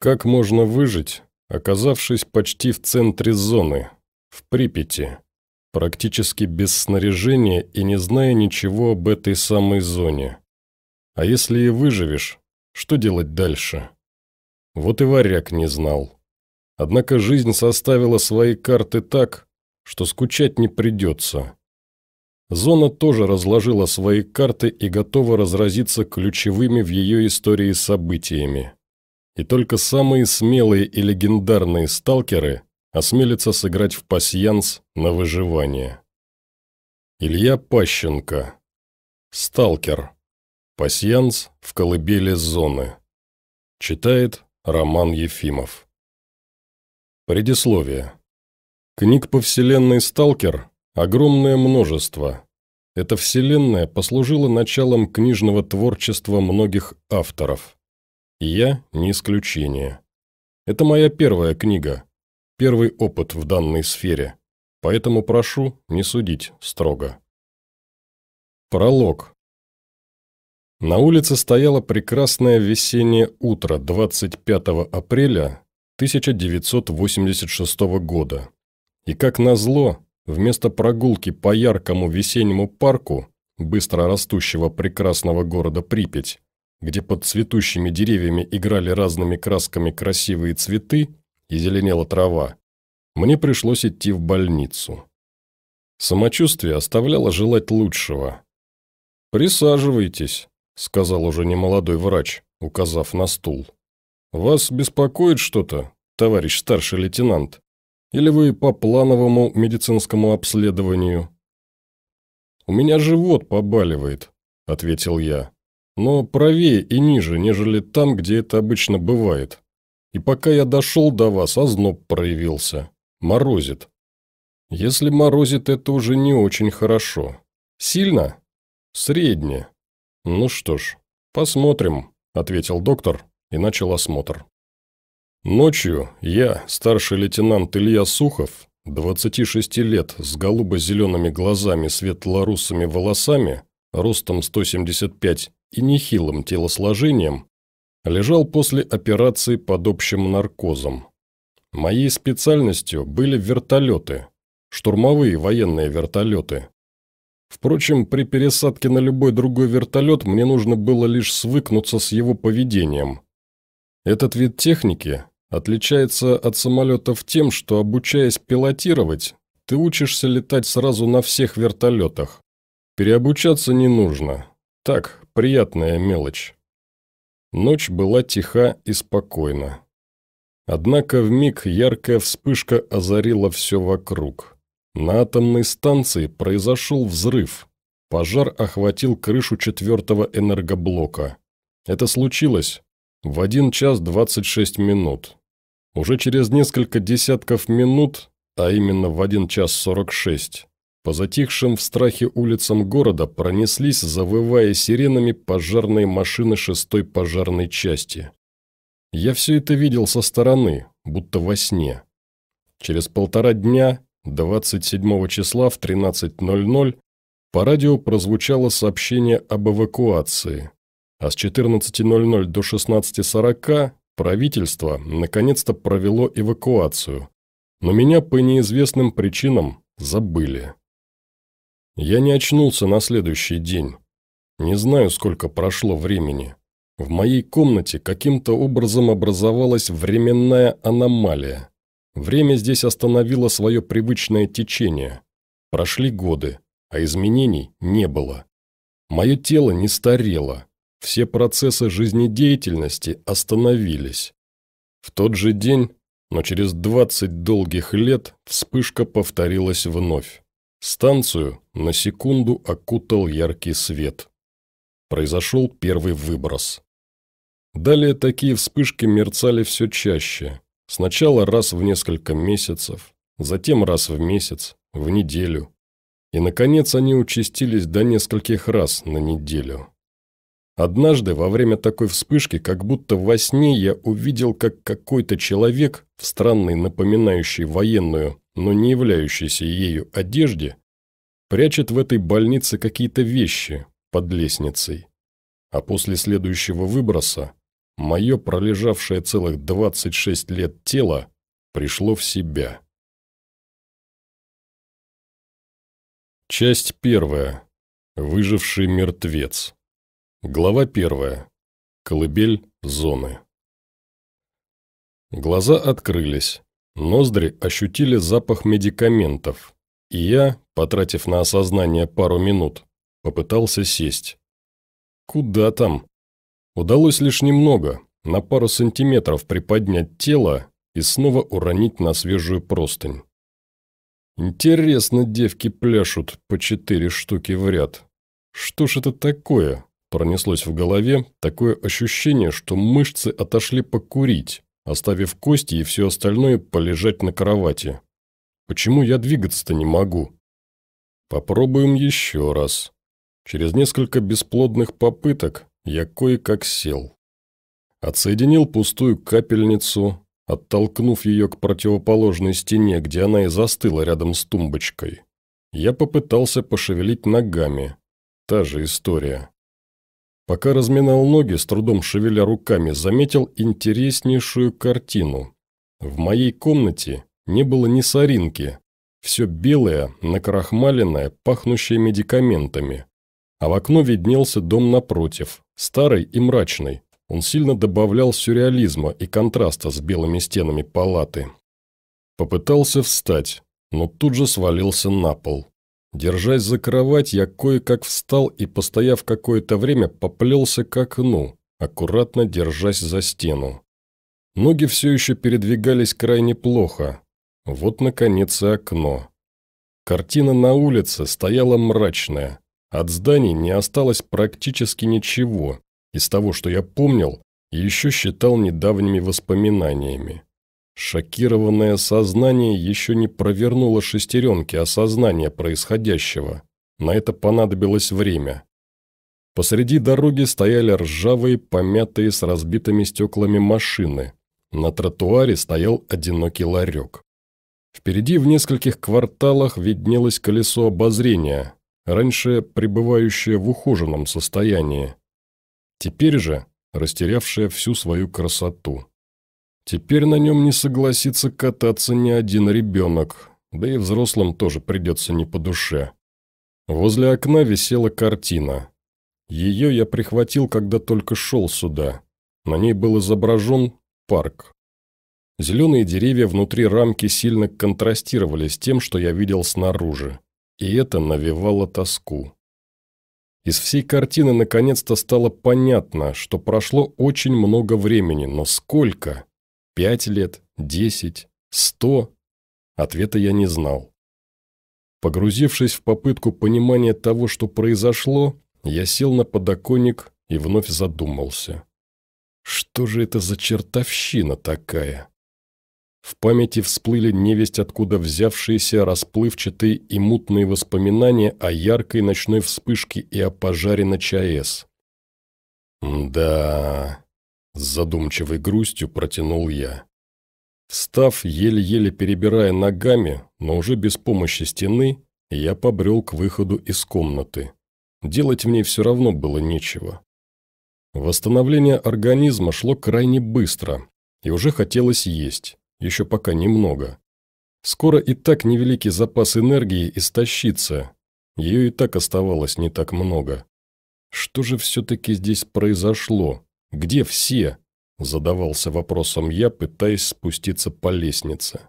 Как можно выжить, оказавшись почти в центре зоны, в Припяти, практически без снаряжения и не зная ничего об этой самой зоне? А если и выживешь, что делать дальше? Вот и варяг не знал. Однако жизнь составила свои карты так, что скучать не придется. Зона тоже разложила свои карты и готова разразиться ключевыми в ее истории событиями. И только самые смелые и легендарные сталкеры осмелятся сыграть в пасьянс на выживание. Илья Пащенко. Сталкер. Пасьянс в колыбели зоны. Читает Роман Ефимов. Предисловие. Книг по вселенной «Сталкер» огромное множество. Эта вселенная послужила началом книжного творчества многих авторов. Я не исключение. Это моя первая книга, первый опыт в данной сфере, поэтому прошу не судить строго. Пролог. На улице стояло прекрасное весеннее утро 25 апреля 1986 года. И как назло, вместо прогулки по яркому весеннему парку, быстро растущего прекрасного города Припять, где под цветущими деревьями играли разными красками красивые цветы и зеленела трава, мне пришлось идти в больницу. Самочувствие оставляло желать лучшего. «Присаживайтесь», сказал уже немолодой врач, указав на стул. «Вас беспокоит что-то, товарищ старший лейтенант? Или вы по плановому медицинскому обследованию?» «У меня живот побаливает», – ответил я. «Но правее и ниже, нежели там, где это обычно бывает. И пока я дошел до вас, озноб проявился. Морозит. Если морозит, это уже не очень хорошо. Сильно? Средне. «Ну что ж, посмотрим», – ответил доктор и начал осмотр. Ночью я, старший лейтенант Илья Сухов, 26 лет, с голубо-зелеными глазами, светлорусыми волосами, ростом 175 и нехилым телосложением, лежал после операции под общим наркозом. Моей специальностью были вертолеты, штурмовые военные вертолеты, Впрочем, при пересадке на любой другой вертолет мне нужно было лишь свыкнуться с его поведением. Этот вид техники отличается от самолетов тем, что, обучаясь пилотировать, ты учишься летать сразу на всех вертолетах. Переобучаться не нужно. Так, приятная мелочь. Ночь была тиха и спокойна. Однако в миг яркая вспышка озарила все вокруг. На атомной станции произошел взрыв. Пожар охватил крышу четвертого энергоблока. Это случилось в 1 час 26 минут. Уже через несколько десятков минут, а именно в 1 час 46, по затихшим в страхе улицам города пронеслись, завывая сиренами, пожарные машины шестой пожарной части. Я все это видел со стороны, будто во сне. Через полтора дня 27 числа в 13.00 по радио прозвучало сообщение об эвакуации, а с 14.00 до 16.40 правительство наконец-то провело эвакуацию, но меня по неизвестным причинам забыли. Я не очнулся на следующий день. Не знаю, сколько прошло времени. В моей комнате каким-то образом образовалась временная аномалия. Время здесь остановило свое привычное течение. Прошли годы, а изменений не было. Мое тело не старело. Все процессы жизнедеятельности остановились. В тот же день, но через 20 долгих лет, вспышка повторилась вновь. Станцию на секунду окутал яркий свет. Произошел первый выброс. Далее такие вспышки мерцали все чаще. Сначала раз в несколько месяцев, затем раз в месяц, в неделю. И, наконец, они участились до нескольких раз на неделю. Однажды, во время такой вспышки, как будто во сне я увидел, как какой-то человек в странной, напоминающей военную, но не являющейся ею одежде, прячет в этой больнице какие-то вещи под лестницей. А после следующего выброса мое пролежавшее целых 26 лет тело пришло в себя. Часть первая. Выживший мертвец. Глава первая. Колыбель зоны. Глаза открылись. Ноздри ощутили запах медикаментов. И я, потратив на осознание пару минут, попытался сесть. Куда там? Удалось лишь немного, на пару сантиметров приподнять тело и снова уронить на свежую простынь. Интересно, девки пляшут по четыре штуки в ряд. Что ж это такое? Пронеслось в голове такое ощущение, что мышцы отошли покурить, оставив кости и все остальное полежать на кровати. Почему я двигаться-то не могу? Попробуем еще раз. Через несколько бесплодных попыток я кое-как сел. Отсоединил пустую капельницу, оттолкнув ее к противоположной стене, где она и застыла рядом с тумбочкой. Я попытался пошевелить ногами. Та же история. Пока разминал ноги, с трудом шевеля руками, заметил интереснейшую картину. В моей комнате не было ни соринки. Все белое, накрахмаленное, пахнущее медикаментами. А в окно виднелся дом напротив, старый и мрачный. Он сильно добавлял сюрреализма и контраста с белыми стенами палаты. Попытался встать, но тут же свалился на пол. Держась за кровать, я кое-как встал и, постояв какое-то время, поплелся к окну, аккуратно держась за стену. Ноги все еще передвигались крайне плохо. Вот, наконец, и окно. Картина на улице стояла мрачная. От зданий не осталось практически ничего из того, что я помнил и еще считал недавними воспоминаниями. Шокированное сознание еще не провернуло шестеренки осознания происходящего. На это понадобилось время. Посреди дороги стояли ржавые, помятые с разбитыми стеклами машины. На тротуаре стоял одинокий ларек. Впереди в нескольких кварталах виднелось колесо обозрения, раньше пребывающее в ухоженном состоянии. Теперь же растерявшее всю свою красоту. Теперь на нем не согласится кататься ни один ребенок, да и взрослым тоже придется не по душе. Возле окна висела картина. Ее я прихватил, когда только шел сюда. На ней был изображен парк. Зеленые деревья внутри рамки сильно контрастировали с тем, что я видел снаружи и это навевало тоску. Из всей картины наконец-то стало понятно, что прошло очень много времени, но сколько? Пять лет? Десять? Сто? Ответа я не знал. Погрузившись в попытку понимания того, что произошло, я сел на подоконник и вновь задумался. Что же это за чертовщина такая? В памяти всплыли невесть откуда взявшиеся расплывчатые и мутные воспоминания о яркой ночной вспышке и о пожаре на ЧАЭС. «Да...» – с задумчивой грустью протянул я. Встав, еле-еле перебирая ногами, но уже без помощи стены, я побрел к выходу из комнаты. Делать в ней все равно было нечего. Восстановление организма шло крайне быстро, и уже хотелось есть еще пока немного. Скоро и так невеликий запас энергии истощится, ее и так оставалось не так много. Что же все-таки здесь произошло? Где все? Задавался вопросом я, пытаясь спуститься по лестнице.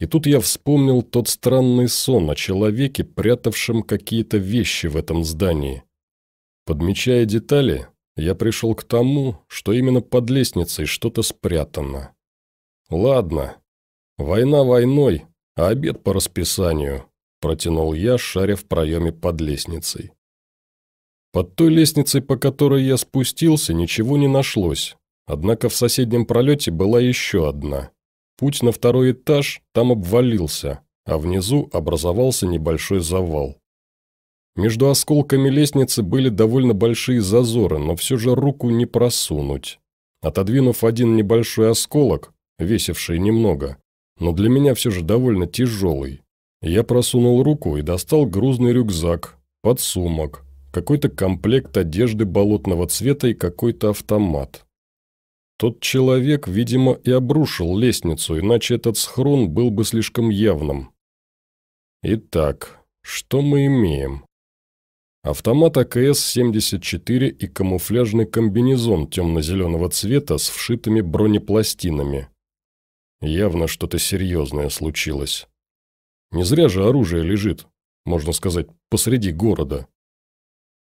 И тут я вспомнил тот странный сон о человеке, прятавшем какие-то вещи в этом здании. Подмечая детали, я пришел к тому, что именно под лестницей что-то спрятано. «Ладно. Война войной, а обед по расписанию», – протянул я, шаря в проеме под лестницей. Под той лестницей, по которой я спустился, ничего не нашлось, однако в соседнем пролете была еще одна. Путь на второй этаж там обвалился, а внизу образовался небольшой завал. Между осколками лестницы были довольно большие зазоры, но все же руку не просунуть. Отодвинув один небольшой осколок, весивший немного, но для меня все же довольно тяжелый. Я просунул руку и достал грузный рюкзак, подсумок, какой-то комплект одежды болотного цвета и какой-то автомат. Тот человек, видимо, и обрушил лестницу, иначе этот схрон был бы слишком явным. Итак, что мы имеем? Автомат АКС-74 и камуфляжный комбинезон темно-зеленого цвета с вшитыми бронепластинами. Явно что-то серьезное случилось. Не зря же оружие лежит, можно сказать, посреди города.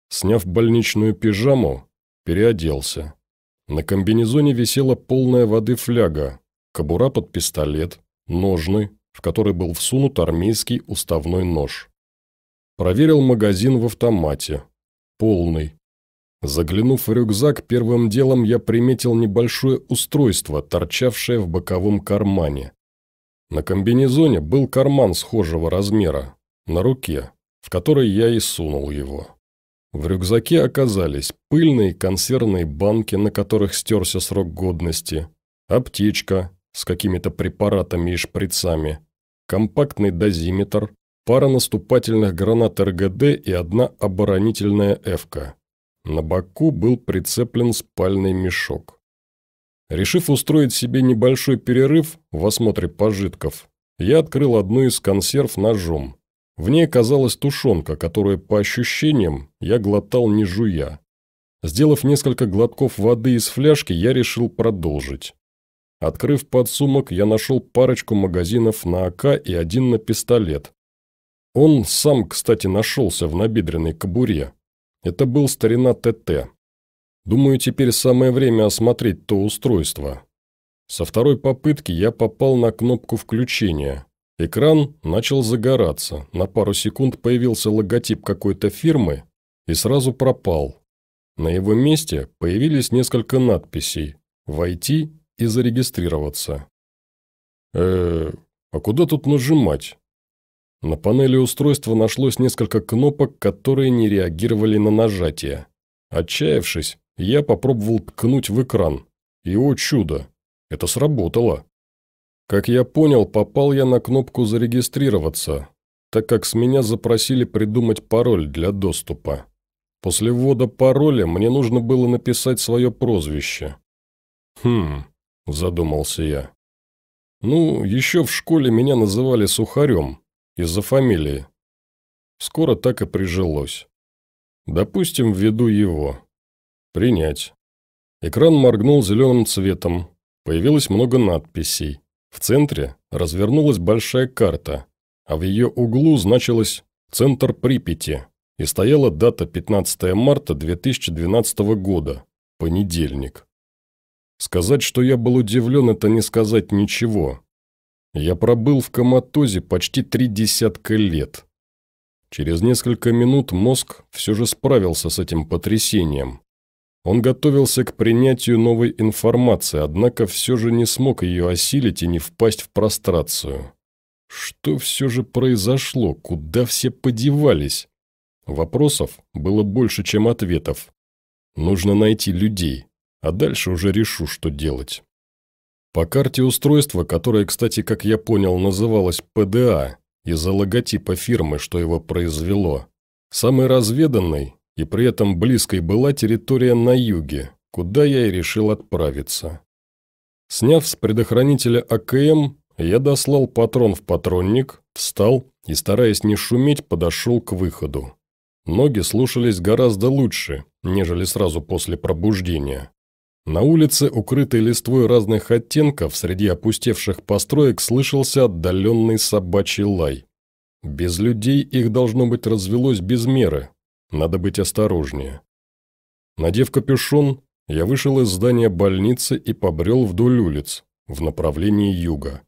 Сняв больничную пижаму, переоделся. На комбинезоне висела полная воды фляга, кобура под пистолет, ножны, в который был всунут армейский уставной нож. Проверил магазин в автомате. Полный. Заглянув в рюкзак, первым делом я приметил небольшое устройство, торчавшее в боковом кармане. На комбинезоне был карман схожего размера, на руке, в который я и сунул его. В рюкзаке оказались пыльные консервные банки, на которых стерся срок годности, аптечка с какими-то препаратами и шприцами, компактный дозиметр, пара наступательных гранат РГД и одна оборонительная «Эвка». На боку был прицеплен спальный мешок. Решив устроить себе небольшой перерыв в осмотре пожитков, я открыл одну из консерв ножом. В ней оказалась тушенка, которую, по ощущениям, я глотал не жуя. Сделав несколько глотков воды из фляжки, я решил продолжить. Открыв подсумок, я нашел парочку магазинов на АК и один на пистолет. Он сам, кстати, нашелся в набедренной кобуре. Это был старина ТТ. Думаю, теперь самое время осмотреть то устройство. Со второй попытки я попал на кнопку включения. Экран начал загораться, на пару секунд появился логотип какой-то фирмы и сразу пропал. На его месте появились несколько надписей «Войти» и «Зарегистрироваться». э а куда тут нажимать? На панели устройства нашлось несколько кнопок, которые не реагировали на нажатие. Отчаявшись, я попробовал ткнуть в экран. И, о чудо, это сработало. Как я понял, попал я на кнопку «Зарегистрироваться», так как с меня запросили придумать пароль для доступа. После ввода пароля мне нужно было написать свое прозвище. «Хм», – задумался я. «Ну, еще в школе меня называли Сухарем, из-за фамилии. Скоро так и прижилось. Допустим, введу его. Принять. Экран моргнул зеленым цветом. Появилось много надписей. В центре развернулась большая карта, а в ее углу значилось «Центр Припяти» и стояла дата 15 марта 2012 года, понедельник. Сказать, что я был удивлен, это не сказать ничего. Я пробыл в коматозе почти три десятка лет. Через несколько минут мозг все же справился с этим потрясением. Он готовился к принятию новой информации, однако все же не смог ее осилить и не впасть в прострацию. Что все же произошло? Куда все подевались? Вопросов было больше, чем ответов. Нужно найти людей, а дальше уже решу, что делать. По карте устройства, которое, кстати, как я понял, называлось ПДА, из-за логотипа фирмы, что его произвело, самой разведанной и при этом близкой была территория на юге, куда я и решил отправиться. Сняв с предохранителя АКМ, я дослал патрон в патронник, встал и, стараясь не шуметь, подошел к выходу. Ноги слушались гораздо лучше, нежели сразу после пробуждения. На улице, укрытой листвой разных оттенков, среди опустевших построек слышался отдаленный собачий лай. Без людей их, должно быть, развелось без меры. Надо быть осторожнее. Надев капюшон, я вышел из здания больницы и побрел вдоль улиц, в направлении юга.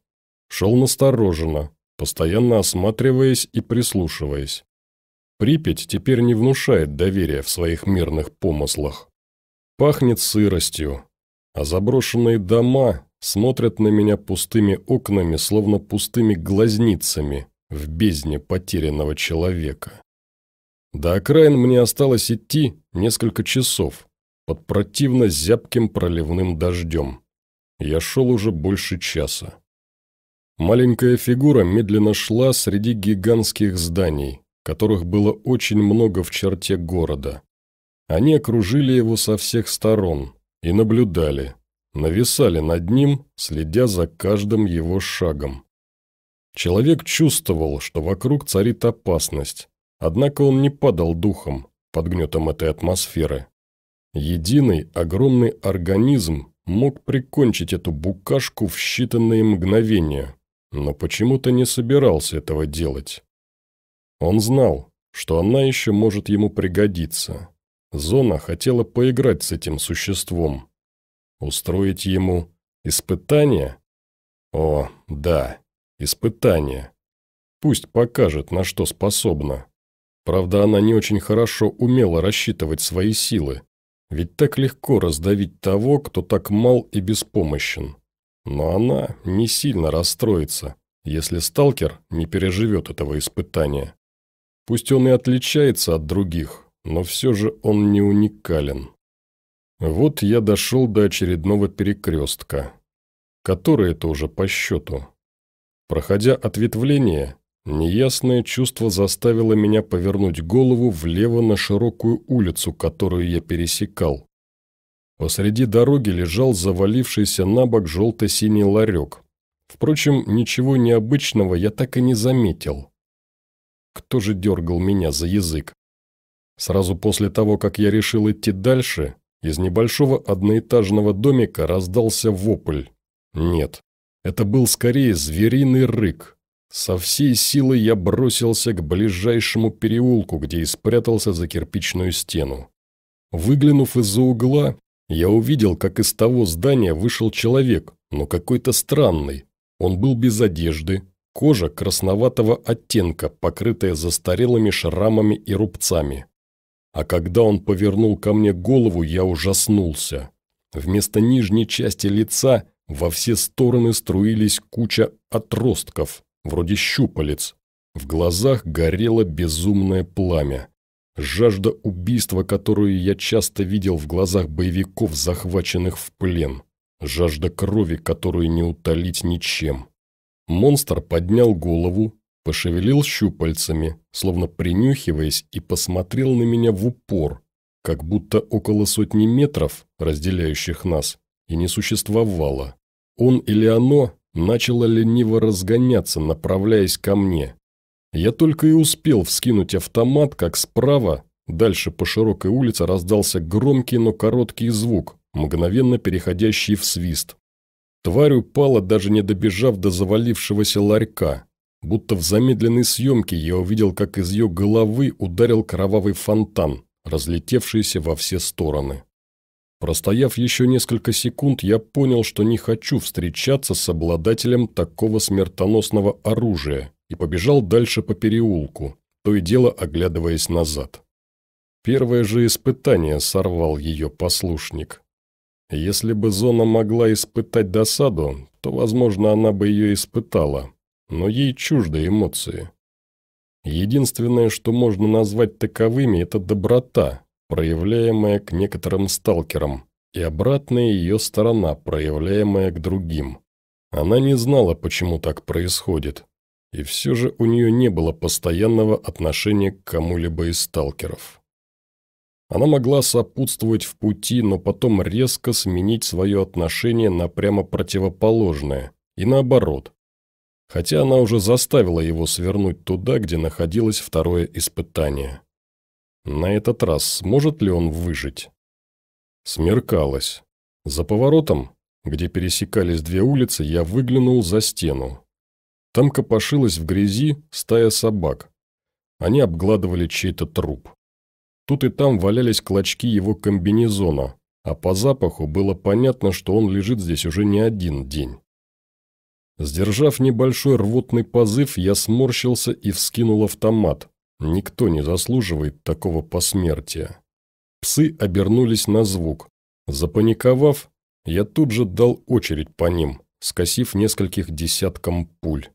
Шел настороженно, постоянно осматриваясь и прислушиваясь. Припять теперь не внушает доверия в своих мирных помыслах. Пахнет сыростью, а заброшенные дома смотрят на меня пустыми окнами, словно пустыми глазницами в бездне потерянного человека. До окраин мне осталось идти несколько часов под противно зябким проливным дождем. Я шел уже больше часа. Маленькая фигура медленно шла среди гигантских зданий, которых было очень много в черте города. Они окружили его со всех сторон и наблюдали, нависали над ним, следя за каждым его шагом. Человек чувствовал, что вокруг царит опасность, однако он не падал духом под гнетом этой атмосферы. Единый огромный организм мог прикончить эту букашку в считанные мгновения, но почему-то не собирался этого делать. Он знал, что она еще может ему пригодиться. Зона хотела поиграть с этим существом. Устроить ему испытание? О, да, испытание. Пусть покажет, на что способна. Правда, она не очень хорошо умела рассчитывать свои силы. Ведь так легко раздавить того, кто так мал и беспомощен. Но она не сильно расстроится, если сталкер не переживет этого испытания. Пусть он и отличается от других, но все же он не уникален. Вот я дошел до очередного перекрестка. Который это уже по счету? Проходя ответвление, неясное чувство заставило меня повернуть голову влево на широкую улицу, которую я пересекал. Посреди дороги лежал завалившийся на бок желто-синий ларек. Впрочем, ничего необычного я так и не заметил. Кто же дергал меня за язык? Сразу после того, как я решил идти дальше, из небольшого одноэтажного домика раздался вопль. Нет, это был скорее звериный рык. Со всей силы я бросился к ближайшему переулку, где и спрятался за кирпичную стену. Выглянув из-за угла, я увидел, как из того здания вышел человек, но какой-то странный. Он был без одежды, кожа красноватого оттенка, покрытая застарелыми шрамами и рубцами. А когда он повернул ко мне голову, я ужаснулся. Вместо нижней части лица во все стороны струились куча отростков, вроде щупалец. В глазах горело безумное пламя. Жажда убийства, которую я часто видел в глазах боевиков, захваченных в плен. Жажда крови, которую не утолить ничем. Монстр поднял голову, пошевелил щупальцами, словно принюхиваясь, и посмотрел на меня в упор, как будто около сотни метров, разделяющих нас, и не существовало. Он или оно начало лениво разгоняться, направляясь ко мне. Я только и успел вскинуть автомат, как справа, дальше по широкой улице раздался громкий, но короткий звук, мгновенно переходящий в свист. Тварь упала, даже не добежав до завалившегося ларька. Будто в замедленной съемке я увидел, как из ее головы ударил кровавый фонтан, разлетевшийся во все стороны. Простояв еще несколько секунд, я понял, что не хочу встречаться с обладателем такого смертоносного оружия и побежал дальше по переулку, то и дело оглядываясь назад. Первое же испытание сорвал ее послушник. Если бы Зона могла испытать досаду, то, возможно, она бы ее испытала, но ей чужды эмоции. Единственное, что можно назвать таковыми, это доброта, проявляемая к некоторым сталкерам, и обратная ее сторона, проявляемая к другим. Она не знала, почему так происходит, и все же у нее не было постоянного отношения к кому-либо из сталкеров. Она могла сопутствовать в пути, но потом резко сменить свое отношение на прямо противоположное, и наоборот, хотя она уже заставила его свернуть туда, где находилось второе испытание. На этот раз сможет ли он выжить? Смеркалось. За поворотом, где пересекались две улицы, я выглянул за стену. Там копошилась в грязи стая собак. Они обгладывали чей-то труп. Тут и там валялись клочки его комбинезона, а по запаху было понятно, что он лежит здесь уже не один день. Сдержав небольшой рвотный позыв, я сморщился и вскинул автомат. Никто не заслуживает такого посмертия. Псы обернулись на звук. Запаниковав, я тут же дал очередь по ним, скосив нескольких десяткам пуль.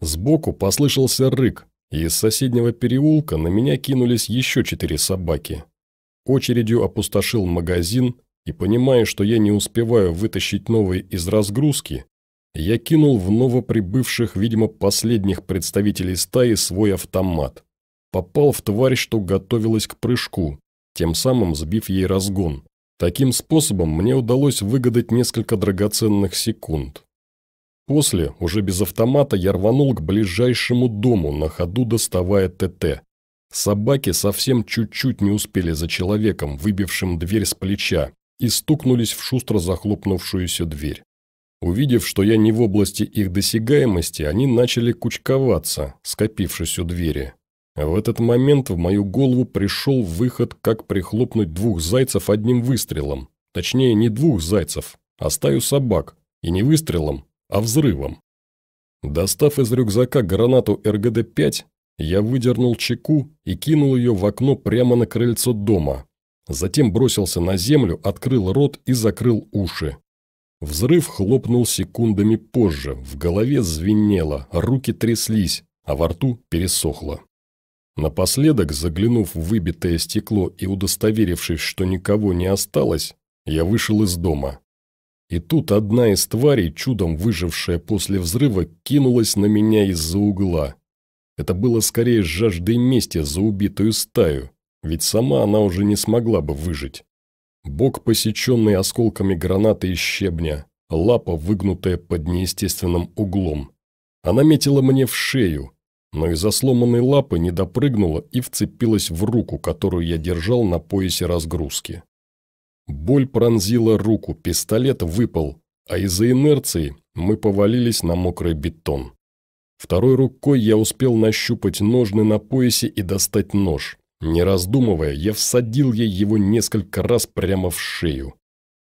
Сбоку послышался рык, и из соседнего переулка на меня кинулись еще четыре собаки. Очередью опустошил магазин, и, понимая, что я не успеваю вытащить новый из разгрузки, я кинул в новоприбывших, видимо, последних представителей стаи свой автомат. Попал в тварь, что готовилась к прыжку, тем самым сбив ей разгон. Таким способом мне удалось выгадать несколько драгоценных секунд. После, уже без автомата, я рванул к ближайшему дому, на ходу доставая ТТ. Собаки совсем чуть-чуть не успели за человеком, выбившим дверь с плеча, и стукнулись в шустро захлопнувшуюся дверь. Увидев, что я не в области их досягаемости, они начали кучковаться, скопившись у двери. В этот момент в мою голову пришел выход, как прихлопнуть двух зайцев одним выстрелом. Точнее, не двух зайцев, а стаю собак. И не выстрелом, а взрывом. Достав из рюкзака гранату РГД-5, я выдернул чеку и кинул ее в окно прямо на крыльцо дома. Затем бросился на землю, открыл рот и закрыл уши. Взрыв хлопнул секундами позже, в голове звенело, руки тряслись, а во рту пересохло. Напоследок, заглянув в выбитое стекло и удостоверившись, что никого не осталось, я вышел из дома. И тут одна из тварей, чудом выжившая после взрыва, кинулась на меня из-за угла. Это было скорее жаждой мести за убитую стаю, ведь сама она уже не смогла бы выжить. Бок, посеченный осколками гранаты и щебня, лапа, выгнутая под неестественным углом. Она метила мне в шею, но из-за сломанной лапы не допрыгнула и вцепилась в руку, которую я держал на поясе разгрузки. Боль пронзила руку, пистолет выпал, а из-за инерции мы повалились на мокрый бетон. Второй рукой я успел нащупать ножны на поясе и достать нож. Не раздумывая, я всадил ей его несколько раз прямо в шею.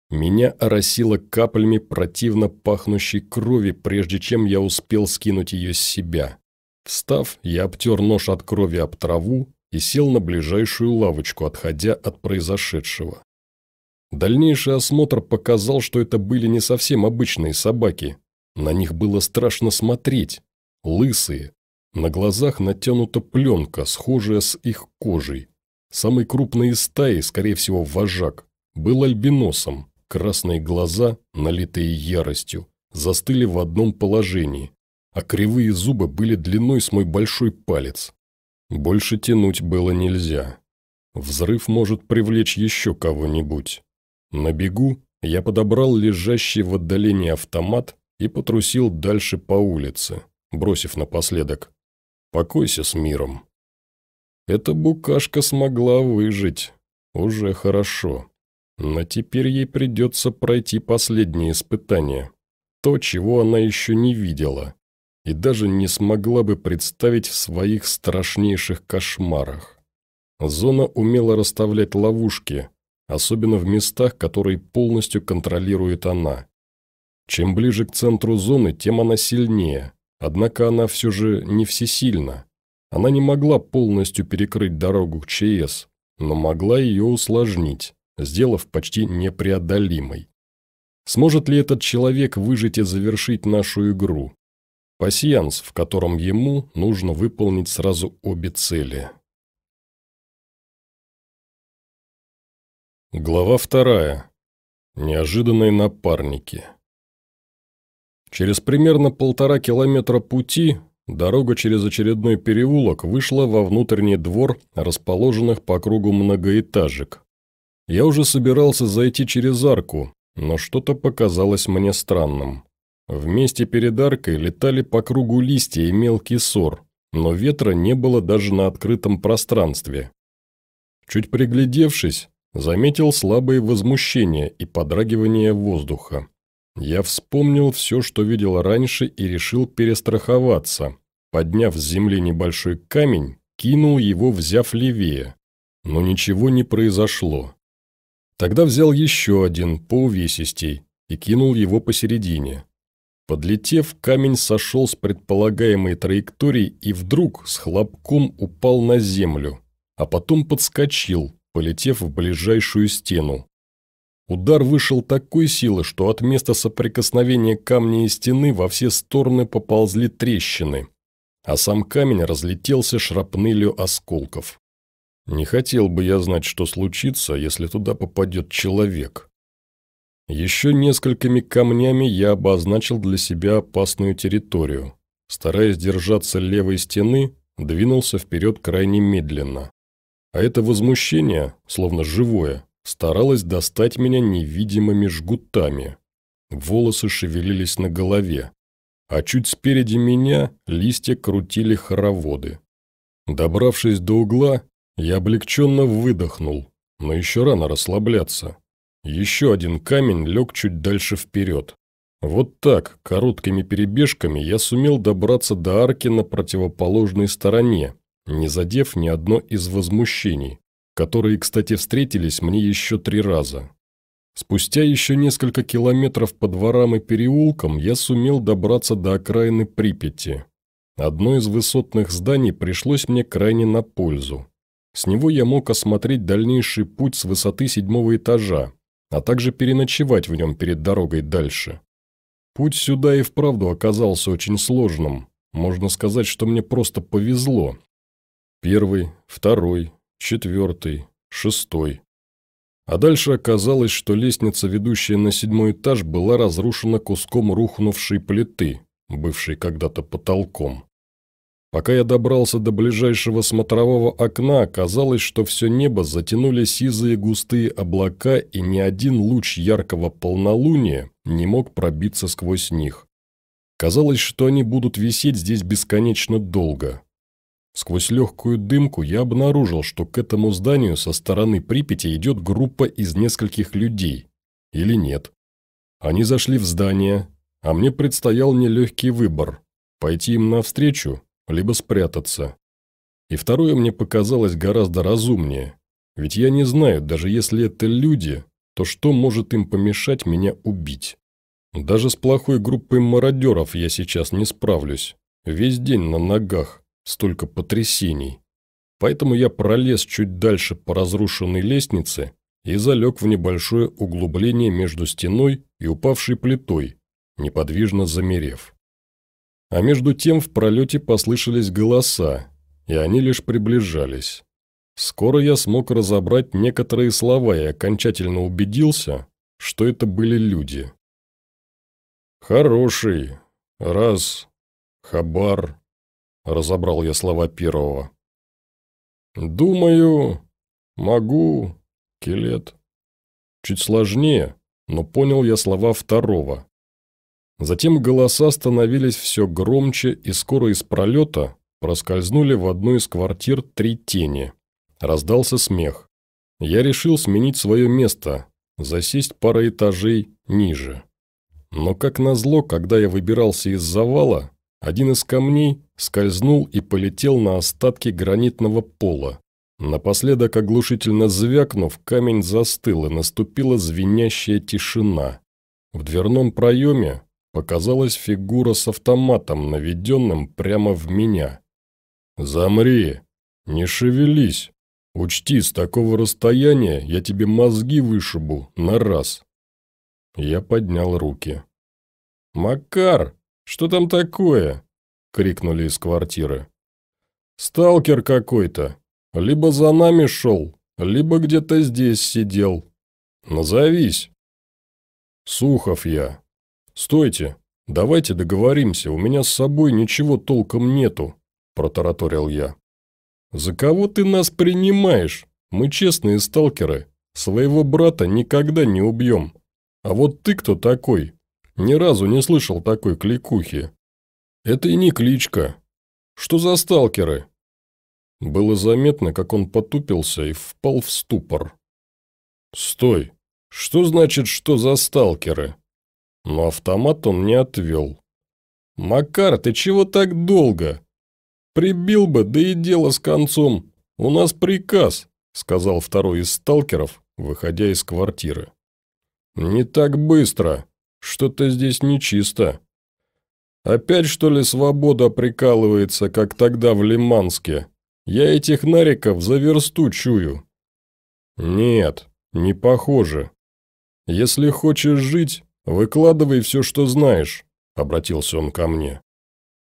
Меня оросило каплями противно пахнущей крови, прежде чем я успел скинуть ее с себя. Встав, я обтер нож от крови об траву и сел на ближайшую лавочку, отходя от произошедшего. Дальнейший осмотр показал, что это были не совсем обычные собаки. На них было страшно смотреть лысые. На глазах натянута пленка, схожая с их кожей. Самый крупный из стаи, скорее всего, вожак, был альбиносом. Красные глаза, налитые яростью, застыли в одном положении, а кривые зубы были длиной с мой большой палец. Больше тянуть было нельзя. Взрыв может привлечь еще кого-нибудь. На бегу я подобрал лежащий в отдалении автомат и потрусил дальше по улице бросив напоследок «Покойся с миром». Эта букашка смогла выжить. Уже хорошо. Но теперь ей придется пройти последнее испытание. То, чего она еще не видела. И даже не смогла бы представить в своих страшнейших кошмарах. Зона умела расставлять ловушки, особенно в местах, которые полностью контролирует она. Чем ближе к центру зоны, тем она сильнее, Однако она все же не всесильна. Она не могла полностью перекрыть дорогу к ЧС, но могла ее усложнить, сделав почти непреодолимой. Сможет ли этот человек выжить и завершить нашу игру? Пассианс, в котором ему нужно выполнить сразу обе цели. Глава вторая. Неожиданные напарники. Через примерно полтора километра пути дорога через очередной переулок вышла во внутренний двор расположенных по кругу многоэтажек. Я уже собирался зайти через арку, но что-то показалось мне странным. Вместе перед аркой летали по кругу листья и мелкий сор, но ветра не было даже на открытом пространстве. Чуть приглядевшись, заметил слабые возмущения и подрагивание воздуха. Я вспомнил все, что видел раньше, и решил перестраховаться. Подняв с земли небольшой камень, кинул его, взяв левее. Но ничего не произошло. Тогда взял еще один, по увесистей, и кинул его посередине. Подлетев, камень сошел с предполагаемой траектории и вдруг с хлопком упал на землю, а потом подскочил, полетев в ближайшую стену. Удар вышел такой силы, что от места соприкосновения камня и стены во все стороны поползли трещины, а сам камень разлетелся шрапнелью осколков. Не хотел бы я знать, что случится, если туда попадет человек. Еще несколькими камнями я обозначил для себя опасную территорию. Стараясь держаться левой стены, двинулся вперед крайне медленно. А это возмущение, словно живое, старалась достать меня невидимыми жгутами. Волосы шевелились на голове, а чуть спереди меня листья крутили хороводы. Добравшись до угла, я облегченно выдохнул, но еще рано расслабляться. Еще один камень лег чуть дальше вперед. Вот так, короткими перебежками, я сумел добраться до арки на противоположной стороне, не задев ни одно из возмущений, которые, кстати, встретились мне еще три раза. Спустя еще несколько километров по дворам и переулкам я сумел добраться до окраины Припяти. Одно из высотных зданий пришлось мне крайне на пользу. С него я мог осмотреть дальнейший путь с высоты седьмого этажа, а также переночевать в нем перед дорогой дальше. Путь сюда и вправду оказался очень сложным. Можно сказать, что мне просто повезло. Первый, второй, четвертый, шестой. А дальше оказалось, что лестница, ведущая на седьмой этаж, была разрушена куском рухнувшей плиты, бывшей когда-то потолком. Пока я добрался до ближайшего смотрового окна, оказалось, что все небо затянули сизые густые облака, и ни один луч яркого полнолуния не мог пробиться сквозь них. Казалось, что они будут висеть здесь бесконечно долго. Сквозь легкую дымку я обнаружил, что к этому зданию со стороны Припяти идет группа из нескольких людей. Или нет. Они зашли в здание, а мне предстоял нелегкий выбор – пойти им навстречу либо спрятаться. И второе мне показалось гораздо разумнее, ведь я не знаю, даже если это люди, то что может им помешать меня убить? Даже с плохой группой мародеров я сейчас не справлюсь. Весь день на ногах, столько потрясений. Поэтому я пролез чуть дальше по разрушенной лестнице и залег в небольшое углубление между стеной и упавшей плитой, неподвижно замерев. А между тем в пролете послышались голоса, и они лишь приближались. Скоро я смог разобрать некоторые слова и окончательно убедился, что это были люди. «Хороший. Раз. Хабар», — разобрал я слова первого. «Думаю. Могу. Келет». Чуть сложнее, но понял я слова второго. Затем голоса становились все громче, и скоро из пролета проскользнули в одну из квартир три тени. Раздался смех. Я решил сменить свое место, засесть пара этажей ниже. Но как назло, когда я выбирался из завала, один из камней скользнул и полетел на остатки гранитного пола. Напоследок оглушительно звякнув, камень застыл, и наступила звенящая тишина. В дверном проеме показалась фигура с автоматом, наведенным прямо в меня. «Замри! Не шевелись! Учти, с такого расстояния я тебе мозги вышибу на раз!» Я поднял руки. «Макар, что там такое?» — крикнули из квартиры. «Сталкер какой-то. Либо за нами шел, либо где-то здесь сидел. Назовись!» «Сухов я. «Стойте! Давайте договоримся, у меня с собой ничего толком нету», – протараторил я. «За кого ты нас принимаешь? Мы честные сталкеры. Своего брата никогда не убьем. А вот ты кто такой? Ни разу не слышал такой кликухи. Это и не кличка. Что за сталкеры?» Было заметно, как он потупился и впал в ступор. «Стой! Что значит, что за сталкеры?» Но автомат он не отвел. «Макар, ты чего так долго? Прибил бы, да и дело с концом. У нас приказ», — сказал второй из сталкеров, выходя из квартиры. «Не так быстро. Что-то здесь нечисто. Опять, что ли, свобода прикалывается, как тогда в Лиманске? Я этих нариков за версту чую». «Нет, не похоже. Если хочешь жить, «Выкладывай все, что знаешь», – обратился он ко мне.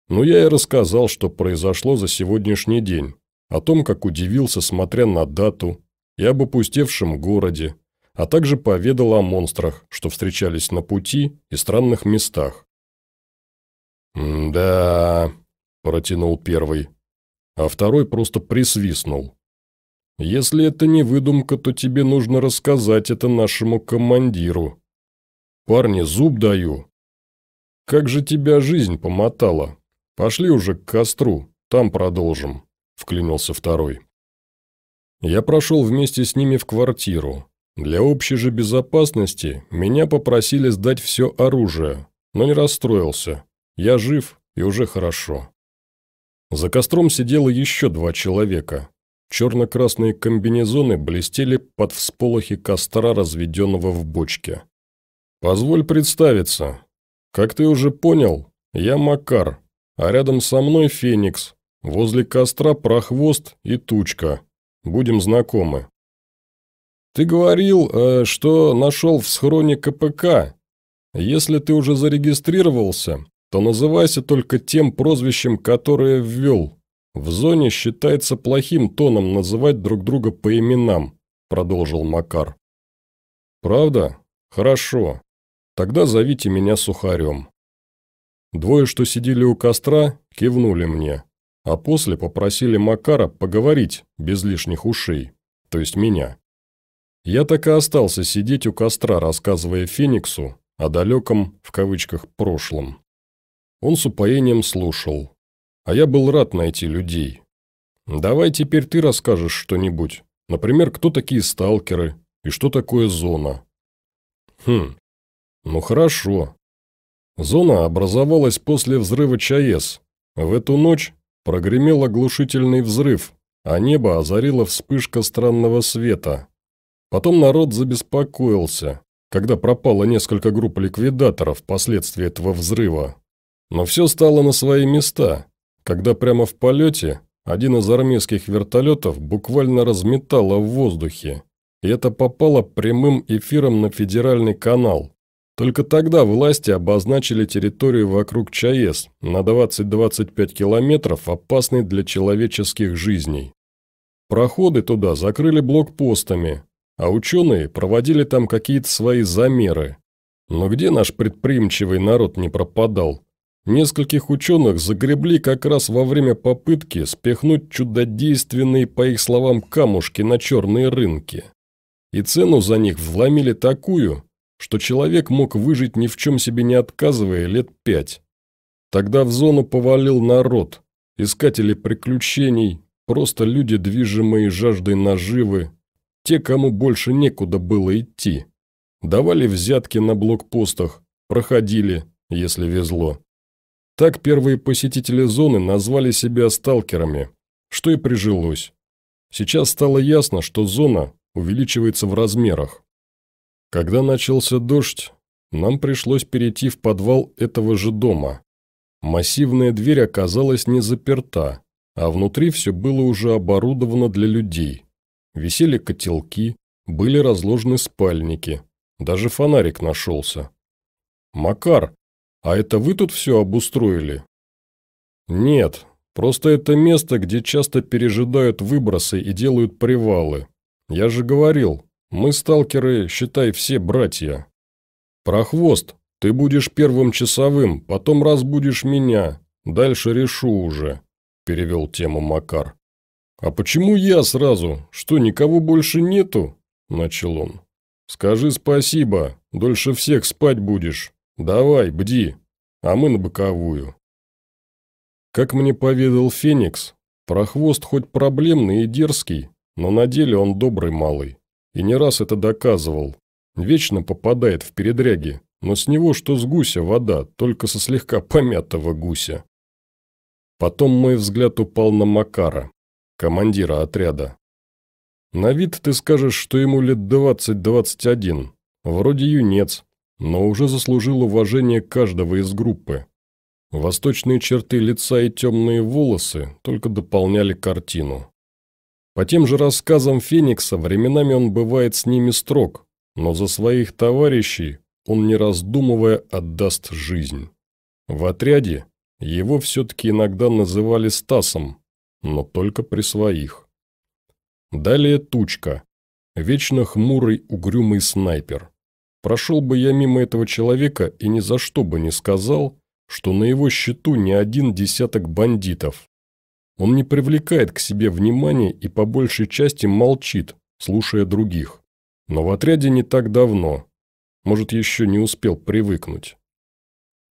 Ну, я и рассказал, что произошло за сегодняшний день, о том, как удивился, смотря на дату, и об опустевшем городе, а также поведал о монстрах, что встречались на пути и странных местах. «Да...» – протянул первый, а второй просто присвистнул. Если это не выдумка, то тебе нужно рассказать это нашему командиру. Парни, зуб даю. Как же тебя жизнь помотала? Пошли уже к костру, там продолжим», – вклинился второй. Я прошел вместе с ними в квартиру. Для общей же безопасности меня попросили сдать все оружие, но не расстроился. Я жив и уже хорошо. За костром сидело еще два человека. Черно-красные комбинезоны блестели под всполохи костра, разведенного в бочке. «Позволь представиться. Как ты уже понял, я Макар, а рядом со мной Феникс, возле костра Прохвост и Тучка. Будем знакомы». «Ты говорил, э, что нашел в схроне КПК. Если ты уже зарегистрировался, то называйся только тем прозвищем, которое ввел. В зоне считается плохим тоном называть друг друга по именам», – продолжил Макар. «Правда? Хорошо. Тогда зовите меня Сухарем». Двое, что сидели у костра, кивнули мне, а после попросили Макара поговорить без лишних ушей, то есть меня. Я так и остался сидеть у костра, рассказывая Фениксу о далеком, в кавычках, прошлом. Он с упоением слушал, а я был рад найти людей. Давай теперь ты расскажешь что-нибудь. Например, кто такие сталкеры и что такое зона. Хм, ну хорошо. Зона образовалась после взрыва ЧАЭС. В эту ночь прогремел оглушительный взрыв, а небо озарила вспышка странного света. Потом народ забеспокоился, когда пропало несколько групп ликвидаторов впоследствии этого взрыва. Но все стало на свои места, когда прямо в полете один из армейских вертолетов буквально разметало в воздухе, и это попало прямым эфиром на федеральный канал. Только тогда власти обозначили территорию вокруг ЧАЭС на 20-25 километров, опасной для человеческих жизней. Проходы туда закрыли блокпостами, а ученые проводили там какие-то свои замеры. Но где наш предприимчивый народ не пропадал? Нескольких ученых загребли как раз во время попытки спихнуть чудодейственные, по их словам, камушки на черные рынки. И цену за них вломили такую, что человек мог выжить ни в чем себе не отказывая лет пять. Тогда в зону повалил народ, искатели приключений, просто люди, движимые жаждой наживы, те, кому больше некуда было идти. Давали взятки на блокпостах, проходили, если везло. Так первые посетители зоны назвали себя сталкерами, что и прижилось. Сейчас стало ясно, что зона увеличивается в размерах. Когда начался дождь, нам пришлось перейти в подвал этого же дома. Массивная дверь оказалась не заперта, а внутри все было уже оборудовано для людей. Висели котелки, были разложены спальники, даже фонарик нашелся. «Макар, «А это вы тут все обустроили?» «Нет, просто это место, где часто пережидают выбросы и делают привалы. Я же говорил, мы, сталкеры, считай, все братья. Прохвост, ты будешь первым часовым, потом разбудишь меня, дальше решу уже», – перевел тему Макар. «А почему я сразу? Что, никого больше нету?» – начал он. «Скажи спасибо, дольше всех спать будешь». «Давай, бди, а мы на боковую». Как мне поведал Феникс, прохвост хоть проблемный и дерзкий, но на деле он добрый малый. И не раз это доказывал. Вечно попадает в передряги, но с него что с гуся вода, только со слегка помятого гуся. Потом мой взгляд упал на Макара, командира отряда. На вид ты скажешь, что ему лет двадцать-двадцать один. Вроде юнец, но уже заслужил уважение каждого из группы. Восточные черты лица и темные волосы только дополняли картину. По тем же рассказам Феникса, временами он бывает с ними строг, но за своих товарищей он, не раздумывая, отдаст жизнь. В отряде его все-таки иногда называли Стасом, но только при своих. Далее Тучка, вечно хмурый угрюмый снайпер. Прошел бы я мимо этого человека и ни за что бы не сказал, что на его счету не один десяток бандитов. Он не привлекает к себе внимания и по большей части молчит, слушая других. Но в отряде не так давно. Может, еще не успел привыкнуть.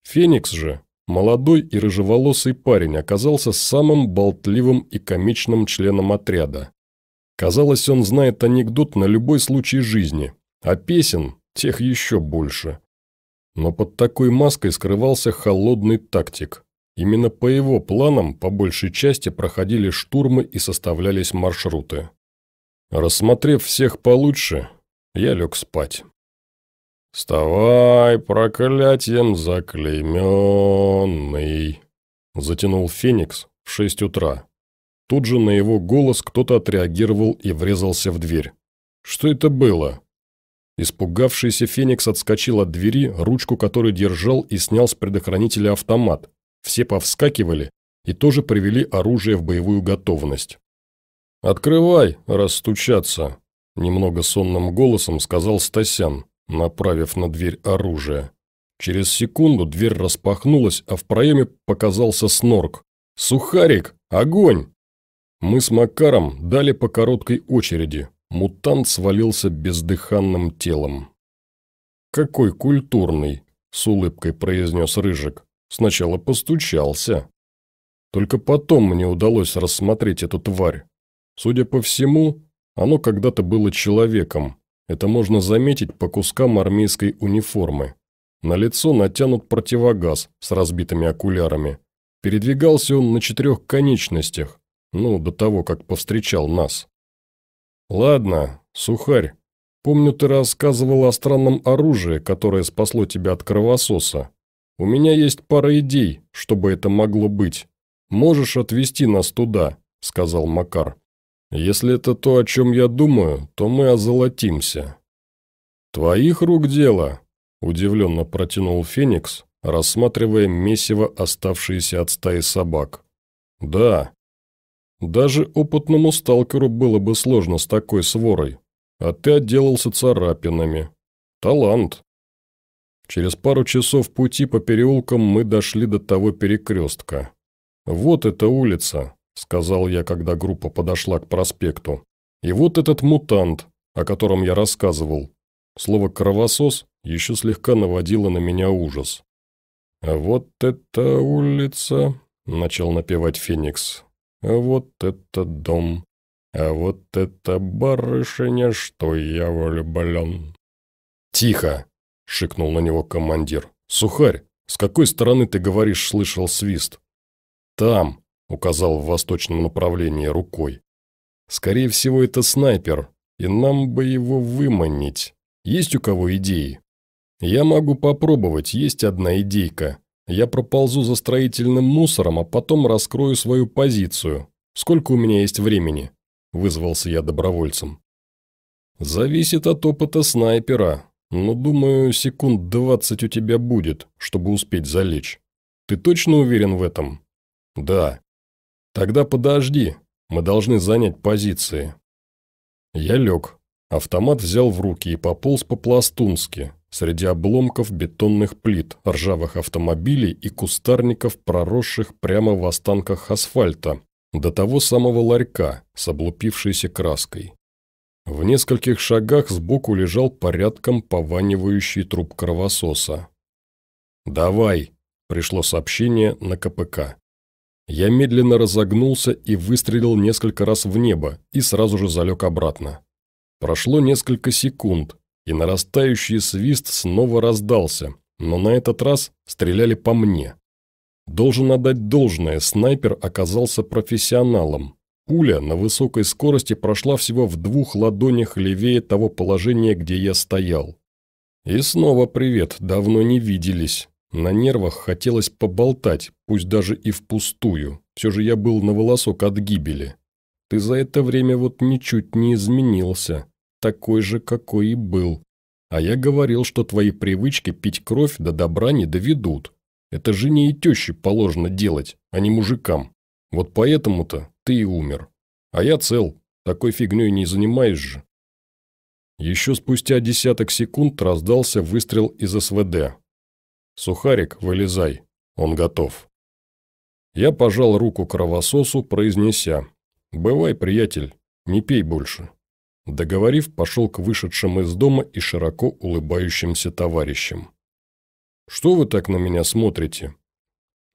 Феникс же, молодой и рыжеволосый парень, оказался самым болтливым и комичным членом отряда. Казалось, он знает анекдот на любой случай жизни, а песен – тех еще больше. Но под такой маской скрывался холодный тактик. Именно по его планам по большей части проходили штурмы и составлялись маршруты. Рассмотрев всех получше, я лег спать. «Вставай, проклятием заклейменный!» Затянул Феникс в шесть утра. Тут же на его голос кто-то отреагировал и врезался в дверь. «Что это было?» Испугавшийся Феникс отскочил от двери, ручку которой держал и снял с предохранителя автомат. Все повскакивали и тоже привели оружие в боевую готовность. «Открывай, расстучаться!» – немного сонным голосом сказал Стасян, направив на дверь оружие. Через секунду дверь распахнулась, а в проеме показался снорк. «Сухарик! Огонь!» Мы с Макаром дали по короткой очереди. Мутант свалился бездыханным телом. «Какой культурный!» – с улыбкой произнес Рыжик. «Сначала постучался. Только потом мне удалось рассмотреть эту тварь. Судя по всему, оно когда-то было человеком. Это можно заметить по кускам армейской униформы. На лицо натянут противогаз с разбитыми окулярами. Передвигался он на четырех конечностях, ну, до того, как повстречал нас. «Ладно, сухарь, помню, ты рассказывал о странном оружии, которое спасло тебя от кровососа. У меня есть пара идей, чтобы это могло быть. Можешь отвезти нас туда», — сказал Макар. «Если это то, о чем я думаю, то мы озолотимся». «Твоих рук дело», — удивленно протянул Феникс, рассматривая месиво оставшиеся от стаи собак. «Да, даже опытному сталкеру было бы сложно с такой сворой, а ты отделался царапинами. Талант. Через пару часов пути по переулкам мы дошли до того перекрестка. «Вот эта улица», — сказал я, когда группа подошла к проспекту. «И вот этот мутант, о котором я рассказывал. Слово «кровосос» еще слегка наводило на меня ужас. «А вот эта улица», — начал напевать Феникс, а вот это дом, а вот это барышня, что я влюблен. «Тихо!» – шикнул на него командир. «Сухарь, с какой стороны, ты говоришь, слышал свист?» «Там», – указал в восточном направлении рукой. «Скорее всего, это снайпер, и нам бы его выманить. Есть у кого идеи?» «Я могу попробовать, есть одна идейка. Я проползу за строительным мусором, а потом раскрою свою позицию. Сколько у меня есть времени?» – вызвался я добровольцем. «Зависит от опыта снайпера, но, думаю, секунд двадцать у тебя будет, чтобы успеть залечь. Ты точно уверен в этом?» «Да». «Тогда подожди, мы должны занять позиции». Я лег, автомат взял в руки и пополз по-пластунски, среди обломков бетонных плит, ржавых автомобилей и кустарников, проросших прямо в останках асфальта, до того самого ларька с облупившейся краской. В нескольких шагах сбоку лежал порядком пованивающий труп кровососа. «Давай!» – пришло сообщение на КПК. Я медленно разогнулся и выстрелил несколько раз в небо и сразу же залег обратно. Прошло несколько секунд, и нарастающий свист снова раздался, но на этот раз стреляли по мне. Должен отдать должное, снайпер оказался профессионалом. Пуля на высокой скорости прошла всего в двух ладонях левее того положения, где я стоял. И снова привет, давно не виделись. На нервах хотелось поболтать, пусть даже и впустую. Все же я был на волосок от гибели. Ты за это время вот ничуть не изменился такой же, какой и был. А я говорил, что твои привычки пить кровь до добра не доведут. Это жене и теще положено делать, а не мужикам. Вот поэтому-то ты и умер. А я цел, такой фигней не занимаешь же. Еще спустя десяток секунд раздался выстрел из СВД. «Сухарик, вылезай, он готов». Я пожал руку кровососу, произнеся «Бывай, приятель, не пей больше». Договорив, пошел к вышедшим из дома и широко улыбающимся товарищам. «Что вы так на меня смотрите?»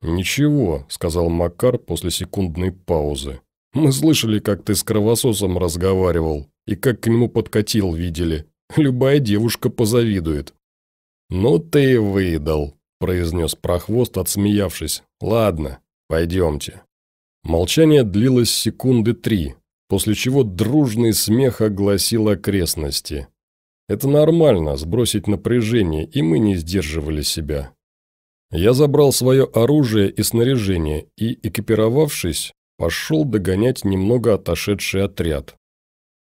«Ничего», — сказал Макар после секундной паузы. «Мы слышали, как ты с кровососом разговаривал, и как к нему подкатил, видели. Любая девушка позавидует». «Ну ты выдал», – произнес прохвост, отсмеявшись. «Ладно, пойдемте». Молчание длилось секунды три, после чего дружный смех огласил окрестности. Это нормально, сбросить напряжение, и мы не сдерживали себя. Я забрал свое оружие и снаряжение и, экипировавшись, пошел догонять немного отошедший отряд.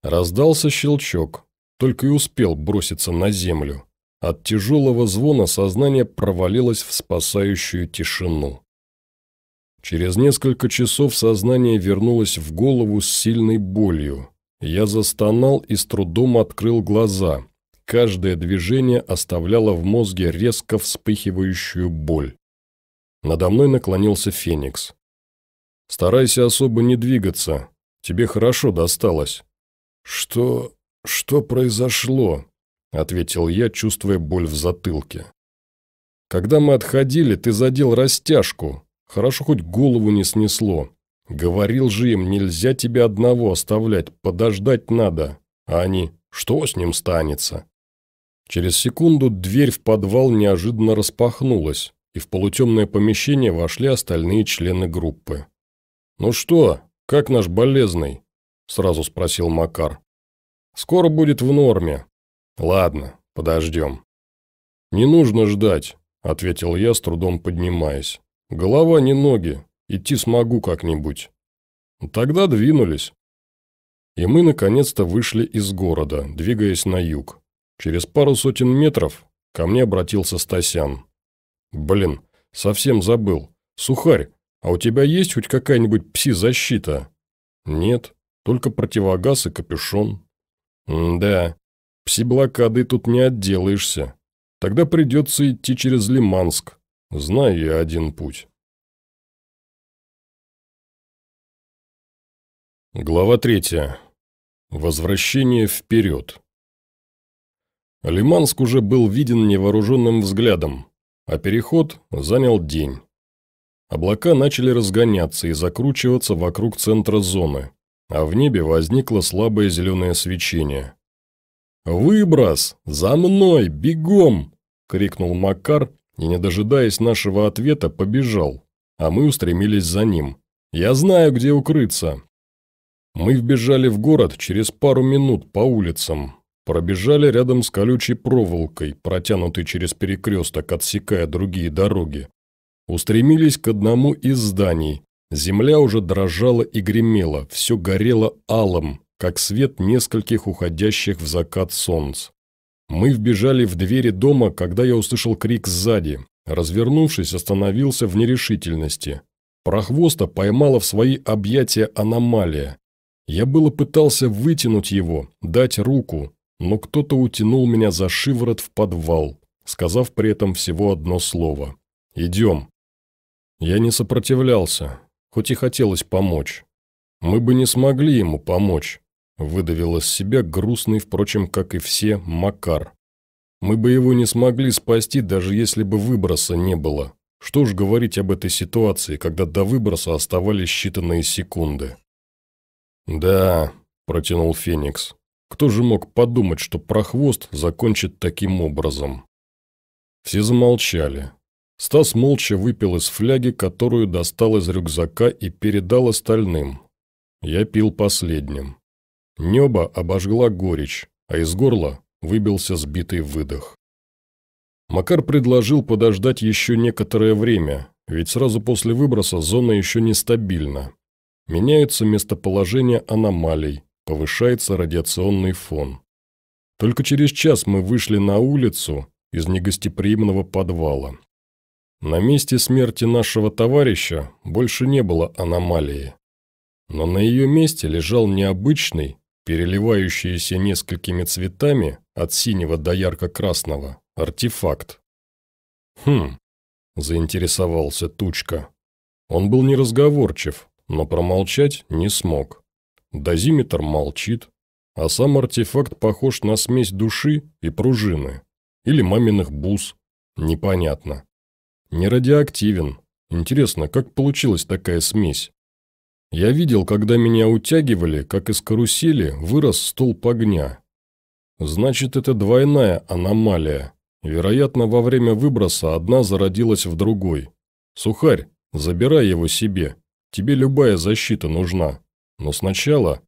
Раздался щелчок, только и успел броситься на землю. От тяжелого звона сознание провалилось в спасающую тишину. Через несколько часов сознание вернулось в голову с сильной болью. Я застонал и с трудом открыл глаза. Каждое движение оставляло в мозге резко вспыхивающую боль. Надо мной наклонился Феникс. «Старайся особо не двигаться. Тебе хорошо досталось». «Что... что произошло?» – ответил я, чувствуя боль в затылке. «Когда мы отходили, ты задел растяжку. Хорошо хоть голову не снесло. Говорил же им, нельзя тебя одного оставлять, подождать надо. А они, что с ним станется?» Через секунду дверь в подвал неожиданно распахнулась, и в полутемное помещение вошли остальные члены группы. «Ну что, как наш болезный?» – сразу спросил Макар. «Скоро будет в норме. «Ладно, подождем». «Не нужно ждать», – ответил я, с трудом поднимаясь. «Голова не ноги, идти смогу как-нибудь». Тогда двинулись. И мы наконец-то вышли из города, двигаясь на юг. Через пару сотен метров ко мне обратился Стасян. «Блин, совсем забыл. Сухарь, а у тебя есть хоть какая-нибудь пси-защита?» «Нет, только противогаз и капюшон». «Да, Пси-блокадой тут не отделаешься. Тогда придется идти через Лиманск. Знаю я один путь. Глава третья. Возвращение вперед. Лиманск уже был виден невооруженным взглядом, а переход занял день. Облака начали разгоняться и закручиваться вокруг центра зоны, а в небе возникло слабое зеленое свечение. «Выброс! За мной! Бегом!» – крикнул Макар и, не дожидаясь нашего ответа, побежал, а мы устремились за ним. «Я знаю, где укрыться!» Мы вбежали в город через пару минут по улицам, пробежали рядом с колючей проволокой, протянутой через перекресток, отсекая другие дороги. Устремились к одному из зданий. Земля уже дрожала и гремела, все горело алым, как свет нескольких уходящих в закат солнц. Мы вбежали в двери дома, когда я услышал крик сзади. Развернувшись, остановился в нерешительности. Прохвоста поймала в свои объятия аномалия. Я было пытался вытянуть его, дать руку, но кто-то утянул меня за шиворот в подвал, сказав при этом всего одно слово. «Идем». Я не сопротивлялся, хоть и хотелось помочь. Мы бы не смогли ему помочь. Выдавил из себя грустный, впрочем, как и все, Макар. Мы бы его не смогли спасти, даже если бы выброса не было. Что ж говорить об этой ситуации, когда до выброса оставались считанные секунды. «Да», – протянул Феникс. «Кто же мог подумать, что прохвост закончит таким образом?» Все замолчали. Стас молча выпил из фляги, которую достал из рюкзака и передал остальным. Я пил последним. Небо обожгла горечь, а из горла выбился сбитый выдох. Макар предложил подождать еще некоторое время, ведь сразу после выброса зона еще нестабильна. Меняется местоположение аномалий, повышается радиационный фон. Только через час мы вышли на улицу из негостеприимного подвала. На месте смерти нашего товарища больше не было аномалии. Но на ее месте лежал необычный, переливающийся несколькими цветами от синего до ярко-красного, артефакт. «Хм», – заинтересовался Тучка. Он был неразговорчив, но промолчать не смог. Дозиметр молчит, а сам артефакт похож на смесь души и пружины. Или маминых бус. Непонятно. Не радиоактивен. Интересно, как получилась такая смесь? Я видел, когда меня утягивали, как из карусели вырос столб огня. Значит, это двойная аномалия. Вероятно, во время выброса одна зародилась в другой. Сухарь, забирай его себе. Тебе любая защита нужна. Но сначала...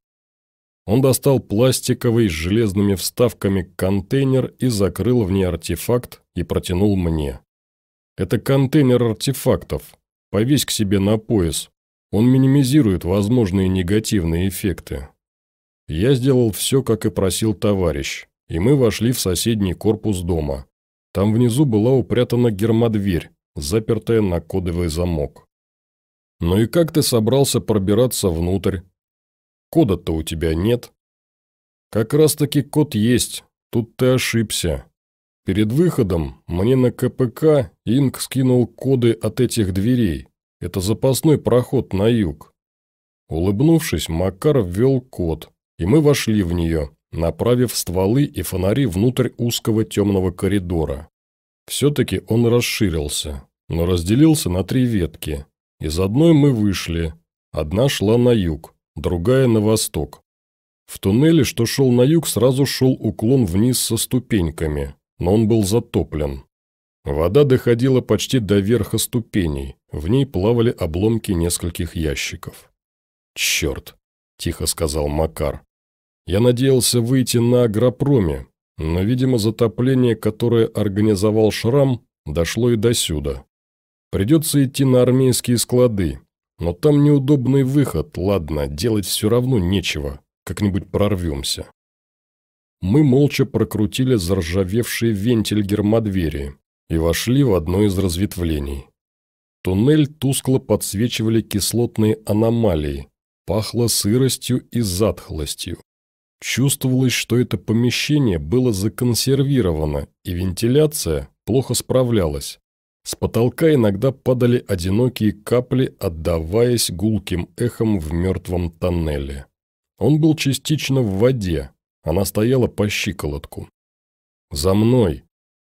Он достал пластиковый с железными вставками контейнер и закрыл в ней артефакт и протянул мне. Это контейнер артефактов. Повесь к себе на пояс. Он минимизирует возможные негативные эффекты. Я сделал все, как и просил товарищ, и мы вошли в соседний корпус дома. Там внизу была упрятана гермодверь, запертая на кодовый замок. «Ну и как ты собрался пробираться внутрь? Кода-то у тебя нет». «Как раз-таки код есть, тут ты ошибся. Перед выходом мне на КПК Инк скинул коды от этих дверей. Это запасной проход на юг». Улыбнувшись, Макар ввел код, и мы вошли в нее, направив стволы и фонари внутрь узкого темного коридора. Все-таки он расширился, но разделился на три ветки. Из одной мы вышли. Одна шла на юг, другая на восток. В туннеле, что шел на юг, сразу шел уклон вниз со ступеньками, но он был затоплен. Вода доходила почти до верха ступеней, в ней плавали обломки нескольких ящиков. «Черт!» – тихо сказал Макар. «Я надеялся выйти на агропроме, но, видимо, затопление, которое организовал Шрам, дошло и до сюда. Придется идти на армейские склады, но там неудобный выход, ладно, делать все равно нечего, как-нибудь прорвемся». Мы молча прокрутили заржавевший вентиль гермодвери и вошли в одно из разветвлений. Туннель тускло подсвечивали кислотные аномалии, пахло сыростью и затхлостью. Чувствовалось, что это помещение было законсервировано, и вентиляция плохо справлялась. С потолка иногда падали одинокие капли, отдаваясь гулким эхом в мертвом тоннеле. Он был частично в воде, она стояла по щиколотку. «За мной!»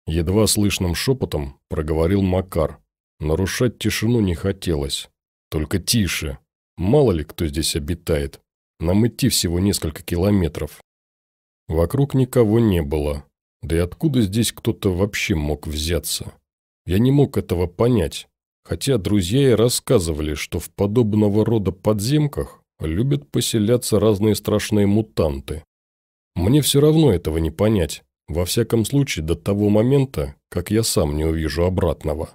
Едва слышным шепотом проговорил Макар. Нарушать тишину не хотелось. Только тише. Мало ли кто здесь обитает. Нам идти всего несколько километров. Вокруг никого не было. Да и откуда здесь кто-то вообще мог взяться? Я не мог этого понять. Хотя друзья и рассказывали, что в подобного рода подземках любят поселяться разные страшные мутанты. Мне все равно этого не понять. Во всяком случае, до того момента, как я сам не увижу обратного.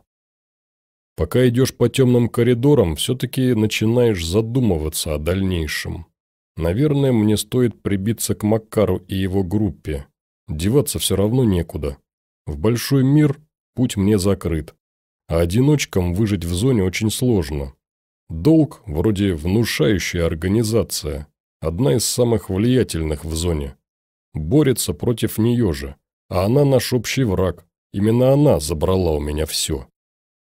Пока идешь по темным коридорам, все-таки начинаешь задумываться о дальнейшем. Наверное, мне стоит прибиться к Макару и его группе. Деваться все равно некуда. В большой мир путь мне закрыт. А одиночкам выжить в зоне очень сложно. Долг вроде внушающая организация. Одна из самых влиятельных в зоне. Борется против нее же. А она наш общий враг. Именно она забрала у меня все.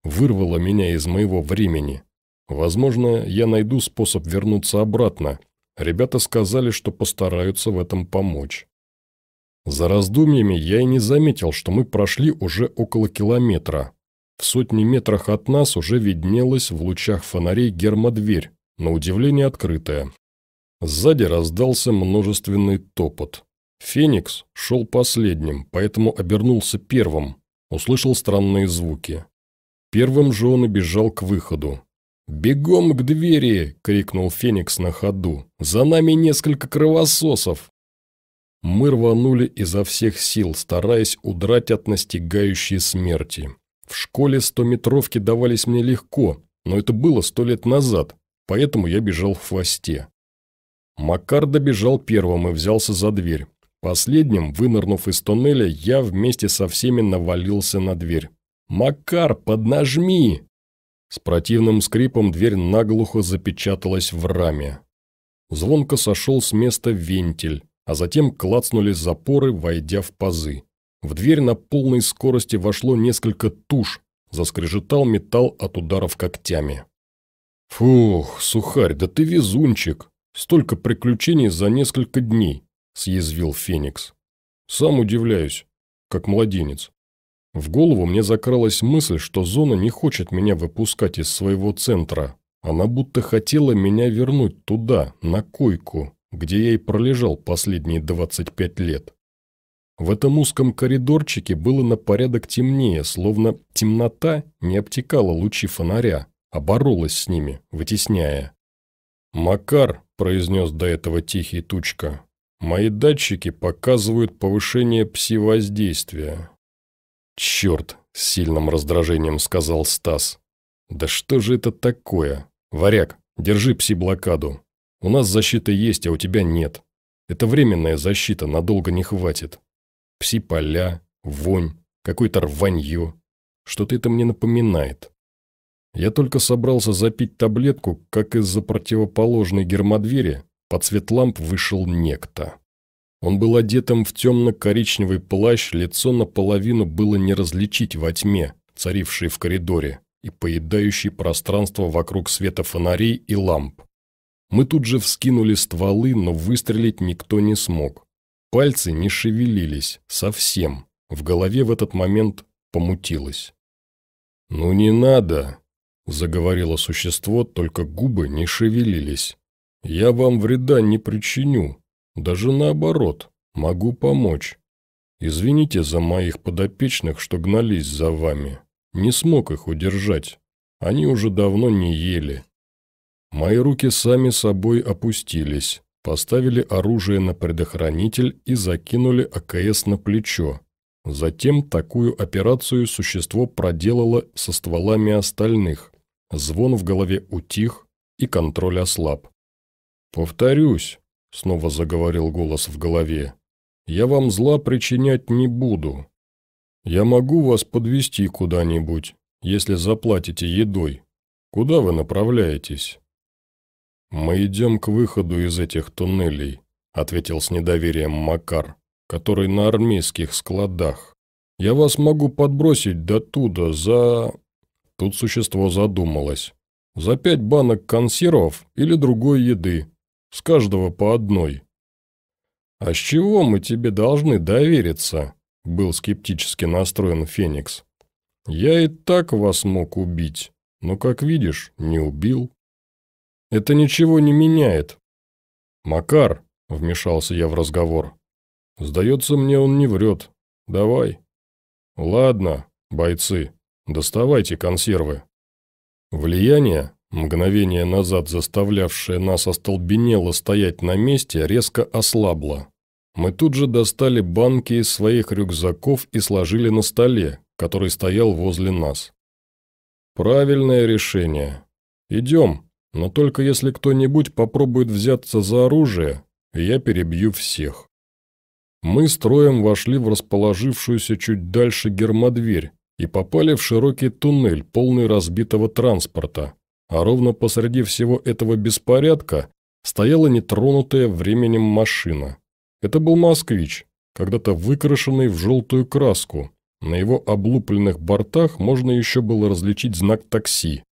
Вырвала меня из моего времени. Возможно, я найду способ вернуться обратно Ребята сказали, что постараются в этом помочь. За раздумьями я и не заметил, что мы прошли уже около километра. В сотни метрах от нас уже виднелась в лучах фонарей гермодверь, на удивление открытая. Сзади раздался множественный топот. Феникс шел последним, поэтому обернулся первым, услышал странные звуки. Первым же он и бежал к выходу. «Бегом к двери!» – крикнул Феникс на ходу. «За нами несколько кровососов!» Мы рванули изо всех сил, стараясь удрать от настигающей смерти. В школе стометровки давались мне легко, но это было сто лет назад, поэтому я бежал в хвосте. Макар добежал первым и взялся за дверь. Последним, вынырнув из тоннеля, я вместе со всеми навалился на дверь. «Макар, поднажми!» С противным скрипом дверь наглухо запечаталась в раме. Звонко сошел с места вентиль, а затем клацнули запоры, войдя в пазы. В дверь на полной скорости вошло несколько туш, заскрежетал металл от ударов когтями. «Фух, сухарь, да ты везунчик! Столько приключений за несколько дней!» – съязвил Феникс. «Сам удивляюсь, как младенец. В голову мне закралась мысль, что зона не хочет меня выпускать из своего центра. Она будто хотела меня вернуть туда, на койку, где я и пролежал последние 25 лет. В этом узком коридорчике было на порядок темнее, словно темнота не обтекала лучи фонаря, а боролась с ними, вытесняя. «Макар», – произнес до этого тихий тучка, – «мои датчики показывают повышение пси-воздействия». «Черт!» – с сильным раздражением сказал Стас. «Да что же это такое? Варяг, держи пси-блокаду. У нас защита есть, а у тебя нет. Это временная защита, надолго не хватит. Пси-поля, вонь, какое-то рванье. Что-то это мне напоминает». Я только собрался запить таблетку, как из-за противоположной гермодвери под цвет ламп вышел некто. Он был одетым в темно-коричневый плащ, лицо наполовину было не различить во тьме, царившей в коридоре, и поедающей пространство вокруг света фонарей и ламп. Мы тут же вскинули стволы, но выстрелить никто не смог. Пальцы не шевелились, совсем. В голове в этот момент помутилось. «Ну не надо!» – заговорило существо, только губы не шевелились. «Я вам вреда не причиню, даже наоборот, могу помочь. Извините за моих подопечных, что гнались за вами. Не смог их удержать. Они уже давно не ели. Мои руки сами собой опустились, поставили оружие на предохранитель и закинули АКС на плечо, Затем такую операцию существо проделало со стволами остальных. Звон в голове утих, и контроль ослаб. «Повторюсь», — снова заговорил голос в голове, — «я вам зла причинять не буду. Я могу вас подвести куда-нибудь, если заплатите едой. Куда вы направляетесь?» «Мы идем к выходу из этих туннелей», — ответил с недоверием Макар который на армейских складах. Я вас могу подбросить до туда за...» Тут существо задумалось. «За пять банок консервов или другой еды. С каждого по одной». «А с чего мы тебе должны довериться?» Был скептически настроен Феникс. «Я и так вас мог убить, но, как видишь, не убил». «Это ничего не меняет». «Макар», — вмешался я в разговор, Сдается мне, он не врет. Давай. Ладно, бойцы, доставайте консервы. Влияние, мгновение назад заставлявшее нас остолбенело стоять на месте, резко ослабло. Мы тут же достали банки из своих рюкзаков и сложили на столе, который стоял возле нас. Правильное решение. Идем, но только если кто-нибудь попробует взяться за оружие, я перебью всех. Мы строем вошли в расположившуюся чуть дальше гермодверь и попали в широкий туннель, полный разбитого транспорта. А ровно посреди всего этого беспорядка стояла нетронутая временем машина. Это был «Москвич», когда-то выкрашенный в желтую краску. На его облупленных бортах можно еще было различить знак такси.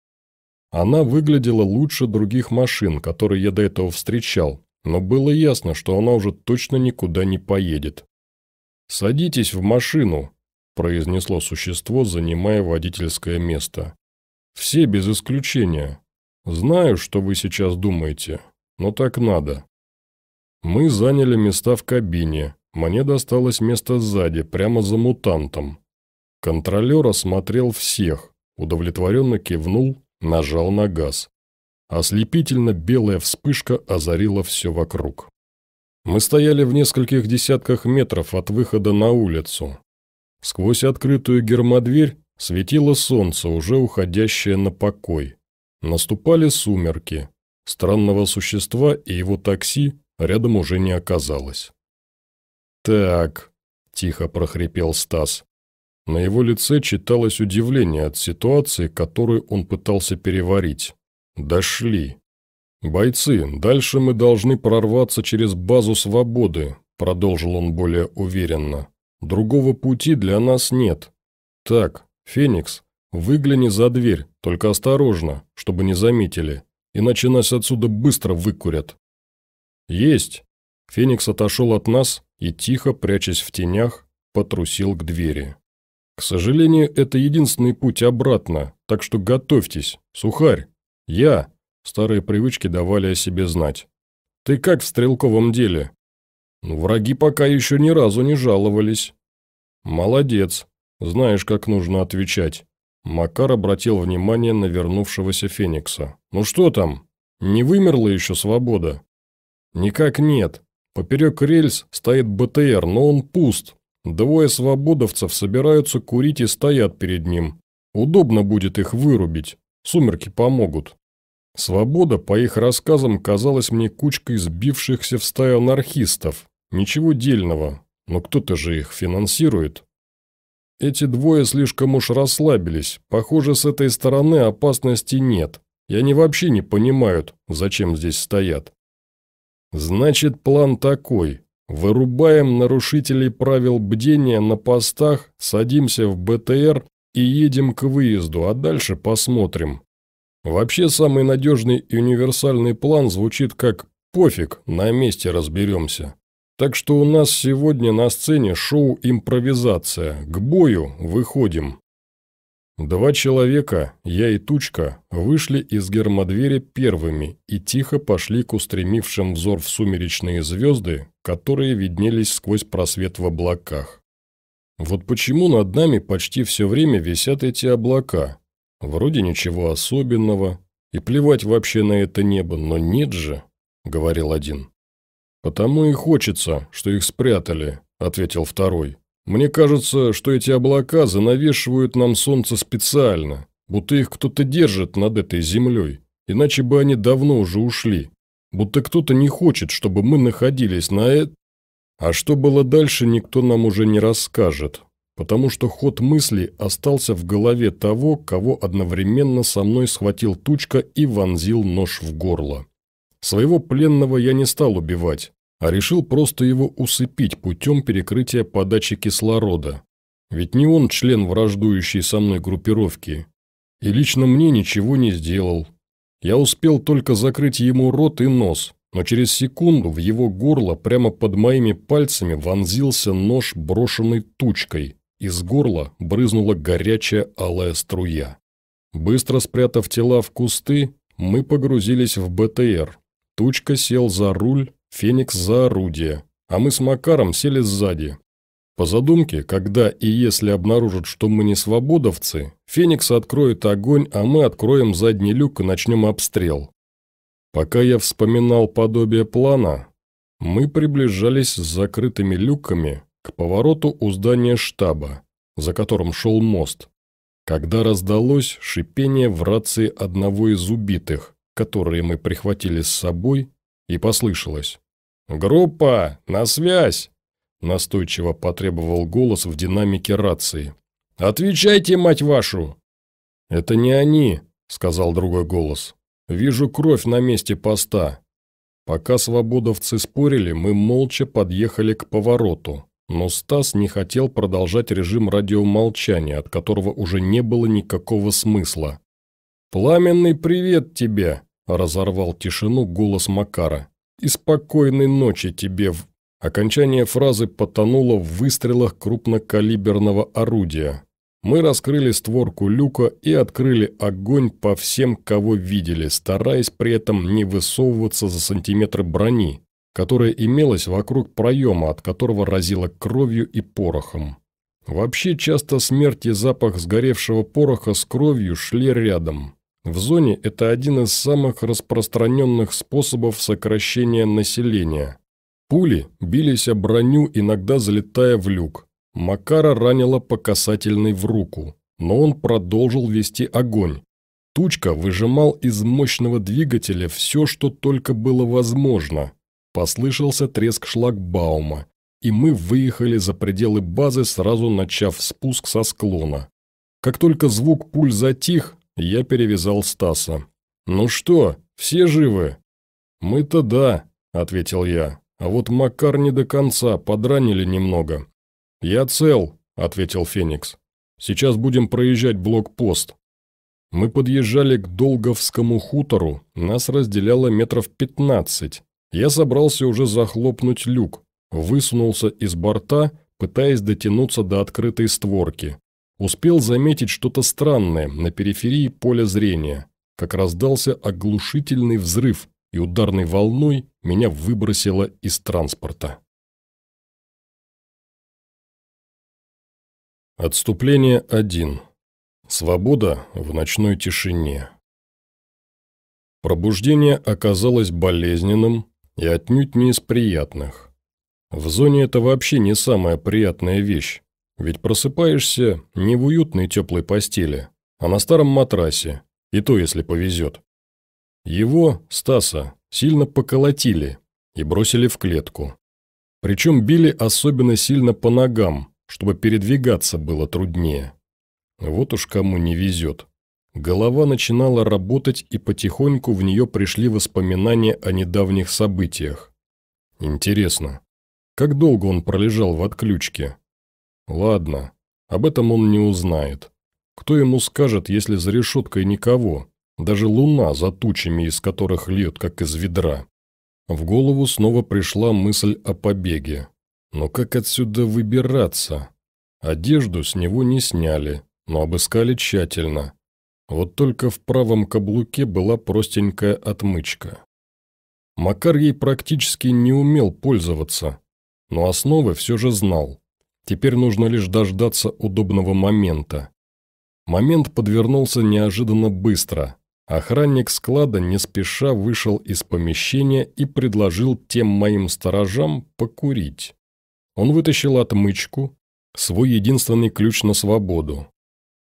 Она выглядела лучше других машин, которые я до этого встречал, но было ясно, что она уже точно никуда не поедет. «Садитесь в машину», – произнесло существо, занимая водительское место. «Все без исключения. Знаю, что вы сейчас думаете, но так надо». Мы заняли места в кабине. Мне досталось место сзади, прямо за мутантом. Контролер осмотрел всех, удовлетворенно кивнул, нажал на газ. Ослепительно белая вспышка озарила все вокруг. Мы стояли в нескольких десятках метров от выхода на улицу. Сквозь открытую гермодверь светило солнце, уже уходящее на покой. Наступали сумерки. Странного существа и его такси рядом уже не оказалось. «Так», – тихо прохрипел Стас. На его лице читалось удивление от ситуации, которую он пытался переварить. «Дошли. Бойцы, дальше мы должны прорваться через базу свободы», продолжил он более уверенно. «Другого пути для нас нет. Так, Феникс, выгляни за дверь, только осторожно, чтобы не заметили. иначе нас отсюда быстро выкурят». «Есть!» Феникс отошел от нас и, тихо прячась в тенях, потрусил к двери. «К сожалению, это единственный путь обратно, так что готовьтесь. Сухарь, я!» Старые привычки давали о себе знать. «Ты как в стрелковом деле?» «Ну, «Враги пока еще ни разу не жаловались». «Молодец. Знаешь, как нужно отвечать». Макар обратил внимание на вернувшегося Феникса. «Ну что там? Не вымерла еще свобода?» «Никак нет. Поперек рельс стоит БТР, но он пуст. Двое свободовцев собираются курить и стоят перед ним. Удобно будет их вырубить. Сумерки помогут». Свобода, по их рассказам, казалась мне кучкой сбившихся в стаю анархистов. Ничего дельного, но кто-то же их финансирует. Эти двое слишком уж расслабились. Похоже, с этой стороны опасности нет. И они вообще не понимают, зачем здесь стоят. Значит, план такой. Вырубаем нарушителей правил бдения на постах, садимся в БТР и едем к выезду, а дальше посмотрим. Вообще, самый надежный и универсальный план звучит как «пофиг, на месте разберемся». Так что у нас сегодня на сцене шоу «Импровизация». К бою выходим. Два человека, я и Тучка, вышли из гермодвери первыми и тихо пошли к устремившим взор в сумеречные звезды, которые виднелись сквозь просвет в облаках. Вот почему над нами почти все время висят эти облака. Вроде ничего особенного, и плевать вообще на это небо, но нет же, — говорил один. «Потому и хочется, что их спрятали», – ответил второй. «Мне кажется, что эти облака занавешивают нам солнце специально, будто их кто-то держит над этой землей, иначе бы они давно уже ушли. Будто кто-то не хочет, чтобы мы находились на это... А что было дальше, никто нам уже не расскажет, потому что ход мысли остался в голове того, кого одновременно со мной схватил тучка и вонзил нож в горло. Своего пленного я не стал убивать, а решил просто его усыпить путем перекрытия подачи кислорода. Ведь не он член враждующей со мной группировки. И лично мне ничего не сделал. Я успел только закрыть ему рот и нос, но через секунду в его горло прямо под моими пальцами вонзился нож, брошенный тучкой. Из горла брызнула горячая алая струя. Быстро спрятав тела в кусты, мы погрузились в БТР, Тучка сел за руль, Феникс за орудие, а мы с Макаром сели сзади. По задумке, когда и если обнаружат, что мы не свободовцы, Феникс откроет огонь, а мы откроем задний люк и начнем обстрел. Пока я вспоминал подобие плана, мы приближались с закрытыми люками к повороту у здания штаба, за которым шел мост, когда раздалось шипение в рации одного из убитых, которые мы прихватили с собой, и послышалось. «Группа, на связь!» Настойчиво потребовал голос в динамике рации. «Отвечайте, мать вашу!» «Это не они», — сказал другой голос. «Вижу кровь на месте поста». Пока свободовцы спорили, мы молча подъехали к повороту, но Стас не хотел продолжать режим радиомолчания, от которого уже не было никакого смысла. «Пламенный привет тебе!» Разорвал тишину голос Макара. «И спокойной ночи тебе!» в...» Окончание фразы потонуло в выстрелах крупнокалиберного орудия. Мы раскрыли створку люка и открыли огонь по всем, кого видели, стараясь при этом не высовываться за сантиметры брони, которая имелась вокруг проема, от которого разило кровью и порохом. Вообще часто смерть и запах сгоревшего пороха с кровью шли рядом. В зоне это один из самых распространенных способов сокращения населения. Пули бились о броню, иногда залетая в люк. Макара ранила по касательной в руку, но он продолжил вести огонь. Тучка выжимал из мощного двигателя все, что только было возможно. Послышался треск шлагбаума, и мы выехали за пределы базы, сразу начав спуск со склона. Как только звук пуль затих, я перевязал Стаса. «Ну что, все живы?» «Мы-то да», — ответил я. «А вот Макар не до конца, подранили немного». «Я цел», — ответил Феникс. «Сейчас будем проезжать блокпост». Мы подъезжали к Долговскому хутору, нас разделяло метров пятнадцать. Я собрался уже захлопнуть люк, высунулся из борта, пытаясь дотянуться до открытой створки. Успел заметить что-то странное на периферии поля зрения, как раздался оглушительный взрыв, и ударной волной меня выбросило из транспорта. Отступление 1. Свобода в ночной тишине. Пробуждение оказалось болезненным и отнюдь не из приятных. В зоне это вообще не самая приятная вещь, ведь просыпаешься не в уютной теплой постели, а на старом матрасе, и то, если повезет. Его, Стаса, сильно поколотили и бросили в клетку. Причем били особенно сильно по ногам, чтобы передвигаться было труднее. Вот уж кому не везет. Голова начинала работать, и потихоньку в нее пришли воспоминания о недавних событиях. Интересно, как долго он пролежал в отключке? Ладно, об этом он не узнает. Кто ему скажет, если за решеткой никого? Даже луна за тучами, из которых льет, как из ведра. В голову снова пришла мысль о побеге. Но как отсюда выбираться? Одежду с него не сняли, но обыскали тщательно. Вот только в правом каблуке была простенькая отмычка. Макар ей практически не умел пользоваться, но основы все же знал. Теперь нужно лишь дождаться удобного момента. Момент подвернулся неожиданно быстро. Охранник склада не спеша вышел из помещения и предложил тем моим сторожам покурить. Он вытащил отмычку, свой единственный ключ на свободу.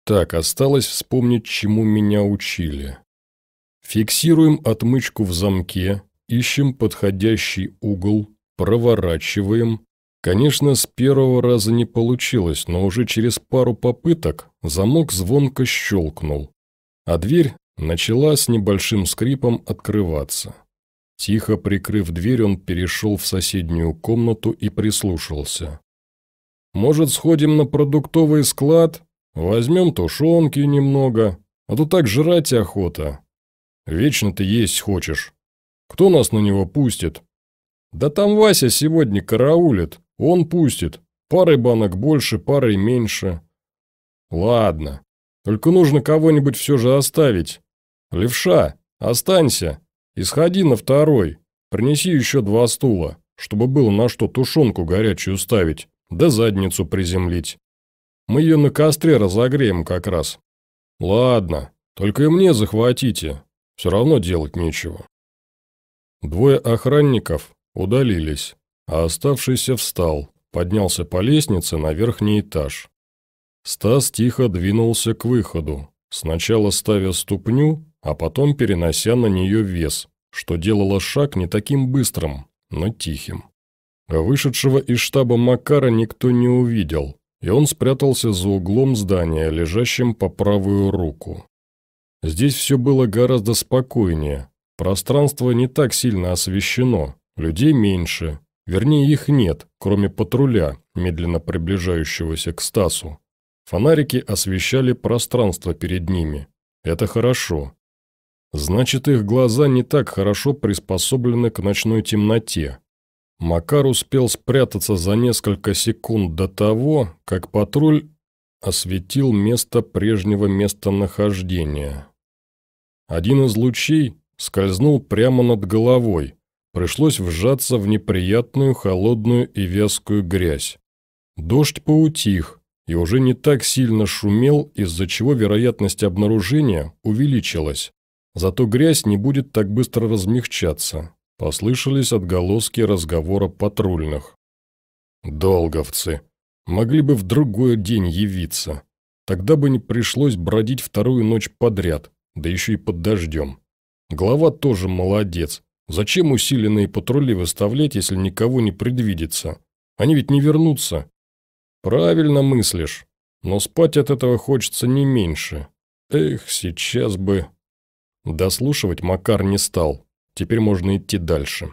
Так, осталось вспомнить, чему меня учили. Фиксируем отмычку в замке, ищем подходящий угол, проворачиваем. Конечно, с первого раза не получилось, но уже через пару попыток замок звонко щелкнул, а дверь начала с небольшим скрипом открываться. Тихо прикрыв дверь, он перешел в соседнюю комнату и прислушался. «Может, сходим на продуктовый склад? Возьмем тушенки немного, а то так жрать охота. Вечно ты есть хочешь. Кто нас на него пустит?» «Да там Вася сегодня караулит, он пустит. Парой банок больше, парой меньше». «Ладно, только нужно кого-нибудь все же оставить. Левша, останься, и сходи на второй. Принеси еще два стула, чтобы было на что тушенку горячую ставить, да задницу приземлить. Мы ее на костре разогреем как раз. Ладно, только и мне захватите. Все равно делать нечего. Двое охранников удалились, а оставшийся встал, поднялся по лестнице на верхний этаж. Стас тихо двинулся к выходу, сначала ставя ступню, а потом перенося на нее вес, что делало шаг не таким быстрым, но тихим. Вышедшего из штаба Макара никто не увидел, и он спрятался за углом здания, лежащим по правую руку. Здесь все было гораздо спокойнее, пространство не так сильно освещено, людей меньше, вернее их нет, кроме патруля, медленно приближающегося к Стасу. Фонарики освещали пространство перед ними. Это хорошо. Значит, их глаза не так хорошо приспособлены к ночной темноте. Макар успел спрятаться за несколько секунд до того, как патруль осветил место прежнего местонахождения. Один из лучей скользнул прямо над головой. Пришлось вжаться в неприятную холодную и вязкую грязь. Дождь поутих и уже не так сильно шумел, из-за чего вероятность обнаружения увеличилась. Зато грязь не будет так быстро размягчаться. Послышались отголоски разговора патрульных. «Долговцы. Могли бы в другой день явиться. Тогда бы не пришлось бродить вторую ночь подряд, да еще и под дождем. Глава тоже молодец. Зачем усиленные патрули выставлять, если никого не предвидится? Они ведь не вернутся. Правильно мыслишь. Но спать от этого хочется не меньше. Эх, сейчас бы... Дослушивать Макар не стал. Теперь можно идти дальше.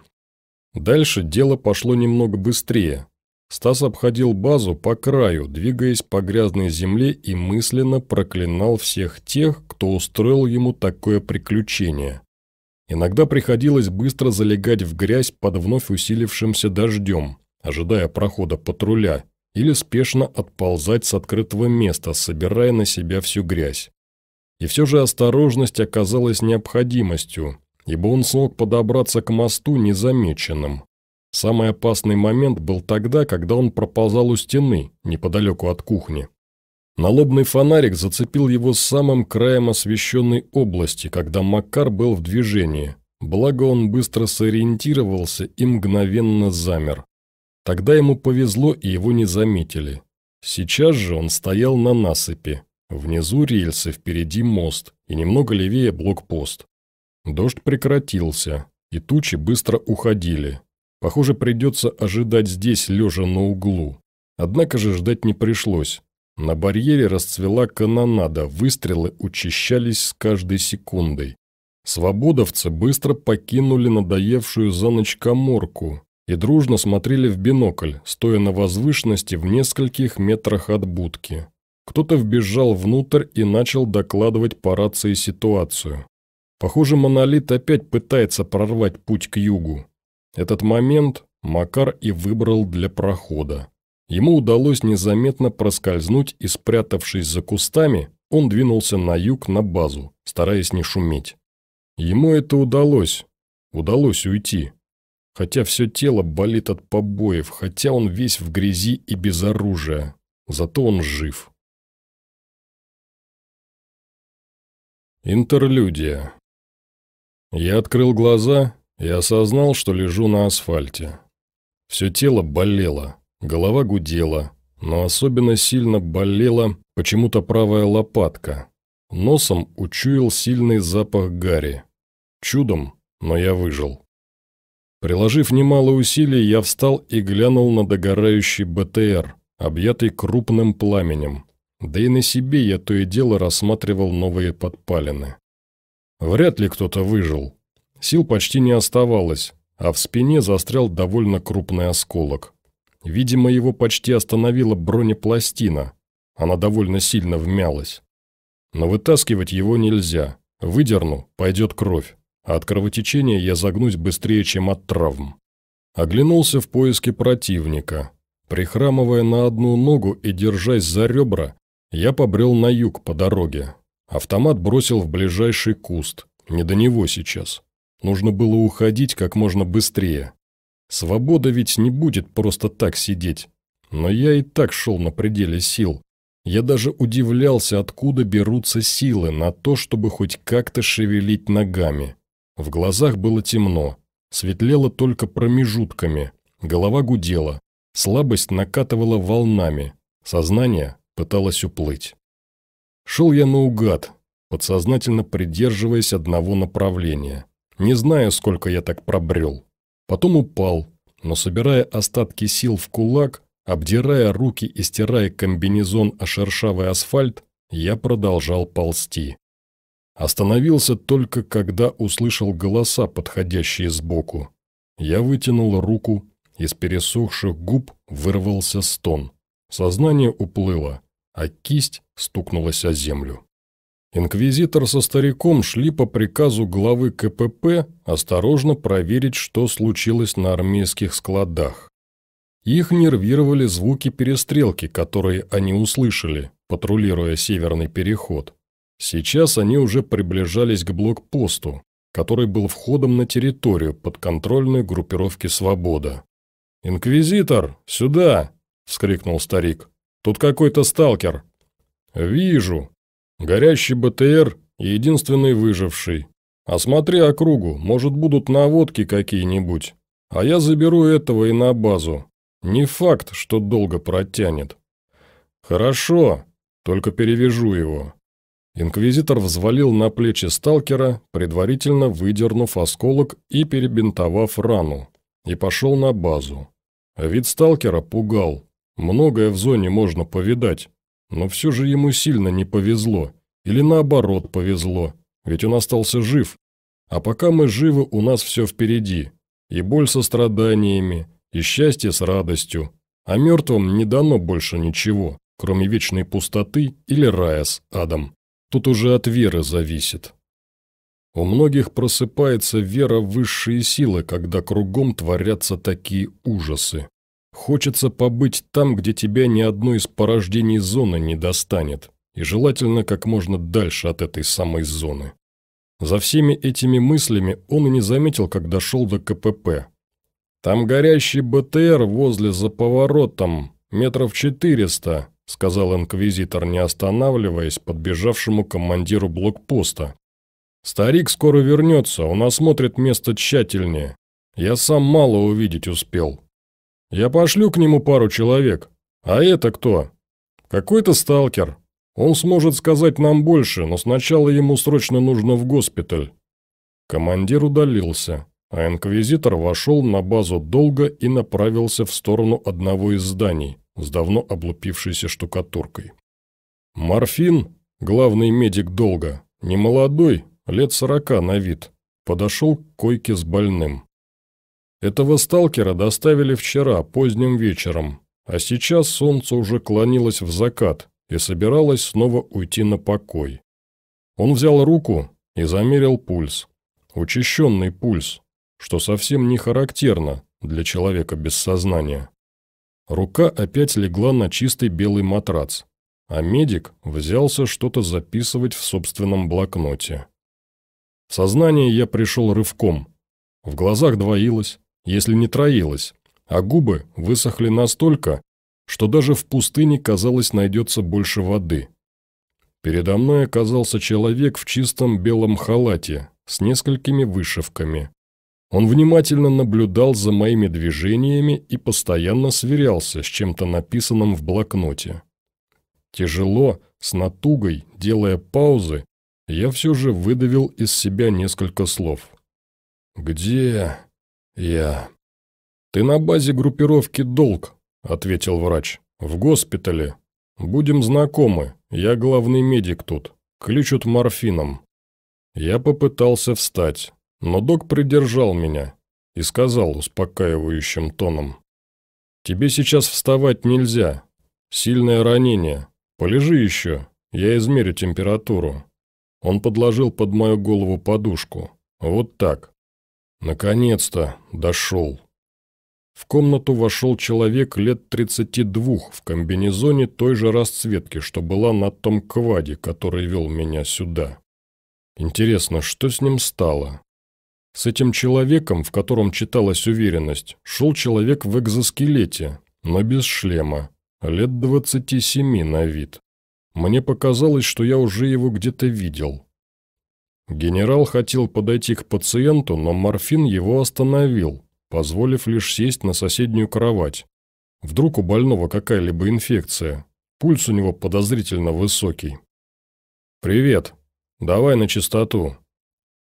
Дальше дело пошло немного быстрее. Стас обходил базу по краю, двигаясь по грязной земле и мысленно проклинал всех тех, кто устроил ему такое приключение. Иногда приходилось быстро залегать в грязь под вновь усилившимся дождем, ожидая прохода патруля, или спешно отползать с открытого места, собирая на себя всю грязь. И все же осторожность оказалась необходимостью, ибо он смог подобраться к мосту незамеченным. Самый опасный момент был тогда, когда он проползал у стены, неподалеку от кухни. Налобный фонарик зацепил его самым краем освещенной области, когда Макар был в движении, благо он быстро сориентировался и мгновенно замер. Тогда ему повезло, и его не заметили. Сейчас же он стоял на насыпи. Внизу рельсы, впереди мост, и немного левее блокпост. Дождь прекратился, и тучи быстро уходили. Похоже, придется ожидать здесь, лежа на углу. Однако же ждать не пришлось. На барьере расцвела канонада, выстрелы учащались с каждой секундой. Свободовцы быстро покинули надоевшую за ночь коморку и дружно смотрели в бинокль, стоя на возвышенности в нескольких метрах от будки. Кто-то вбежал внутрь и начал докладывать по рации ситуацию. Похоже, монолит опять пытается прорвать путь к югу. Этот момент Макар и выбрал для прохода. Ему удалось незаметно проскользнуть и, спрятавшись за кустами, он двинулся на юг на базу, стараясь не шуметь. Ему это удалось. Удалось уйти. Хотя все тело болит от побоев, хотя он весь в грязи и без оружия. Зато он жив. Интерлюдия. Я открыл глаза и осознал, что лежу на асфальте. Все тело болело, голова гудела, но особенно сильно болела почему-то правая лопатка. Носом учуял сильный запах гари. Чудом, но я выжил. Приложив немало усилий, я встал и глянул на догорающий БТР, объятый крупным пламенем. Да и на себе я то и дело рассматривал новые подпалины. Вряд ли кто-то выжил. Сил почти не оставалось, а в спине застрял довольно крупный осколок. Видимо, его почти остановила бронепластина. Она довольно сильно вмялась. Но вытаскивать его нельзя. Выдерну, пойдет кровь. А от кровотечения я загнусь быстрее, чем от травм. Оглянулся в поиске противника. Прихрамывая на одну ногу и держась за ребра, я побрел на юг по дороге. Автомат бросил в ближайший куст. Не до него сейчас. Нужно было уходить как можно быстрее. Свобода ведь не будет просто так сидеть. Но я и так шел на пределе сил. Я даже удивлялся, откуда берутся силы на то, чтобы хоть как-то шевелить ногами. В глазах было темно, светлело только промежутками, голова гудела, слабость накатывала волнами, сознание пыталось уплыть. Шел я наугад, подсознательно придерживаясь одного направления. Не знаю, сколько я так пробрел. Потом упал, но собирая остатки сил в кулак, обдирая руки и стирая комбинезон о шершавый асфальт, я продолжал ползти. Остановился только, когда услышал голоса, подходящие сбоку. Я вытянул руку, из пересохших губ вырвался стон. Сознание уплыло, а кисть стукнулась о землю. Инквизитор со стариком шли по приказу главы КПП осторожно проверить, что случилось на армейских складах. Их нервировали звуки перестрелки, которые они услышали, патрулируя северный переход. Сейчас они уже приближались к блокпосту, который был входом на территорию подконтрольной группировки «Свобода». «Инквизитор, сюда!» – вскрикнул старик. «Тут какой-то сталкер». «Вижу», Горящий БТР – единственный выживший. Осмотри округу, может, будут наводки какие-нибудь. А я заберу этого и на базу. Не факт, что долго протянет. Хорошо, только перевяжу его. Инквизитор взвалил на плечи сталкера, предварительно выдернув осколок и перебинтовав рану, и пошел на базу. А вид сталкера пугал. Многое в зоне можно повидать, но все же ему сильно не повезло. Или наоборот повезло, ведь он остался жив. А пока мы живы, у нас все впереди. И боль со страданиями, и счастье с радостью. а мертвым не дано больше ничего, кроме вечной пустоты или рая с адом. Тут уже от веры зависит. У многих просыпается вера в высшие силы, когда кругом творятся такие ужасы. Хочется побыть там, где тебя ни одно из порождений зоны не достанет, и желательно как можно дальше от этой самой зоны. За всеми этими мыслями он и не заметил, как дошел до КПП. «Там горящий БТР возле за поворотом, метров четыреста», сказал инквизитор, не останавливаясь, подбежавшему командиру блокпоста, Старик скоро вернется, он осмотрит место тщательнее. Я сам мало увидеть успел. Я пошлю к нему пару человек. А это кто? Какой-то сталкер. Он сможет сказать нам больше, но сначала ему срочно нужно в госпиталь. Командир удалился, а инквизитор вошел на базу долго и направился в сторону одного из зданий с давно облупившейся штукатуркой. Морфин, главный медик долга, немолодой, лет сорока на вид, подошел к койке с больным. Этого сталкера доставили вчера, поздним вечером, а сейчас солнце уже клонилось в закат и собиралось снова уйти на покой. Он взял руку и замерил пульс. Учащенный пульс, что совсем не характерно для человека без сознания. Рука опять легла на чистый белый матрац, а медик взялся что-то записывать в собственном блокноте. В сознание я пришел рывком. В глазах двоилось, если не троилось, а губы высохли настолько, что даже в пустыне, казалось, найдется больше воды. Передо мной оказался человек в чистом белом халате с несколькими вышивками. Он внимательно наблюдал за моими движениями и постоянно сверялся с чем-то написанным в блокноте. Тяжело, с натугой, делая паузы, я все же выдавил из себя несколько слов. «Где я?» «Ты на базе группировки «Долг», — ответил врач. «В госпитале. Будем знакомы. Я главный медик тут. Ключут морфином». Я попытался встать, но док придержал меня и сказал успокаивающим тоном. «Тебе сейчас вставать нельзя. Сильное ранение. Полежи еще, я измерю температуру». Он подложил под мою голову подушку. Вот так. Наконец-то дошел. В комнату вошел человек лет 32 в комбинезоне той же расцветки, что была на том кваде, который вел меня сюда. Интересно, что с ним стало? С этим человеком, в котором читалась уверенность, шел человек в экзоскелете, но без шлема, лет 27 на вид. Мне показалось, что я уже его где-то видел. Генерал хотел подойти к пациенту, но морфин его остановил, позволив лишь сесть на соседнюю кровать. Вдруг у больного какая-либо инфекция. Пульс у него подозрительно высокий. «Привет. Давай на чистоту».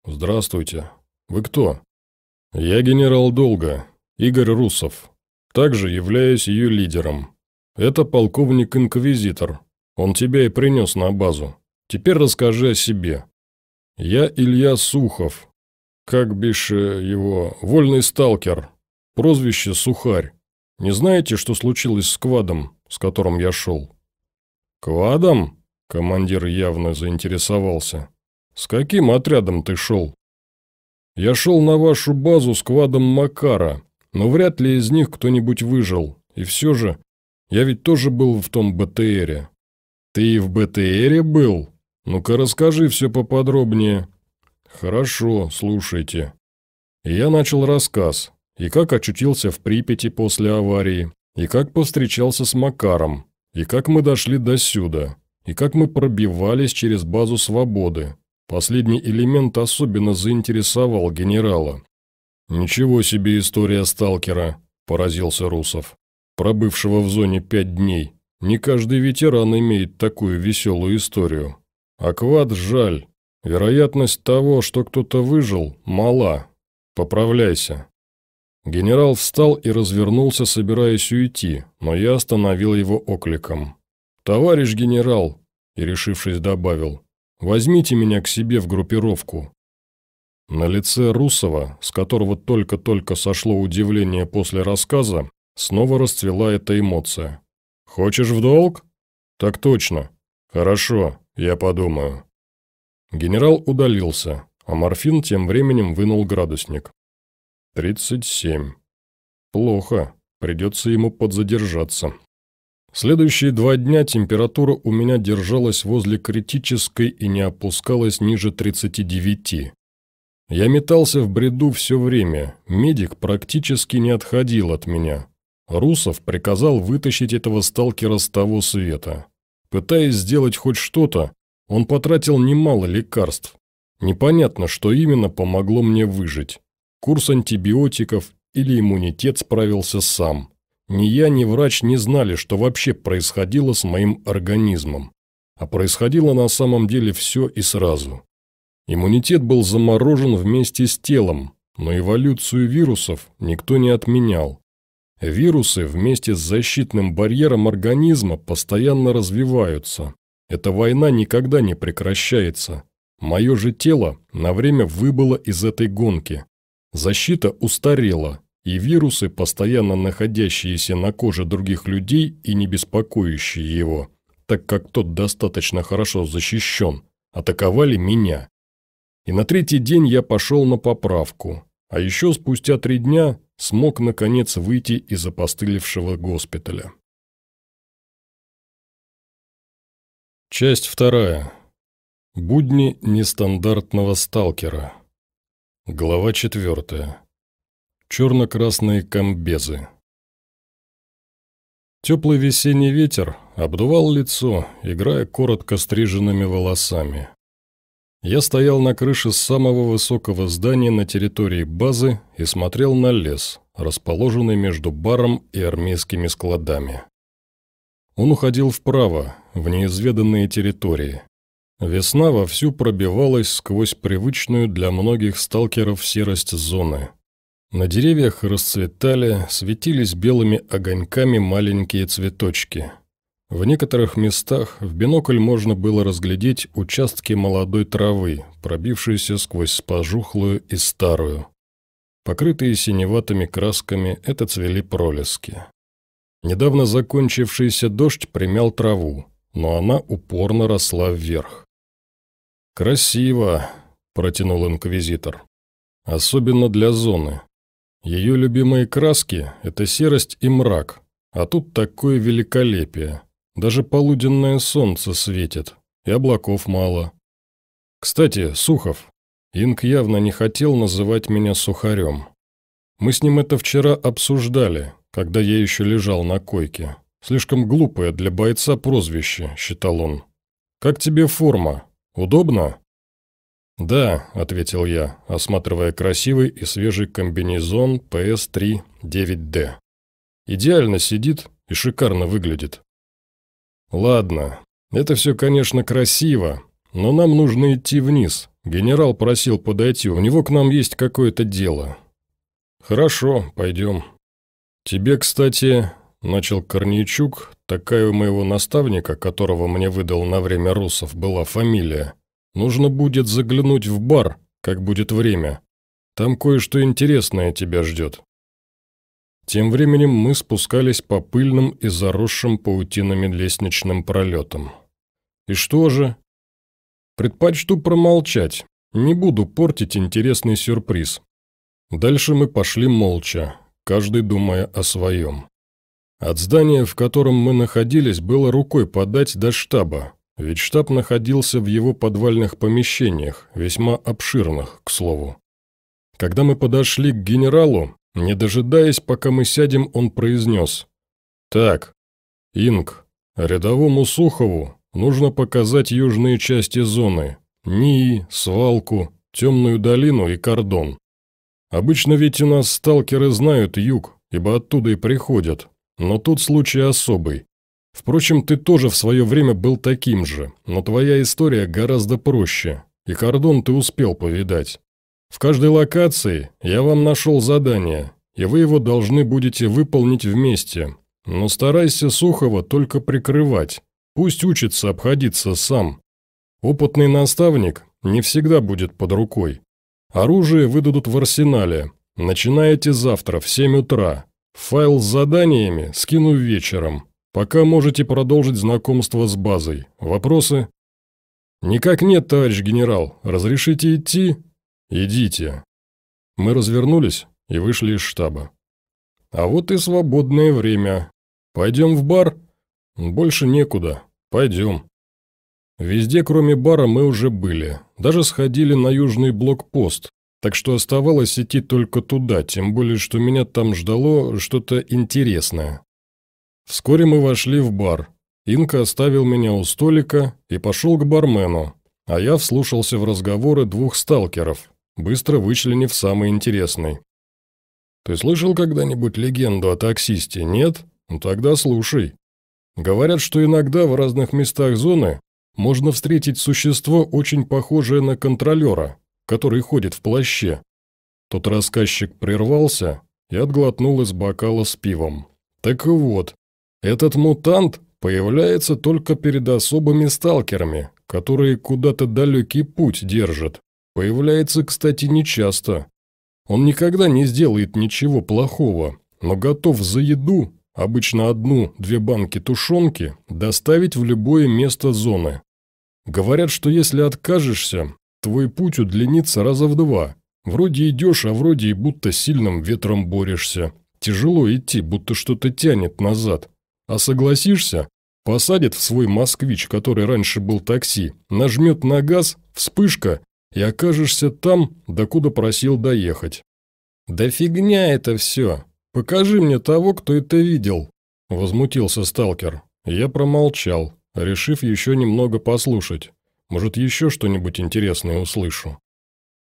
«Здравствуйте. Вы кто?» «Я генерал Долга, Игорь Русов. Также являюсь ее лидером. Это полковник-инквизитор, он тебя и принес на базу. Теперь расскажи о себе. Я Илья Сухов. Как бишь э, его, вольный сталкер. Прозвище Сухарь. Не знаете, что случилось с квадом, с которым я шел? Квадом? Командир явно заинтересовался. С каким отрядом ты шел? Я шел на вашу базу с квадом Макара, но вряд ли из них кто-нибудь выжил. И все же, я ведь тоже был в том БТРе. «Ты и в БТРе был? Ну-ка расскажи все поподробнее». «Хорошо, слушайте». я начал рассказ, и как очутился в Припяти после аварии, и как повстречался с Макаром, и как мы дошли до сюда, и как мы пробивались через базу свободы. Последний элемент особенно заинтересовал генерала. «Ничего себе история сталкера», – поразился Русов, пробывшего в зоне пять дней. Не каждый ветеран имеет такую веселую историю. Аквад жаль. Вероятность того, что кто-то выжил, мала. Поправляйся. Генерал встал и развернулся, собираясь уйти, но я остановил его окликом. «Товарищ генерал!» и, решившись, добавил. «Возьмите меня к себе в группировку». На лице Русова, с которого только-только сошло удивление после рассказа, Снова расцвела эта эмоция. «Хочешь в долг?» «Так точно. Хорошо, я подумаю». Генерал удалился, а морфин тем временем вынул градусник. «Тридцать семь. Плохо. Придется ему подзадержаться». Следующие два дня температура у меня держалась возле критической и не опускалась ниже 39. Я метался в бреду все время, медик практически не отходил от меня. Русов приказал вытащить этого сталкера с того света. Пытаясь сделать хоть что-то, он потратил немало лекарств. Непонятно, что именно помогло мне выжить. Курс антибиотиков или иммунитет справился сам. Ни я, ни врач не знали, что вообще происходило с моим организмом. А происходило на самом деле все и сразу. Иммунитет был заморожен вместе с телом, но эволюцию вирусов никто не отменял. Вирусы вместе с защитным барьером организма постоянно развиваются. Эта война никогда не прекращается. Мое же тело на время выбыло из этой гонки. Защита устарела, и вирусы, постоянно находящиеся на коже других людей и не беспокоящие его, так как тот достаточно хорошо защищен, атаковали меня. И на третий день я пошел на поправку, а еще спустя три дня смог наконец выйти из опостылевшего госпиталя. Часть вторая. Будни нестандартного сталкера. Глава четвертая. Черно-красные комбезы. Теплый весенний ветер обдувал лицо, играя коротко стриженными волосами. Я стоял на крыше самого высокого здания на территории базы и смотрел на лес, расположенный между баром и армейскими складами. Он уходил вправо, в неизведанные территории. Весна вовсю пробивалась сквозь привычную для многих сталкеров серость зоны – на деревьях расцветали, светились белыми огоньками маленькие цветочки. В некоторых местах в бинокль можно было разглядеть участки молодой травы, пробившиеся сквозь пожухлую и старую. Покрытые синеватыми красками, это цвели пролески. Недавно закончившийся дождь примял траву, но она упорно росла вверх. «Красиво», – протянул инквизитор. «Особенно для зоны. Ее любимые краски – это серость и мрак, а тут такое великолепие. Даже полуденное солнце светит, и облаков мало. Кстати, Сухов. Инк явно не хотел называть меня Сухарем. Мы с ним это вчера обсуждали, когда я еще лежал на койке. Слишком глупое для бойца прозвище, считал он. «Как тебе форма? Удобно?» «Да», – ответил я, осматривая красивый и свежий комбинезон PS3 9D. «Идеально сидит и шикарно выглядит». «Ладно, это все, конечно, красиво, но нам нужно идти вниз. Генерал просил подойти, у него к нам есть какое-то дело». «Хорошо, пойдем». «Тебе, кстати, – начал Корнейчук, такая у моего наставника, которого мне выдал на время русов, была фамилия. Нужно будет заглянуть в бар, как будет время. Там кое-что интересное тебя ждет». Тем временем мы спускались по пыльным и заросшим паутинами лестничным пролетам. «И что же?» «Предпочту промолчать. Не буду портить интересный сюрприз». Дальше мы пошли молча, каждый думая о своем. От здания, в котором мы находились, было рукой подать до штаба, ведь штаб находился в его подвальных помещениях, весьма обширных, к слову. Когда мы подошли к генералу, не дожидаясь, пока мы сядем, он произнес. «Так, Инг, рядовому Сухову нужно показать южные части зоны, НИИ, свалку, темную долину и кордон. Обычно ведь у нас сталкеры знают юг, ибо оттуда и приходят, но тут случай особый. Впрочем, ты тоже в свое время был таким же, но твоя история гораздо проще, и кордон ты успел повидать. В каждой локации я вам нашел задание, и вы его должны будете выполнить вместе. Но старайся Сухого только прикрывать, пусть учится обходиться сам. Опытный наставник не всегда будет под рукой. Оружие выдадут в арсенале. Начинаете завтра в 7 утра. Файл с заданиями скину вечером. Пока можете продолжить знакомство с базой. Вопросы?» «Никак нет, товарищ генерал. Разрешите идти?» «Идите». Мы развернулись и вышли из штаба. «А вот и свободное время. Пойдем в бар?» «Больше некуда. Пойдем». Везде, кроме бара, мы уже были. Даже сходили на южный блокпост, так что оставалось идти только туда, тем более, что меня там ждало что-то интересное. Вскоре мы вошли в бар. Инка оставил меня у столика и пошел к бармену, а я вслушался в разговоры двух сталкеров, быстро вычленив самый интересный. «Ты слышал когда-нибудь легенду о таксисте, нет? Ну тогда слушай. Говорят, что иногда в разных местах зоны можно встретить существо, очень похожее на контролера, который ходит в плаще. Тот рассказчик прервался и отглотнул из бокала с пивом. Так вот, этот мутант появляется только перед особыми сталкерами, которые куда-то далекий путь держат. Появляется, кстати, нечасто. Он никогда не сделает ничего плохого, но готов за еду, обычно одну-две банки тушенки, доставить в любое место зоны. Говорят, что если откажешься, Твой путь удлинится раза в два. Вроде идешь, а вроде и будто сильным ветром борешься. Тяжело идти, будто что-то тянет назад. А согласишься, посадит в свой москвич, который раньше был такси, нажмет на газ, вспышка, и окажешься там, докуда просил доехать. «Да фигня это все! Покажи мне того, кто это видел!» Возмутился сталкер. Я промолчал, решив еще немного послушать. Может, еще что-нибудь интересное услышу.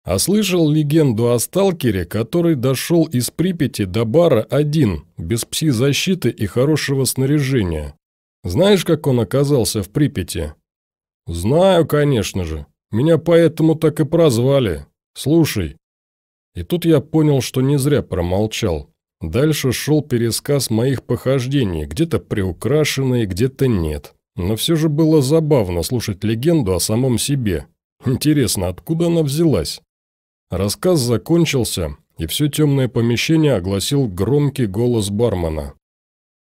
А слышал легенду о сталкере, который дошел из Припяти до бара один, без пси-защиты и хорошего снаряжения. Знаешь, как он оказался в Припяти? Знаю, конечно же. Меня поэтому так и прозвали. Слушай. И тут я понял, что не зря промолчал. Дальше шел пересказ моих похождений, где-то приукрашенные, где-то нет. Но все же было забавно слушать легенду о самом себе. Интересно, откуда она взялась? Рассказ закончился, и все темное помещение огласил громкий голос бармена.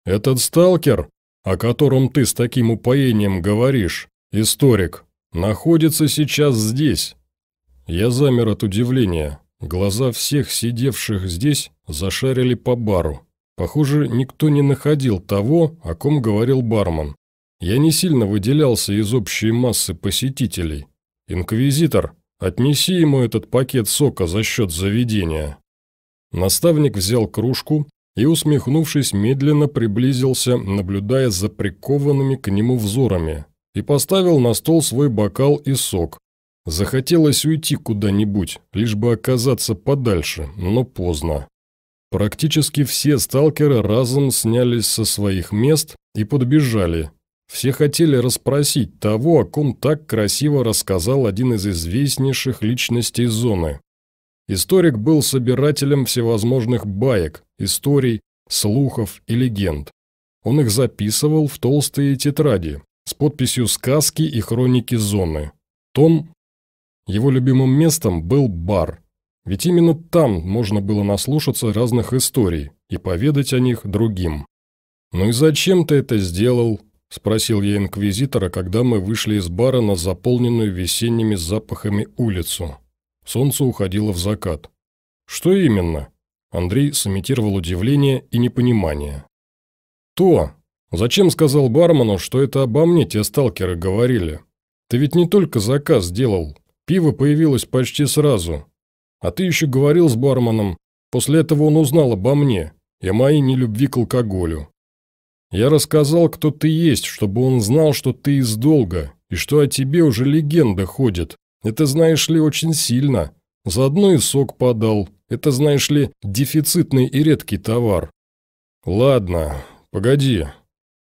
«Этот сталкер, о котором ты с таким упоением говоришь, историк, находится сейчас здесь». Я замер от удивления. Глаза всех сидевших здесь зашарили по бару. Похоже, никто не находил того, о ком говорил бармен. Я не сильно выделялся из общей массы посетителей. «Инквизитор, отнеси ему этот пакет сока за счет заведения». Наставник взял кружку и, усмехнувшись, медленно приблизился, наблюдая за прикованными к нему взорами, и поставил на стол свой бокал и сок. Захотелось уйти куда-нибудь, лишь бы оказаться подальше, но поздно. Практически все сталкеры разом снялись со своих мест и подбежали, все хотели расспросить того, о ком так красиво рассказал один из известнейших личностей зоны. Историк был собирателем всевозможных баек, историй, слухов и легенд. Он их записывал в толстые тетради с подписью «Сказки и хроники зоны». Том его любимым местом был бар, ведь именно там можно было наслушаться разных историй и поведать о них другим. «Ну и зачем ты это сделал?» – спросил я инквизитора, когда мы вышли из бара на заполненную весенними запахами улицу. Солнце уходило в закат. «Что именно?» Андрей сымитировал удивление и непонимание. «То! Зачем сказал бармену, что это обо мне те сталкеры говорили? Ты ведь не только заказ сделал, пиво появилось почти сразу. А ты еще говорил с барменом, после этого он узнал обо мне и моей нелюбви к алкоголю. Я рассказал, кто ты есть, чтобы он знал, что ты из долга, и что о тебе уже легенда ходит. Это, знаешь ли, очень сильно. Заодно и сок подал. Это, знаешь ли, дефицитный и редкий товар. Ладно, погоди.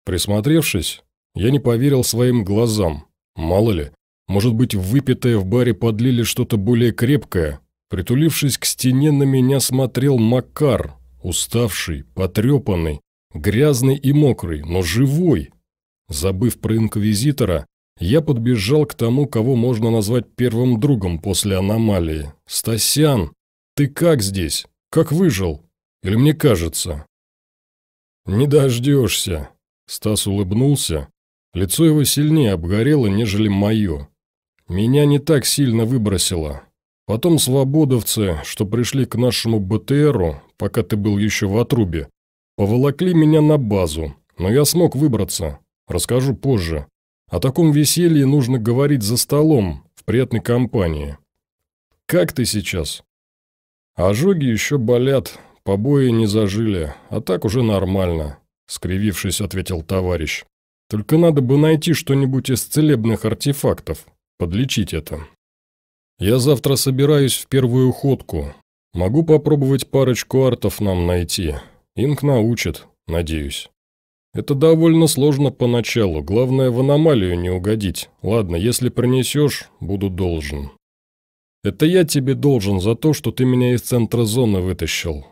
Присмотревшись, я не поверил своим глазам. Мало ли, может быть, выпитое в баре подлили что-то более крепкое. Притулившись к стене, на меня смотрел Макар, уставший, потрепанный, Грязный и мокрый, но живой. Забыв про инквизитора, я подбежал к тому, кого можно назвать первым другом после аномалии. «Стасян, ты как здесь? Как выжил? Или мне кажется?» «Не дождешься!» Стас улыбнулся. Лицо его сильнее обгорело, нежели мое. Меня не так сильно выбросило. Потом свободовцы, что пришли к нашему БТРу, пока ты был еще в отрубе, поволокли меня на базу, но я смог выбраться. Расскажу позже. О таком веселье нужно говорить за столом, в приятной компании. Как ты сейчас? Ожоги еще болят, побои не зажили, а так уже нормально, скривившись, ответил товарищ. Только надо бы найти что-нибудь из целебных артефактов, подлечить это. Я завтра собираюсь в первую ходку. Могу попробовать парочку артов нам найти. Инк научит, надеюсь. Это довольно сложно поначалу, главное в аномалию не угодить. Ладно, если принесешь, буду должен. Это я тебе должен за то, что ты меня из центра зоны вытащил.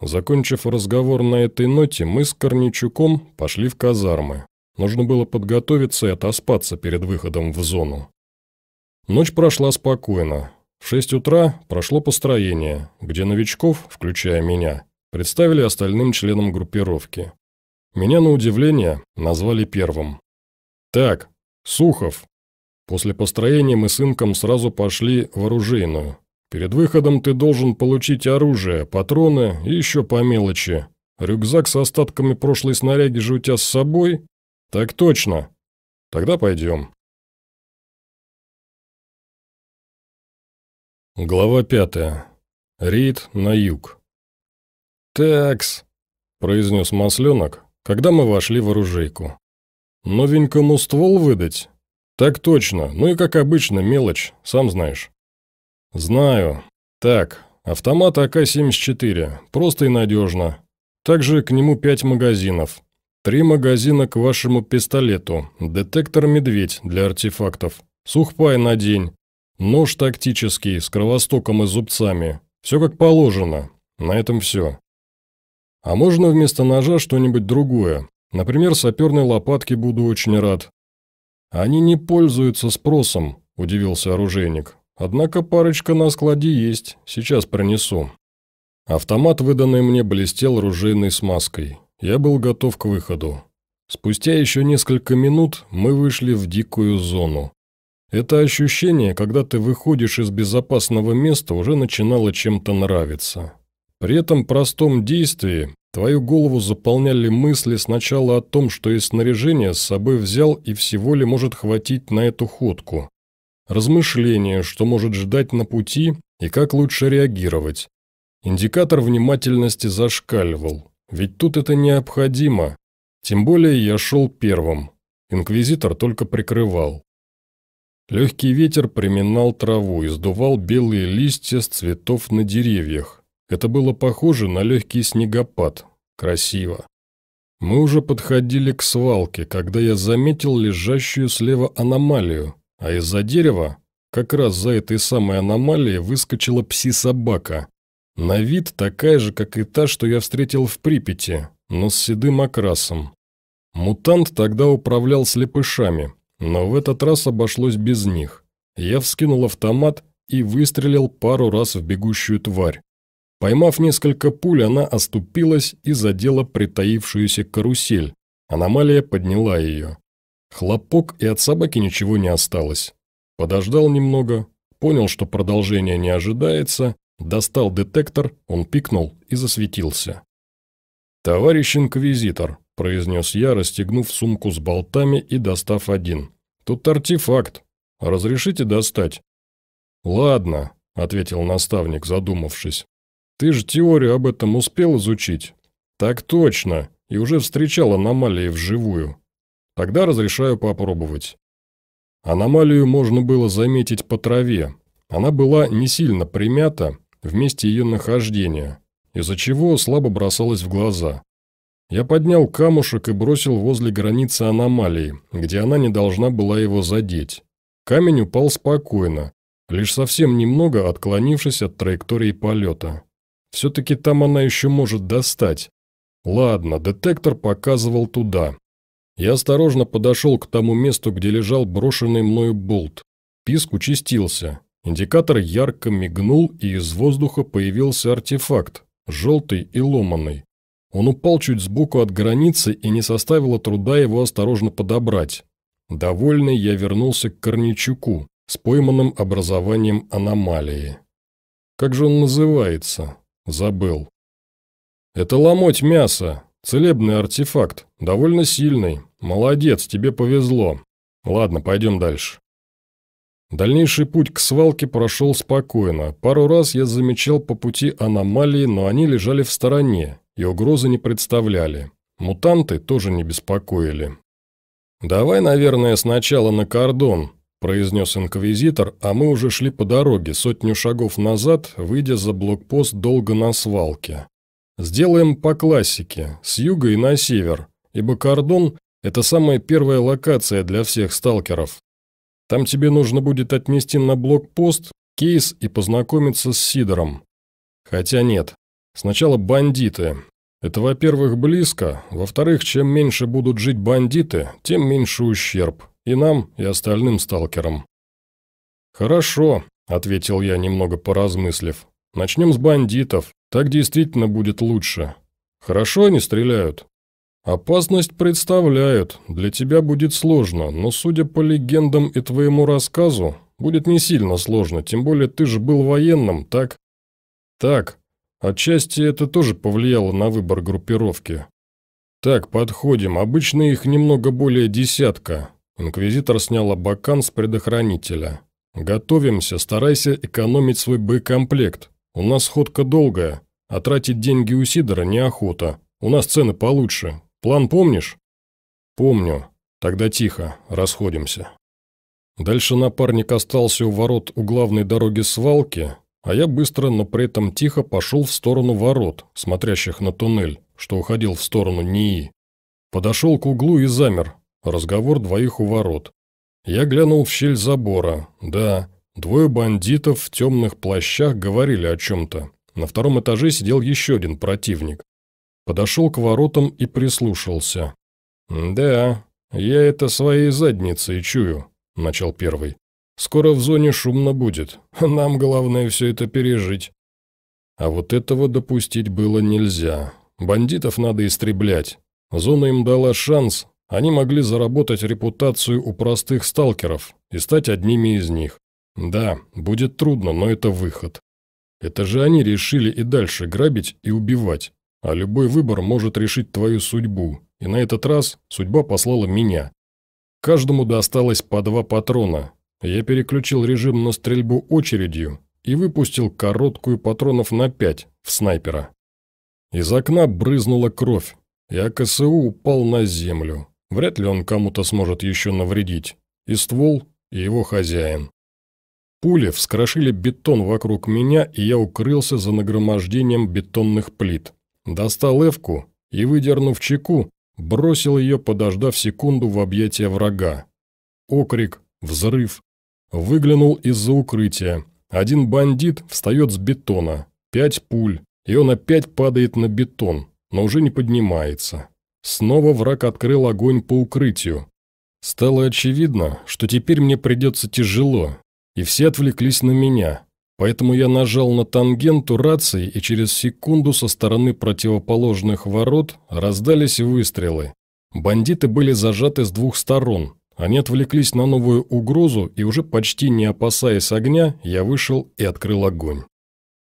Закончив разговор на этой ноте, мы с Корничуком пошли в казармы. Нужно было подготовиться и отоспаться перед выходом в зону. Ночь прошла спокойно. В шесть утра прошло построение, где новичков, включая меня, представили остальным членам группировки. Меня, на удивление, назвали первым. «Так, Сухов». После построения мы с Инком сразу пошли в оружейную. Перед выходом ты должен получить оружие, патроны и еще по мелочи. Рюкзак с остатками прошлой снаряги же у тебя с собой? Так точно. Тогда пойдем. Глава пятая. Рейд на юг. «Такс», – произнес масленок, когда мы вошли в оружейку. «Новенькому ствол выдать?» «Так точно, ну и как обычно, мелочь, сам знаешь». «Знаю. Так, автомат АК-74, просто и надежно. Также к нему пять магазинов. Три магазина к вашему пистолету, детектор «Медведь» для артефактов, сухпай на день, нож тактический с кровостоком и зубцами. Все как положено. На этом все. А можно вместо ножа что-нибудь другое? Например, саперной лопатки буду очень рад. Они не пользуются спросом, удивился оружейник. Однако парочка на складе есть, сейчас принесу. Автомат, выданный мне, блестел ружейной смазкой. Я был готов к выходу. Спустя еще несколько минут мы вышли в дикую зону. Это ощущение, когда ты выходишь из безопасного места, уже начинало чем-то нравиться. При этом простом действии твою голову заполняли мысли сначала о том, что из снаряжения с собой взял и всего ли может хватить на эту ходку. Размышления, что может ждать на пути и как лучше реагировать. Индикатор внимательности зашкаливал, ведь тут это необходимо. Тем более я шел первым. Инквизитор только прикрывал. Легкий ветер приминал траву и сдувал белые листья с цветов на деревьях. Это было похоже на легкий снегопад. Красиво. Мы уже подходили к свалке, когда я заметил лежащую слева аномалию, а из-за дерева, как раз за этой самой аномалией, выскочила пси-собака. На вид такая же, как и та, что я встретил в Припяти, но с седым окрасом. Мутант тогда управлял слепышами, но в этот раз обошлось без них. Я вскинул автомат и выстрелил пару раз в бегущую тварь. Поймав несколько пуль, она оступилась и задела притаившуюся карусель. Аномалия подняла ее. Хлопок, и от собаки ничего не осталось. Подождал немного, понял, что продолжения не ожидается, достал детектор, он пикнул и засветился. «Товарищ инквизитор», – произнес я, расстегнув сумку с болтами и достав один. «Тут артефакт. Разрешите достать?» «Ладно», – ответил наставник, задумавшись. Ты же теорию об этом успел изучить? Так точно, и уже встречал аномалии вживую. Тогда разрешаю попробовать. Аномалию можно было заметить по траве. Она была не сильно примята в месте ее нахождения, из-за чего слабо бросалась в глаза. Я поднял камушек и бросил возле границы аномалии, где она не должна была его задеть. Камень упал спокойно, лишь совсем немного отклонившись от траектории полета. Все-таки там она еще может достать. Ладно, детектор показывал туда. Я осторожно подошел к тому месту, где лежал брошенный мною болт. Писк участился. Индикатор ярко мигнул, и из воздуха появился артефакт, желтый и ломаный. Он упал чуть сбоку от границы и не составило труда его осторожно подобрать. Довольный я вернулся к Корничуку с пойманным образованием аномалии. Как же он называется? Забыл. Это ломоть мяса. Целебный артефакт. Довольно сильный. Молодец, тебе повезло. Ладно, пойдем дальше. Дальнейший путь к свалке прошел спокойно. Пару раз я замечал по пути аномалии, но они лежали в стороне и угрозы не представляли. Мутанты тоже не беспокоили. «Давай, наверное, сначала на кордон», – произнес инквизитор, а мы уже шли по дороге, сотню шагов назад, выйдя за блокпост долго на свалке. «Сделаем по классике, с юга и на север, ибо кордон – это самая первая локация для всех сталкеров. Там тебе нужно будет отнести на блокпост кейс и познакомиться с Сидором. Хотя нет, сначала бандиты. Это, во-первых, близко, во-вторых, чем меньше будут жить бандиты, тем меньше ущерб. И нам, и остальным сталкерам. «Хорошо», – ответил я, немного поразмыслив. «Начнем с бандитов. Так действительно будет лучше. Хорошо они стреляют?» «Опасность представляют. Для тебя будет сложно, но, судя по легендам и твоему рассказу, будет не сильно сложно, тем более ты же был военным, так?» «Так. Отчасти это тоже повлияло на выбор группировки. Так, подходим. Обычно их немного более десятка». Инквизитор снял абакан с предохранителя. «Готовимся, старайся экономить свой боекомплект. У нас ходка долгая, а тратить деньги у Сидора неохота. У нас цены получше, План помнишь?» «Помню. Тогда тихо, расходимся». Дальше напарник остался у ворот у главной дороги свалки, а я быстро, но при этом тихо пошел в сторону ворот, смотрящих на туннель, что уходил в сторону НИИ. Подошел к углу и замер. Разговор двоих у ворот. Я глянул в щель забора. Да, двое бандитов в темных плащах говорили о чем-то. На втором этаже сидел еще один противник. Подошел к воротам и прислушался. «Да, я это своей задницей чую», – начал первый. «Скоро в зоне шумно будет. Нам главное все это пережить». А вот этого допустить было нельзя. Бандитов надо истреблять. Зона им дала шанс, они могли заработать репутацию у простых сталкеров и стать одними из них. Да, будет трудно, но это выход. Это же они решили и дальше грабить и убивать. А любой выбор может решить твою судьбу, и на этот раз судьба послала меня. Каждому досталось по два патрона. Я переключил режим на стрельбу очередью и выпустил короткую патронов на пять в снайпера. Из окна брызнула кровь, и АКСУ упал на землю. Вряд ли он кому-то сможет еще навредить. И ствол, и его хозяин. Пули вскрошили бетон вокруг меня, и я укрылся за нагромождением бетонных плит. Достал эвку и, выдернув чеку, бросил ее, подождав секунду в объятия врага. Окрик, взрыв. Выглянул из-за укрытия. Один бандит встает с бетона. Пять пуль, и он опять падает на бетон, но уже не поднимается. Снова враг открыл огонь по укрытию. Стало очевидно, что теперь мне придется тяжело, и все отвлеклись на меня. Поэтому я нажал на тангенту рации, и через секунду со стороны противоположных ворот раздались выстрелы. Бандиты были зажаты с двух сторон. Они отвлеклись на новую угрозу, и уже почти не опасаясь огня, я вышел и открыл огонь.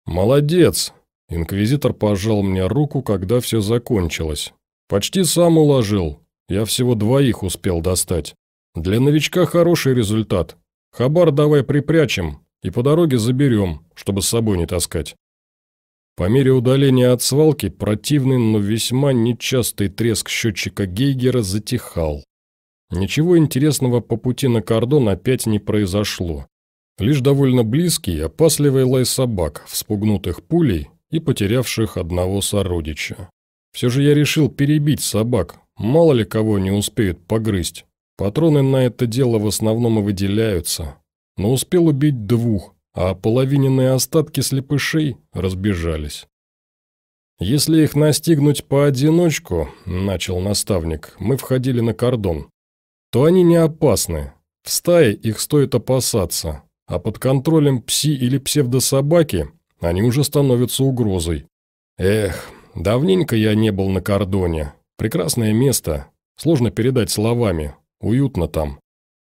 «Молодец!» Инквизитор пожал мне руку, когда все закончилось. «Почти сам уложил. Я всего двоих успел достать. Для новичка хороший результат. Хабар давай припрячем, и по дороге заберем, чтобы с собой не таскать. По мере удаления от свалки противный, но весьма нечастый треск счетчика Гейгера затихал. Ничего интересного по пути на кордон опять не произошло. Лишь довольно близкий, опасливый лай собак, вспугнутых пулей и потерявших одного сородича. Все же я решил перебить собак, мало ли кого не успеют погрызть. Патроны на это дело в основном и выделяются, но успел убить двух, а половиненные остатки слепышей разбежались. «Если их настигнуть поодиночку», – начал наставник, – «мы входили на кордон, то они не опасны. В стае их стоит опасаться, а под контролем пси или псевдособаки они уже становятся угрозой. Эх, давненько я не был на кордоне. Прекрасное место, сложно передать словами, уютно там.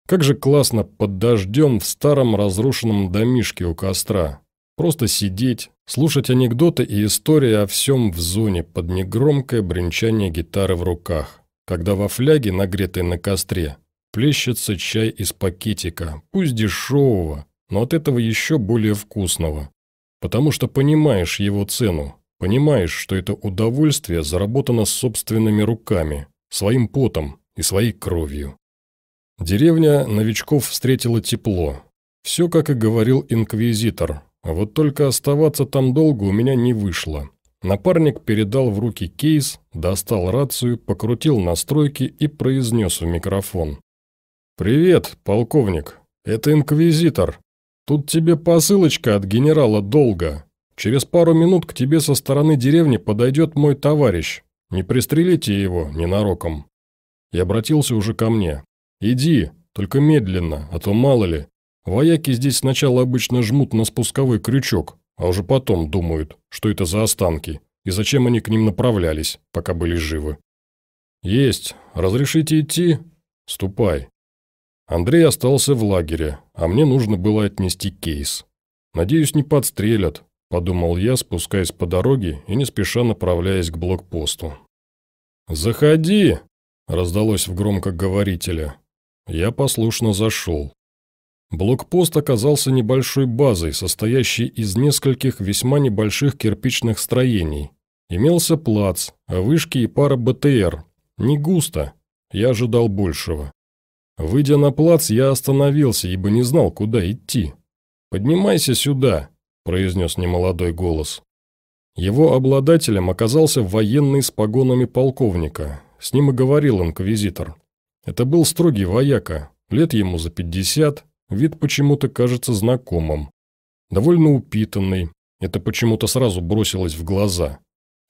Как же классно под дождем в старом разрушенном домишке у костра. Просто сидеть, слушать анекдоты и истории о всем в зоне под негромкое бренчание гитары в руках, когда во фляге, нагретой на костре, плещется чай из пакетика, пусть дешевого, но от этого еще более вкусного. Потому что понимаешь его цену, понимаешь, что это удовольствие заработано собственными руками, своим потом и своей кровью. Деревня новичков встретила тепло. Все, как и говорил инквизитор, а вот только оставаться там долго у меня не вышло. Напарник передал в руки кейс, достал рацию, покрутил настройки и произнес в микрофон. «Привет, полковник. Это инквизитор. Тут тебе посылочка от генерала Долга. Через пару минут к тебе со стороны деревни подойдет мой товарищ. Не пристрелите его ненароком». И обратился уже ко мне. «Иди, только медленно, а то мало ли, Вояки здесь сначала обычно жмут на спусковой крючок, а уже потом думают, что это за останки и зачем они к ним направлялись, пока были живы. «Есть. Разрешите идти?» «Ступай». Андрей остался в лагере, а мне нужно было отнести кейс. «Надеюсь, не подстрелят», – подумал я, спускаясь по дороге и не спеша направляясь к блокпосту. «Заходи!» – раздалось в громкоговорителе. Я послушно зашел. Блокпост оказался небольшой базой, состоящей из нескольких весьма небольших кирпичных строений. Имелся плац, а вышки и пара БТР. Не густо. Я ожидал большего. Выйдя на плац, я остановился, ибо не знал, куда идти. «Поднимайся сюда», – произнес немолодой голос. Его обладателем оказался военный с погонами полковника. С ним и говорил инквизитор. Это был строгий вояка, лет ему за пятьдесят, Вид почему-то кажется знакомым. Довольно упитанный. Это почему-то сразу бросилось в глаза.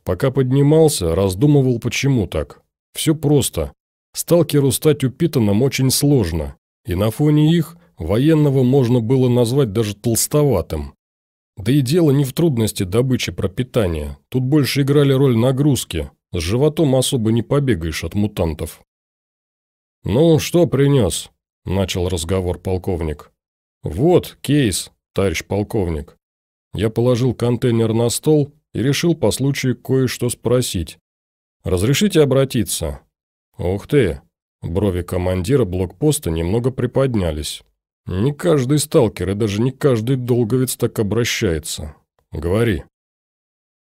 Пока поднимался, раздумывал, почему так. Все просто. Сталкеру стать упитанным очень сложно. И на фоне их военного можно было назвать даже толстоватым. Да и дело не в трудности добычи пропитания. Тут больше играли роль нагрузки. С животом особо не побегаешь от мутантов. «Ну, что принес?» – начал разговор полковник. «Вот кейс, товарищ полковник». Я положил контейнер на стол и решил по случаю кое-что спросить. «Разрешите обратиться?» «Ух ты!» Брови командира блокпоста немного приподнялись. «Не каждый сталкер и даже не каждый долговец так обращается. Говори».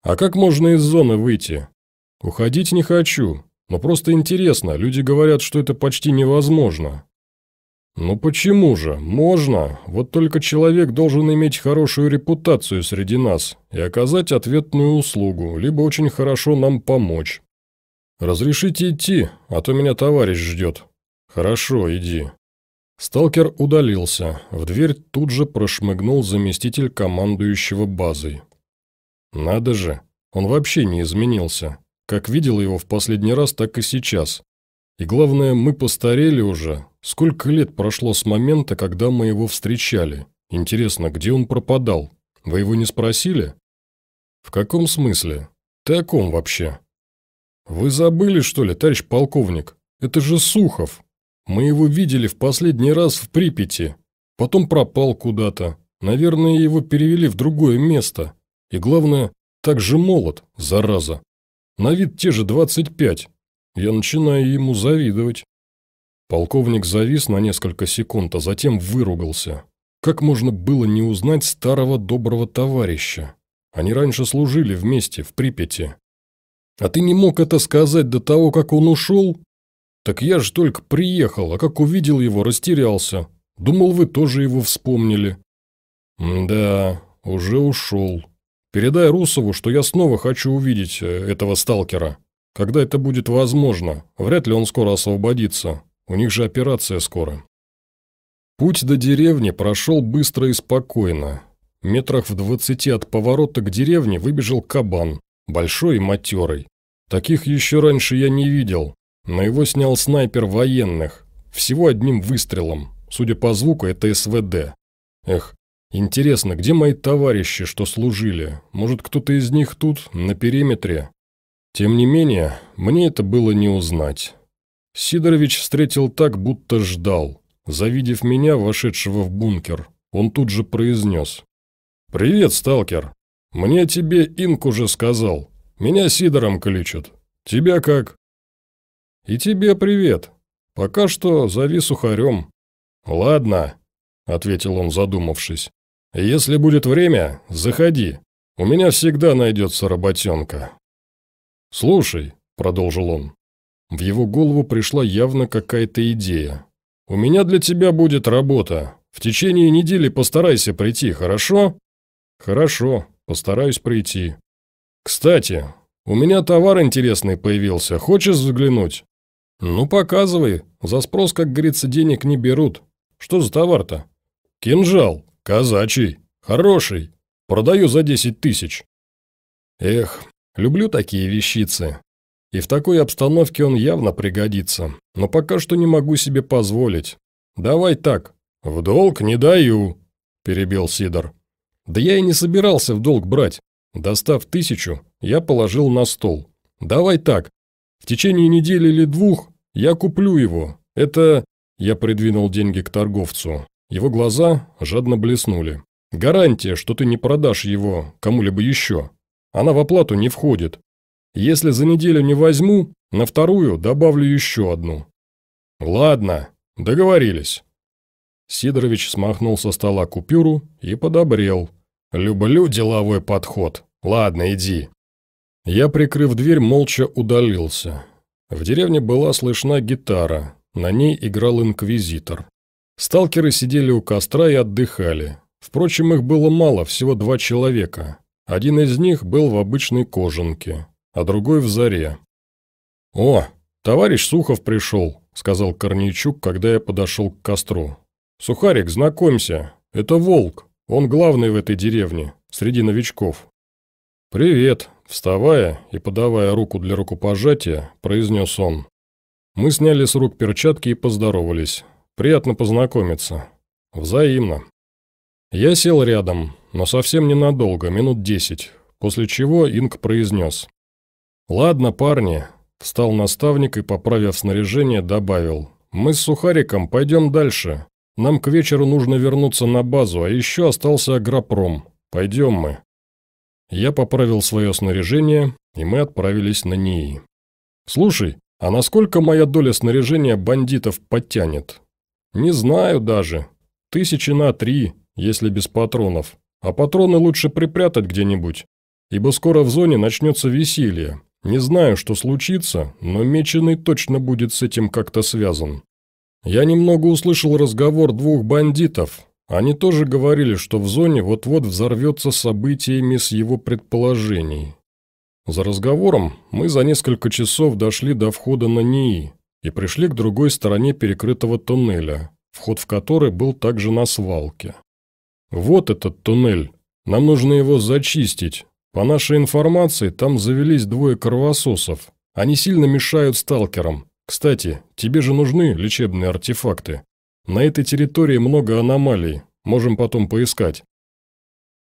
«А как можно из зоны выйти?» «Уходить не хочу, но просто интересно. Люди говорят, что это почти невозможно. «Ну почему же? Можно. Вот только человек должен иметь хорошую репутацию среди нас и оказать ответную услугу, либо очень хорошо нам помочь. Разрешите идти, а то меня товарищ ждет». «Хорошо, иди». Сталкер удалился. В дверь тут же прошмыгнул заместитель командующего базой. «Надо же, он вообще не изменился. Как видел его в последний раз, так и сейчас. И главное, мы постарели уже. Сколько лет прошло с момента, когда мы его встречали? Интересно, где он пропадал? Вы его не спросили? В каком смысле? Ты о ком вообще? Вы забыли, что ли, товарищ полковник? Это же Сухов. Мы его видели в последний раз в Припяти. Потом пропал куда-то. Наверное, его перевели в другое место. И главное, так же молод, зараза. На вид те же 25. Я начинаю ему завидовать». Полковник завис на несколько секунд, а затем выругался. Как можно было не узнать старого доброго товарища? Они раньше служили вместе, в Припяти. А ты не мог это сказать до того, как он ушел? Так я же только приехал, а как увидел его, растерялся. Думал, вы тоже его вспомнили. да, уже ушел. Передай Русову, что я снова хочу увидеть э, этого сталкера. Когда это будет возможно? Вряд ли он скоро освободится. У них же операция скоро. Путь до деревни прошел быстро и спокойно. Метрах в двадцати от поворота к деревне выбежал кабан, большой и матерый. Таких еще раньше я не видел, но его снял снайпер военных, всего одним выстрелом. Судя по звуку, это СВД. Эх, интересно, где мои товарищи, что служили? Может, кто-то из них тут, на периметре? Тем не менее, мне это было не узнать. Сидорович встретил так, будто ждал. Завидев меня, вошедшего в бункер, он тут же произнес. «Привет, сталкер. Мне тебе Инк уже сказал. Меня Сидором кличут. Тебя как?» «И тебе привет. Пока что зови сухарем». «Ладно», — ответил он, задумавшись. «Если будет время, заходи. У меня всегда найдется работенка». «Слушай», — продолжил он, — в его голову пришла явно какая-то идея. «У меня для тебя будет работа. В течение недели постарайся прийти, хорошо?» «Хорошо, постараюсь прийти». «Кстати, у меня товар интересный появился. Хочешь взглянуть?» «Ну, показывай. За спрос, как говорится, денег не берут. Что за товар-то?» «Кинжал. Казачий. Хороший. Продаю за десять тысяч». «Эх, люблю такие вещицы. И в такой обстановке он явно пригодится. Но пока что не могу себе позволить. Давай так. В долг не даю», – перебил Сидор. «Да я и не собирался в долг брать. Достав тысячу, я положил на стол. Давай так. В течение недели или двух я куплю его. Это...» Я придвинул деньги к торговцу. Его глаза жадно блеснули. «Гарантия, что ты не продашь его кому-либо еще. Она в оплату не входит. Если за неделю не возьму, на вторую добавлю еще одну». «Ладно, договорились». Сидорович смахнул со стола купюру и подобрел. «Люблю деловой подход. Ладно, иди». Я, прикрыв дверь, молча удалился. В деревне была слышна гитара, на ней играл инквизитор. Сталкеры сидели у костра и отдыхали. Впрочем, их было мало, всего два человека. Один из них был в обычной кожанке, а другой в заре. «О, товарищ Сухов пришел», – сказал Корнейчук, когда я подошел к костру. «Сухарик, знакомься, это Волк, он главный в этой деревне, среди новичков». «Привет», – вставая и подавая руку для рукопожатия, произнес он. Мы сняли с рук перчатки и поздоровались. Приятно познакомиться. Взаимно. Я сел рядом, но совсем ненадолго, минут десять, после чего Инг произнес. «Ладно, парни», – встал наставник и, поправив снаряжение, добавил. «Мы с Сухариком пойдем дальше. Нам к вечеру нужно вернуться на базу, а еще остался агропром. Пойдем мы». Я поправил свое снаряжение, и мы отправились на НИИ. «Слушай, а насколько моя доля снаряжения бандитов подтянет? Не знаю даже. Тысячи на три, если без патронов. А патроны лучше припрятать где-нибудь, ибо скоро в зоне начнется веселье. Не знаю, что случится, но Меченый точно будет с этим как-то связан. Я немного услышал разговор двух бандитов. Они тоже говорили, что в зоне вот-вот взорвется событиями с его предположений. За разговором мы за несколько часов дошли до входа на НИИ и пришли к другой стороне перекрытого туннеля, вход в который был также на свалке. Вот этот туннель. Нам нужно его зачистить. По нашей информации, там завелись двое кровососов. Они сильно мешают сталкерам. Кстати, тебе же нужны лечебные артефакты. На этой территории много аномалий. Можем потом поискать.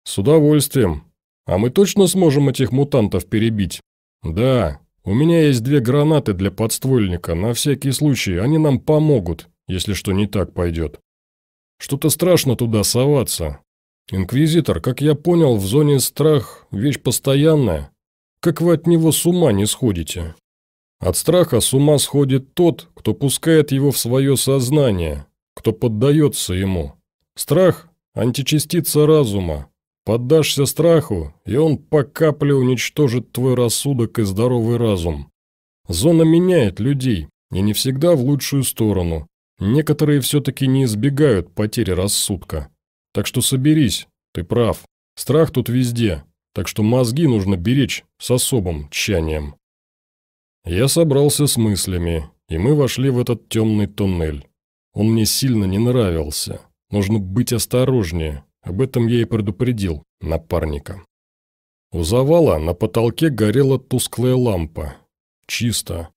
С удовольствием. А мы точно сможем этих мутантов перебить? Да, у меня есть две гранаты для подствольника, на всякий случай, они нам помогут, если что не так пойдет. Что-то страшно туда соваться. Инквизитор, как я понял, в зоне страх – вещь постоянная. Как вы от него с ума не сходите? От страха с ума сходит тот, кто пускает его в свое сознание, кто поддается ему. Страх – античастица разума, Поддашься страху, и он по капле уничтожит твой рассудок и здоровый разум. Зона меняет людей, и не всегда в лучшую сторону. Некоторые все-таки не избегают потери рассудка. Так что соберись, ты прав. Страх тут везде, так что мозги нужно беречь с особым тщанием. Я собрался с мыслями, и мы вошли в этот темный туннель. Он мне сильно не нравился. Нужно быть осторожнее, об этом я и предупредил напарника. У завала на потолке горела тусклая лампа. Чисто.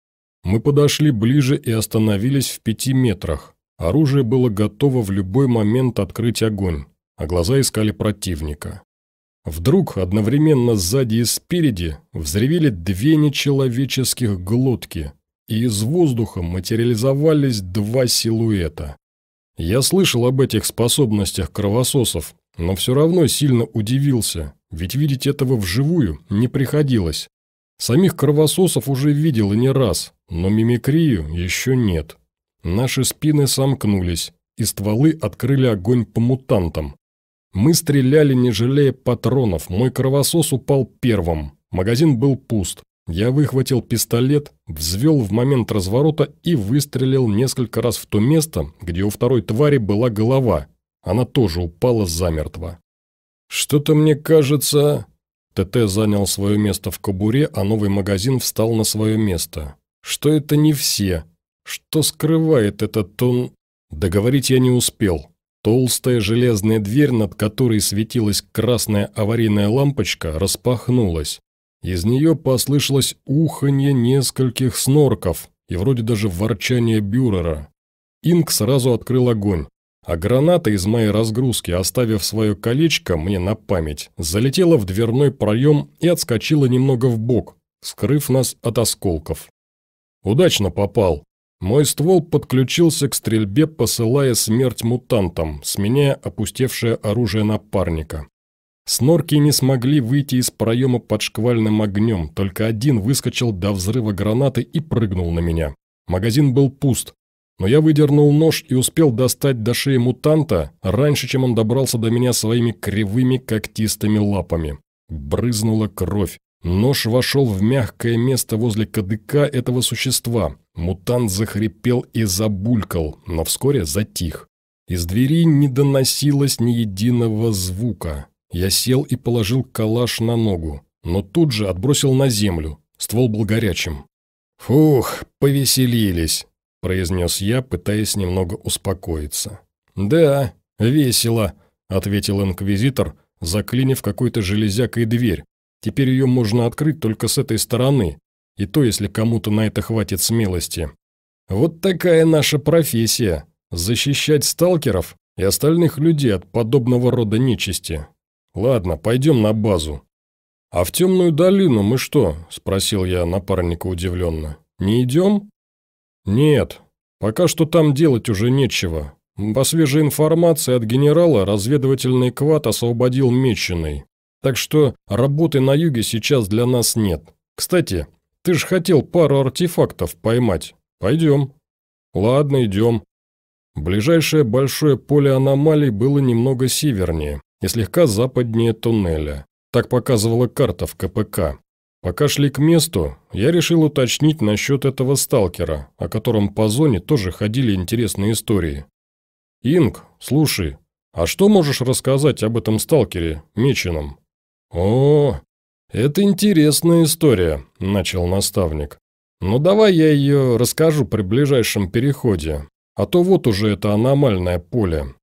Мы подошли ближе и остановились в пяти метрах. Оружие было готово в любой момент открыть огонь, а глаза искали противника. Вдруг одновременно сзади и спереди взревели две нечеловеческих глотки, и из воздуха материализовались два силуэта. Я слышал об этих способностях кровососов, но все равно сильно удивился, ведь видеть этого вживую не приходилось. Самих кровососов уже видел и не раз, но мимикрию еще нет. Наши спины сомкнулись, и стволы открыли огонь по мутантам. Мы стреляли, не жалея патронов, мой кровосос упал первым. Магазин был пуст. Я выхватил пистолет, взвел в момент разворота и выстрелил несколько раз в то место, где у второй твари была голова. Она тоже упала замертво. «Что-то мне кажется...» ТТ занял свое место в кобуре, а новый магазин встал на свое место. «Что это не все? Что скрывает этот он...» Договорить я не успел. Толстая железная дверь, над которой светилась красная аварийная лампочка, распахнулась. Из нее послышалось уханье нескольких снорков и вроде даже ворчание бюрера. Инк сразу открыл огонь, а граната из моей разгрузки, оставив свое колечко мне на память, залетела в дверной проем и отскочила немного в бок, скрыв нас от осколков. Удачно попал. Мой ствол подключился к стрельбе, посылая смерть мутантам, сменяя опустевшее оружие напарника. Снорки не смогли выйти из проема под шквальным огнем, только один выскочил до взрыва гранаты и прыгнул на меня. Магазин был пуст, но я выдернул нож и успел достать до шеи мутанта раньше, чем он добрался до меня своими кривыми когтистыми лапами. Брызнула кровь. Нож вошел в мягкое место возле кадыка этого существа. Мутант захрипел и забулькал, но вскоре затих. Из двери не доносилось ни единого звука. Я сел и положил калаш на ногу, но тут же отбросил на землю. Ствол был горячим. «Фух, повеселились», – произнес я, пытаясь немного успокоиться. «Да, весело», – ответил инквизитор, заклинив какой-то железякой дверь. «Теперь ее можно открыть только с этой стороны, и то, если кому-то на это хватит смелости. Вот такая наша профессия – защищать сталкеров и остальных людей от подобного рода нечисти. Ладно, пойдем на базу». «А в темную долину мы что?» – спросил я напарника удивленно. «Не идем?» «Нет, пока что там делать уже нечего. По свежей информации от генерала разведывательный квад освободил Меченый. Так что работы на юге сейчас для нас нет. Кстати, ты же хотел пару артефактов поймать. Пойдем». «Ладно, идем». Ближайшее большое поле аномалий было немного севернее, и слегка западнее туннеля. Так показывала карта в КПК. Пока шли к месту, я решил уточнить насчет этого сталкера, о котором по зоне тоже ходили интересные истории. «Инг, слушай, а что можешь рассказать об этом сталкере, меченом?» «О, это интересная история», – начал наставник. «Ну давай я ее расскажу при ближайшем переходе, а то вот уже это аномальное поле».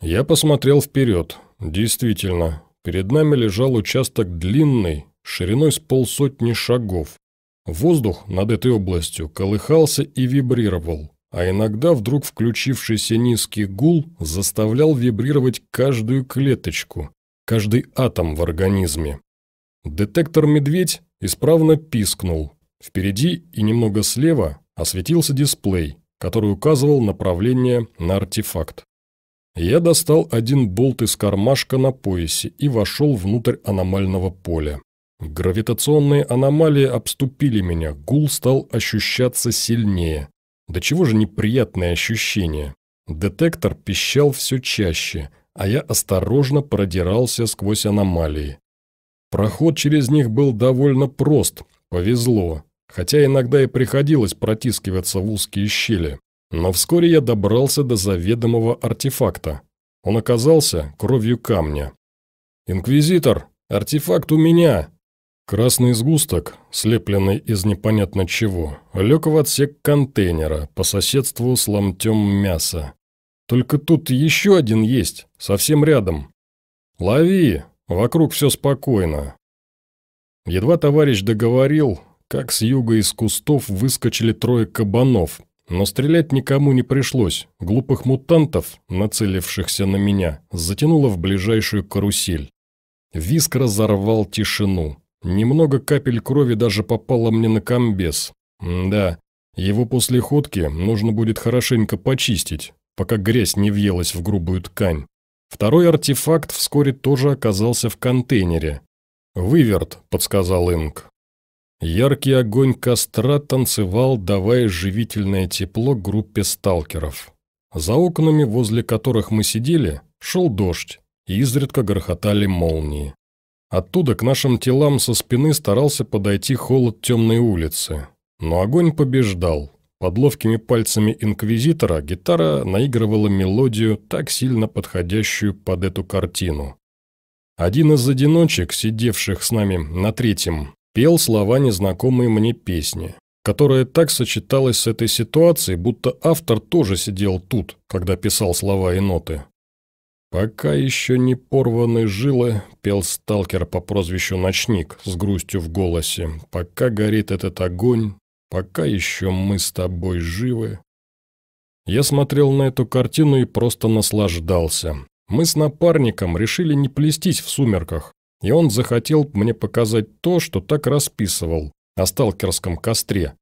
Я посмотрел вперед, Действительно, перед нами лежал участок длинный, шириной с полсотни шагов. Воздух над этой областью колыхался и вибрировал, а иногда вдруг включившийся низкий гул заставлял вибрировать каждую клеточку, каждый атом в организме. Детектор «Медведь» исправно пискнул. Впереди и немного слева осветился дисплей, который указывал направление на артефакт. Я достал один болт из кармашка на поясе и вошел внутрь аномального поля. Гравитационные аномалии обступили меня, гул стал ощущаться сильнее. Да чего же неприятное ощущение. Детектор пищал все чаще, а я осторожно продирался сквозь аномалии. Проход через них был довольно прост, повезло, хотя иногда и приходилось протискиваться в узкие щели. Но вскоре я добрался до заведомого артефакта. Он оказался кровью камня. «Инквизитор, артефакт у меня!» Красный сгусток, слепленный из непонятно чего, лег в отсек контейнера по соседству с ломтем мяса. Только тут еще один есть, совсем рядом. «Лови! Вокруг все спокойно!» Едва товарищ договорил, как с юга из кустов выскочили трое кабанов, но стрелять никому не пришлось. Глупых мутантов, нацелившихся на меня, затянуло в ближайшую карусель. Виск разорвал тишину. Немного капель крови даже попало мне на комбез. да, его после ходки нужно будет хорошенько почистить, пока грязь не въелась в грубую ткань. Второй артефакт вскоре тоже оказался в контейнере. «Выверт», — подсказал Инг. Яркий огонь костра танцевал, давая живительное тепло группе сталкеров. За окнами, возле которых мы сидели, шел дождь, и изредка грохотали молнии. Оттуда к нашим телам со спины старался подойти холод темной улицы. Но огонь побеждал. Под ловкими пальцами инквизитора гитара наигрывала мелодию, так сильно подходящую под эту картину. Один из одиночек, сидевших с нами на третьем, пел слова незнакомой мне песни, которая так сочеталась с этой ситуацией, будто автор тоже сидел тут, когда писал слова и ноты. «Пока еще не порваны жилы», — пел сталкер по прозвищу Ночник с грустью в голосе. «Пока горит этот огонь, пока еще мы с тобой живы». Я смотрел на эту картину и просто наслаждался. Мы с напарником решили не плестись в сумерках, и он захотел мне показать то, что так расписывал, о сталкерском костре.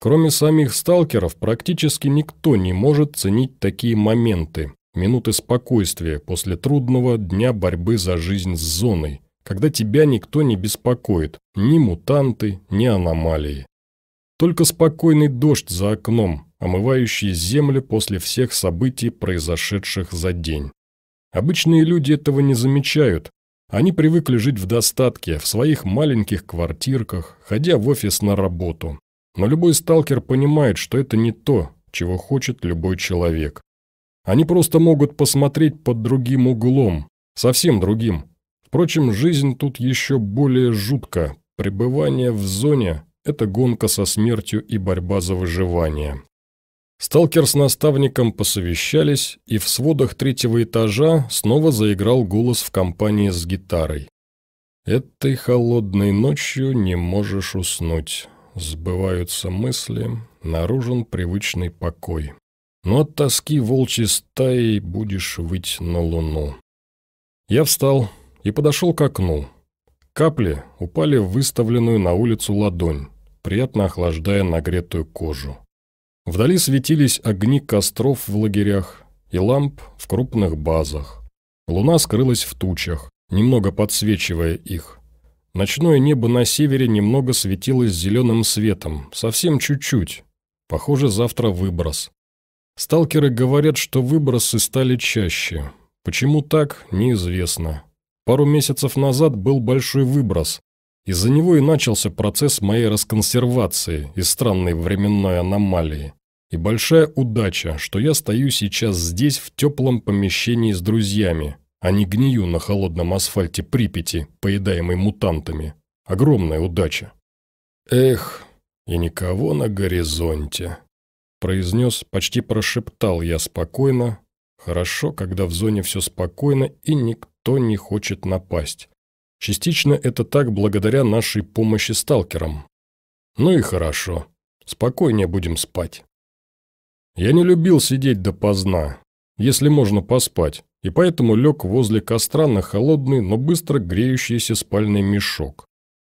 Кроме самих сталкеров, практически никто не может ценить такие моменты, минуты спокойствия после трудного дня борьбы за жизнь с зоной, когда тебя никто не беспокоит, ни мутанты, ни аномалии. Только спокойный дождь за окном, омывающий землю после всех событий, произошедших за день. Обычные люди этого не замечают. Они привыкли жить в достатке, в своих маленьких квартирках, ходя в офис на работу. Но любой сталкер понимает, что это не то, чего хочет любой человек. Они просто могут посмотреть под другим углом, совсем другим. Впрочем, жизнь тут еще более жутка. Пребывание в зоне – это гонка со смертью и борьба за выживание. Сталкер с наставником посовещались, и в сводах третьего этажа снова заиграл голос в компании с гитарой. «Этой холодной ночью не можешь уснуть. Сбываются мысли, наружен привычный покой но от тоски волчьей стаей будешь выть на луну. Я встал и подошел к окну. Капли упали в выставленную на улицу ладонь, приятно охлаждая нагретую кожу. Вдали светились огни костров в лагерях и ламп в крупных базах. Луна скрылась в тучах, немного подсвечивая их. Ночное небо на севере немного светилось зеленым светом, совсем чуть-чуть. Похоже, завтра выброс. Сталкеры говорят, что выбросы стали чаще. Почему так, неизвестно. Пару месяцев назад был большой выброс. Из-за него и начался процесс моей расконсервации из странной временной аномалии. И большая удача, что я стою сейчас здесь в теплом помещении с друзьями, а не гнию на холодном асфальте Припяти, поедаемой мутантами. Огромная удача. Эх, и никого на горизонте. Произнес, почти прошептал я спокойно. Хорошо, когда в зоне все спокойно и никто не хочет напасть. Частично это так благодаря нашей помощи сталкерам. Ну и хорошо. Спокойнее будем спать. Я не любил сидеть допоздна, если можно поспать, и поэтому лег возле костра на холодный, но быстро греющийся спальный мешок.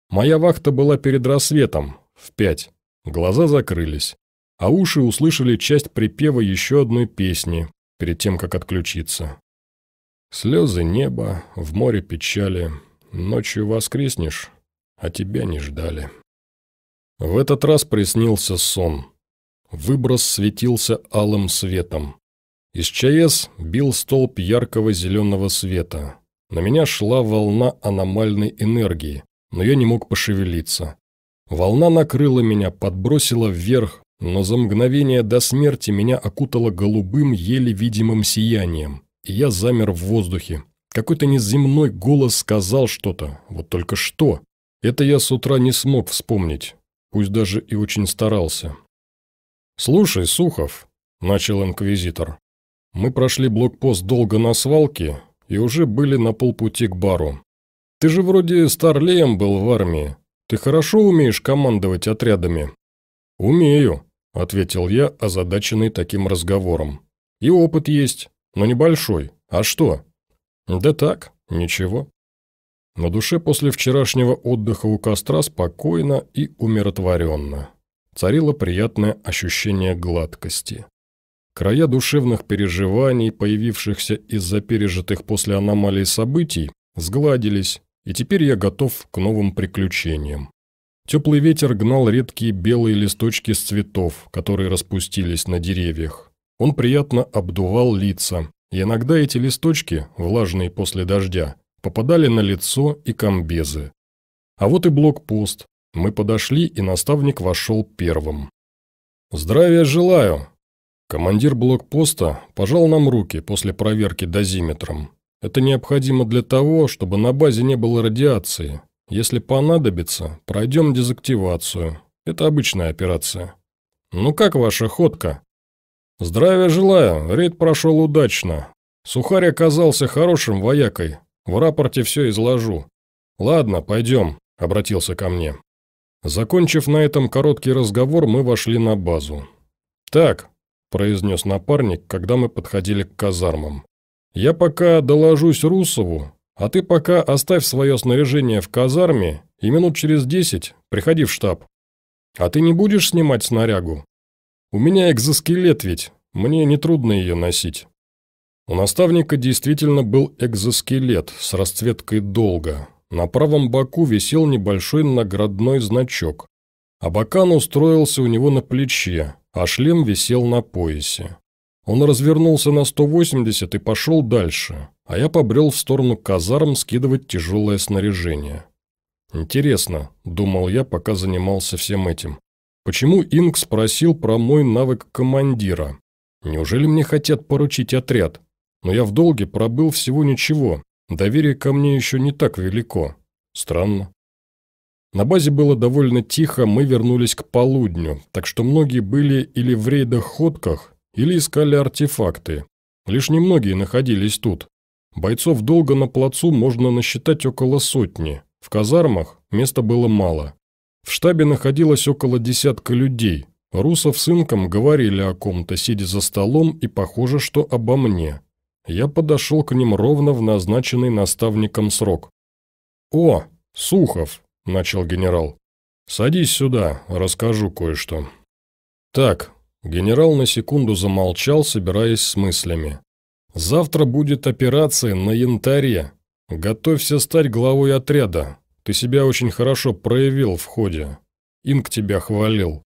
Моя вахта была перед рассветом, в пять. Глаза закрылись а уши услышали часть припева еще одной песни, перед тем, как отключиться. «Слезы неба, в море печали, ночью воскреснешь, а тебя не ждали». В этот раз приснился сон. Выброс светился алым светом. Из ЧАЭС бил столб яркого зеленого света. На меня шла волна аномальной энергии, но я не мог пошевелиться. Волна накрыла меня, подбросила вверх, но за мгновение до смерти меня окутало голубым, еле видимым сиянием, и я замер в воздухе. Какой-то неземной голос сказал что-то, вот только что. Это я с утра не смог вспомнить, пусть даже и очень старался. «Слушай, Сухов», – начал инквизитор, – «мы прошли блокпост долго на свалке и уже были на полпути к бару. Ты же вроде старлеем был в армии. Ты хорошо умеешь командовать отрядами?» «Умею», – ответил я, озадаченный таким разговором. «И опыт есть, но небольшой. А что?» «Да так, ничего». На душе после вчерашнего отдыха у костра спокойно и умиротворенно. Царило приятное ощущение гладкости. Края душевных переживаний, появившихся из-за пережитых после аномалий событий, сгладились, и теперь я готов к новым приключениям. Теплый ветер гнал редкие белые листочки с цветов, которые распустились на деревьях. Он приятно обдувал лица, и иногда эти листочки, влажные после дождя, попадали на лицо и комбезы. А вот и блокпост. Мы подошли, и наставник вошел первым. «Здравия желаю!» Командир блокпоста пожал нам руки после проверки дозиметром. Это необходимо для того, чтобы на базе не было радиации. Если понадобится, пройдем дезактивацию. Это обычная операция. Ну как ваша ходка? Здравия желаю, рейд прошел удачно. Сухарь оказался хорошим воякой. В рапорте все изложу. Ладно, пойдем, обратился ко мне. Закончив на этом короткий разговор, мы вошли на базу. «Так, – произнес напарник, когда мы подходили к казармам. «Я пока доложусь Русову, а ты пока оставь свое снаряжение в казарме и минут через десять приходи в штаб. А ты не будешь снимать снарягу? У меня экзоскелет ведь, мне нетрудно ее носить». У наставника действительно был экзоскелет с расцветкой долга. На правом боку висел небольшой наградной значок. а Бакан устроился у него на плече, а шлем висел на поясе. Он развернулся на 180 и пошел дальше, а я побрел в сторону казарм скидывать тяжелое снаряжение. «Интересно», – думал я, пока занимался всем этим. «Почему Инг спросил про мой навык командира? Неужели мне хотят поручить отряд? Но я в долге пробыл всего ничего, доверие ко мне еще не так велико. Странно». На базе было довольно тихо, мы вернулись к полудню, так что многие были или в рейдах-ходках, или искали артефакты. Лишь немногие находились тут. Бойцов долго на плацу можно насчитать около сотни. В казармах места было мало. В штабе находилось около десятка людей. Русов с Инком говорили о ком-то, сидя за столом, и похоже, что обо мне. Я подошел к ним ровно в назначенный наставником срок. «О, Сухов!» – начал генерал. «Садись сюда, расскажу кое-что». «Так», – генерал на секунду замолчал, собираясь с мыслями. «Завтра будет операция на янтаре. Готовься стать главой отряда. Ты себя очень хорошо проявил в ходе. Инг тебя хвалил.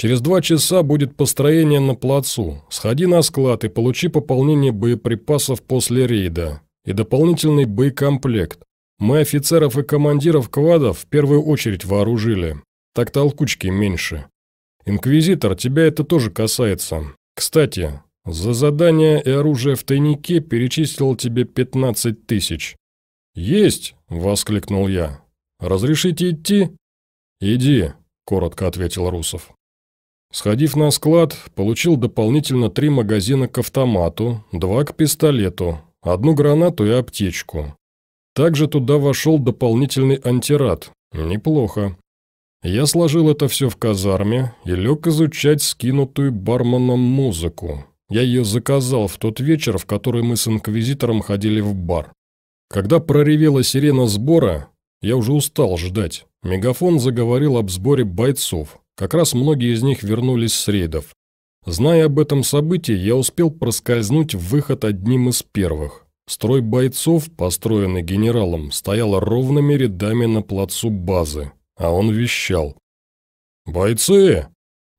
Через два часа будет построение на плацу. Сходи на склад и получи пополнение боеприпасов после рейда и дополнительный боекомплект. Мы офицеров и командиров квадов в первую очередь вооружили. Так толкучки меньше. Инквизитор, тебя это тоже касается. Кстати, за задание и оружие в тайнике перечислил тебе 15 тысяч. «Есть!» – воскликнул я. «Разрешите идти?» «Иди», – коротко ответил Русов. Сходив на склад, получил дополнительно три магазина к автомату, два к пистолету, одну гранату и аптечку. Также туда вошел дополнительный антирад. Неплохо. Я сложил это все в казарме и лег изучать скинутую барменом музыку. Я ее заказал в тот вечер, в который мы с инквизитором ходили в бар. Когда проревела сирена сбора, я уже устал ждать. Мегафон заговорил об сборе бойцов. Как раз многие из них вернулись с рейдов. Зная об этом событии, я успел проскользнуть в выход одним из первых. Строй бойцов, построенный генералом, стоял ровными рядами на плацу базы, а он вещал. «Бойцы,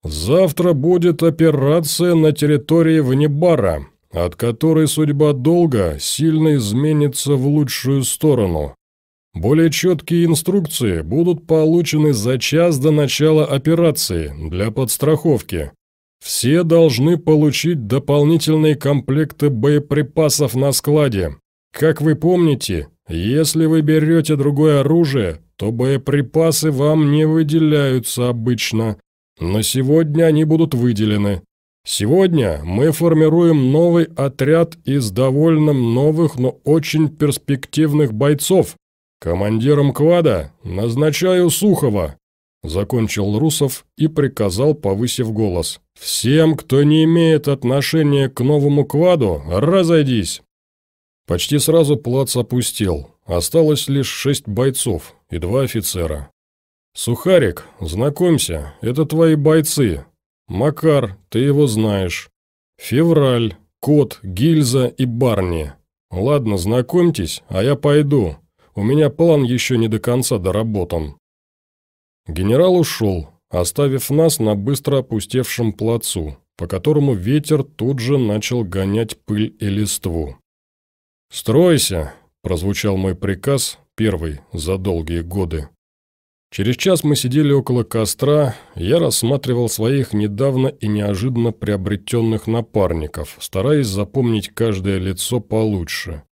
завтра будет операция на территории Внебара, от которой судьба долга сильно изменится в лучшую сторону. Более четкие инструкции будут получены за час до начала операции для подстраховки. Все должны получить дополнительные комплекты боеприпасов на складе. Как вы помните, если вы берете другое оружие, то боеприпасы вам не выделяются обычно, но сегодня они будут выделены. Сегодня мы формируем новый отряд из довольно новых, но очень перспективных бойцов. Командиром квада назначаю Сухова, Закончил Русов и приказал, повысив голос. «Всем, кто не имеет отношения к новому кваду, разойдись!» Почти сразу плац опустел. осталось лишь шесть бойцов и два офицера. «Сухарик, знакомься, это твои бойцы. Макар, ты его знаешь. Февраль, Кот, Гильза и Барни. Ладно, знакомьтесь, а я пойду. У меня план еще не до конца доработан». Генерал ушел, оставив нас на быстро опустевшем плацу, по которому ветер тут же начал гонять пыль и листву. «Стройся!» – прозвучал мой приказ, первый за долгие годы. Через час мы сидели около костра, я рассматривал своих недавно и неожиданно приобретенных напарников, стараясь запомнить каждое лицо получше.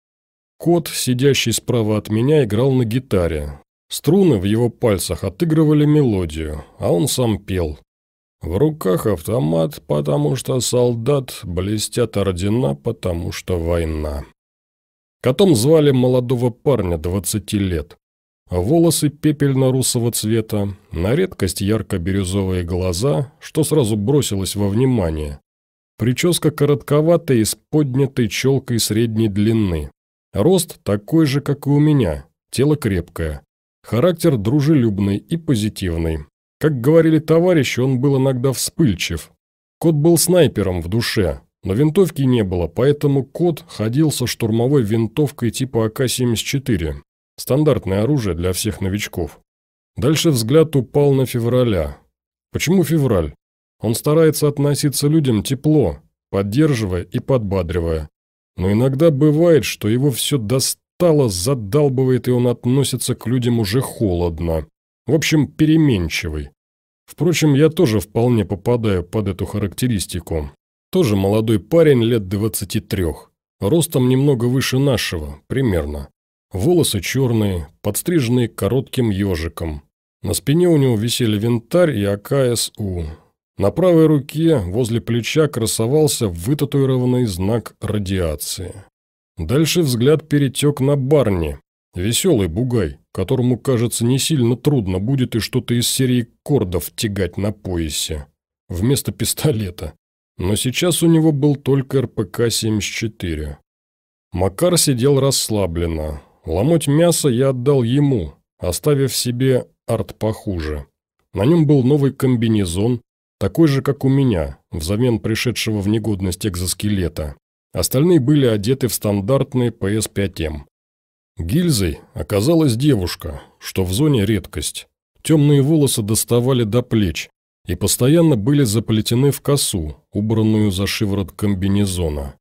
Кот, сидящий справа от меня, играл на гитаре. Струны в его пальцах отыгрывали мелодию, а он сам пел. В руках автомат, потому что солдат, блестят ордена, потому что война. Котом звали молодого парня, 20 лет. Волосы пепельно-русого цвета, на редкость ярко-бирюзовые глаза, что сразу бросилось во внимание. Прическа коротковатая и с поднятой челкой средней длины. Рост такой же, как и у меня, тело крепкое. Характер дружелюбный и позитивный. Как говорили товарищи, он был иногда вспыльчив. Кот был снайпером в душе, но винтовки не было, поэтому кот ходил со штурмовой винтовкой типа АК-74. Стандартное оружие для всех новичков. Дальше взгляд упал на февраля. Почему февраль? Он старается относиться людям тепло, поддерживая и подбадривая. Но иногда бывает, что его все достало, задалбывает, и он относится к людям уже холодно. В общем, переменчивый. Впрочем, я тоже вполне попадаю под эту характеристику. Тоже молодой парень лет 23. Ростом немного выше нашего, примерно. Волосы черные, подстриженные коротким ежиком. На спине у него висели винтарь и АКСУ. На правой руке возле плеча красовался вытатуированный знак радиации. Дальше взгляд перетек на Барни. Веселый бугай, которому, кажется, не сильно трудно будет и что-то из серии кордов тягать на поясе. Вместо пистолета. Но сейчас у него был только РПК-74. Макар сидел расслабленно, Ломоть мяса я отдал ему, оставив себе арт похуже. На нем был новый комбинезон, такой же, как у меня, взамен пришедшего в негодность экзоскелета. Остальные были одеты в стандартные ПС-5М. Гильзой оказалась девушка, что в зоне редкость. Темные волосы доставали до плеч и постоянно были заплетены в косу, убранную за шиворот комбинезона.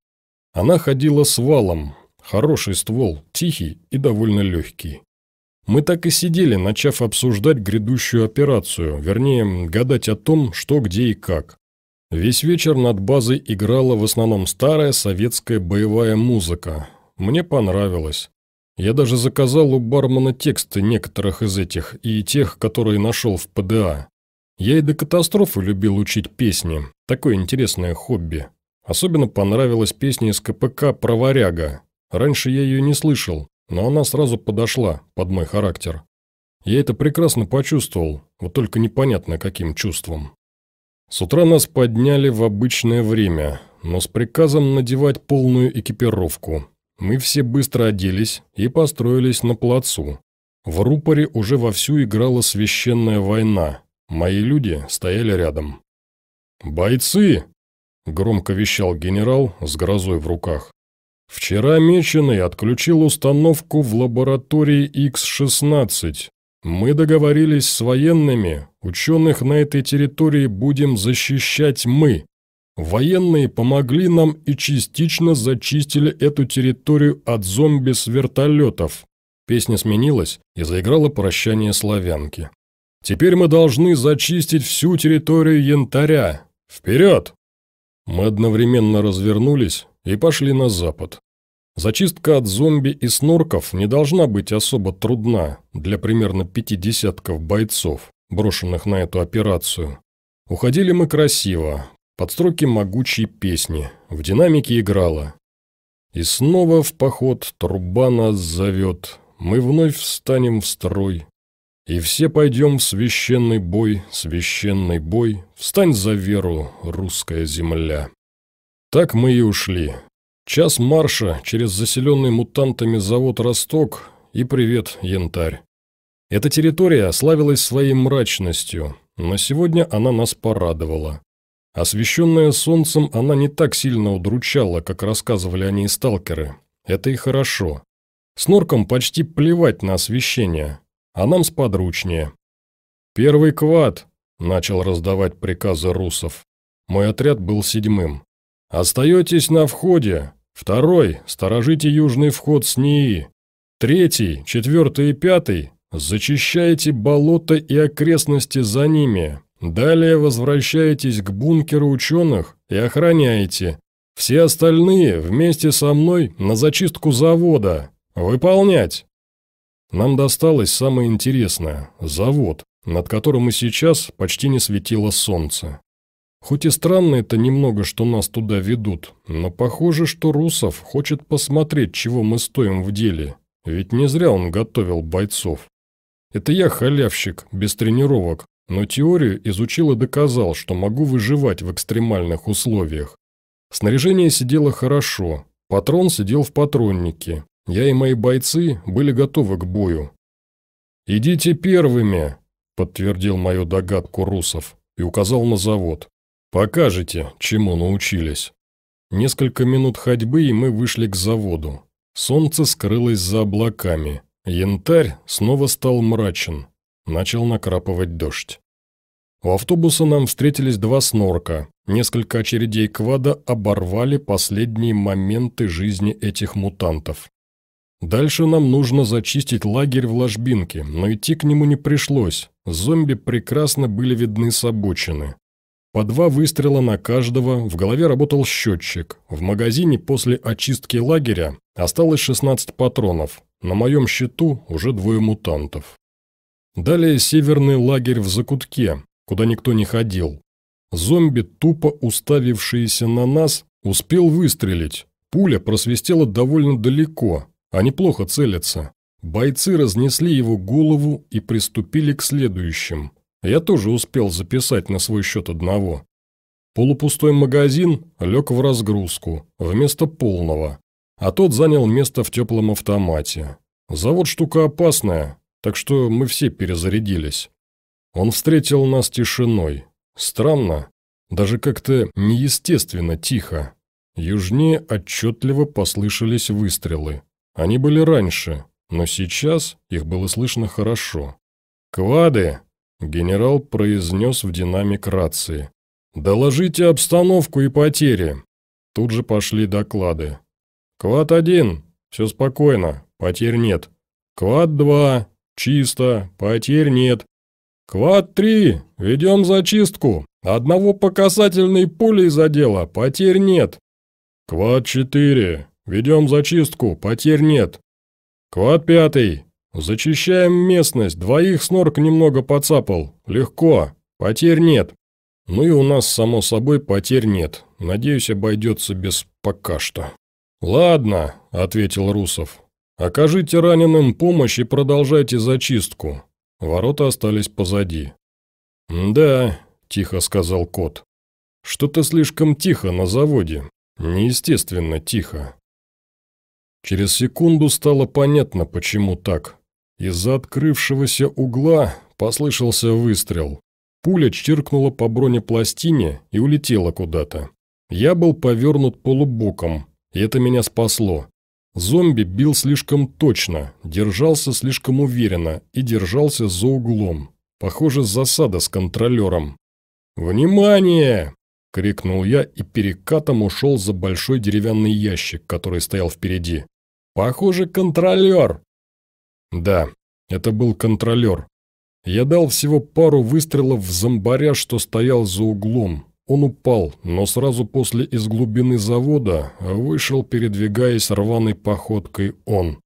Она ходила с валом, Хороший ствол, тихий и довольно легкий. Мы так и сидели, начав обсуждать грядущую операцию, вернее, гадать о том, что, где и как. Весь вечер над базой играла в основном старая советская боевая музыка. Мне понравилось. Я даже заказал у бармена тексты некоторых из этих и тех, которые нашел в ПДА. Я и до катастрофы любил учить песни. Такое интересное хобби. Особенно понравилась песня из КПК про варяга, Раньше я ее не слышал, но она сразу подошла под мой характер. Я это прекрасно почувствовал, вот только непонятно каким чувством. С утра нас подняли в обычное время, но с приказом надевать полную экипировку. Мы все быстро оделись и построились на плацу. В рупоре уже вовсю играла священная война. Мои люди стояли рядом. «Бойцы!» – громко вещал генерал с грозой в руках. Вчера Меченый отключил установку в лаборатории X-16. Мы договорились с военными, ученых на этой территории будем защищать мы. Военные помогли нам и частично зачистили эту территорию от зомби с вертолетов. Песня сменилась и заиграла прощание славянки. Теперь мы должны зачистить всю территорию янтаря. Вперед! Мы одновременно развернулись и пошли на запад. Зачистка от зомби и снорков не должна быть особо трудна для примерно пяти десятков бойцов, брошенных на эту операцию. Уходили мы красиво, под строки могучей песни, в динамике играла. И снова в поход труба нас зовет, мы вновь встанем в строй. И все пойдем в священный бой, священный бой, встань за веру, русская земля. Так мы и ушли. Час марша через заселенный мутантами завод «Росток», И привет, янтарь. Эта территория славилась своей мрачностью, но сегодня она нас порадовала. Освещенная солнцем, она не так сильно удручала, как рассказывали о ней сталкеры. Это и хорошо. С норком почти плевать на освещение, а нам сподручнее. «Первый квад!» – начал раздавать приказы русов. Мой отряд был седьмым. «Остаетесь на входе. Второй – сторожите южный вход с НИИ. Третий, четвертый и пятый – зачищайте болото и окрестности за ними. Далее возвращаетесь к бункеру ученых и охраняете. Все остальные вместе со мной на зачистку завода. Выполнять!» Нам досталось самое интересное – завод, над которым и сейчас почти не светило солнце. Хоть и странно это немного, что нас туда ведут, но похоже, что Русов хочет посмотреть, чего мы стоим в деле, ведь не зря он готовил бойцов. Это я халявщик, без тренировок, но теорию изучил и доказал, что могу выживать в экстремальных условиях. Снаряжение сидело хорошо, патрон сидел в патроннике, я и мои бойцы были готовы к бою. «Идите первыми», – подтвердил мою догадку Русов и указал на завод. «Покажете, чему научились». Несколько минут ходьбы, и мы вышли к заводу. Солнце скрылось за облаками. Янтарь снова стал мрачен. Начал накрапывать дождь. У автобуса нам встретились два снорка. Несколько очередей квада оборвали последние моменты жизни этих мутантов. Дальше нам нужно зачистить лагерь в ложбинке, но идти к нему не пришлось. Зомби прекрасно были видны с обочины. По два выстрела на каждого, в голове работал счетчик. В магазине после очистки лагеря осталось 16 патронов. На моем счету уже двое мутантов. Далее северный лагерь в закутке, куда никто не ходил. Зомби, тупо уставившиеся на нас, успел выстрелить. Пуля просвистела довольно далеко, а неплохо целятся. Бойцы разнесли его голову и приступили к следующим. Я тоже успел записать на свой счет одного. Полупустой магазин лег в разгрузку, вместо полного, а тот занял место в теплом автомате. Завод штука опасная, так что мы все перезарядились. Он встретил нас тишиной. Странно, даже как-то неестественно тихо. Южнее отчетливо послышались выстрелы. Они были раньше, но сейчас их было слышно хорошо. «Квады!» – генерал произнес в динамик рации. «Доложите обстановку и потери!» Тут же пошли доклады. «Квад-1, все спокойно, потерь нет. Квад-2, чисто, потерь нет. Квад-3, ведем зачистку. Одного по касательной пулей задело, потерь нет. Квад-4, ведем зачистку, потерь нет. Квад-5, зачищаем местность, двоих снорк немного подцапал. Легко, потерь нет. Ну и у нас, само собой, потерь нет. Надеюсь, обойдется без «пока что». «Ладно», — ответил Русов. «Окажите раненым помощь и продолжайте зачистку». Ворота остались позади. «Да», – тихо сказал кот. «Что-то слишком тихо на заводе. Неестественно тихо». Через секунду стало понятно, почему так. Из-за открывшегося угла послышался выстрел. Пуля чиркнула по бронепластине и улетела куда-то. Я был повернут полубоком, и это меня спасло. Зомби бил слишком точно, держался слишком уверенно и держался за углом. Похоже, засада с контролером. «Внимание!» – крикнул я и перекатом ушел за большой деревянный ящик, который стоял впереди. «Похоже, контролер!» Да, это был контролер. Я дал всего пару выстрелов в зомбаря, что стоял за углом, он упал, но сразу после из глубины завода вышел, передвигаясь рваной походкой он.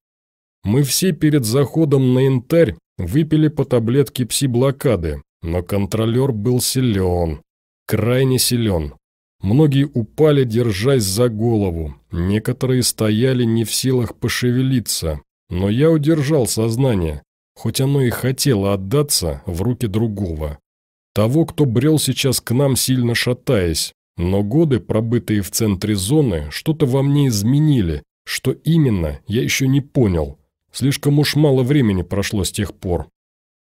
Мы все перед заходом на янтарь выпили по таблетке пси-блокады, но контролер был силен, крайне силен. Многие упали, держась за голову, некоторые стояли не в силах пошевелиться, но я удержал сознание, хоть оно и хотело отдаться в руки другого. Того, кто брел сейчас к нам, сильно шатаясь. Но годы, пробытые в центре зоны, что-то во мне изменили. Что именно, я еще не понял. Слишком уж мало времени прошло с тех пор.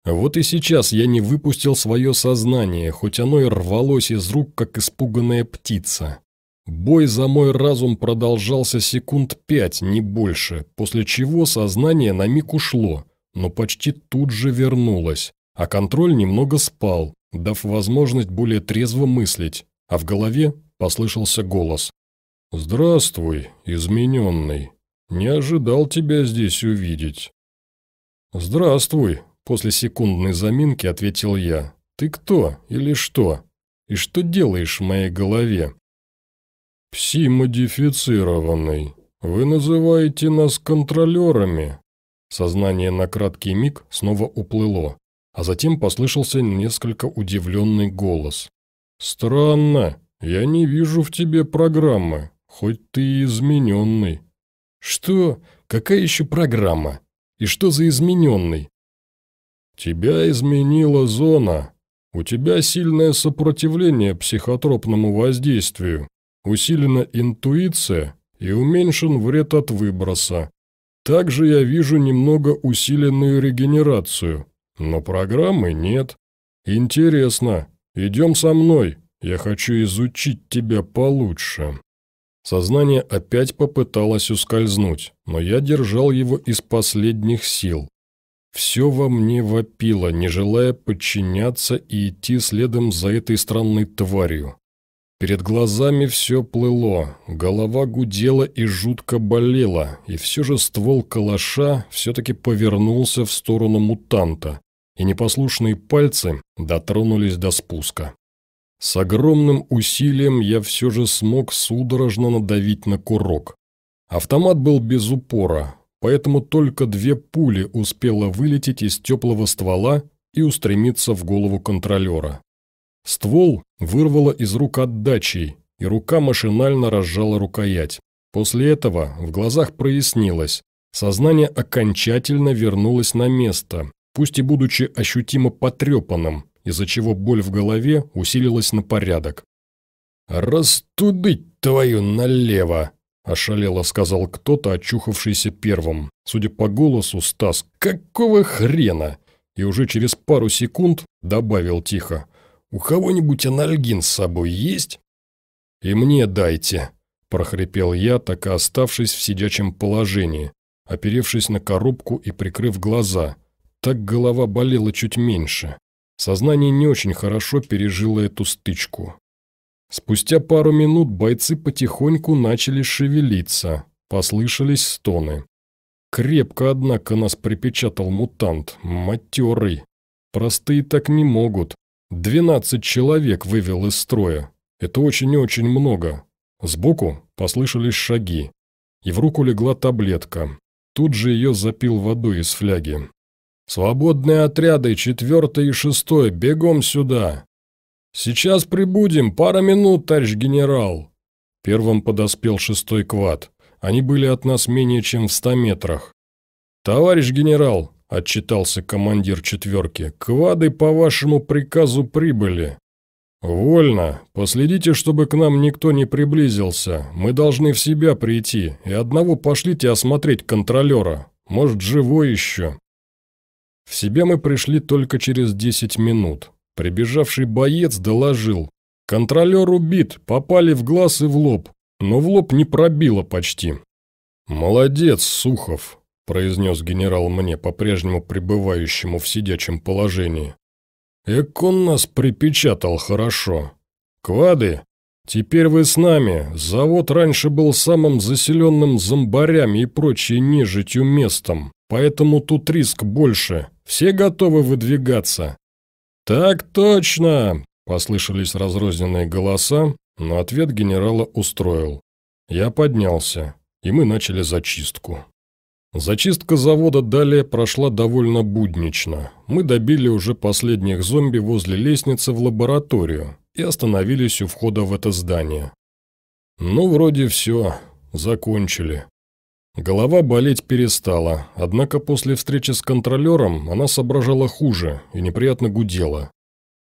Вот и сейчас я не выпустил свое сознание, хоть оно и рвалось из рук, как испуганная птица. Бой за мой разум продолжался секунд пять, не больше, после чего сознание на миг ушло, но почти тут же вернулось, а контроль немного спал, дав возможность более трезво мыслить, а в голове послышался голос. «Здравствуй, измененный. Не ожидал тебя здесь увидеть». «Здравствуй», – после секундной заминки ответил я. «Ты кто или что? И что делаешь в моей голове?» «Пси-модифицированный. Вы называете нас контролерами?» Сознание на краткий миг снова уплыло, а затем послышался несколько удивленный голос. «Странно. Я не вижу в тебе программы, хоть ты и измененный». «Что? Какая еще программа? И что за измененный?» «Тебя изменила зона. У тебя сильное сопротивление психотропному воздействию усилена интуиция и уменьшен вред от выброса. Также я вижу немного усиленную регенерацию, но программы нет. Интересно, идем со мной, я хочу изучить тебя получше». Сознание опять попыталось ускользнуть, но я держал его из последних сил. Все во мне вопило, не желая подчиняться и идти следом за этой странной тварью. Перед глазами все плыло, голова гудела и жутко болела, и все же ствол калаша все-таки повернулся в сторону мутанта, и непослушные пальцы дотронулись до спуска. С огромным усилием я все же смог судорожно надавить на курок. Автомат был без упора, поэтому только две пули успело вылететь из теплого ствола и устремиться в голову контролера. Ствол вырвало из рук отдачей, и рука машинально разжала рукоять. После этого в глазах прояснилось. Сознание окончательно вернулось на место, пусть и будучи ощутимо потрепанным, из-за чего боль в голове усилилась на порядок. «Растудыть твою налево!» – ошалело сказал кто-то, очухавшийся первым. Судя по голосу, Стас «Какого хрена?» И уже через пару секунд добавил тихо «У кого-нибудь анальгин с собой есть?» «И мне дайте», – прохрипел я, так и оставшись в сидячем положении, оперевшись на коробку и прикрыв глаза. Так голова болела чуть меньше. Сознание не очень хорошо пережило эту стычку. Спустя пару минут бойцы потихоньку начали шевелиться, послышались стоны. Крепко, однако, нас припечатал мутант, матерый. Простые так не могут, Двенадцать человек вывел из строя. Это очень и очень много. Сбоку послышались шаги. И в руку легла таблетка. Тут же ее запил водой из фляги. «Свободные отряды, четвертое и шестое, бегом сюда!» «Сейчас прибудем, пара минут, товарищ генерал!» Первым подоспел шестой квад. Они были от нас менее чем в ста метрах. «Товарищ генерал, – отчитался командир четверки. «Квады по вашему приказу прибыли». «Вольно. Последите, чтобы к нам никто не приблизился. Мы должны в себя прийти, и одного пошлите осмотреть контролера. Может, живой еще». В себя мы пришли только через десять минут. Прибежавший боец доложил. «Контролер убит, попали в глаз и в лоб, но в лоб не пробило почти». «Молодец, Сухов», – произнес генерал мне, по-прежнему пребывающему в сидячем положении. «Эк он нас припечатал хорошо. Квады, теперь вы с нами. Завод раньше был самым заселенным зомбарями и прочей нежитью местом, поэтому тут риск больше. Все готовы выдвигаться?» «Так точно!» – послышались разрозненные голоса, но ответ генерала устроил. Я поднялся, и мы начали зачистку. Зачистка завода далее прошла довольно буднично. Мы добили уже последних зомби возле лестницы в лабораторию и остановились у входа в это здание. Ну, вроде все, закончили. Голова болеть перестала, однако после встречи с контролером она соображала хуже и неприятно гудела.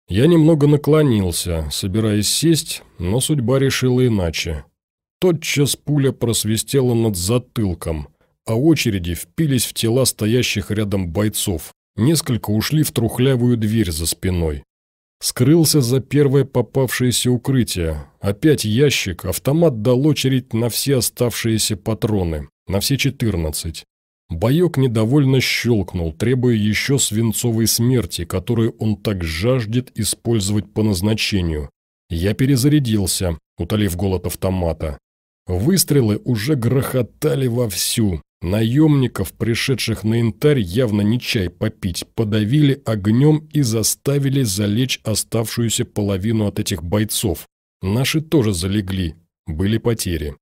Я немного наклонился, собираясь сесть, но судьба решила иначе. Тотчас пуля просвистела над затылком – а очереди впились в тела стоящих рядом бойцов. Несколько ушли в трухлявую дверь за спиной. Скрылся за первое попавшееся укрытие. Опять ящик, автомат дал очередь на все оставшиеся патроны, на все четырнадцать. Боек недовольно щелкнул, требуя еще свинцовой смерти, которую он так жаждет использовать по назначению. Я перезарядился, утолив голод автомата. Выстрелы уже грохотали вовсю. Наемников, пришедших на янтарь, явно не чай попить, подавили огнем и заставили залечь оставшуюся половину от этих бойцов. Наши тоже залегли, были потери.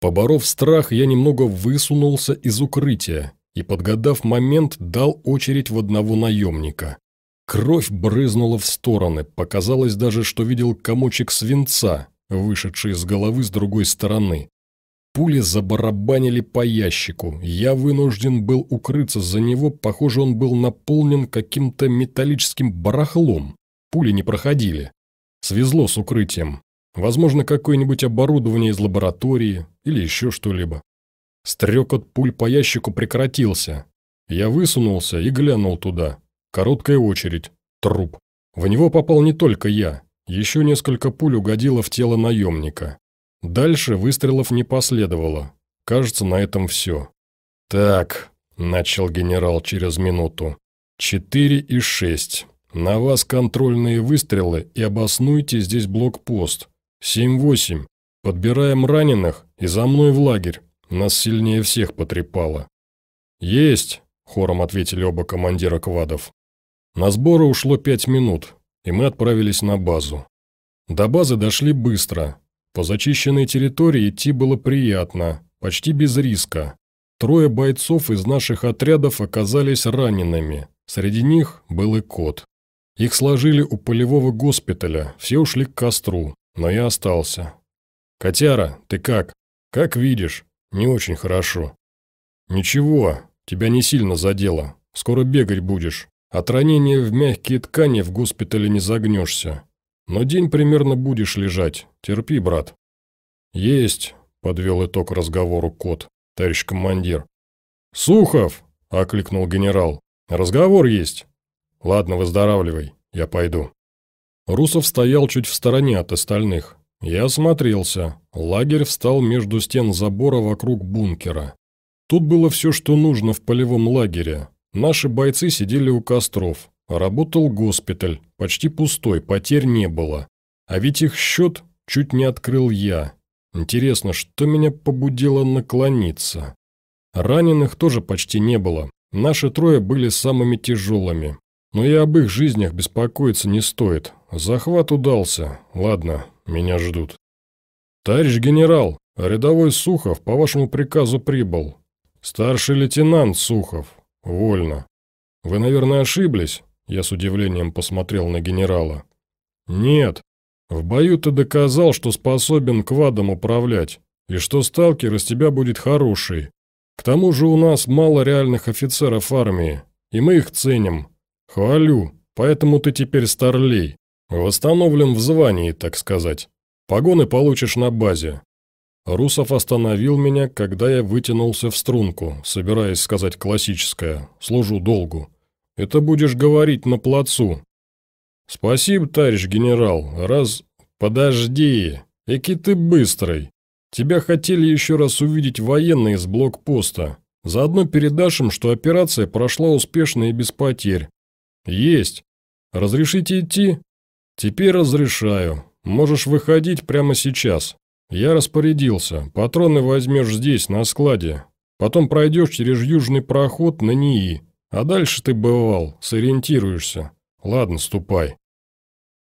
Поборов страх, я немного высунулся из укрытия и, подгадав момент, дал очередь в одного наемника. Кровь брызнула в стороны, показалось даже, что видел комочек свинца, вышедший из головы с другой стороны. Пули забарабанили по ящику. Я вынужден был укрыться за него, похоже, он был наполнен каким-то металлическим барахлом. Пули не проходили. Свезло с укрытием. Возможно, какое-нибудь оборудование из лаборатории или еще что-либо. Стрекот пуль по ящику прекратился. Я высунулся и глянул туда. Короткая очередь. Труп. В него попал не только я. Еще несколько пуль угодило в тело наемника. Дальше выстрелов не последовало. Кажется, на этом все. «Так», – начал генерал через минуту. «Четыре и шесть. На вас контрольные выстрелы и обоснуйте здесь блокпост. Семь-восемь. Подбираем раненых и за мной в лагерь. Нас сильнее всех потрепало». «Есть», – хором ответили оба командира квадов. На сборы ушло пять минут, и мы отправились на базу. До базы дошли быстро, по зачищенной территории идти было приятно, почти без риска. Трое бойцов из наших отрядов оказались ранеными. Среди них был и кот. Их сложили у полевого госпиталя, все ушли к костру, но я остался. «Котяра, ты как?» «Как видишь, не очень хорошо». «Ничего, тебя не сильно задело. Скоро бегать будешь. От ранения в мягкие ткани в госпитале не загнешься. Но день примерно будешь лежать. Терпи, брат». «Есть», – подвел итог разговору кот, товарищ командир. «Сухов!» – окликнул генерал. «Разговор есть». «Ладно, выздоравливай, я пойду». Русов стоял чуть в стороне от остальных. Я осмотрелся. Лагерь встал между стен забора вокруг бункера. Тут было все, что нужно в полевом лагере. Наши бойцы сидели у костров. Работал госпиталь, почти пустой, потерь не было. А ведь их счет чуть не открыл я. Интересно, что меня побудило наклониться? Раненых тоже почти не было. Наши трое были самыми тяжелыми. Но и об их жизнях беспокоиться не стоит. Захват удался. Ладно, меня ждут. «Товарищ генерал, рядовой Сухов по вашему приказу прибыл. Старший лейтенант Сухов. Вольно. Вы, наверное, ошиблись?» Я с удивлением посмотрел на генерала. «Нет. В бою ты доказал, что способен квадом управлять, и что сталкер из тебя будет хороший. К тому же у нас мало реальных офицеров армии, и мы их ценим. Хвалю, поэтому ты теперь старлей. Восстановлен в звании, так сказать. Погоны получишь на базе». Русов остановил меня, когда я вытянулся в струнку, собираясь сказать классическое «служу долгу». Это будешь говорить на плацу». «Спасибо, товарищ генерал, раз...» «Подожди, эки ты быстрый. Тебя хотели еще раз увидеть военные с блокпоста. Заодно передашь им, что операция прошла успешно и без потерь». «Есть. Разрешите идти?» «Теперь разрешаю. Можешь выходить прямо сейчас. Я распорядился. Патроны возьмешь здесь, на складе. Потом пройдешь через южный проход на НИИ. А дальше ты бывал, сориентируешься. Ладно, ступай».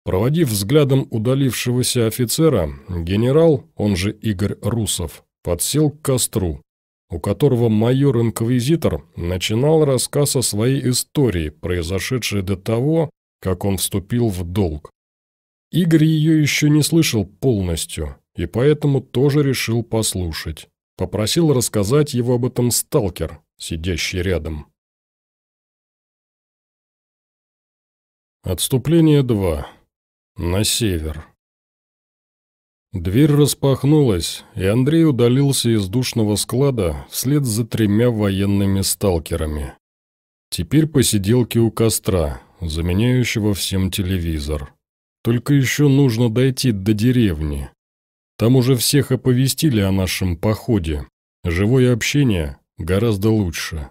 Проводив взглядом удалившегося офицера, генерал, он же Игорь Русов, подсел к костру, у которого майор-инквизитор начинал рассказ о своей истории, произошедшей до того, как он вступил в долг. Игорь ее еще не слышал полностью, и поэтому тоже решил послушать. Попросил рассказать его об этом сталкер, сидящий рядом. Отступление 2. На север. Дверь распахнулась, и Андрей удалился из душного склада вслед за тремя военными сталкерами. Теперь посиделки у костра, заменяющего всем телевизор. Только еще нужно дойти до деревни. Там уже всех оповестили о нашем походе. Живое общение гораздо лучше.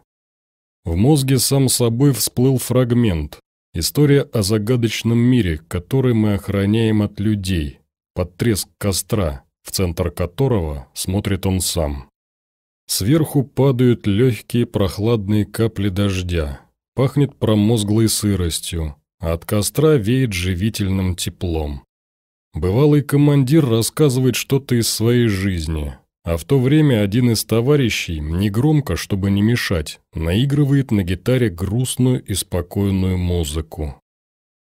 В мозге сам собой всплыл фрагмент. История о загадочном мире, который мы охраняем от людей – под треск костра, в центр которого смотрит он сам. Сверху падают легкие прохладные капли дождя, пахнет промозглой сыростью, а от костра веет живительным теплом. Бывалый командир рассказывает что-то из своей жизни, а в то время один из товарищей, негромко, чтобы не мешать, наигрывает на гитаре грустную и спокойную музыку.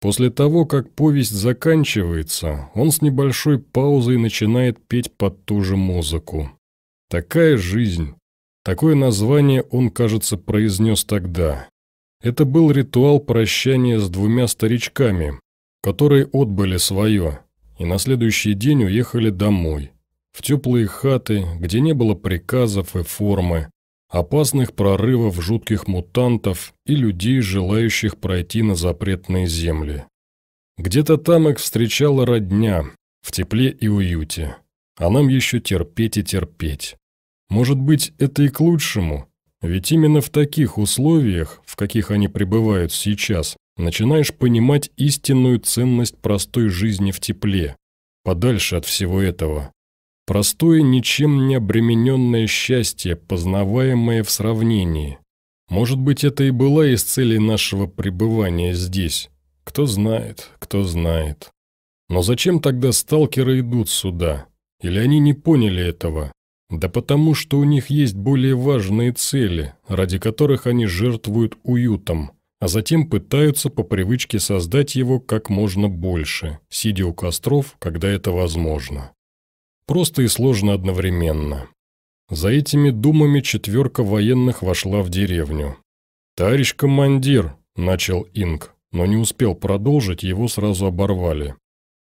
После того, как повесть заканчивается, он с небольшой паузой начинает петь под ту же музыку. Такая жизнь. Такое название он, кажется, произнес тогда. Это был ритуал прощания с двумя старичками, которые отбыли свое, и на следующий день уехали домой, в теплые хаты, где не было приказов и формы, опасных прорывов жутких мутантов и людей, желающих пройти на запретные земли. Где-то там их встречала родня, в тепле и уюте. А нам еще терпеть и терпеть. Может быть, это и к лучшему, ведь именно в таких условиях, в каких они пребывают сейчас, начинаешь понимать истинную ценность простой жизни в тепле, подальше от всего этого. Простое, ничем не обремененное счастье, познаваемое в сравнении. Может быть, это и была из целей нашего пребывания здесь. Кто знает, кто знает. Но зачем тогда сталкеры идут сюда? Или они не поняли этого? Да потому, что у них есть более важные цели, ради которых они жертвуют уютом, а затем пытаются по привычке создать его как можно больше, сидя у костров, когда это возможно. Просто и сложно одновременно. За этими думами четверка военных вошла в деревню. «Товарищ командир», – начал Инг, но не успел продолжить, его сразу оборвали.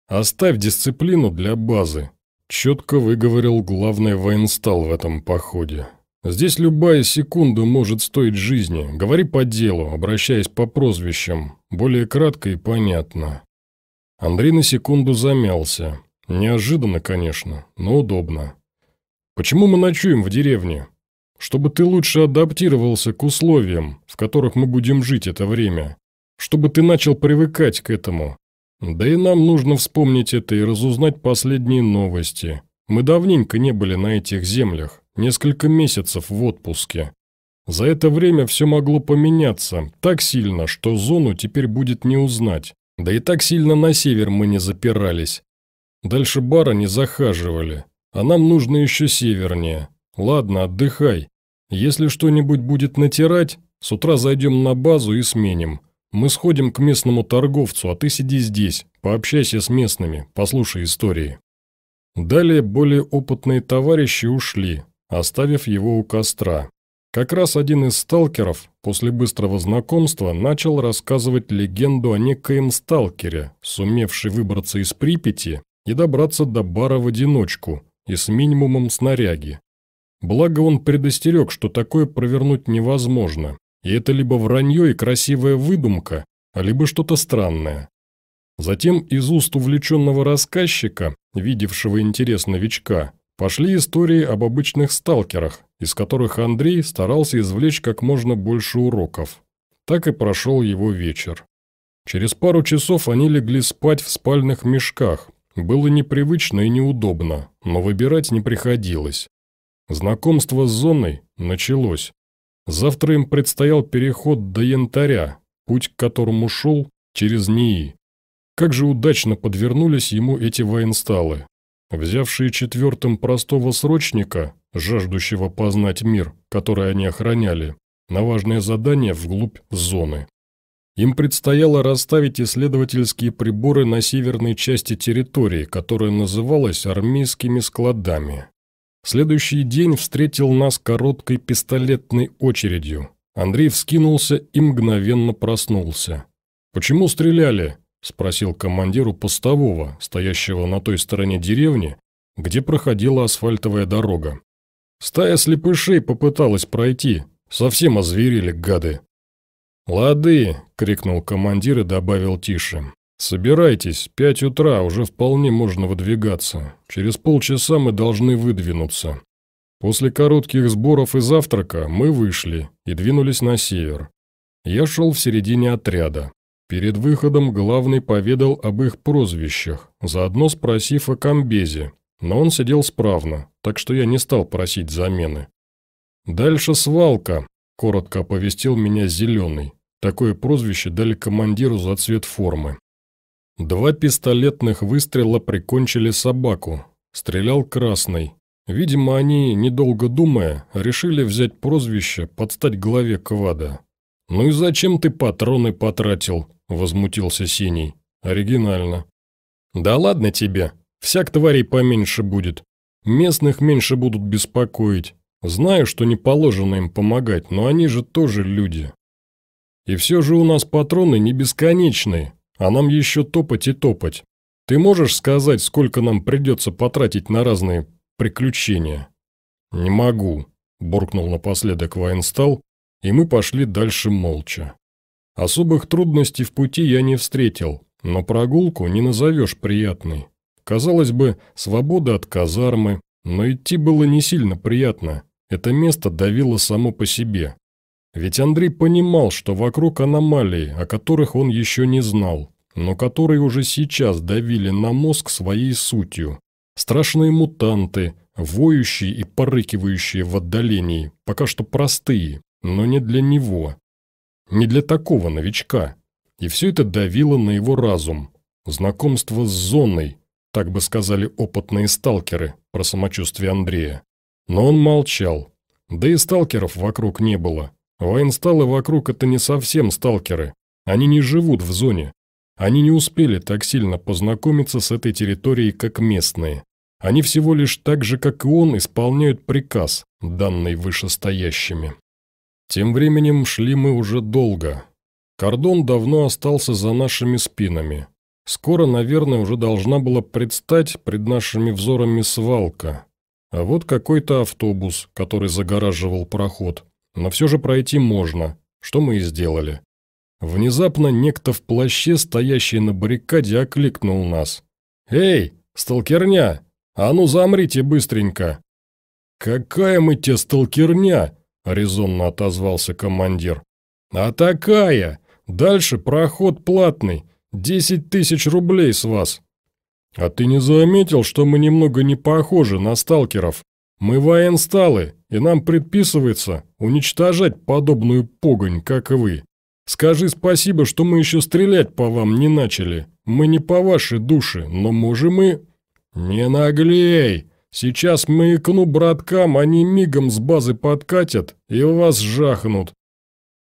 «Оставь дисциплину для базы», – четко выговорил главный военстал в этом походе. «Здесь любая секунда может стоить жизни. Говори по делу, обращаясь по прозвищам. Более кратко и понятно». Андрей на секунду замялся, Неожиданно, конечно, но удобно. Почему мы ночуем в деревне? Чтобы ты лучше адаптировался к условиям, в которых мы будем жить это время. Чтобы ты начал привыкать к этому. Да и нам нужно вспомнить это и разузнать последние новости. Мы давненько не были на этих землях, несколько месяцев в отпуске. За это время все могло поменяться так сильно, что зону теперь будет не узнать. Да и так сильно на север мы не запирались. Дальше бара не захаживали, а нам нужно еще севернее. Ладно, отдыхай. Если что-нибудь будет натирать, с утра зайдем на базу и сменим. Мы сходим к местному торговцу, а ты сиди здесь, пообщайся с местными, послушай истории». Далее более опытные товарищи ушли, оставив его у костра. Как раз один из сталкеров после быстрого знакомства начал рассказывать легенду о некоем сталкере, сумевший выбраться из Припяти и добраться до бара в одиночку и с минимумом снаряги. Благо он предостерег, что такое провернуть невозможно, и это либо вранье и красивая выдумка, а либо что-то странное. Затем из уст увлеченного рассказчика, видевшего интерес новичка, пошли истории об обычных сталкерах, из которых Андрей старался извлечь как можно больше уроков. Так и прошел его вечер. Через пару часов они легли спать в спальных мешках, было непривычно и неудобно, но выбирать не приходилось. Знакомство с зоной началось. Завтра им предстоял переход до Янтаря, путь к которому шел через НИИ. Как же удачно подвернулись ему эти военсталы, взявшие четвертым простого срочника, жаждущего познать мир, который они охраняли, на важное задание вглубь зоны. Им предстояло расставить исследовательские приборы на северной части территории, которая называлась армейскими складами. Следующий день встретил нас короткой пистолетной очередью. Андрей вскинулся и мгновенно проснулся. «Почему стреляли?» – спросил командиру постового, стоящего на той стороне деревни, где проходила асфальтовая дорога. Стая слепышей попыталась пройти, совсем озверели гады. «Лады!» — крикнул командир и добавил тише. «Собирайтесь, пять утра, уже вполне можно выдвигаться. Через полчаса мы должны выдвинуться». После коротких сборов и завтрака мы вышли и двинулись на север. Я шел в середине отряда. Перед выходом главный поведал об их прозвищах, заодно спросив о комбезе, но он сидел справно, так что я не стал просить замены. «Дальше свалка», – коротко оповестил меня Зеленый. Такое прозвище дали командиру за цвет формы. Два пистолетных выстрела прикончили собаку. Стрелял красный. Видимо, они, недолго думая, решили взять прозвище под стать главе квада. «Ну и зачем ты патроны потратил?» – возмутился Синий. «Оригинально». «Да ладно тебе. Всяк тварей поменьше будет. Местных меньше будут беспокоить. Знаю, что не положено им помогать, но они же тоже люди. И все же у нас патроны не бесконечные, а нам еще топать и топать. Ты можешь сказать, сколько нам придется потратить на разные приключения?» «Не могу», – буркнул напоследок Вайнстал, и мы пошли дальше молча. Особых трудностей в пути я не встретил, но прогулку не назовешь приятной. Казалось бы, свобода от казармы, но идти было не сильно приятно. Это место давило само по себе. Ведь Андрей понимал, что вокруг аномалии, о которых он еще не знал, но которые уже сейчас давили на мозг своей сутью. Страшные мутанты, воющие и порыкивающие в отдалении, пока что простые, но не для него. Не для такого новичка. И все это давило на его разум. Знакомство с зоной, так бы сказали опытные сталкеры про самочувствие Андрея. Но он молчал. Да и сталкеров вокруг не было. Военсталы вокруг – это не совсем сталкеры. Они не живут в зоне. Они не успели так сильно познакомиться с этой территорией, как местные. Они всего лишь так же, как и он, исполняют приказ, данный вышестоящими. Тем временем шли мы уже долго. Кордон давно остался за нашими спинами. Скоро, наверное, уже должна была предстать пред нашими взорами свалка. А вот какой-то автобус, который загораживал проход. Но все же пройти можно, что мы и сделали. Внезапно некто в плаще, стоящий на баррикаде, окликнул нас. «Эй, сталкерня! А ну замрите быстренько!» «Какая мы те сталкерня!» – резонно отозвался командир. «А такая! Дальше проход платный, Десять тысяч рублей с вас!» «А ты не заметил, что мы немного не похожи на сталкеров? Мы военсталы, и нам предписывается уничтожать подобную погонь, как и вы. Скажи спасибо, что мы еще стрелять по вам не начали. Мы не по вашей душе, но можем и...» «Не наглей! Сейчас маякну браткам, они мигом с базы подкатят и вас жахнут».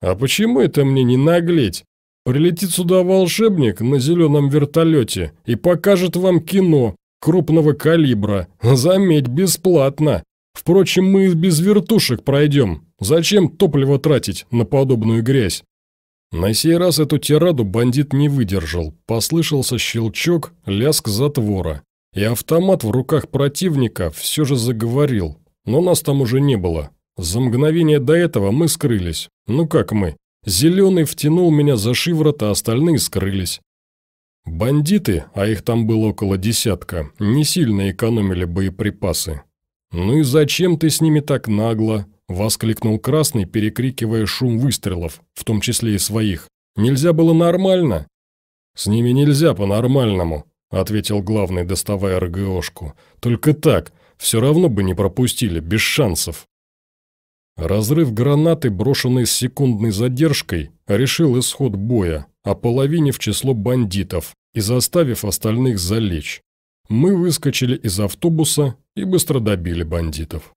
«А почему это мне не наглеть? Прилетит сюда волшебник на зеленом вертолете и покажет вам кино крупного калибра. Заметь, бесплатно. Впрочем, мы без вертушек пройдем. Зачем топливо тратить на подобную грязь? На сей раз эту тираду бандит не выдержал. Послышался щелчок, лязг затвора. И автомат в руках противника все же заговорил. Но нас там уже не было. За мгновение до этого мы скрылись. Ну как мы? Зеленый втянул меня за шиворот, а остальные скрылись. Бандиты, а их там было около десятка, не сильно экономили боеприпасы. «Ну и зачем ты с ними так нагло?» – воскликнул Красный, перекрикивая шум выстрелов, в том числе и своих. «Нельзя было нормально?» «С ними нельзя по-нормальному», – ответил главный, доставая РГОшку. «Только так, все равно бы не пропустили, без шансов». Разрыв гранаты, брошенный с секундной задержкой, решил исход боя, ополовинив число бандитов и заставив остальных залечь. Мы выскочили из автобуса и быстро добили бандитов.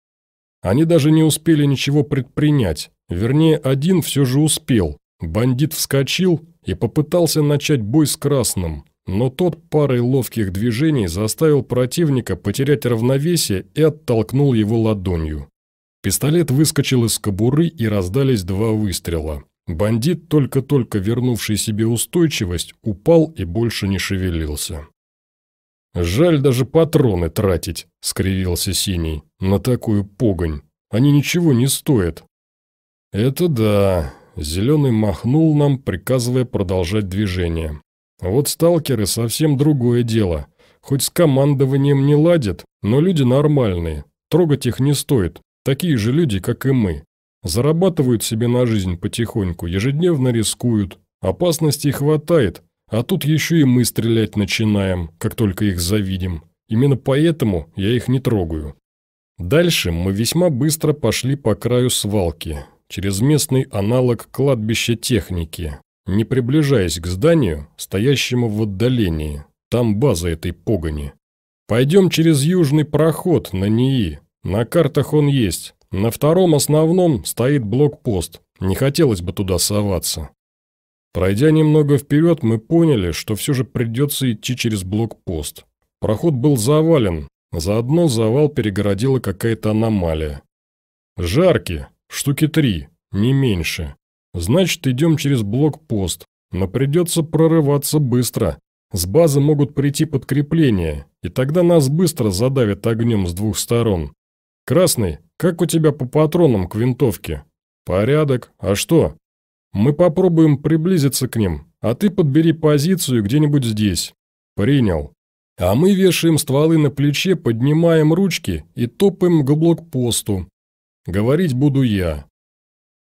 Они даже не успели ничего предпринять, вернее, один все же успел. Бандит вскочил и попытался начать бой с красным, но тот парой ловких движений заставил противника потерять равновесие и оттолкнул его ладонью. Пистолет выскочил из кобуры и раздались два выстрела. Бандит, только-только вернувший себе устойчивость, упал и больше не шевелился. «Жаль даже патроны тратить», — скривился Синий, — «на такую погонь. Они ничего не стоят». «Это да», — Зеленый махнул нам, приказывая продолжать движение. «Вот сталкеры совсем другое дело. Хоть с командованием не ладят, но люди нормальные. Трогать их не стоит. Такие же люди, как и мы. Зарабатывают себе на жизнь потихоньку, ежедневно рискуют. Опасностей хватает, а тут еще и мы стрелять начинаем, как только их завидим. Именно поэтому я их не трогаю. Дальше мы весьма быстро пошли по краю свалки, через местный аналог кладбища техники, не приближаясь к зданию, стоящему в отдалении. Там база этой погони. Пойдем через южный проход на НИИ. На картах он есть. На втором основном стоит блокпост. Не хотелось бы туда соваться. Пройдя немного вперед, мы поняли, что все же придется идти через блокпост. Проход был завален, заодно завал перегородила какая-то аномалия. Жарки, штуки три, не меньше. Значит, идем через блокпост, но придется прорываться быстро. С базы могут прийти подкрепления, и тогда нас быстро задавят огнем с двух сторон. «Красный, как у тебя по патронам к винтовке?» «Порядок. А что?» «Мы попробуем приблизиться к ним, а ты подбери позицию где-нибудь здесь». «Принял». А мы вешаем стволы на плече, поднимаем ручки и топаем к блокпосту. Говорить буду я.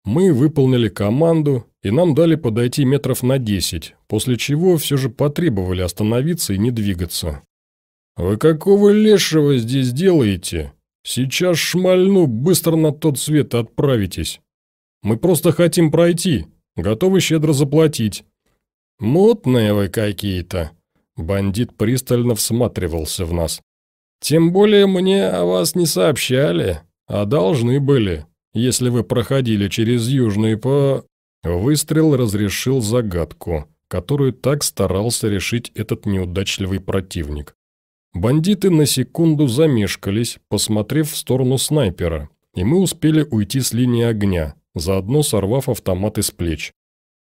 Мы выполнили команду, и нам дали подойти метров на десять, после чего все же потребовали остановиться и не двигаться. «Вы какого лешего здесь делаете? Сейчас шмальну, быстро на тот свет отправитесь. Мы просто хотим пройти, готовы щедро заплатить». «Мутные вы какие-то», Бандит пристально всматривался в нас. «Тем более мне о вас не сообщали, а должны были, если вы проходили через Южный по...» Выстрел разрешил загадку, которую так старался решить этот неудачливый противник. Бандиты на секунду замешкались, посмотрев в сторону снайпера, и мы успели уйти с линии огня, заодно сорвав автоматы с плеч.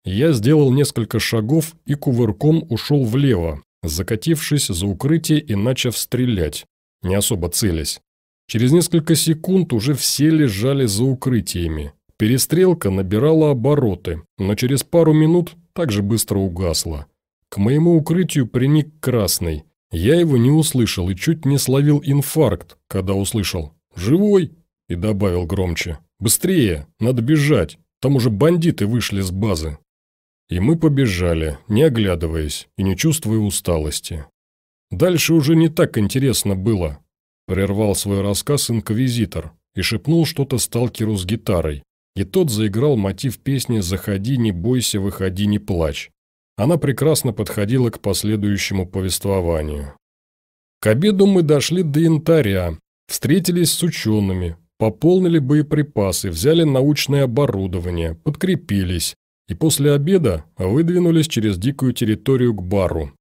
Я сделал несколько шагов и кувырком ушел влево, закатившись за укрытие и начав стрелять, не особо целясь. Через несколько секунд уже все лежали за укрытиями. Перестрелка набирала обороты, но через пару минут также быстро угасла. К моему укрытию приник красный. Я его не услышал и чуть не словил инфаркт, когда услышал «Живой!» и добавил громче «Быстрее! Надо бежать! Там уже бандиты вышли с базы!» И мы побежали, не оглядываясь и не чувствуя усталости. Дальше уже не так интересно было. Прервал свой рассказ инквизитор и шепнул что-то сталкеру с гитарой. И тот заиграл мотив песни «Заходи, не бойся, выходи, не плачь». Она прекрасно подходила к последующему повествованию. К обеду мы дошли до янтаря, встретились с учеными, пополнили боеприпасы, взяли научное оборудование, подкрепились, и после обеда выдвинулись через дикую территорию к бару.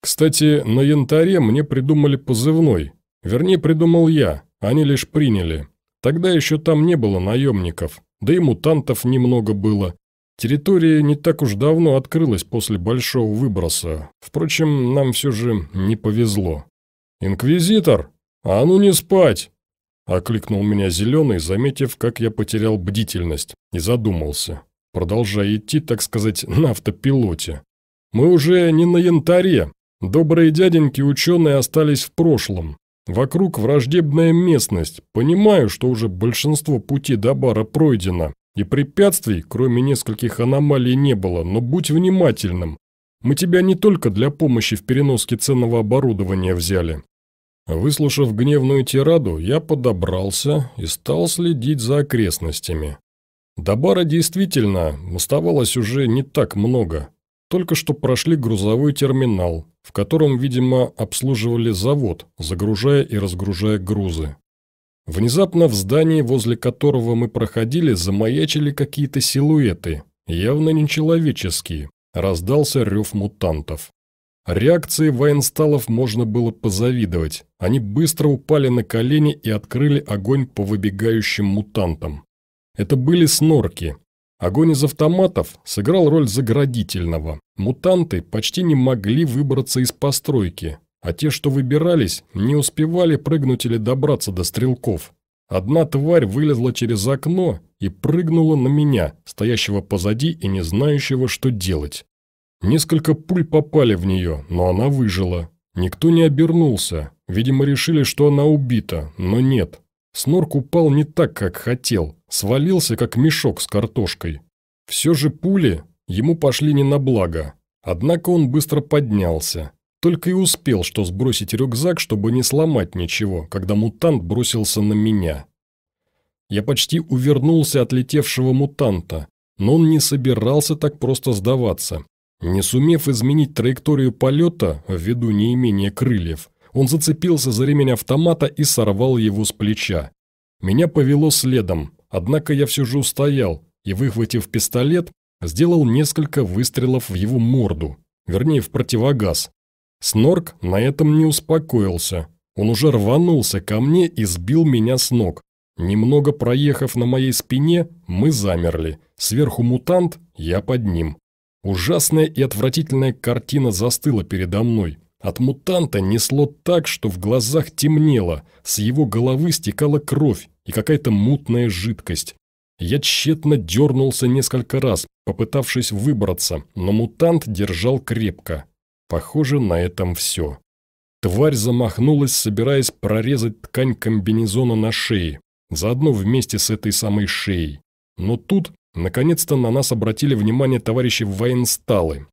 Кстати, на янтаре мне придумали позывной. Вернее, придумал я, они лишь приняли. Тогда еще там не было наемников, да и мутантов немного было. Территория не так уж давно открылась после большого выброса. Впрочем, нам все же не повезло. «Инквизитор? А ну не спать!» Окликнул меня зеленый, заметив, как я потерял бдительность, и задумался продолжая идти, так сказать, на автопилоте. Мы уже не на янтаре. Добрые дяденьки ученые остались в прошлом. Вокруг враждебная местность. Понимаю, что уже большинство пути до бара пройдено, и препятствий, кроме нескольких аномалий, не было, но будь внимательным. Мы тебя не только для помощи в переноске ценного оборудования взяли. Выслушав гневную тираду, я подобрался и стал следить за окрестностями. До бара действительно оставалось уже не так много. Только что прошли грузовой терминал, в котором, видимо, обслуживали завод, загружая и разгружая грузы. Внезапно в здании, возле которого мы проходили, замаячили какие-то силуэты, явно нечеловеческие. Раздался рев мутантов. Реакции военсталов можно было позавидовать. Они быстро упали на колени и открыли огонь по выбегающим мутантам. Это были снорки. Огонь из автоматов сыграл роль заградительного. Мутанты почти не могли выбраться из постройки, а те, что выбирались, не успевали прыгнуть или добраться до стрелков. Одна тварь вылезла через окно и прыгнула на меня, стоящего позади и не знающего, что делать. Несколько пуль попали в нее, но она выжила. Никто не обернулся. Видимо, решили, что она убита, но нет. Снорк упал не так, как хотел. Свалился, как мешок с картошкой. Все же пули ему пошли не на благо. Однако он быстро поднялся. Только и успел, что сбросить рюкзак, чтобы не сломать ничего, когда мутант бросился на меня. Я почти увернулся от летевшего мутанта, но он не собирался так просто сдаваться. Не сумев изменить траекторию полета, ввиду неимения крыльев, он зацепился за ремень автомата и сорвал его с плеча. Меня повело следом, однако я все же устоял и, выхватив пистолет, сделал несколько выстрелов в его морду, вернее, в противогаз. Снорк на этом не успокоился. Он уже рванулся ко мне и сбил меня с ног. Немного проехав на моей спине, мы замерли. Сверху мутант, я под ним. Ужасная и отвратительная картина застыла передо мной. От мутанта несло так, что в глазах темнело, с его головы стекала кровь и какая-то мутная жидкость. Я тщетно дернулся несколько раз, попытавшись выбраться, но мутант держал крепко. Похоже, на этом все. Тварь замахнулась, собираясь прорезать ткань комбинезона на шее, заодно вместе с этой самой шеей. Но тут, наконец-то, на нас обратили внимание товарищи военсталы.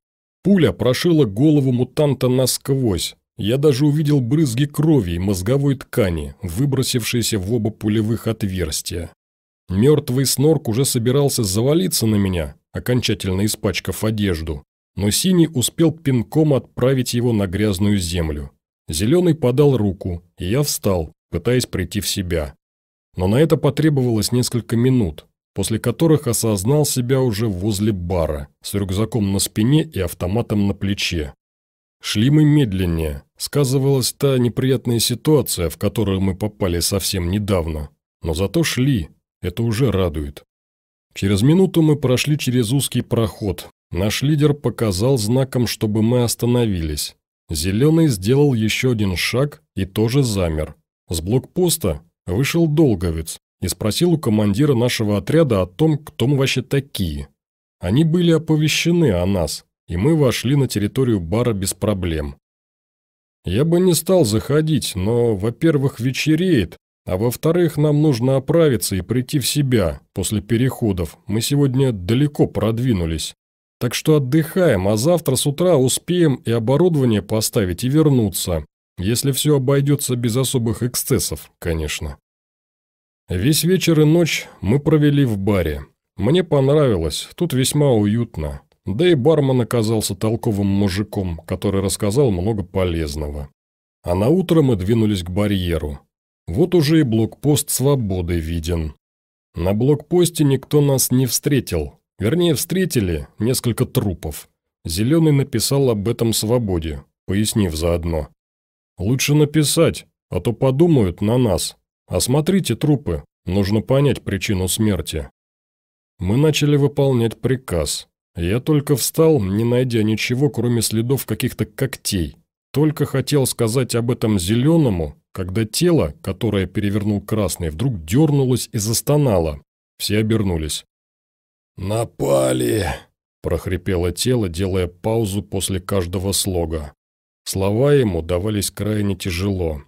Пуля прошила голову мутанта насквозь. Я даже увидел брызги крови и мозговой ткани, выбросившиеся в оба пулевых отверстия. Мертвый снорк уже собирался завалиться на меня, окончательно испачкав одежду, но Синий успел пинком отправить его на грязную землю. Зеленый подал руку, и я встал, пытаясь прийти в себя. Но на это потребовалось несколько минут, после которых осознал себя уже возле бара, с рюкзаком на спине и автоматом на плече. Шли мы медленнее, сказывалась та неприятная ситуация, в которую мы попали совсем недавно. Но зато шли, это уже радует. Через минуту мы прошли через узкий проход, Наш лидер показал знаком, чтобы мы остановились. Зеленый сделал еще один шаг и тоже замер. С блокпоста вышел Долговец и спросил у командира нашего отряда о том, кто мы вообще такие. Они были оповещены о нас, и мы вошли на территорию бара без проблем. Я бы не стал заходить, но, во-первых, вечереет, а во-вторых, нам нужно оправиться и прийти в себя после переходов. Мы сегодня далеко продвинулись. Так что отдыхаем, а завтра с утра успеем и оборудование поставить и вернуться. Если все обойдется без особых эксцессов, конечно. Весь вечер и ночь мы провели в баре. Мне понравилось, тут весьма уютно. Да и бармен оказался толковым мужиком, который рассказал много полезного. А на утро мы двинулись к барьеру. Вот уже и блокпост свободы виден. На блокпосте никто нас не встретил, Вернее, встретили несколько трупов. Зеленый написал об этом свободе, пояснив заодно. «Лучше написать, а то подумают на нас. Осмотрите трупы, нужно понять причину смерти». Мы начали выполнять приказ. Я только встал, не найдя ничего, кроме следов каких-то когтей. Только хотел сказать об этом зеленому, когда тело, которое перевернул красный, вдруг дернулось и застонало. Все обернулись. «Напали!» – прохрипело тело, делая паузу после каждого слога. Слова ему давались крайне тяжело.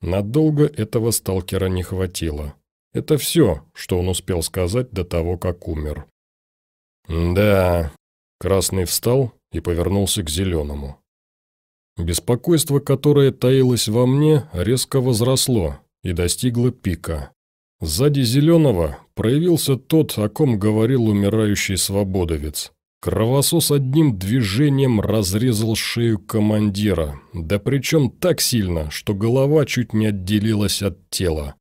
Надолго этого сталкера не хватило. Это все, что он успел сказать до того, как умер. «Да...» – Красный встал и повернулся к Зеленому. Беспокойство, которое таилось во мне, резко возросло и достигло пика. Сзади Зеленого проявился тот, о ком говорил умирающий свободовец. Кровосос одним движением разрезал шею командира, да причем так сильно, что голова чуть не отделилась от тела.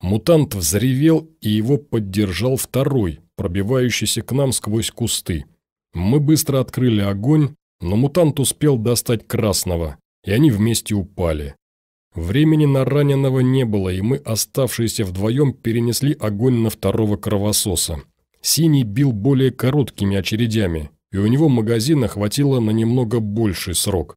Мутант взревел, и его поддержал второй, пробивающийся к нам сквозь кусты. Мы быстро открыли огонь, но мутант успел достать красного, и они вместе упали. Времени на раненого не было, и мы, оставшиеся вдвоем, перенесли огонь на второго кровососа. Синий бил более короткими очередями, и у него магазина хватило на немного больший срок.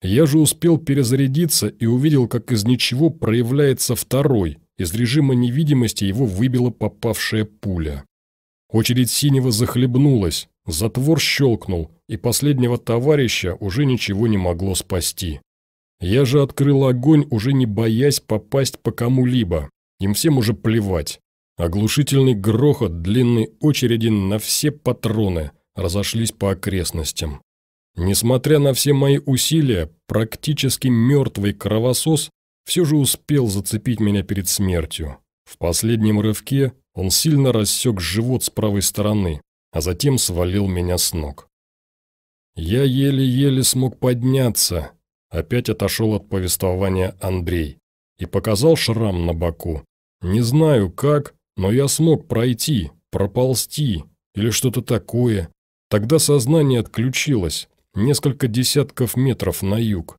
Я же успел перезарядиться и увидел, как из ничего проявляется второй. Из режима невидимости его выбила попавшая пуля. Очередь синего захлебнулась, затвор щелкнул, и последнего товарища уже ничего не могло спасти. Я же открыл огонь, уже не боясь попасть по кому-либо. Им всем уже плевать. Оглушительный грохот длинной очереди на все патроны разошлись по окрестностям. Несмотря на все мои усилия, практически мертвый кровосос все же успел зацепить меня перед смертью. В последнем рывке он сильно рассек живот с правой стороны, а затем свалил меня с ног. Я еле-еле смог подняться, опять отошел от повествования Андрей и показал шрам на боку. Не знаю как, но я смог пройти, проползти или что-то такое. Тогда сознание отключилось, несколько десятков метров на юг.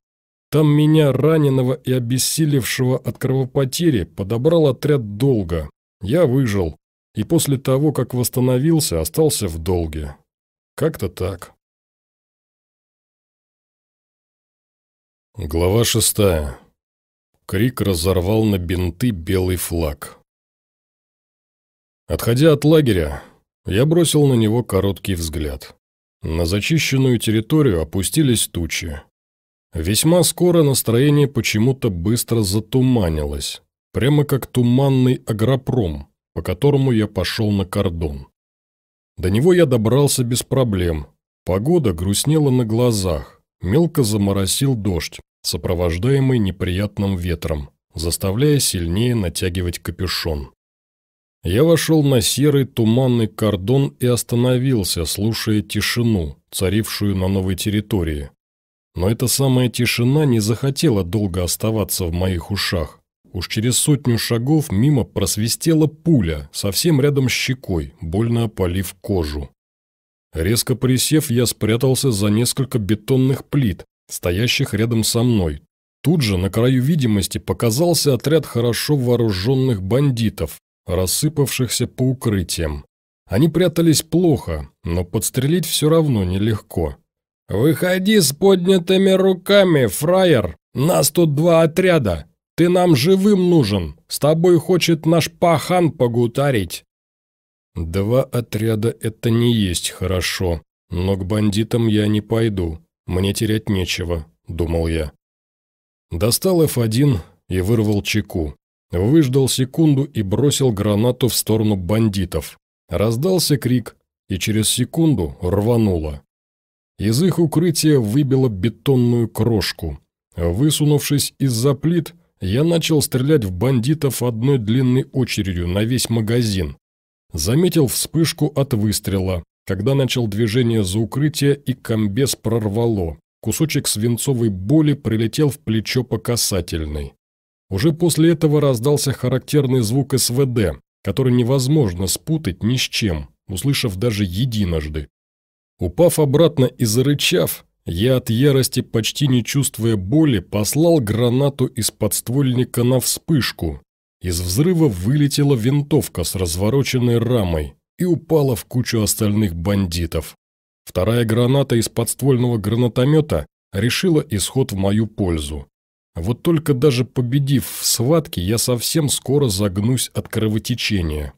Там меня, раненого и обессилевшего от кровопотери, подобрал отряд долго. Я выжил, и после того, как восстановился, остался в долге. Как-то так. Глава шестая. Крик разорвал на бинты белый флаг. Отходя от лагеря, я бросил на него короткий взгляд. На зачищенную территорию опустились тучи. Весьма скоро настроение почему-то быстро затуманилось, прямо как туманный агропром, по которому я пошел на кордон. До него я добрался без проблем. Погода грустнела на глазах, мелко заморосил дождь, сопровождаемый неприятным ветром, заставляя сильнее натягивать капюшон. Я вошел на серый туманный кордон и остановился, слушая тишину, царившую на новой территории. Но эта самая тишина не захотела долго оставаться в моих ушах. Уж через сотню шагов мимо просвистела пуля, совсем рядом с щекой, больно опалив кожу. Резко присев, я спрятался за несколько бетонных плит, стоящих рядом со мной. Тут же на краю видимости показался отряд хорошо вооруженных бандитов, рассыпавшихся по укрытиям. Они прятались плохо, но подстрелить все равно нелегко. «Выходи с поднятыми руками, фраер! Нас тут два отряда! Ты нам живым нужен! С тобой хочет наш пахан погутарить!» «Два отряда – это не есть хорошо, но к бандитам я не пойду, мне терять нечего», – думал я. Достал F1 и вырвал чеку. Выждал секунду и бросил гранату в сторону бандитов. Раздался крик, и через секунду рвануло. Из их укрытия выбило бетонную крошку. Высунувшись из-за плит, я начал стрелять в бандитов одной длинной очередью на весь магазин. Заметил вспышку от выстрела, когда начал движение за укрытие и комбез прорвало. Кусочек свинцовой боли прилетел в плечо по касательной. Уже после этого раздался характерный звук СВД, который невозможно спутать ни с чем, услышав даже единожды. Упав обратно и зарычав, я от ярости, почти не чувствуя боли, послал гранату из подствольника на вспышку. Из взрыва вылетела винтовка с развороченной рамой и упала в кучу остальных бандитов. Вторая граната из подствольного гранатомета решила исход в мою пользу. Вот только даже победив в схватке, я совсем скоро загнусь от кровотечения.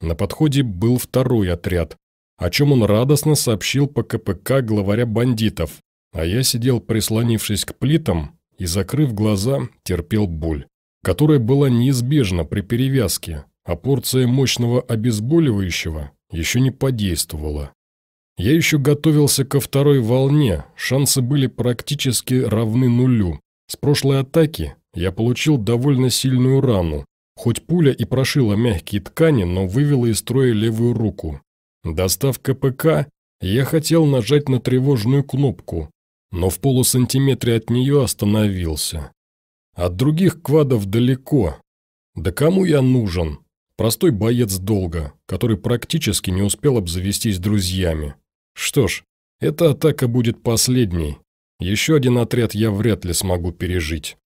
На подходе был второй отряд, о чем он радостно сообщил по КПК главаря бандитов, а я сидел прислонившись к плитам и, закрыв глаза, терпел боль, которая была неизбежна при перевязке, а порция мощного обезболивающего еще не подействовала. Я еще готовился ко второй волне, шансы были практически равны нулю, с прошлой атаки я получил довольно сильную рану. Хоть пуля и прошила мягкие ткани, но вывела из строя левую руку. Достав КПК, я хотел нажать на тревожную кнопку, но в полусантиметре от нее остановился. От других квадов далеко. Да кому я нужен? Простой боец долга, который практически не успел обзавестись друзьями. Что ж, эта атака будет последней, еще один отряд я вряд ли смогу пережить.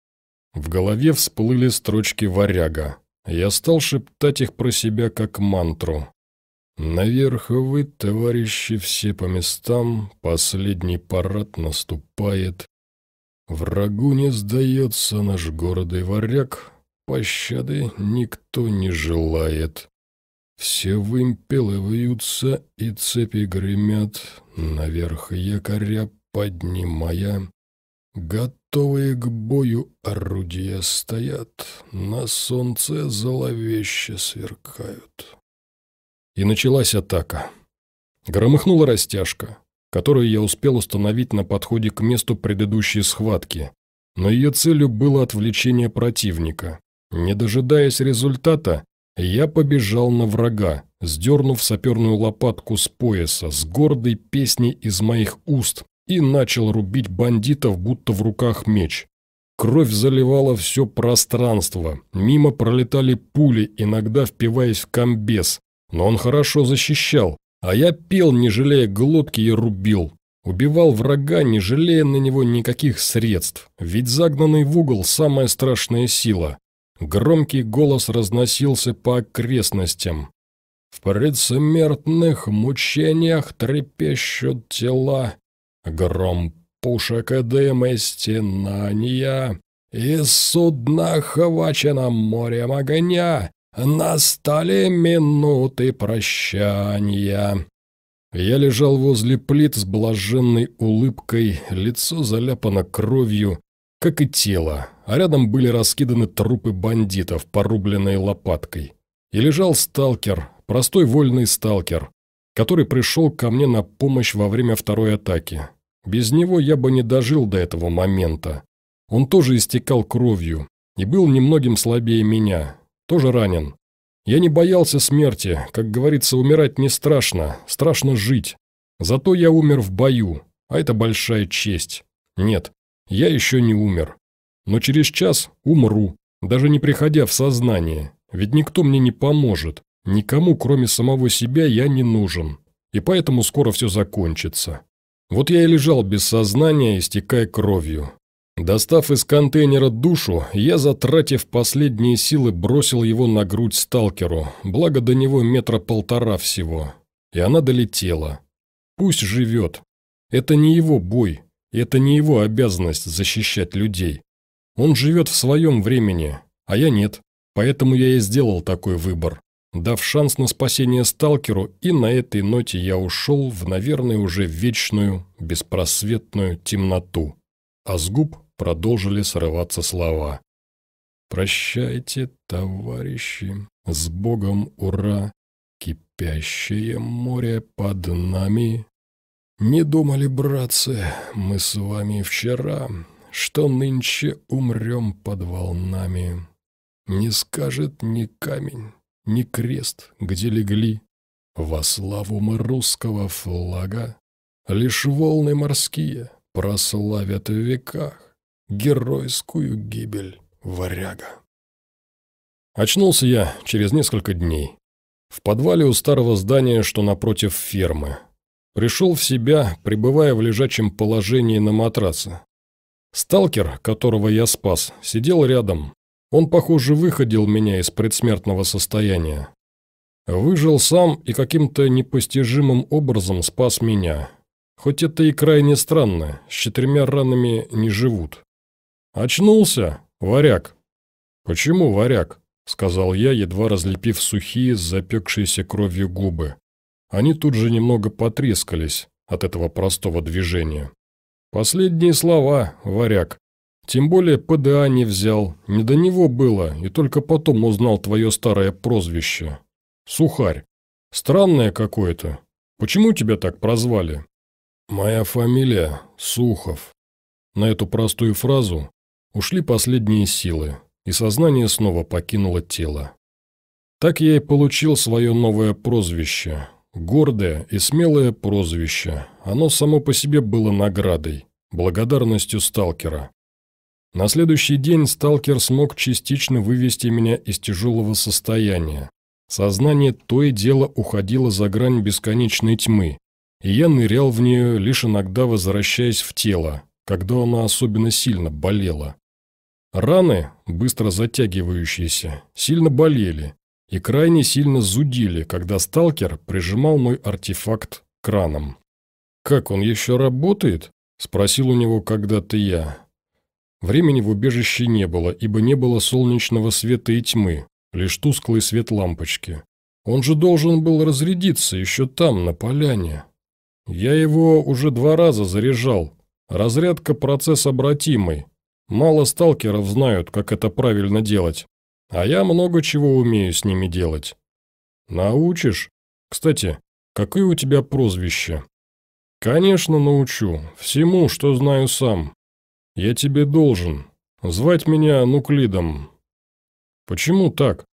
В голове всплыли строчки варяга. Я стал шептать их про себя как мантру. «Наверх вы, товарищи, все по местам, последний парад наступает». Врагу не сдается наш городый варяг, пощады никто не желает. Все вымпелы вьются и цепи гремят, наверх якоря поднимая. Готовые к бою орудия стоят, на солнце зловеще сверкают. И началась атака. Громыхнула растяжка, которую я успел установить на подходе к месту предыдущей схватки, но ее целью было отвлечение противника. Не дожидаясь результата, я побежал на врага, сдернув саперную лопатку с пояса, с гордой песней из моих уст, и начал рубить бандитов, будто в руках меч. Кровь заливала все пространство, мимо пролетали пули, иногда впиваясь в комбез, но он хорошо защищал, а я пел, не жалея глотки, и рубил. Убивал врага, не жалея на него никаких средств, ведь загнанный в угол – самая страшная сила. Громкий голос разносился по окрестностям. В предсмертных мучениях трепещут тела, Гром пушек и дым и стенания, И судно охвачено морем огня, Настали минуты прощания. Я лежал возле плит с блаженной улыбкой, лицо заляпано кровью, как и тело, а рядом были раскиданы трупы бандитов, порубленные лопаткой. И лежал сталкер, простой вольный сталкер, который пришел ко мне на помощь во время второй атаки. Без него я бы не дожил до этого момента. Он тоже истекал кровью и был немногим слабее меня, тоже ранен. Я не боялся смерти, как говорится, умирать не страшно, страшно жить. Зато я умер в бою, а это большая честь. Нет, я еще не умер. Но через час умру, даже не приходя в сознание, ведь никто мне не поможет, никому, кроме самого себя, я не нужен. И поэтому скоро все закончится. Вот я и лежал без сознания, истекая кровью. Достав из контейнера душу, я, затратив последние силы, бросил его на грудь сталкеру, благо до него метра полтора всего. И она долетела. Пусть живет. Это не его бой, это не его обязанность защищать людей. Он живет в своем времени, а я нет. Поэтому я и сделал такой выбор, дав шанс на спасение сталкеру, и на этой ноте я ушел в, наверное, уже вечную, беспросветную темноту. А с губ продолжили срываться слова. «Прощайте, товарищи, с Богом ура, кипящее море под нами. Не думали, братцы, мы с вами вчера, что нынче умрем под волнами. Не скажет ни камень, ни крест, где легли. Во славу мы русского флага, лишь волны морские прославят в веках геройскую гибель варяга. Очнулся я через несколько дней. В подвале у старого здания, что напротив фермы. Пришел в себя, пребывая в лежачем положении на матраце. Сталкер, которого я спас, сидел рядом. Он, похоже, выходил меня из предсмертного состояния. Выжил сам и каким-то непостижимым образом спас меня. Хоть это и крайне странно, с четырьмя ранами не живут. «Очнулся, варяг». «Почему варяг?» – сказал я, едва разлепив сухие, запекшиеся кровью губы. Они тут же немного потрескались от этого простого движения. «Последние слова, варяг. Тем более ПДА не взял, не до него было, и только потом узнал твое старое прозвище. Сухарь. Странное какое-то. Почему тебя так прозвали?» «Моя фамилия Сухов». На эту простую фразу Ушли последние силы, и сознание снова покинуло тело. Так я и получил свое новое прозвище. Гордое и смелое прозвище. Оно само по себе было наградой, благодарностью сталкера. На следующий день сталкер смог частично вывести меня из тяжелого состояния. Сознание то и дело уходило за грань бесконечной тьмы, и я нырял в нее, лишь иногда возвращаясь в тело, когда оно особенно сильно болело. Раны, быстро затягивающиеся, сильно болели и крайне сильно зудили, когда сталкер прижимал мой артефакт краном. «Как он еще работает?» – спросил у него когда-то я. Времени в убежище не было, ибо не было солнечного света и тьмы, лишь тусклый свет лампочки. Он же должен был разрядиться еще там, на поляне. Я его уже два раза заряжал. Разрядка – процесс обратимый. Мало сталкеров знают, как это правильно делать. А я много чего умею с ними делать. Научишь? Кстати, какое у тебя прозвище? Конечно, научу. Всему, что знаю сам. «Я тебе должен. Звать меня Нуклидом». «Почему так?»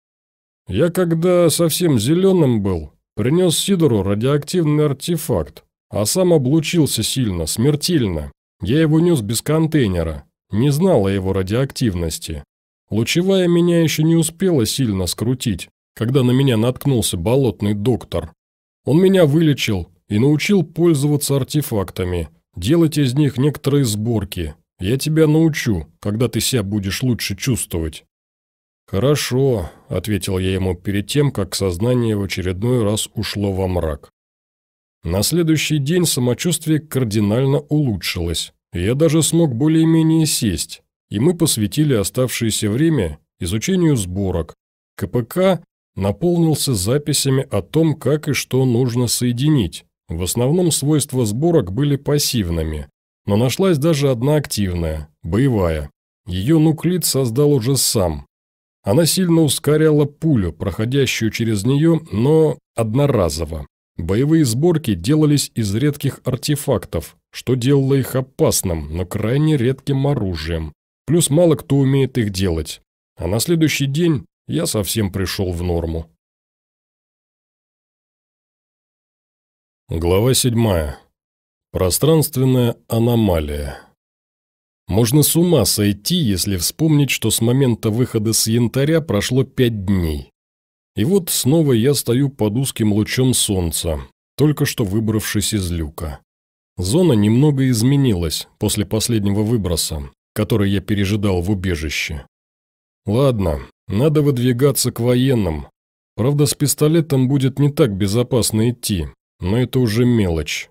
«Я когда совсем зеленым был, принес Сидору радиоактивный артефакт, а сам облучился сильно, смертельно. Я его нес без контейнера, не знал о его радиоактивности. Лучевая меня еще не успела сильно скрутить, когда на меня наткнулся болотный доктор. Он меня вылечил и научил пользоваться артефактами, делать из них некоторые сборки, я тебя научу, когда ты себя будешь лучше чувствовать». «Хорошо», – ответил я ему перед тем, как сознание в очередной раз ушло во мрак. На следующий день самочувствие кардинально улучшилось. Я даже смог более-менее сесть, и мы посвятили оставшееся время изучению сборок. КПК наполнился записями о том, как и что нужно соединить. В основном свойства сборок были пассивными, но нашлась даже одна активная, боевая. Ее нуклид создал уже сам. Она сильно ускоряла пулю, проходящую через нее, но одноразово. Боевые сборки делались из редких артефактов, что делало их опасным, но крайне редким оружием. Плюс мало кто умеет их делать. А на следующий день я совсем пришел в норму. Глава седьмая. Пространственная аномалия. Можно с ума сойти, если вспомнить, что с момента выхода с янтаря прошло пять дней. И вот снова я стою под узким лучом солнца, только что выбравшись из люка. Зона немного изменилась после последнего выброса, который я пережидал в убежище. Ладно, надо выдвигаться к военным. Правда, с пистолетом будет не так безопасно идти, но это уже мелочь.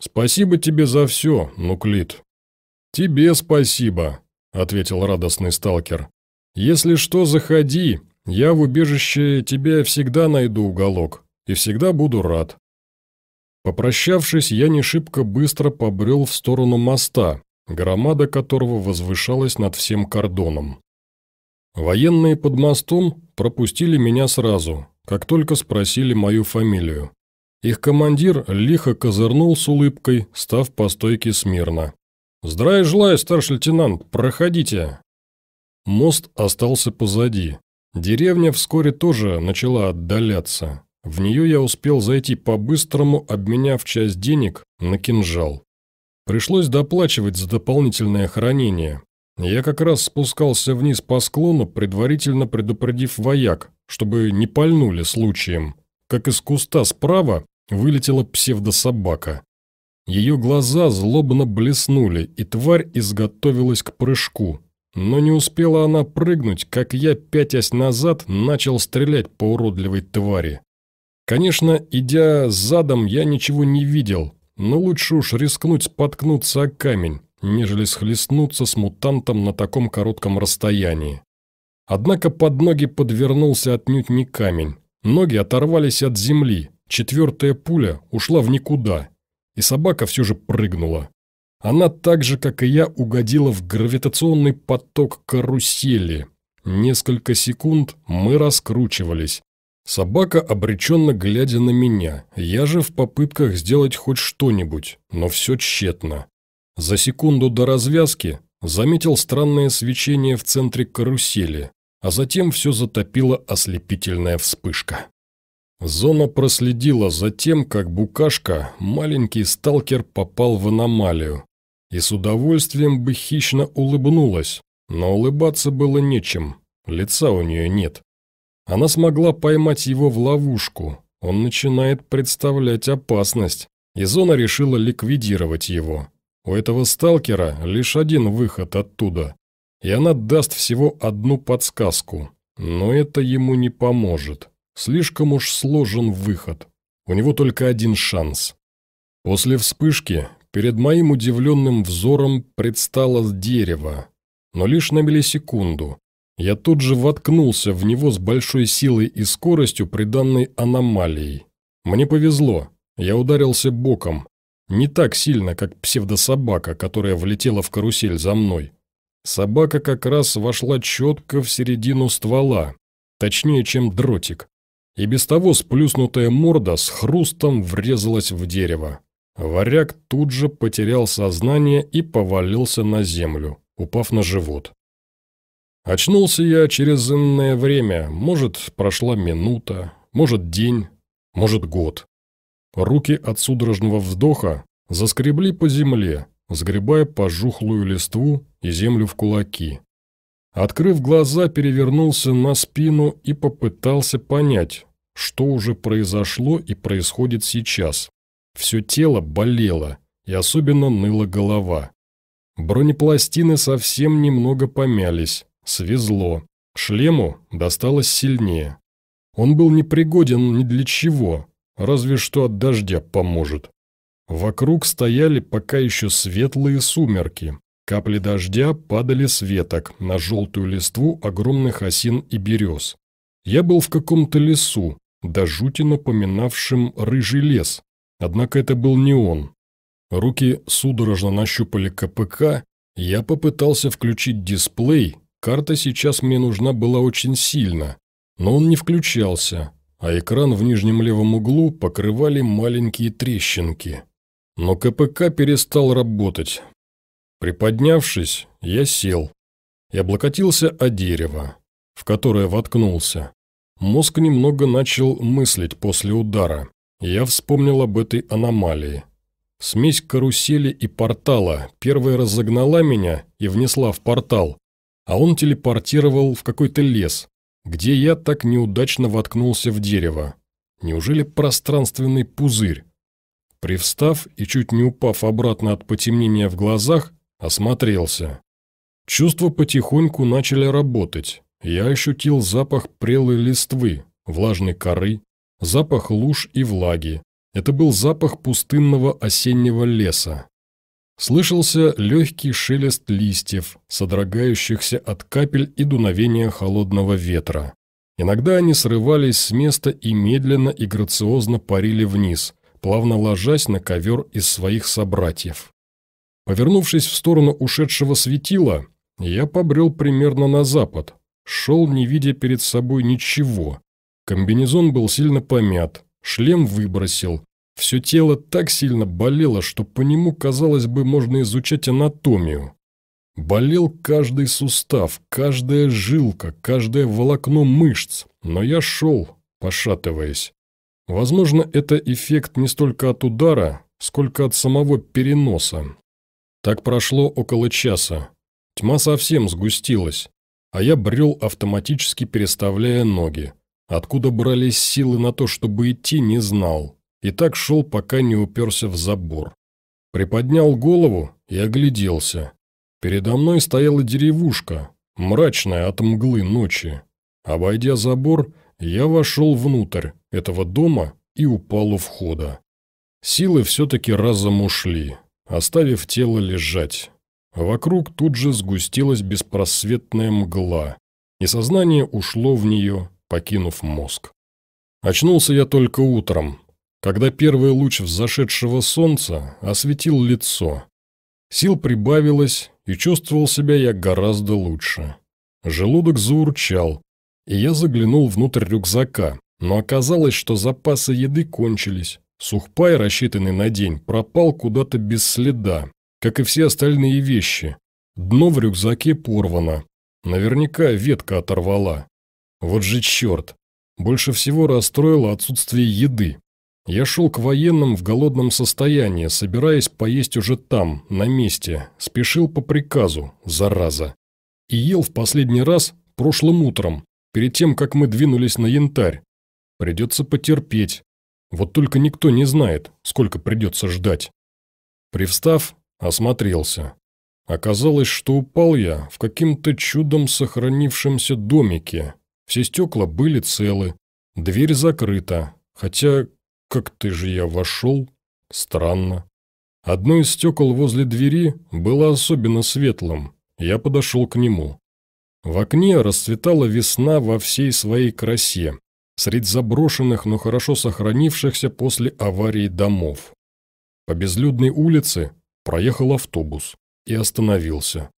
«Спасибо тебе за все, Нуклит». «Тебе спасибо», — ответил радостный сталкер. «Если что, заходи. Я в убежище тебе всегда найду уголок и всегда буду рад». Попрощавшись, я не шибко быстро побрел в сторону моста, громада которого возвышалась над всем кордоном. Военные под мостом пропустили меня сразу, как только спросили мою фамилию. Их командир лихо козырнул с улыбкой, став по стойке смирно. «Здравия желаю, старший лейтенант, проходите!» Мост остался позади. Деревня вскоре тоже начала отдаляться. В нее я успел зайти по-быстрому, обменяв часть денег на кинжал. Пришлось доплачивать за дополнительное хранение. Я как раз спускался вниз по склону, предварительно предупредив вояк, чтобы не пальнули случаем как из куста справа вылетела псевдособака. Ее глаза злобно блеснули, и тварь изготовилась к прыжку. Но не успела она прыгнуть, как я, пятясь назад, начал стрелять по уродливой твари. Конечно, идя задом, я ничего не видел, но лучше уж рискнуть споткнуться о камень, нежели схлестнуться с мутантом на таком коротком расстоянии. Однако под ноги подвернулся отнюдь не камень, Ноги оторвались от земли, четвертая пуля ушла в никуда, и собака все же прыгнула. Она так же, как и я, угодила в гравитационный поток карусели. Несколько секунд мы раскручивались. Собака обреченно глядя на меня, я же в попытках сделать хоть что-нибудь, но все тщетно. За секунду до развязки заметил странное свечение в центре карусели а затем все затопила ослепительная вспышка. Зона проследила за тем, как букашка, маленький сталкер, попал в аномалию, и с удовольствием бы хищно улыбнулась, но улыбаться было нечем, лица у нее нет. Она смогла поймать его в ловушку, он начинает представлять опасность, и Зона решила ликвидировать его. У этого сталкера лишь один выход оттуда и она даст всего одну подсказку, но это ему не поможет. Слишком уж сложен выход. У него только один шанс. После вспышки перед моим удивленным взором предстало дерево. но лишь на миллисекунду. Я тут же воткнулся в него с большой силой и скоростью, приданной аномалией. Мне повезло, я ударился боком. Не так сильно, как псевдособака, которая влетела в карусель за мной. Собака как раз вошла четко в середину ствола, точнее, чем дротик. И без того сплюснутая морда с хрустом врезалась в дерево. Варяг тут же потерял сознание и повалился на землю, упав на живот. Очнулся я через иное время, может, прошла минута, может, день, может, год. Руки от судорожного вздоха заскребли по земле, сгребая пожухлую листву и землю в кулаки. Открыв глаза, перевернулся на спину и попытался понять, что уже произошло и происходит сейчас. Все тело болело, и особенно ныла голова. Бронепластины совсем немного помялись, свезло. Шлему досталось сильнее. Он был непригоден ни для чего, разве что от дождя поможет. Вокруг стояли пока еще светлые сумерки. Капли дождя падали с веток на желтую листву огромных осин и берез. Я был в каком-то лесу, до жути напоминавшем рыжий лес, однако это был не он. Руки судорожно нащупали КПК, я попытался включить дисплей, карта сейчас мне нужна была очень сильно, но он не включался, а экран в нижнем левом углу покрывали маленькие трещинки. Но КПК перестал работать. Приподнявшись, я сел и облокотился о дерево, в которое воткнулся. Мозг немного начал мыслить после удара. Я вспомнил об этой аномалии. Смесь карусели и портала первая разогнала меня и внесла в портал, а он телепортировал в какой-то лес, где я так неудачно воткнулся в дерево. Неужели пространственный пузырь? Привстав и чуть не упав обратно от потемнения в глазах, осмотрелся. Чувства потихоньку начали работать. Я ощутил запах прелой листвы, влажной коры, запах луж и влаги. Это был запах пустынного осеннего леса. Слышался легкий шелест листьев, содрогающихся от капель и дуновения холодного ветра. Иногда они срывались с места и медленно и грациозно парили вниз, плавно ложась на ковер из своих собратьев. Повернувшись в сторону ушедшего светила, я побрел примерно на запад, шел, не видя перед собой ничего. Комбинезон был сильно помят, шлем выбросил, все тело так сильно болело, что по нему, казалось бы, можно изучать анатомию. Болел каждый сустав, каждая жилка, каждое волокно мышц, но я шел, пошатываясь. Возможно, это эффект не столько от удара, сколько от самого переноса. Так прошло около часа. Тьма совсем сгустилась, а я брел автоматически переставляя ноги. Откуда брались силы на то, чтобы идти, не знал и так шел, пока не уперся в забор. Приподнял голову и огляделся. Передо мной стояла деревушка, мрачная от мглы ночи. Обойдя забор, я вошел внутрь этого дома и упал у входа. Силы все-таки разом ушли, оставив тело лежать. Вокруг тут же сгустилась беспросветная мгла, и сознание ушло в нее, покинув мозг. Очнулся я только утром, когда первый луч взошедшего солнца осветил лицо. Сил прибавилось, и чувствовал себя я гораздо лучше. Желудок заурчал, и я заглянул внутрь рюкзака, но оказалось, что запасы еды кончились. Сухпай, рассчитанный на день, пропал куда-то без следа, как и все остальные вещи. Дно в рюкзаке порвано. Наверняка ветка оторвала. Вот же черт! Больше всего расстроило отсутствие еды. Я шел к военным в голодном состоянии, собираясь поесть уже там, на месте, спешил по приказу, зараза. И ел в последний раз прошлым утром, перед тем, как мы двинулись на янтарь. Придется потерпеть. Вот только никто не знает, сколько придется ждать. Привстав, осмотрелся. Оказалось, что упал я в каким-то чудом сохранившемся домике. Все стекла были целы, дверь закрыта, хотя как ты же я вошел? Странно. Одно из стекол возле двери было особенно светлым, Я подошел к нему. В окне расцветала весна во всей своей красе, среди заброшенных, но хорошо сохранившихся после аварии домов. По безлюдной улице проехал автобус и остановился.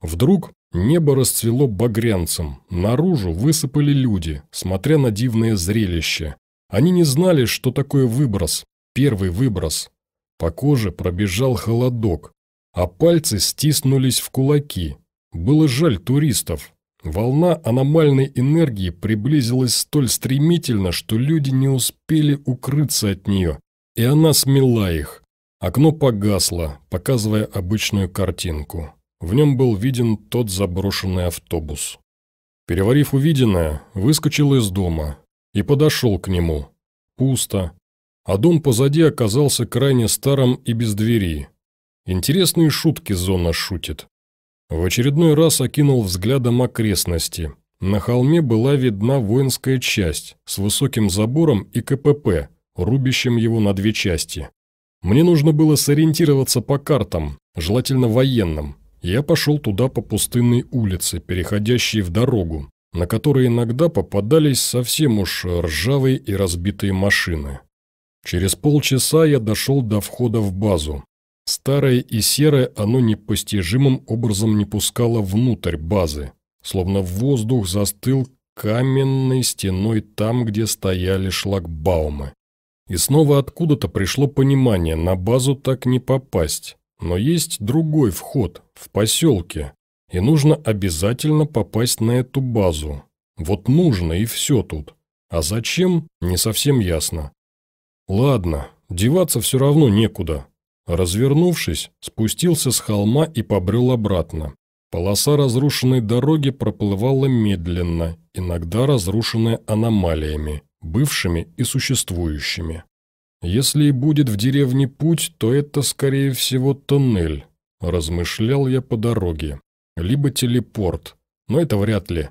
Вдруг небо расцвело багрянцем, наружу высыпали люди, смотря на дивное зрелище. Они не знали, что такое выброс, первый выброс. По коже пробежал холодок, а пальцы стиснулись в кулаки. Было жаль туристов. Волна аномальной энергии приблизилась столь стремительно, что люди не успели укрыться от нее, и она смела их. Окно погасло, показывая обычную картинку. В нем был виден тот заброшенный автобус. Переварив увиденное, выскочил из дома и подошел к нему. Пусто. А дом позади оказался крайне старым и без двери. Интересные шутки зона шутит. В очередной раз окинул взглядом окрестности. На холме была видна воинская часть с высоким забором и КПП, рубящим его на две части. Мне нужно было сориентироваться по картам, желательно военным. Я пошел туда по пустынной улице, переходящей в дорогу, на которой иногда попадались совсем уж ржавые и разбитые машины. Через полчаса я дошел до входа в базу. Старое и серое оно непостижимым образом не пускало внутрь базы, словно воздух застыл каменной стеной там, где стояли шлагбаумы. И снова откуда-то пришло понимание, на базу так не попасть. Но есть другой вход, в поселке, и нужно обязательно попасть на эту базу. Вот нужно и все тут. А зачем, не совсем ясно. Ладно, деваться все равно некуда. Развернувшись, спустился с холма и побрел обратно. Полоса разрушенной дороги проплывала медленно, иногда разрушенная аномалиями бывшими и существующими. Если и будет в деревне путь, то это, скорее всего, тоннель, размышлял я по дороге. Либо телепорт, но это вряд ли.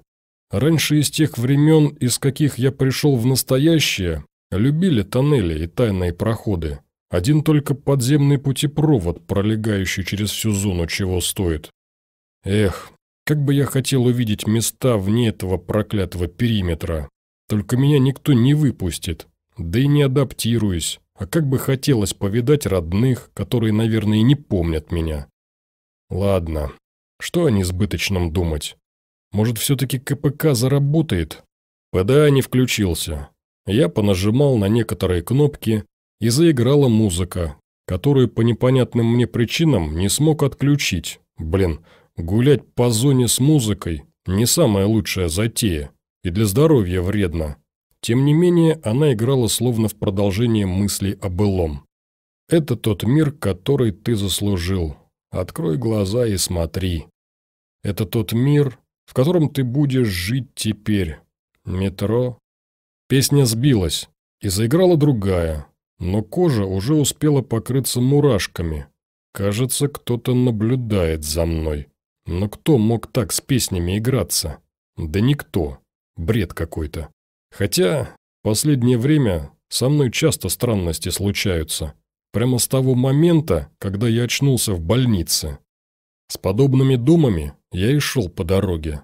Раньше из тех времен, из каких я пришел в настоящее, любили тоннели и тайные проходы. Один только подземный путепровод, пролегающий через всю зону, чего стоит. Эх, как бы я хотел увидеть места вне этого проклятого периметра. Только меня никто не выпустит, да и не адаптируюсь, а как бы хотелось повидать родных, которые, наверное, и не помнят меня. Ладно, что о несбыточном думать? Может, все-таки КПК заработает? ПДА не включился. Я понажимал на некоторые кнопки, и заиграла музыка, которую по непонятным мне причинам не смог отключить. Блин, гулять по зоне с музыкой – не самая лучшая затея и для здоровья вредно. Тем не менее, она играла словно в продолжение мыслей о былом. «Это тот мир, который ты заслужил. Открой глаза и смотри. Это тот мир, в котором ты будешь жить теперь. Метро». Песня сбилась, и заиграла другая, но кожа уже успела покрыться мурашками. Кажется, кто-то наблюдает за мной. Но кто мог так с песнями играться? Да никто. Бред какой-то. Хотя, последнее время со мной часто странности случаются. Прямо с того момента, когда я очнулся в больнице. С подобными думами я и шел по дороге.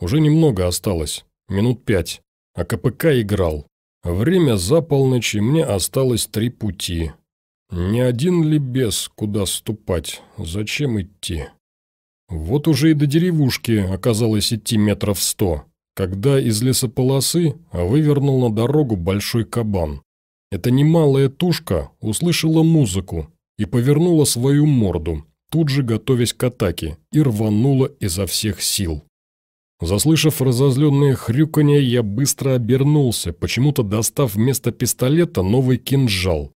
Уже немного осталось, минут пять, а КПК играл. Время за полночь, и мне осталось три пути. Не один ли бес, куда ступать, зачем идти? Вот уже и до деревушки оказалось идти метров сто когда из лесополосы вывернул на дорогу большой кабан. Эта немалая тушка услышала музыку и повернула свою морду, тут же готовясь к атаке, и рванула изо всех сил. Заслышав разозленное хрюканье, я быстро обернулся, почему-то достав вместо пистолета новый кинжал.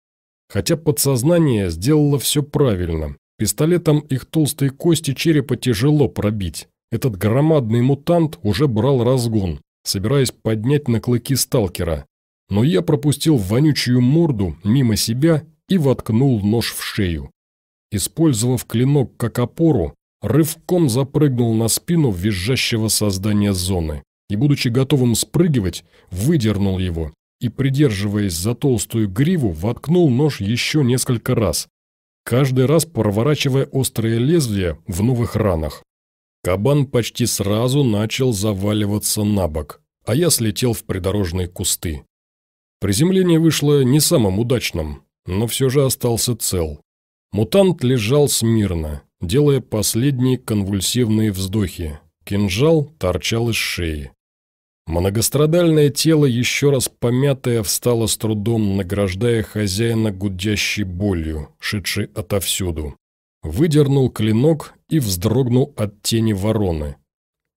Хотя подсознание сделало все правильно. Пистолетом их толстые кости черепа тяжело пробить, этот громадный мутант уже брал разгон, собираясь поднять на клыки сталкера. Но я пропустил вонючую морду мимо себя и воткнул нож в шею. Использовав клинок как опору, рывком запрыгнул на спину визжащего создания зоны и, будучи готовым спрыгивать, выдернул его и, придерживаясь за толстую гриву, воткнул нож еще несколько раз, каждый раз проворачивая острое лезвие в новых ранах. Кабан почти сразу начал заваливаться на бок, а я слетел в придорожные кусты. Приземление вышло не самым удачным, но все же остался цел. Мутант лежал смирно, делая последние конвульсивные вздохи. Кинжал торчал из шеи. Многострадальное тело, еще раз помятое, встало с трудом, награждая хозяина гудящей болью, шедшей отовсюду. Выдернул клинок и вздрогнул от тени вороны.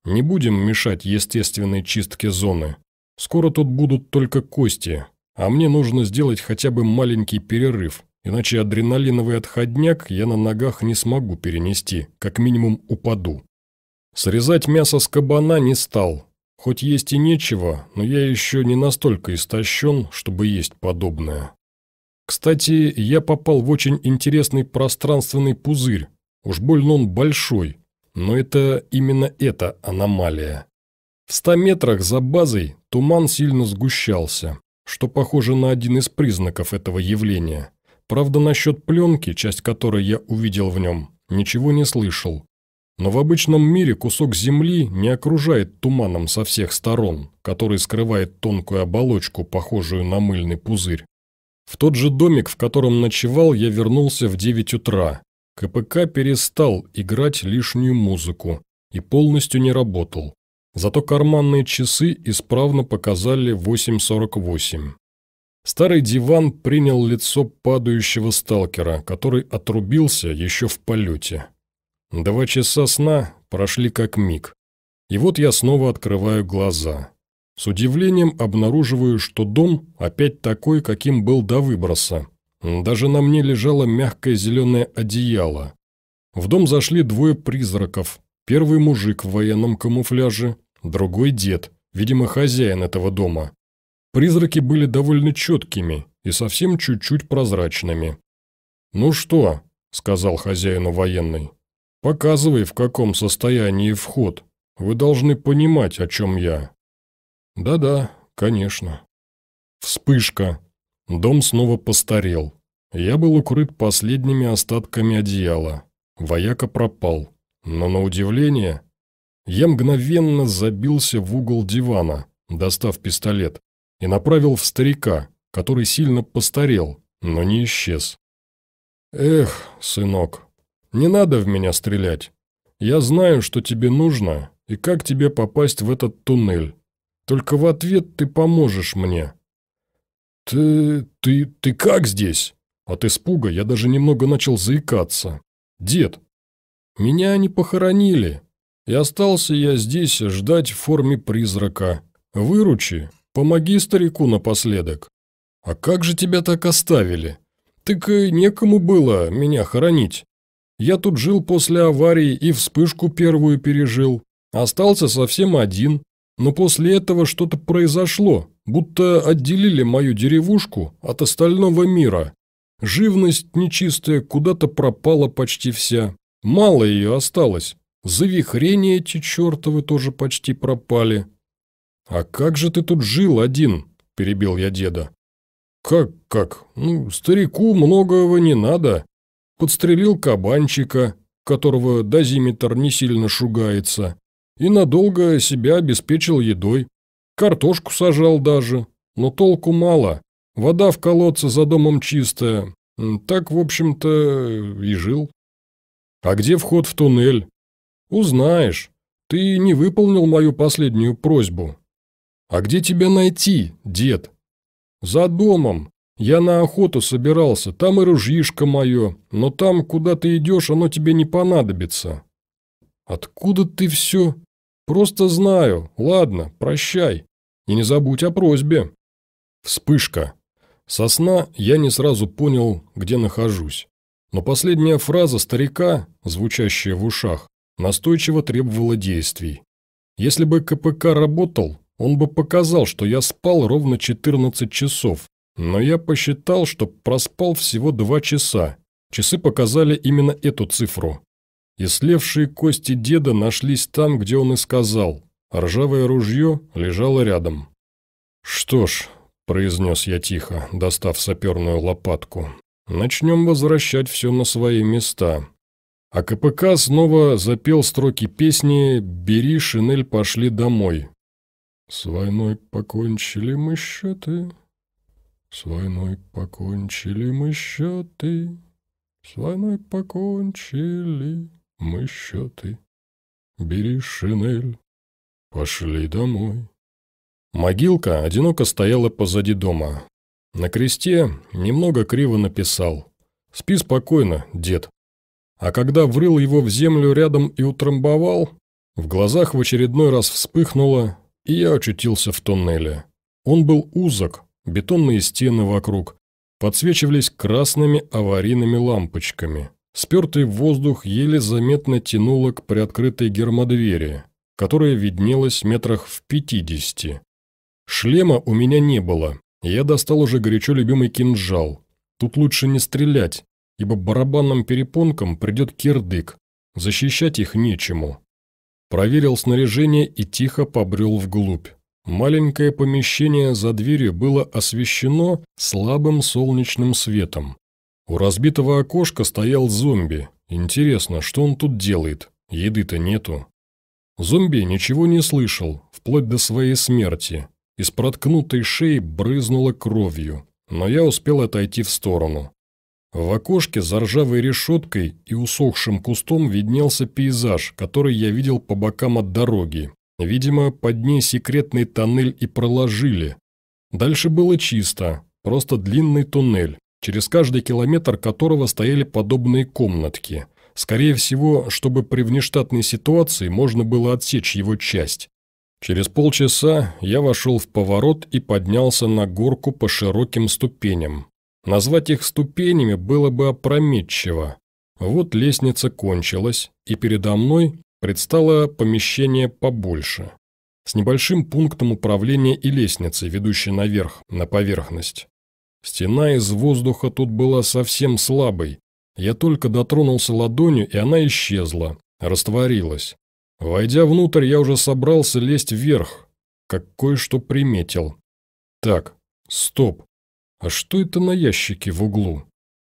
Не будем мешать естественной чистке зоны. Скоро тут будут только кости, а мне нужно сделать хотя бы маленький перерыв, иначе адреналиновый отходняк я на ногах не смогу перенести, как минимум упаду. Срезать мясо с кабана не стал. Хоть есть и нечего, но я еще не настолько истощен, чтобы есть подобное. Кстати, я попал в очень интересный пространственный пузырь. Уж больно он большой, но это именно эта аномалия. В ста метрах за базой туман сильно сгущался, что похоже на один из признаков этого явления. Правда, насчет пленки, часть которой я увидел в нем, ничего не слышал. Но в обычном мире кусок земли не окружает туманом со всех сторон, который скрывает тонкую оболочку, похожую на мыльный пузырь. В тот же домик, в котором ночевал, я вернулся в 9 утра. КПК перестал играть лишнюю музыку и полностью не работал. Зато карманные часы исправно показали 8.48. Старый диван принял лицо падающего сталкера, который отрубился еще в полете. Два часа сна прошли как миг. И вот я снова открываю глаза. С удивлением обнаруживаю, что дом опять такой, каким был до выброса. Даже на мне лежало мягкое зеленое одеяло. В дом зашли двое призраков. Первый мужик в военном камуфляже, другой дед, видимо, хозяин этого дома. Призраки были довольно четкими и совсем чуть-чуть прозрачными. «Ну что?» – сказал хозяину военный. «Показывай, в каком состоянии вход. Вы должны понимать, о чем я». «Да-да, конечно». Вспышка. Дом снова постарел. Я был укрыт последними остатками одеяла. Вояка пропал. Но на удивление, я мгновенно забился в угол дивана, достав пистолет, и направил в старика, который сильно постарел, но не исчез. «Эх, сынок, не надо в меня стрелять. Я знаю, что тебе нужно и как тебе попасть в этот туннель. Только в ответ ты поможешь мне». «Ты... ты... ты как здесь?» От испуга я даже немного начал заикаться. «Дед, меня не похоронили, и остался я здесь ждать в форме призрака. Выручи, помоги старику напоследок». «А как же тебя так оставили? Так и некому было меня хоронить. Я тут жил после аварии и вспышку первую пережил. Остался совсем один, но после этого что-то произошло, будто отделили мою деревушку от остального мира. Живность нечистая куда-то пропала почти вся. Мало ее осталось. Завихрения эти чертовы тоже почти пропали. «А как же ты тут жил один?» – перебил я деда. «Как, как? Ну, старику многого не надо. Подстрелил кабанчика, которого дозиметр не сильно шугается и надолго себя обеспечил едой. Картошку сажал даже, но толку мало. Вода в колодце за домом чистая. Так, в общем-то, и жил. А где вход в туннель? Узнаешь. Ты не выполнил мою последнюю просьбу. А где тебя найти, дед? За домом. Я на охоту собирался, там и ружьишко мое, но там, куда ты идешь, оно тебе не понадобится. Откуда ты все? Просто знаю. Ладно, прощай. И не забудь о просьбе. Вспышка. Сосна я не сразу понял, где нахожусь. Но последняя фраза старика, звучащая в ушах, настойчиво требовала действий. Если бы КПК работал, он бы показал, что я спал ровно 14 часов. Но я посчитал, что проспал всего 2 часа. Часы показали именно эту цифру. И слевшие кости деда нашлись там, где он и сказал. Ржавое ружье лежало рядом. «Что ж», – произнес я тихо, достав саперную лопатку, – «начнем возвращать все на свои места. А КПК снова запел строки песни «Бери, шинель, пошли домой». «С войной покончили мы счеты, с войной покончили мы счеты, с войной покончили мы счеты. Бери шинель, пошли домой». Могилка одиноко стояла позади дома. На кресте немного криво написал «Спи спокойно, дед». А когда врыл его в землю рядом и утрамбовал, в глазах в очередной раз вспыхнуло, и я очутился в тоннеле. Он был узок, бетонные стены вокруг, подсвечивались красными аварийными лампочками. Спертый воздух еле заметно тянуло к приоткрытой гермодвери, которая виднелась метрах в пятидесяти. Шлема у меня не было, я достал уже горячо любимый кинжал. Тут лучше не стрелять, ибо барабанным перепонкам придет кирдык, защищать их нечему. Проверил снаряжение и тихо побрел вглубь. Маленькое помещение за дверью было освещено слабым солнечным светом. У разбитого окошка стоял зомби. Интересно, что он тут делает? Еды-то нету. Зомби ничего не слышал, вплоть до своей смерти. Из проткнутой шеи брызнуло кровью, но я успел отойти в сторону. В окошке за ржавой решеткой и усохшим кустом виднелся пейзаж, который я видел по бокам от дороги. Видимо, под ней секретный тоннель и проложили. Дальше было чисто, просто длинный туннель, через каждый километр которого стояли подобные комнатки. Скорее всего, чтобы при внештатной ситуации можно было отсечь его часть. Через полчаса я вошел в поворот и поднялся на горку по широким ступеням, Назвать их ступенями было бы опрометчиво. Вот лестница кончилась, и передо мной предстало помещение побольше, с небольшим пунктом управления и лестницей, ведущей наверх, на поверхность. Стена из воздуха тут была совсем слабой. Я только дотронулся ладонью, и она исчезла, растворилась. Войдя внутрь, я уже собрался лезть вверх, как кое-что приметил. Так, стоп. А что это на ящике в углу?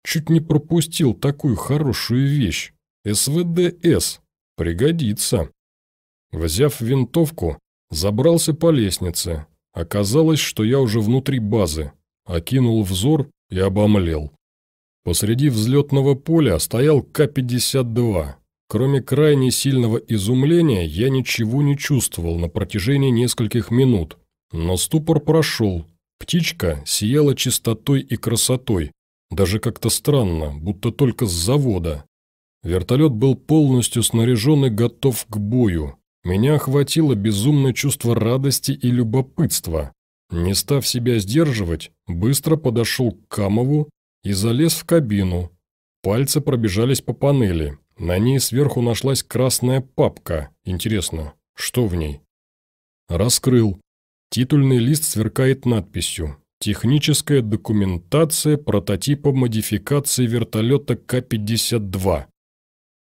Чуть не пропустил такую хорошую вещь. СВД-С. Пригодится. Взяв винтовку, забрался по лестнице. Оказалось, что я уже внутри базы. Окинул взор и обомлел. Посреди взлетного поля стоял К-52. Кроме крайне сильного изумления, я ничего не чувствовал на протяжении нескольких минут. Но ступор прошел, Птичка сияла чистотой и красотой, даже как-то странно, будто только с завода. Вертолет был полностью снаряжен и готов к бою. Меня охватило безумное чувство радости и любопытства. Не став себя сдерживать, быстро подошел к Камову и залез в кабину. Пальцы пробежались по панели. На ней сверху нашлась красная папка. Интересно, что в ней? Раскрыл. Титульный лист сверкает надписью «Техническая документация прототипа модификации вертолета К-52».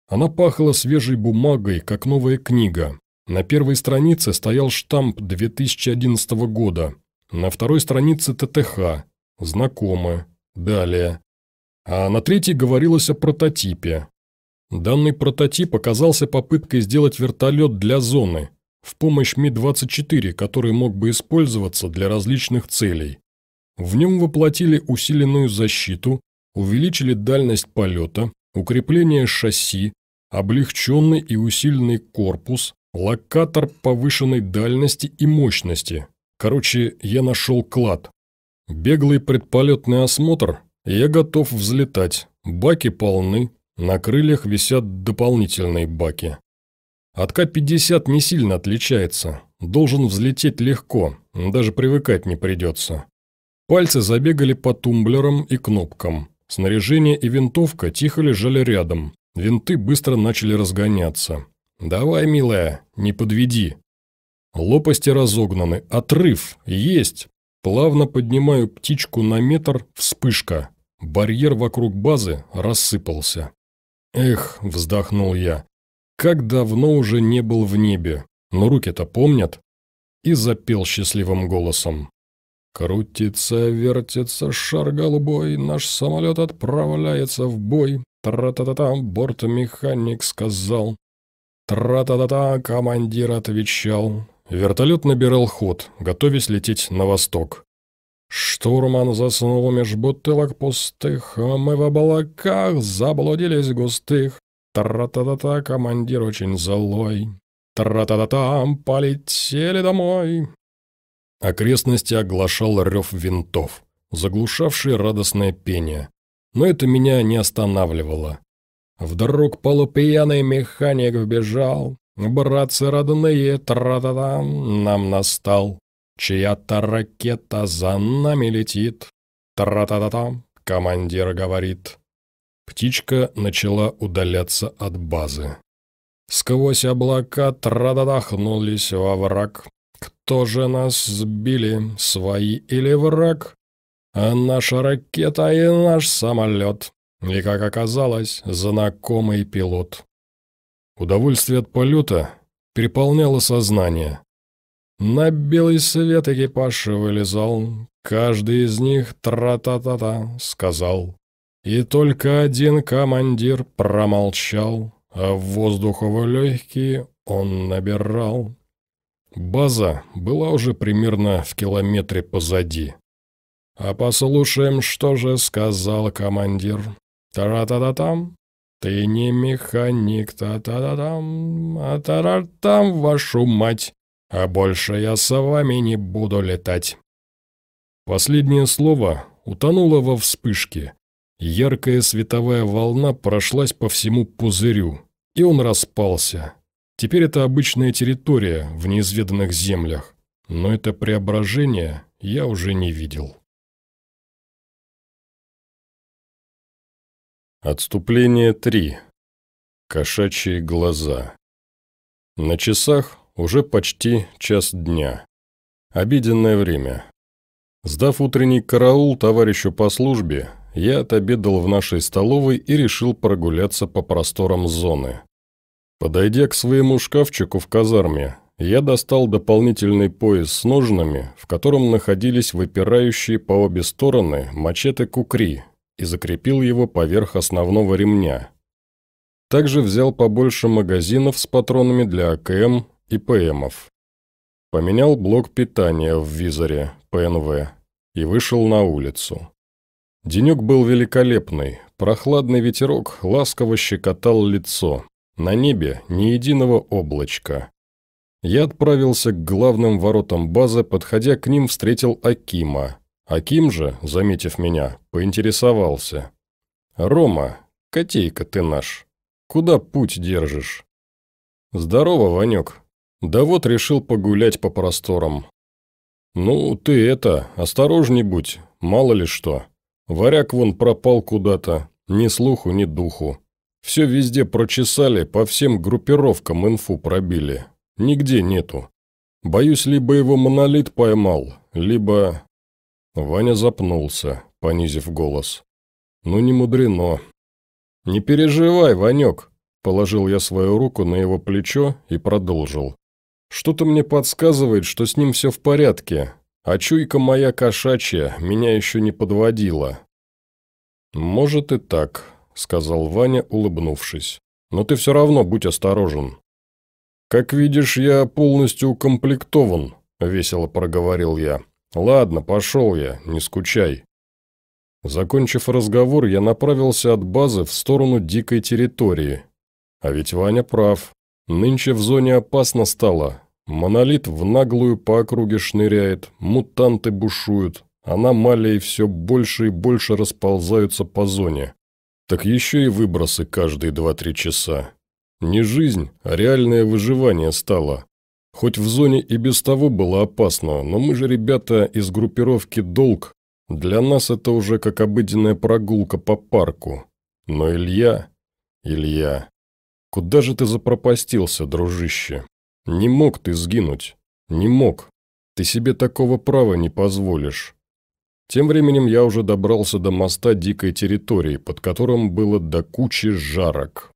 Она пахла свежей бумагой, как новая книга. На первой странице стоял штамп 2011 года, на второй странице ТТХ, знакомо, далее. А на третьей говорилось о прототипе. Данный прототип оказался попыткой сделать вертолет для зоны, в помощь Ми-24, который мог бы использоваться для различных целей. В нем воплотили усиленную защиту, увеличили дальность полета, укрепление шасси, облегченный и усиленный корпус, локатор повышенной дальности и мощности. Короче, я нашел клад. Беглый предполетный осмотр, я готов взлетать, баки полны, на крыльях висят дополнительные баки. От К-50 не сильно отличается. Должен взлететь легко, даже привыкать не придется. Пальцы забегали по тумблерам и кнопкам. Снаряжение и винтовка тихо лежали рядом. Винты быстро начали разгоняться. «Давай, милая, не подведи». Лопасти разогнаны. Отрыв. Есть. Плавно поднимаю птичку на метр. Вспышка. Барьер вокруг базы рассыпался. «Эх», – вздохнул я, как давно уже не был в небе, но руки-то помнят. И запел счастливым голосом. «Крутится, вертится шар голубой, наш самолет отправляется в бой. Тра-та-та-та, бортмеханик сказал. Тра-та-та-та, командир отвечал. Вертолет набирал ход, готовясь лететь на восток. Штурман заснул меж бутылок пустых, а мы в облаках заблудились густых. Тра-та-та-та, командир очень злой. Тра-та-та-та, полетели домой. Окрестности оглашал рев винтов, заглушавший радостное пение. Но это меня не останавливало. Вдруг полупьяный механик вбежал. Братцы родные, тра-та-та, нам настал. Чья-то ракета за нами летит. Тра-та-та-та, командир говорит. Птичка начала удаляться от базы. Сквозь облака трададахнулись во враг. Кто же нас сбили, свои или враг? А наша ракета и наш самолет. И, как оказалось, знакомый пилот. Удовольствие от полета переполняло сознание. На белый свет экипаж вылезал, каждый из них тра-та-та-та сказал. И только один командир промолчал, а воздуха в легкие он набирал. База была уже примерно в километре позади. «А послушаем, что же сказал командир. Тара-та-та-там, ты не механик, та-та-та-там, а тара-там, вашу мать, а больше я с вами не буду летать». Последнее слово утонуло во вспышке. Яркая световая волна прошлась по всему пузырю, и он распался. Теперь это обычная территория в неизведанных землях, но это преображение я уже не видел. Отступление 3. Кошачьи глаза. На часах уже почти час дня. Обеденное время. Сдав утренний караул товарищу по службе, я отобедал в нашей столовой и решил прогуляться по просторам зоны. Подойдя к своему шкафчику в казарме, я достал дополнительный пояс с ножнами, в котором находились выпирающие по обе стороны мачете кукри и закрепил его поверх основного ремня. Также взял побольше магазинов с патронами для АКМ и ПМов. Поменял блок питания в визоре ПНВ и вышел на улицу. Денек был великолепный, прохладный ветерок ласково щекотал лицо, на небе ни единого облачка. Я отправился к главным воротам базы, подходя к ним, встретил Акима, Аким же, заметив меня, поинтересовался. «Рома, котейка ты наш, куда путь держишь?» «Здорово, Ванек. Да вот решил погулять по просторам». «Ну, ты это, осторожней будь, мало ли что. Варяг вон пропал куда-то, ни слуху, ни духу. Все везде прочесали, по всем группировкам инфу пробили. Нигде нету. Боюсь, либо его монолит поймал, либо... Ваня запнулся, понизив голос. «Ну, не мудрено». «Не переживай, Ванек», – положил я свою руку на его плечо и продолжил. «Что-то мне подсказывает, что с ним все в порядке, а чуйка моя кошачья меня еще не подводила». «Может и так», – сказал Ваня, улыбнувшись. «Но ты все равно будь осторожен». «Как видишь, я полностью укомплектован», – весело проговорил я. «Ладно, пошел я, не скучай». Закончив разговор, я направился от базы в сторону дикой территории. А ведь Ваня прав. Нынче в зоне опасно стало. Монолит в наглую по округе шныряет, мутанты бушуют, аномалии все больше и больше расползаются по зоне. Так еще и выбросы каждые 2-3 часа. Не жизнь, а реальное выживание стало. Хоть в зоне и без того было опасно, но мы же ребята из группировки «Долг». Для нас это уже как обыденная прогулка по парку. Но Илья... Илья... Куда же ты запропастился, дружище? Не мог ты сгинуть. Не мог. Ты себе такого права не позволишь. Тем временем я уже добрался до моста дикой территории, под которым было до кучи жарок.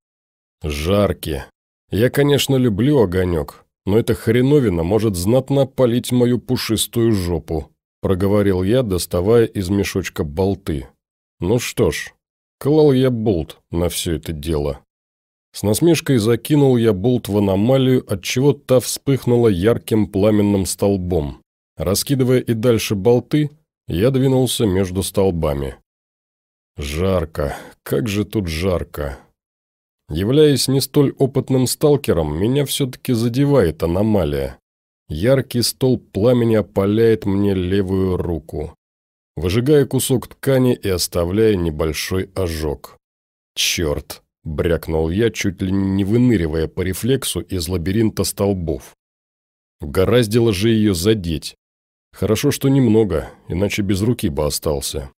Жарки. Я, конечно, люблю огонек, но эта хреновина может знатно полить мою пушистую жопу», – проговорил я, доставая из мешочка болты. «Ну что ж, Клал я болт на все это дело. С насмешкой закинул я болт в аномалию, отчего та вспыхнула ярким пламенным столбом. Раскидывая и дальше болты, я двинулся между столбами. Жарко, как же тут жарко. Являясь не столь опытным сталкером, меня все-таки задевает аномалия. Яркий столб пламени опаляет мне левую руку, выжигая кусок ткани и оставляя небольшой ожог. «Черт!» – брякнул я, чуть ли не выныривая по рефлексу из лабиринта столбов. Угораздило же ее задеть. Хорошо, что немного, иначе без руки бы остался.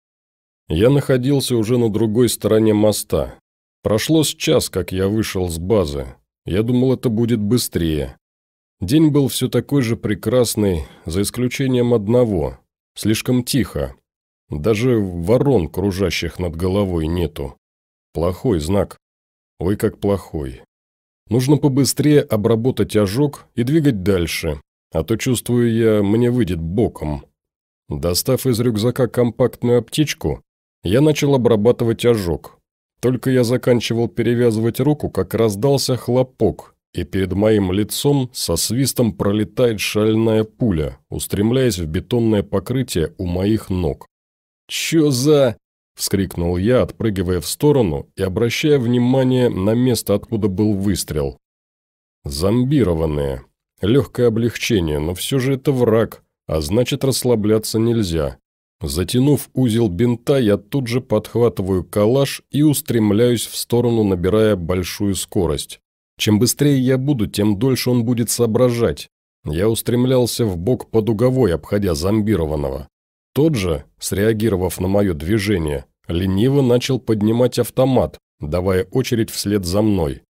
Я находился уже на другой стороне моста. Прошло с час, как я вышел с базы. Я думал, это будет быстрее. День был все такой же прекрасный, за исключением одного. Слишком тихо. Даже ворон, кружащих над головой, нету. Плохой знак. Ой, как плохой. Нужно побыстрее обработать ожог и двигать дальше, а то, чувствую я, мне выйдет боком. Достав из рюкзака компактную аптечку, я начал обрабатывать ожог. Только я заканчивал перевязывать руку, как раздался хлопок, и перед моим лицом со свистом пролетает шальная пуля, устремляясь в бетонное покрытие у моих ног. «Чё за...» – вскрикнул я, отпрыгивая в сторону и обращая внимание на место, откуда был выстрел. Зомбированные. Легкое облегчение, но все же это враг, а значит расслабляться нельзя. Затянув узел бинта, я тут же подхватываю калаш и устремляюсь в сторону, набирая большую скорость. Чем быстрее я буду, тем дольше он будет соображать. Я устремлялся в бок под уговой, обходя зомбированного. Тот же, среагировав на мое движение, лениво начал поднимать автомат, давая очередь вслед за мной.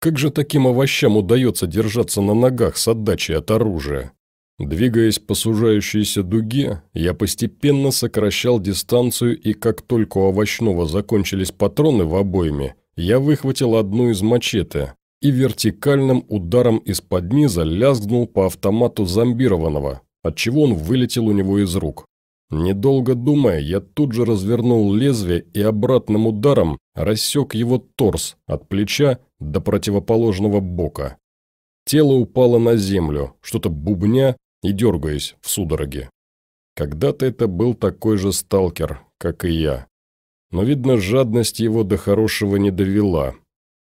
Как же таким овощам удается держаться на ногах с отдачей от оружия? Двигаясь по сужающейся дуге, я постепенно сокращал дистанцию, и как только у овощного закончились патроны в обойме, я выхватил одну из мачете и вертикальным ударом из-под низа лязгнул по автомату зомбированного, отчего он вылетел у него из рук. Недолго думая, я тут же развернул лезвие и обратным ударом рассек его торс от плеча до противоположного бока. Тело упало на землю, что-то бубня и дергаясь в судороге. Когда-то это был такой же сталкер, как и я. Но, видно, жадность его до хорошего не довела.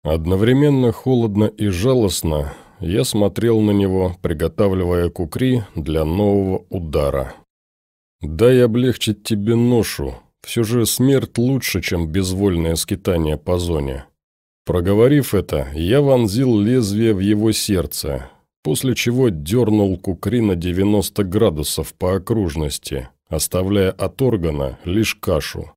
Одновременно холодно и жалостно я смотрел на него, приготавливая кукри для нового удара. «Дай облегчить тебе ношу. Все же смерть лучше, чем безвольное скитание по зоне». Проговорив это, я вонзил лезвие в его сердце, после чего дернул кукри на 90 градусов по окружности, оставляя от органа лишь кашу.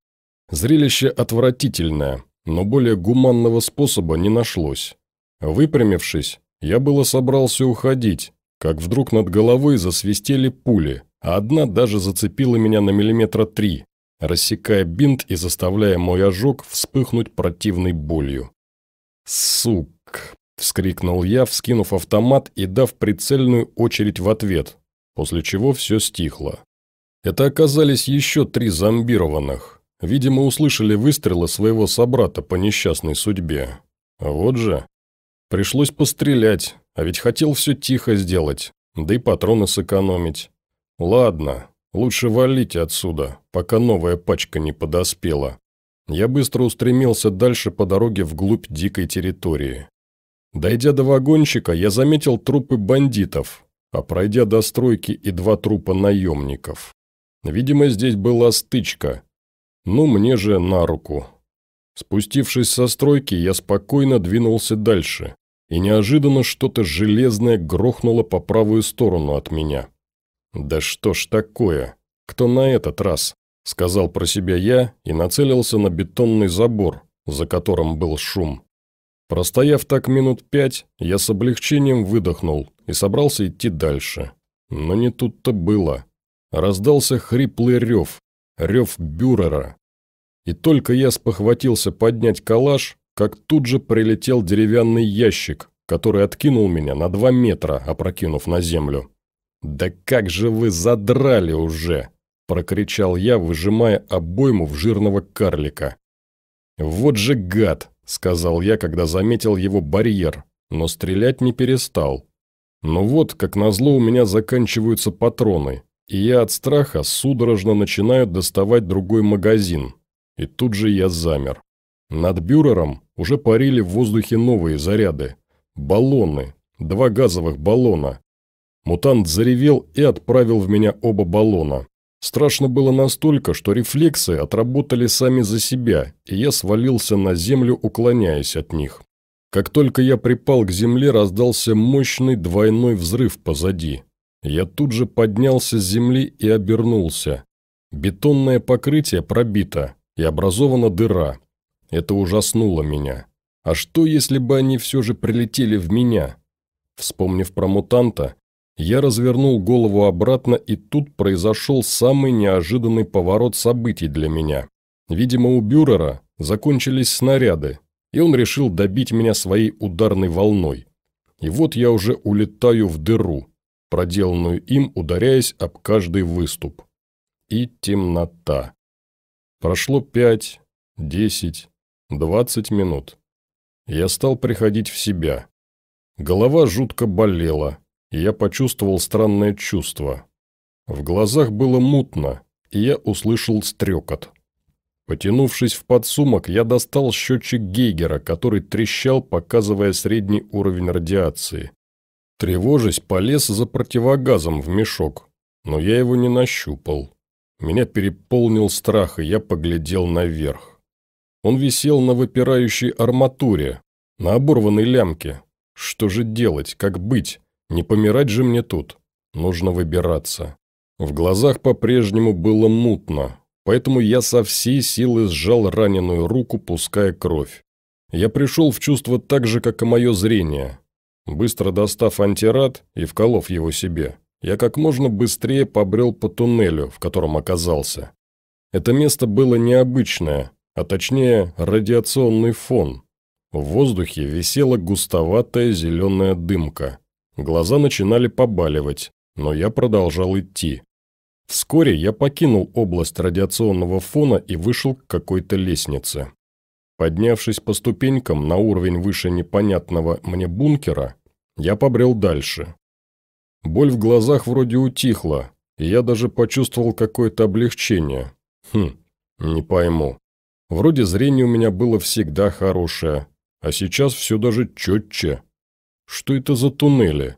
Зрелище отвратительное, но более гуманного способа не нашлось. Выпрямившись, я было собрался уходить, как вдруг над головой засвистели пули, а одна даже зацепила меня на миллиметра три, рассекая бинт и заставляя мой ожог вспыхнуть противной болью. «Сук!» – вскрикнул я, вскинув автомат и дав прицельную очередь в ответ, после чего все стихло. Это оказались еще три зомбированных. Видимо, услышали выстрелы своего собрата по несчастной судьбе. Вот же. Пришлось пострелять, а ведь хотел все тихо сделать, да и патроны сэкономить. «Ладно, лучше валите отсюда, пока новая пачка не подоспела». Я быстро устремился дальше по дороге вглубь дикой территории. Дойдя до вагончика, я заметил трупы бандитов, а пройдя до стройки и два трупа наемников. Видимо, здесь была стычка. Ну, мне же на руку. Спустившись со стройки, я спокойно двинулся дальше, и неожиданно что-то железное грохнуло по правую сторону от меня. «Да что ж такое? Кто на этот раз?» – сказал про себя я и нацелился на бетонный забор, за которым был шум. Простояв так минут пять, я с облегчением выдохнул и собрался идти дальше. Но не тут-то было. Раздался хриплый рев, рев бюрера. И только я спохватился поднять калаш, как тут же прилетел деревянный ящик, который откинул меня на два метра, опрокинув на землю. «Да как же вы задрали уже!» – прокричал я, выжимая обойму в жирного карлика. «Вот же гад!» – сказал я, когда заметил его барьер, но стрелять не перестал. Но вот, как назло, у меня заканчиваются патроны, и я от страха судорожно начинаю доставать другой магазин. И тут же я замер. Над бюрером уже парили в воздухе новые заряды. Баллоны. Два газовых баллона. Мутант заревел и отправил в меня оба баллона. Страшно было настолько, что рефлексы отработали сами за себя, и я свалился на землю, уклоняясь от них. Как только я припал к земле, раздался мощный двойной взрыв позади. Я тут же поднялся с земли и обернулся. Бетонное покрытие пробито, и образована дыра. Это ужаснуло меня. А что, если бы они все же прилетели в меня? Вспомнив про мутанта, я развернул голову обратно, и тут произошел самый неожиданный поворот событий для меня. Видимо, у Бюрера закончились снаряды, и он решил добить меня своей ударной волной. И вот я уже улетаю в дыру, проделанную им, ударяясь об каждый выступ. И темнота. Прошло пять, десять, двадцать минут. Я стал приходить в себя. Голова жутко болела, я почувствовал странное чувство. В глазах было мутно, и я услышал стрекот. Потянувшись в подсумок, я достал счетчик Гейгера, который трещал, показывая средний уровень радиации. Тревожась, полез за противогазом в мешок, но я его не нащупал. Меня переполнил страх, и я поглядел наверх. Он висел на выпирающей арматуре, на оборванной лямке. Что же делать, как быть? Не помирать же мне тут. Нужно выбираться. В глазах по-прежнему было мутно, поэтому я со всей силы сжал раненую руку, пуская кровь. Я пришел в чувство так же, как и мое зрение. Быстро достав антирад и вколов его себе, я как можно быстрее побрел по туннелю, в котором оказался. Это место было необычное, а точнее радиационный фон. В воздухе висела густоватая зеленая дымка. Глаза начинали побаливать, но я продолжал идти. Вскоре я покинул область радиационного фона и вышел к какой-то лестнице. Поднявшись по ступенькам на уровень выше непонятного мне бункера, я побрел дальше. Боль в глазах вроде утихла, и я даже почувствовал какое-то облегчение. Хм, не пойму. Вроде зрение у меня было всегда хорошее, а сейчас все даже четче. Что это за туннели?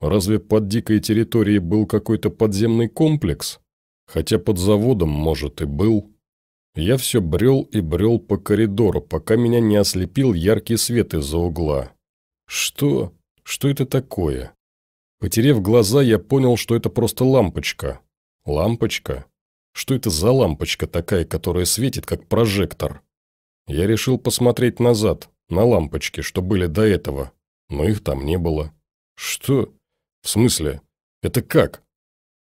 Разве под дикой территорией был какой-то подземный комплекс? Хотя под заводом, может, и был. Я все брел и брел по коридору, пока меня не ослепил яркий свет из-за угла. Что? Что это такое? Потерев глаза, я понял, что это просто лампочка. Лампочка? Что это за лампочка такая, которая светит, как прожектор? Я решил посмотреть назад, на лампочки, что были до этого, но их там не было. Что? В смысле? Это как?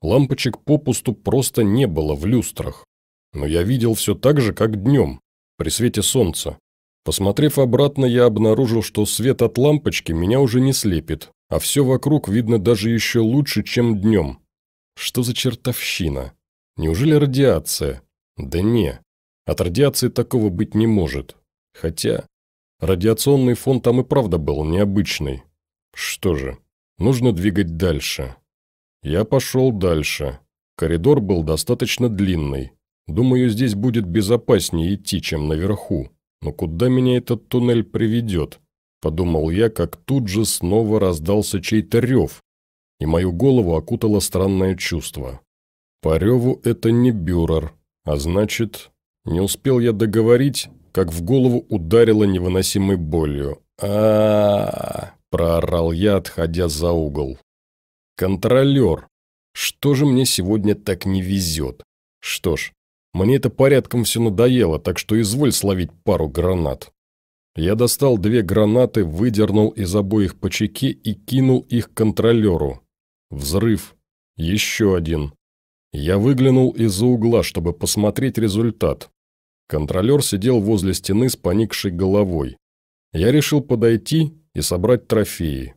Лампочек попусту просто не было в люстрах. Но я видел все так же, как днем, при свете солнца. Посмотрев обратно, я обнаружил, что свет от лампочки меня уже не слепит, а все вокруг видно даже еще лучше, чем днем. Что за чертовщина? Неужели радиация? Да не. От радиации такого быть не может. Хотя... Радиационный фон там и правда был необычный. Что же, нужно двигать дальше. Я пошел дальше. Коридор был достаточно длинный. Думаю, здесь будет безопаснее идти, чем наверху. Но куда меня этот туннель приведет? Подумал я, как тут же снова раздался чей-то рев, и мою голову окутало странное чувство. По реву это не бюрер, а значит... Не успел я договорить, как в голову ударило невыносимой болью. а, проорал я, отходя за угол. «Контролер! Что же мне сегодня так не везет? Что ж, мне это порядком все надоело, так что изволь словить пару гранат». Я достал две гранаты, выдернул из обоих по чеке и кинул их контролеру. Взрыв. Еще один. Я выглянул из-за угла, чтобы посмотреть результат. Контролер сидел возле стены с поникшей головой. Я решил подойти и собрать трофеи.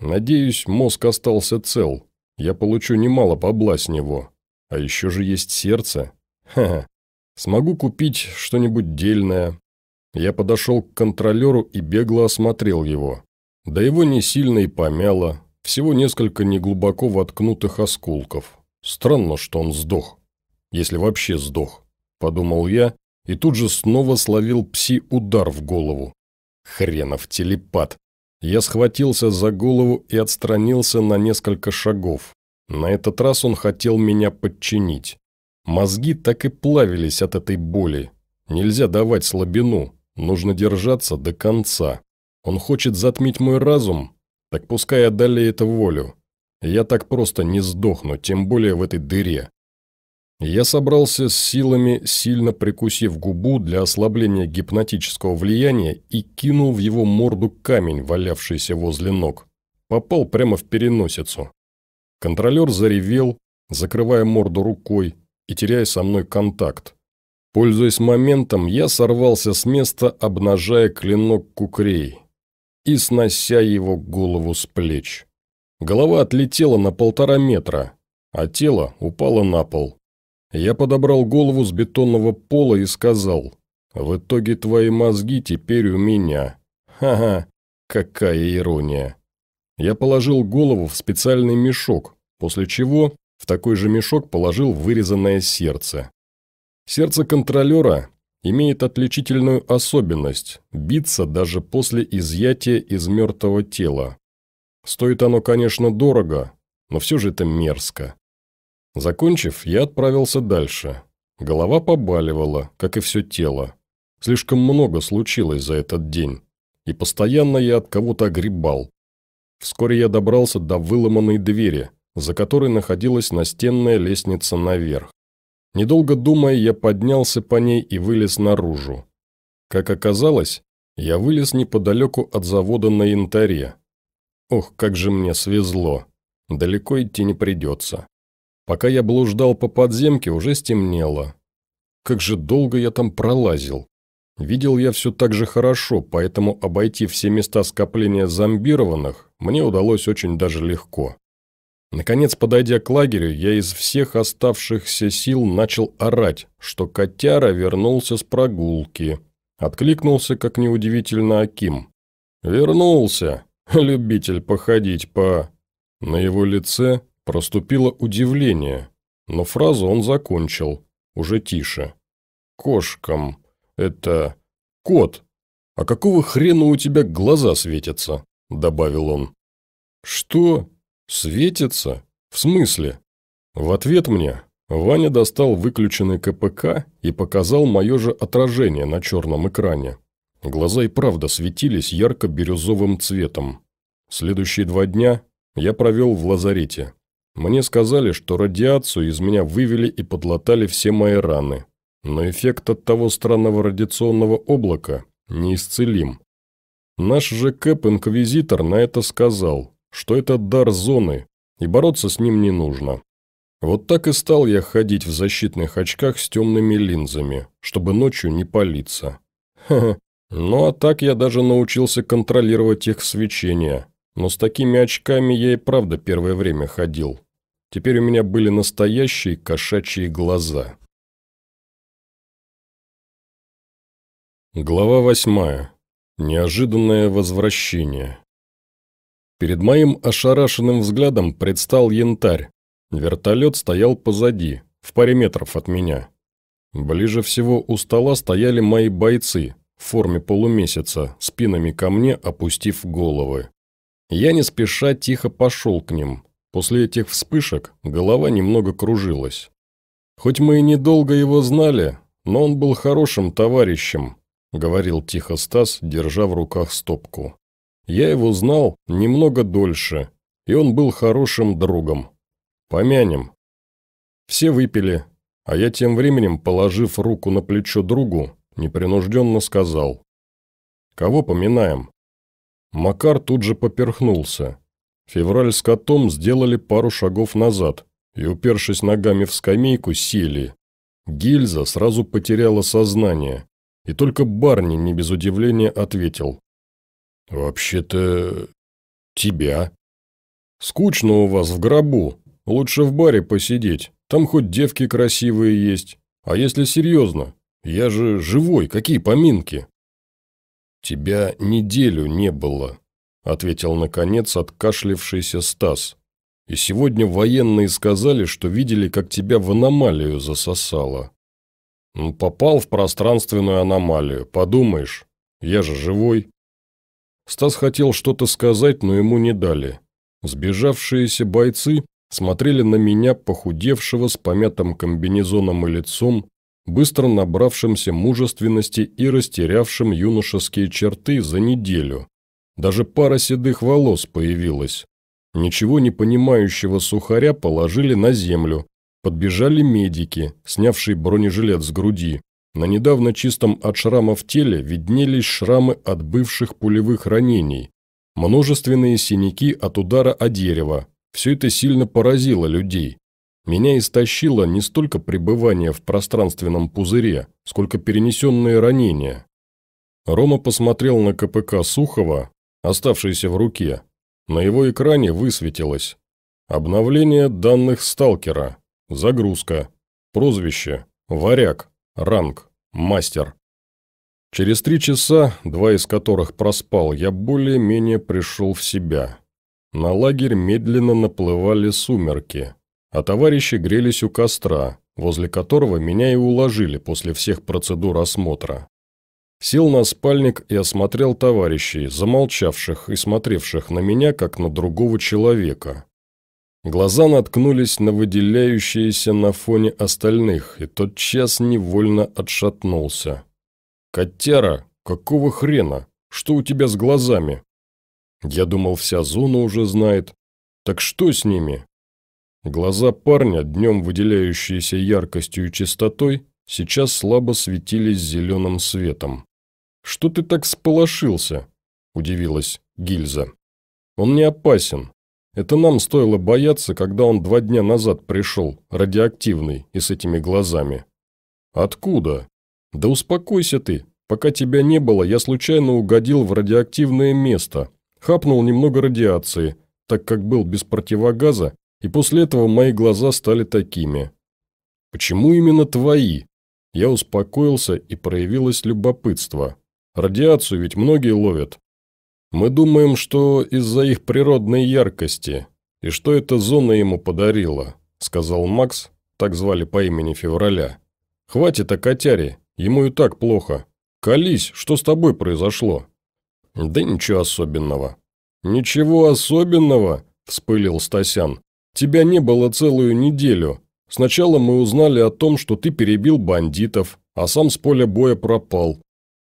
Надеюсь, мозг остался цел. Я получу немало бабла с него. А еще же есть сердце. Ха-ха. Смогу купить что-нибудь дельное. Я подошел к контролеру и бегло осмотрел его. Да его не сильно и помяло, всего несколько неглубоко воткнутых осколков. Странно, что он сдох. Если вообще сдох, подумал я, и тут же снова словил пси-удар в голову. Хренов телепат. Я схватился за голову и отстранился на несколько шагов. На этот раз он хотел меня подчинить. Мозги так и плавились от этой боли. Нельзя давать слабину, нужно держаться до конца. Он хочет затмить мой разум, так пускай одолеет волю. Я так просто не сдохну, тем более в этой дыре. Я собрался с силами, сильно прикусив губу для ослабления гипнотического влияния и кинул в его морду камень, валявшийся возле ног. Попал прямо в переносицу. Контролер заревел, закрывая морду рукой и теряя со мной контакт. Пользуясь моментом, я сорвался с места, обнажая клинок кукрей и снося его голову с плеч. Голова отлетела на полтора метра, а тело упало на пол. Я подобрал голову с бетонного пола и сказал, «В итоге твои мозги теперь у меня». Ха-ха, какая ирония. Я положил голову в специальный мешок, после чего в такой же мешок положил вырезанное сердце. Сердце контролера имеет отличительную особенность – биться даже после изъятия из мертвого тела. Стоит оно, конечно, дорого, но все же это мерзко. Закончив, я отправился дальше. Голова побаливала, как и все тело. Слишком много случилось за этот день, и постоянно я от кого-то огребал. Вскоре я добрался до выломанной двери, за которой находилась настенная лестница наверх. Недолго думая, я поднялся по ней и вылез наружу. Как оказалось, я вылез неподалеку от завода на янтаре. Ох, как же мне свезло. Далеко идти не придется. Пока я блуждал по подземке, уже стемнело. Как же долго я там пролазил. Видел я все так же хорошо, поэтому обойти все места скопления зомбированных мне удалось очень даже легко. Наконец, подойдя к лагерю, я из всех оставшихся сил начал орать, что котяра вернулся с прогулки. Откликнулся, как неудивительно, Аким. «Вернулся, любитель походить по...» На его лице проступило удивление, но фразу он закончил, уже тише. «Кошкам. Это... Кот. А какого хрена у тебя глаза светятся?» – добавил он. «Что? Светится? В смысле?» В ответ мне Ваня достал выключенный КПК и показал мое же отражение на черном экране. Глаза и правда светились ярко-бирюзовым цветом. Следующие два дня я провел в лазарете. Мне сказали, что радиацию из меня вывели и подлатали все мои раны. Но эффект от того странного радиационного облака неисцелим. Наш же Кэп-инквизитор на это сказал, что это дар зоны, и бороться с ним не нужно. Вот так и стал я ходить в защитных очках с темными линзами, чтобы ночью не палиться. Ха-ха. Ну а так я даже научился контролировать их свечение. Но с такими очками я и правда первое время ходил. Теперь у меня были настоящие кошачьи глаза. Глава восьмая. Неожиданное возвращение. Перед моим ошарашенным взглядом предстал янтарь. Вертолет стоял позади, в паре метров от меня. Ближе всего у стола стояли мои бойцы в форме полумесяца, спинами ко мне опустив головы. Я не спеша тихо пошел к ним. После этих вспышек голова немного кружилась. Хоть мы и недолго его знали, но он был хорошим товарищем, – говорил тихо Стас, держа в руках стопку. «Я его знал немного дольше, и он был хорошим другом. Помянем». Все выпили, а я тем временем, положив руку на плечо другу, непринужденно сказал. «Кого поминаем?» Макар тут же поперхнулся. Февраль с котом сделали пару шагов назад и, упершись ногами в скамейку, сели. Гильза сразу потеряла сознание, и только Барни не без удивления ответил. «Вообще-то... тебя. Скучно у вас в гробу. Лучше в баре посидеть. Там хоть девки красивые есть. А если серьезно? Я же живой, какие поминки?» «Тебя неделю не было», – ответил, наконец, откашлившийся Стас. «И сегодня военные сказали, что видели, как тебя в аномалию засосало». «Ну, попал в пространственную аномалию, подумаешь, я же живой». Стас хотел что-то сказать, но ему не дали. Сбежавшиеся бойцы смотрели на меня, похудевшего с помятым комбинезоном и лицом, быстро набравшимся мужественности и растерявшим юношеские черты за неделю. Даже пара седых волос появилась. Ничего не понимающего сухаря положили на землю. Подбежали медики, снявшие бронежилет с груди. На недавно чистом от шрамов теле виднелись шрамы от бывших пулевых ранений. Множественные синяки от удара о дерево. Все это сильно поразило людей. Меня истощило не столько пребывание в пространственном пузыре, сколько перенесенные ранения. Рома посмотрел на КПК Сухова, оставшийся в руке. На его экране высветилось «Обновление данных сталкера», «Загрузка», «Прозвище», «Варяг», «Ранг», «Мастер». Через три часа, два из которых проспал, я более-менее пришел в себя. На лагерь медленно наплывали сумерки а товарищи грелись у костра, возле которого меня и уложили после всех процедур осмотра. Сел на спальник и осмотрел товарищей, замолчавших и смотревших на меня, как на другого человека. Глаза наткнулись на выделяющиеся на фоне остальных, и тот час невольно отшатнулся. «Котяра, какого хрена? Что у тебя с глазами?» Я думал, вся зона уже знает. Так что с ними? Глаза парня, днем выделяющиеся яркостью и чистотой, сейчас слабо светились зеленым светом. «Что ты так сполошился?» – удивилась Гильза. «Он не опасен. Это нам стоило бояться, когда он два дня назад пришел, радиоактивный и с этими глазами». «Откуда?» «Да успокойся ты. Пока тебя не было, я случайно угодил в радиоактивное место. Хапнул немного радиации, так как был без противогаза и после этого мои глаза стали такими. Почему именно твои? Я успокоился и проявилось любопытство. Радиацию ведь многие ловят. Мы думаем, что из-за их природной яркости, и что эта зона ему подарила, сказал Макс, так звали по имени Февраля. Хватит о котяре, ему и так плохо. Колись, что с тобой произошло? Да ничего особенного. Ничего особенного, вспылил Стасян. Тебя не было целую неделю. Сначала мы узнали о том, что ты перебил бандитов, а сам с поля боя пропал.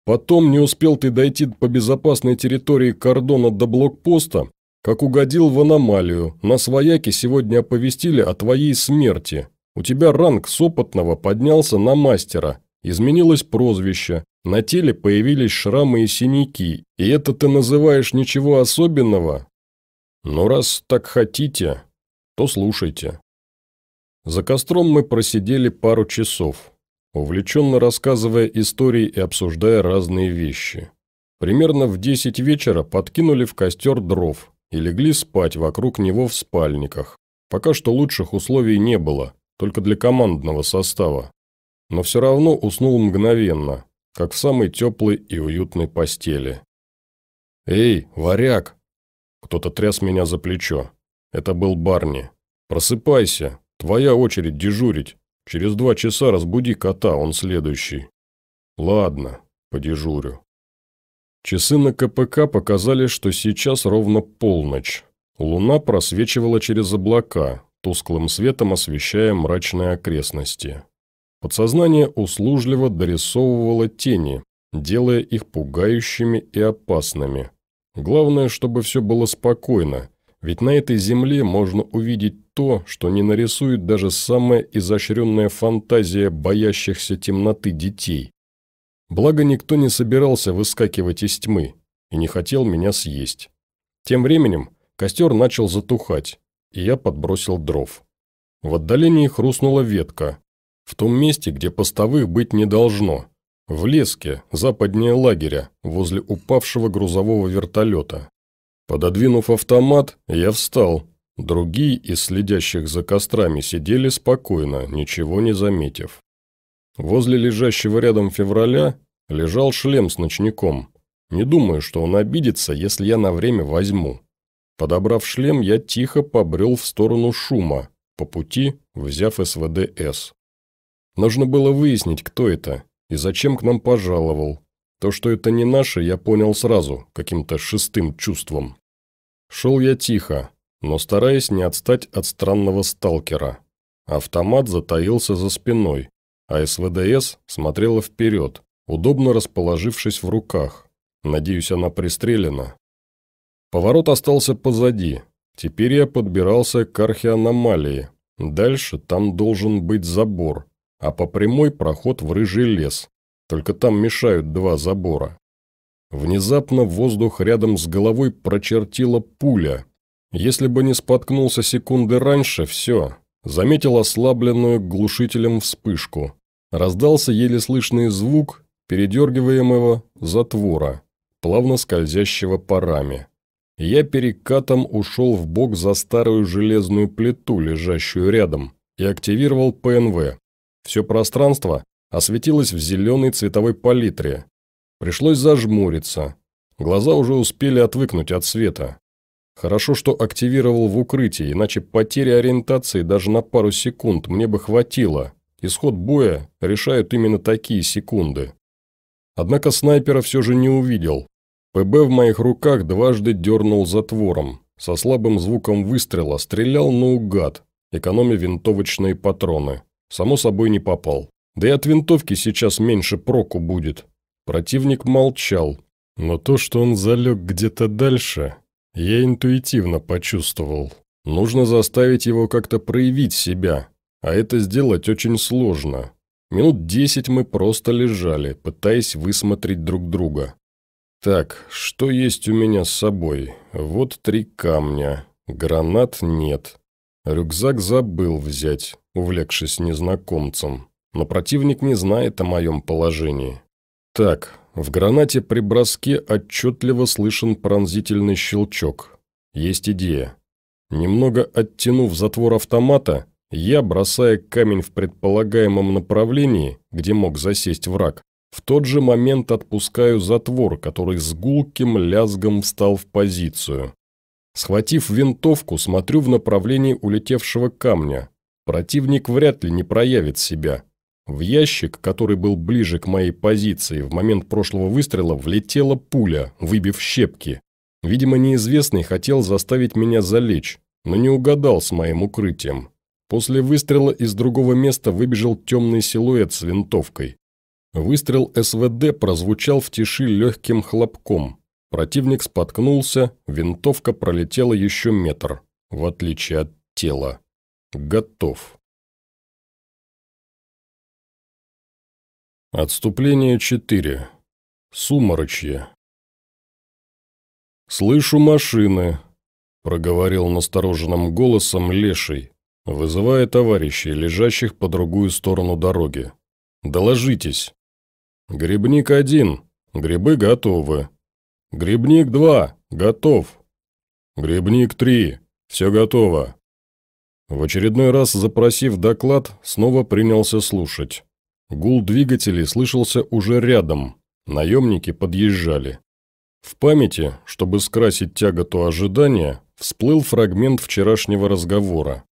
Потом не успел ты дойти по безопасной территории кордона до блокпоста, как угодил в аномалию. На свояке сегодня оповестили о твоей смерти. У тебя ранг с опытного поднялся на мастера. Изменилось прозвище. На теле появились шрамы и синяки. И это ты называешь ничего особенного? Ну, раз так хотите, то слушайте. За костром мы просидели пару часов, увлеченно рассказывая истории и обсуждая разные вещи. Примерно в десять вечера подкинули в костер дров и легли спать вокруг него в спальниках. Пока что лучших условий не было, только для командного состава. Но все равно уснул мгновенно, как в самой теплой и уютной постели. «Эй, варяг!» Кто-то тряс меня за плечо. Это был Барни. «Просыпайся. Твоя очередь дежурить. Через два часа разбуди кота, он следующий». «Ладно, подежурю». Часы на КПК показали, что сейчас ровно полночь. Луна просвечивала через облака, тусклым светом освещая мрачные окрестности. Подсознание услужливо дорисовывало тени, делая их пугающими и опасными. Главное, чтобы все было спокойно, ведь на этой земле можно увидеть то, что не нарисует даже самая изощренная фантазия боящихся темноты детей. Благо, никто не собирался выскакивать из тьмы и не хотел меня съесть. Тем временем костер начал затухать, и я подбросил дров. В отдалении хрустнула ветка. В том месте, где постовых быть не должно. В леске, западнее лагеря, возле упавшего грузового вертолета. Пододвинув автомат, я встал. Другие из следящих за кострами сидели спокойно, ничего не заметив. Возле лежащего рядом февраля лежал шлем с ночником. Не думаю, что он обидится, если я на время возьму. Подобрав шлем, я тихо побрел в сторону шума, по пути взяв СВД-С. Нужно было выяснить, кто это и зачем к нам пожаловал. То, что это не наше, я понял сразу, каким-то шестым чувством. Шел я тихо, но стараясь не отстать от странного сталкера. Автомат затаился за спиной, а СВДС смотрела вперед, удобно расположившись в руках. Надеюсь, она пристрелена. Поворот остался позади. Теперь я подбирался к археаномалии. Дальше там должен быть забор, а по прямой проход в рыжий лес. Только там мешают два забора. Внезапно воздух рядом с головой прочертила пуля. Если бы не споткнулся секунды раньше, все. Заметил ослабленную глушителем вспышку. Раздался еле слышный звук передергиваемого затвора, плавно скользящего по раме. Я перекатом ушел в бок за старую железную плиту, лежащую рядом, и активировал ПНВ. Все пространство осветилось в зеленой цветовой палитре. Пришлось зажмуриться. Глаза уже успели отвыкнуть от света. Хорошо, что активировал в укрытии, иначе потери ориентации даже на пару секунд мне бы хватило. Исход боя решают именно такие секунды. Однако снайпера все же не увидел. ПБ в моих руках дважды дернул затвором. Со слабым звуком выстрела стрелял наугад, экономя винтовочные патроны. Само собой не попал. Да и от винтовки сейчас меньше проку будет. Противник молчал, но то, что он залег где-то дальше, я интуитивно почувствовал. Нужно заставить его как-то проявить себя, а это сделать очень сложно. Минут десять мы просто лежали, пытаясь высмотреть друг друга. Так, что есть у меня с собой? Вот три камня. Гранат нет. Рюкзак забыл взять, увлекшись незнакомцем. Но противник не знает о моем положении. Так, в гранате при броске отчетливо слышен пронзительный щелчок. Есть идея. Немного оттянув затвор автомата, я, бросая камень в предполагаемом направлении, где мог засесть враг, в тот же момент отпускаю затвор, который с гулким лязгом встал в позицию. Схватив винтовку, смотрю в направлении улетевшего камня. Противник вряд ли не проявит себя. В ящик, который был ближе к моей позиции, в момент прошлого выстрела влетела пуля, выбив щепки. Видимо, неизвестный хотел заставить меня залечь, но не угадал с моим укрытием. После выстрела из другого места выбежал темный силуэт с винтовкой. Выстрел СВД прозвучал в тиши легким хлопком. Противник споткнулся, винтовка пролетела еще метр, в отличие от тела. Готов. Отступление 4. Суморочье. «Слышу машины», – проговорил настороженным голосом Леший, вызывая товарищей, лежащих по другую сторону дороги. «Доложитесь». «Грибник один. Грибы готовы». «Грибник два. Готов». «Грибник три. Все готово». В очередной раз запросив доклад, снова принялся слушать. Гул двигателей слышался уже рядом. Наемники подъезжали. В памяти, чтобы скрасить тяготу ожидания, всплыл фрагмент вчерашнего разговора.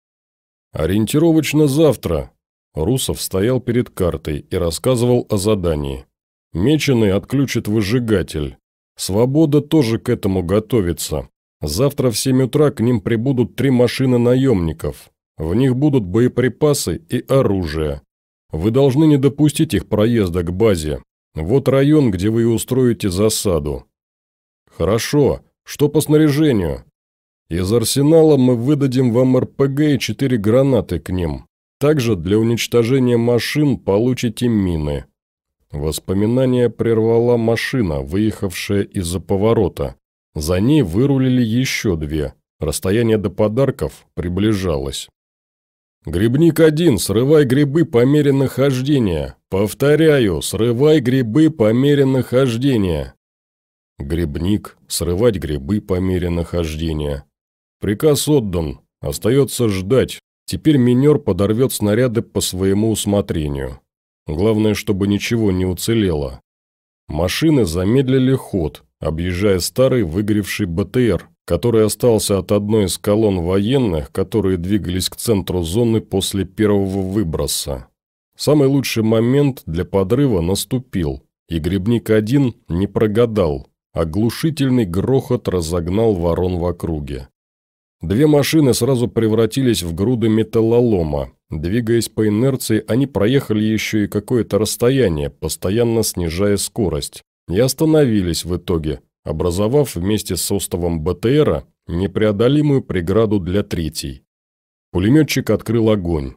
«Ориентировочно завтра». Русов стоял перед картой и рассказывал о задании. Меченый отключит выжигатель. Свобода тоже к этому готовится. Завтра в 7 утра к ним прибудут три машины наемников. В них будут боеприпасы и оружие. Вы должны не допустить их проезда к базе. Вот район, где вы устроите засаду. Хорошо. Что по снаряжению? Из арсенала мы выдадим вам РПГ и четыре гранаты к ним. Также для уничтожения машин получите мины. Воспоминание прервала машина, выехавшая из-за поворота. За ней вырулили еще две. Расстояние до подарков приближалось. «Грибник один, срывай грибы по мере нахождения. Повторяю, срывай грибы по мере нахождения». Грибник, срывать грибы по мере нахождения. Приказ отдан, остается ждать. Теперь минер подорвет снаряды по своему усмотрению. Главное, чтобы ничего не уцелело. Машины замедлили ход, объезжая старый выгоревший БТР, который остался от одной из колонн военных, которые двигались к центру зоны после первого выброса. Самый лучший момент для подрыва наступил, и Грибник-1 не прогадал. Оглушительный грохот разогнал ворон в округе. Две машины сразу превратились в груды металлолома. Двигаясь по инерции, они проехали еще и какое-то расстояние, постоянно снижая скорость, и остановились в итоге, образовав вместе с остовом БТРа непреодолимую преграду для третьей. Пулеметчик открыл огонь.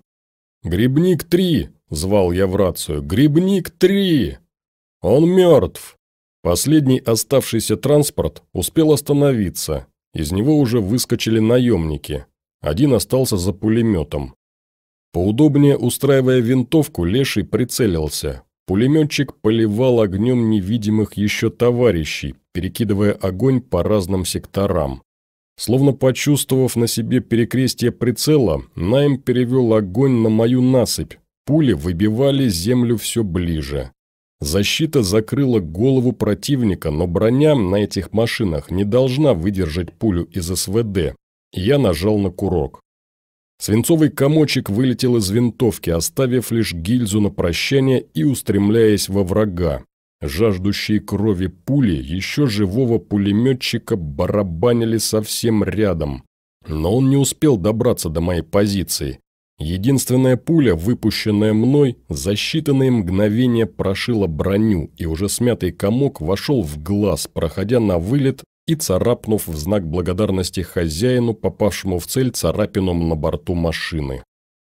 «Грибник-3!» – звал я в рацию. «Грибник-3!» «Он мертв!» Последний оставшийся транспорт успел остановиться. Из него уже выскочили наемники. Один остался за пулеметом. Поудобнее устраивая винтовку, Леший прицелился. Пулеметчик поливал огнем невидимых еще товарищей, перекидывая огонь по разным секторам. Словно почувствовав на себе перекрестие прицела, Найм перевел огонь на мою насыпь. Пули выбивали землю все ближе. Защита закрыла голову противника, но броня на этих машинах не должна выдержать пулю из СВД. Я нажал на курок. Свинцовый комочек вылетел из винтовки, оставив лишь гильзу на прощание и устремляясь во врага. Жаждущие крови пули еще живого пулеметчика барабанили совсем рядом. Но он не успел добраться до моей позиции. Единственная пуля, выпущенная мной, за считанные мгновения прошила броню, и уже смятый комок вошел в глаз, проходя на вылет и царапнув в знак благодарности хозяину, попавшему в цель царапином на борту машины.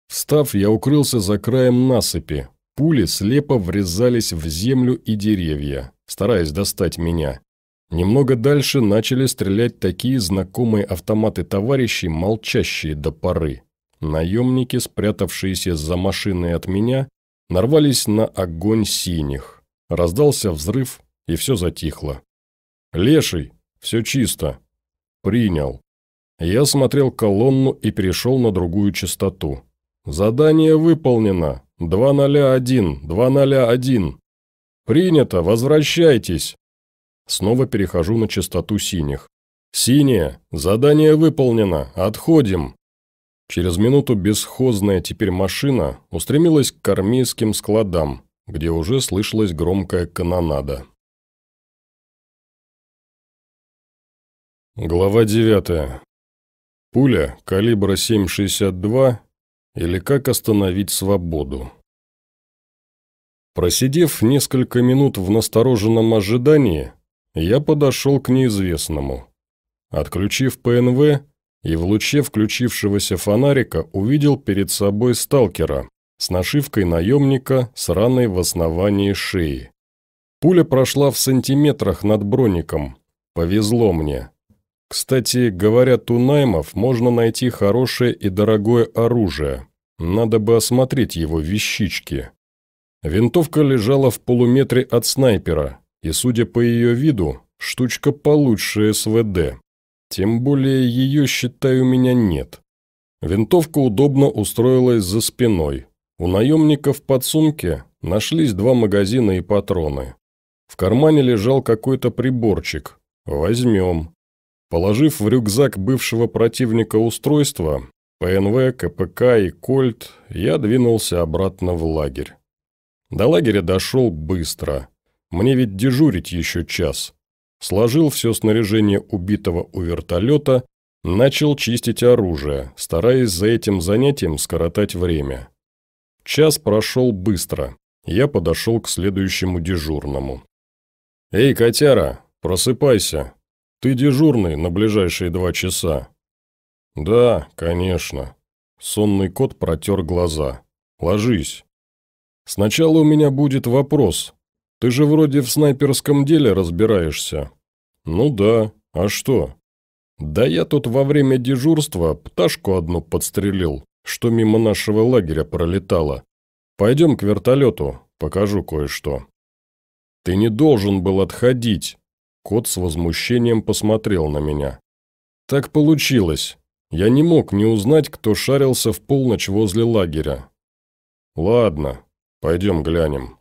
Встав, я укрылся за краем насыпи. Пули слепо врезались в землю и деревья, стараясь достать меня. Немного дальше начали стрелять такие знакомые автоматы товарищей, молчащие до поры. Наемники, спрятавшиеся за машиной от меня, нарвались на огонь синих. Раздался взрыв, и все затихло. «Леший, все чисто». «Принял». Я смотрел колонну и перешел на другую частоту. «Задание выполнено. 201, 201». «Принято, возвращайтесь». Снова перехожу на частоту синих. «Синие, задание выполнено, отходим». Через минуту бесхозная теперь машина устремилась к армейским складам, где уже слышалась громкая канонада. Глава 9. Пуля калибра 7,62 или как остановить свободу. Просидев несколько минут в настороженном ожидании, я подошел к неизвестному. Отключив ПНВ, и в луче включившегося фонарика увидел перед собой сталкера с нашивкой наемника с раной в основании шеи. Пуля прошла в сантиметрах над броником. Повезло мне. Кстати, говорят, у наймов можно найти хорошее и дорогое оружие. Надо бы осмотреть его вещички. Винтовка лежала в полуметре от снайпера, и, судя по ее виду, штучка получше СВД. Тем более ее, считаю, у меня нет. Винтовка удобно устроилась за спиной. У наемников под сумке нашлись два магазина и патроны. В кармане лежал какой-то приборчик. Возьмем. Положив в рюкзак бывшего противника устройства, ПНВ, КПК и Кольт, я двинулся обратно в лагерь. До лагеря дошел быстро. Мне ведь дежурить еще час сложил все снаряжение убитого у вертолета, начал чистить оружие, стараясь за этим занятием скоротать время. Час прошел быстро. Я подошел к следующему дежурному. «Эй, котяра, просыпайся. Ты дежурный на ближайшие два часа». «Да, конечно». Сонный кот протер глаза. «Ложись». «Сначала у меня будет вопрос. Ты же вроде в снайперском деле разбираешься». «Ну да. А что?» «Да я тут во время дежурства пташку одну подстрелил, что мимо нашего лагеря пролетала. Пойдем к вертолету, покажу кое-что». «Ты не должен был отходить!» Кот с возмущением посмотрел на меня. «Так получилось. Я не мог не узнать, кто шарился в полночь возле лагеря». «Ладно, пойдем глянем».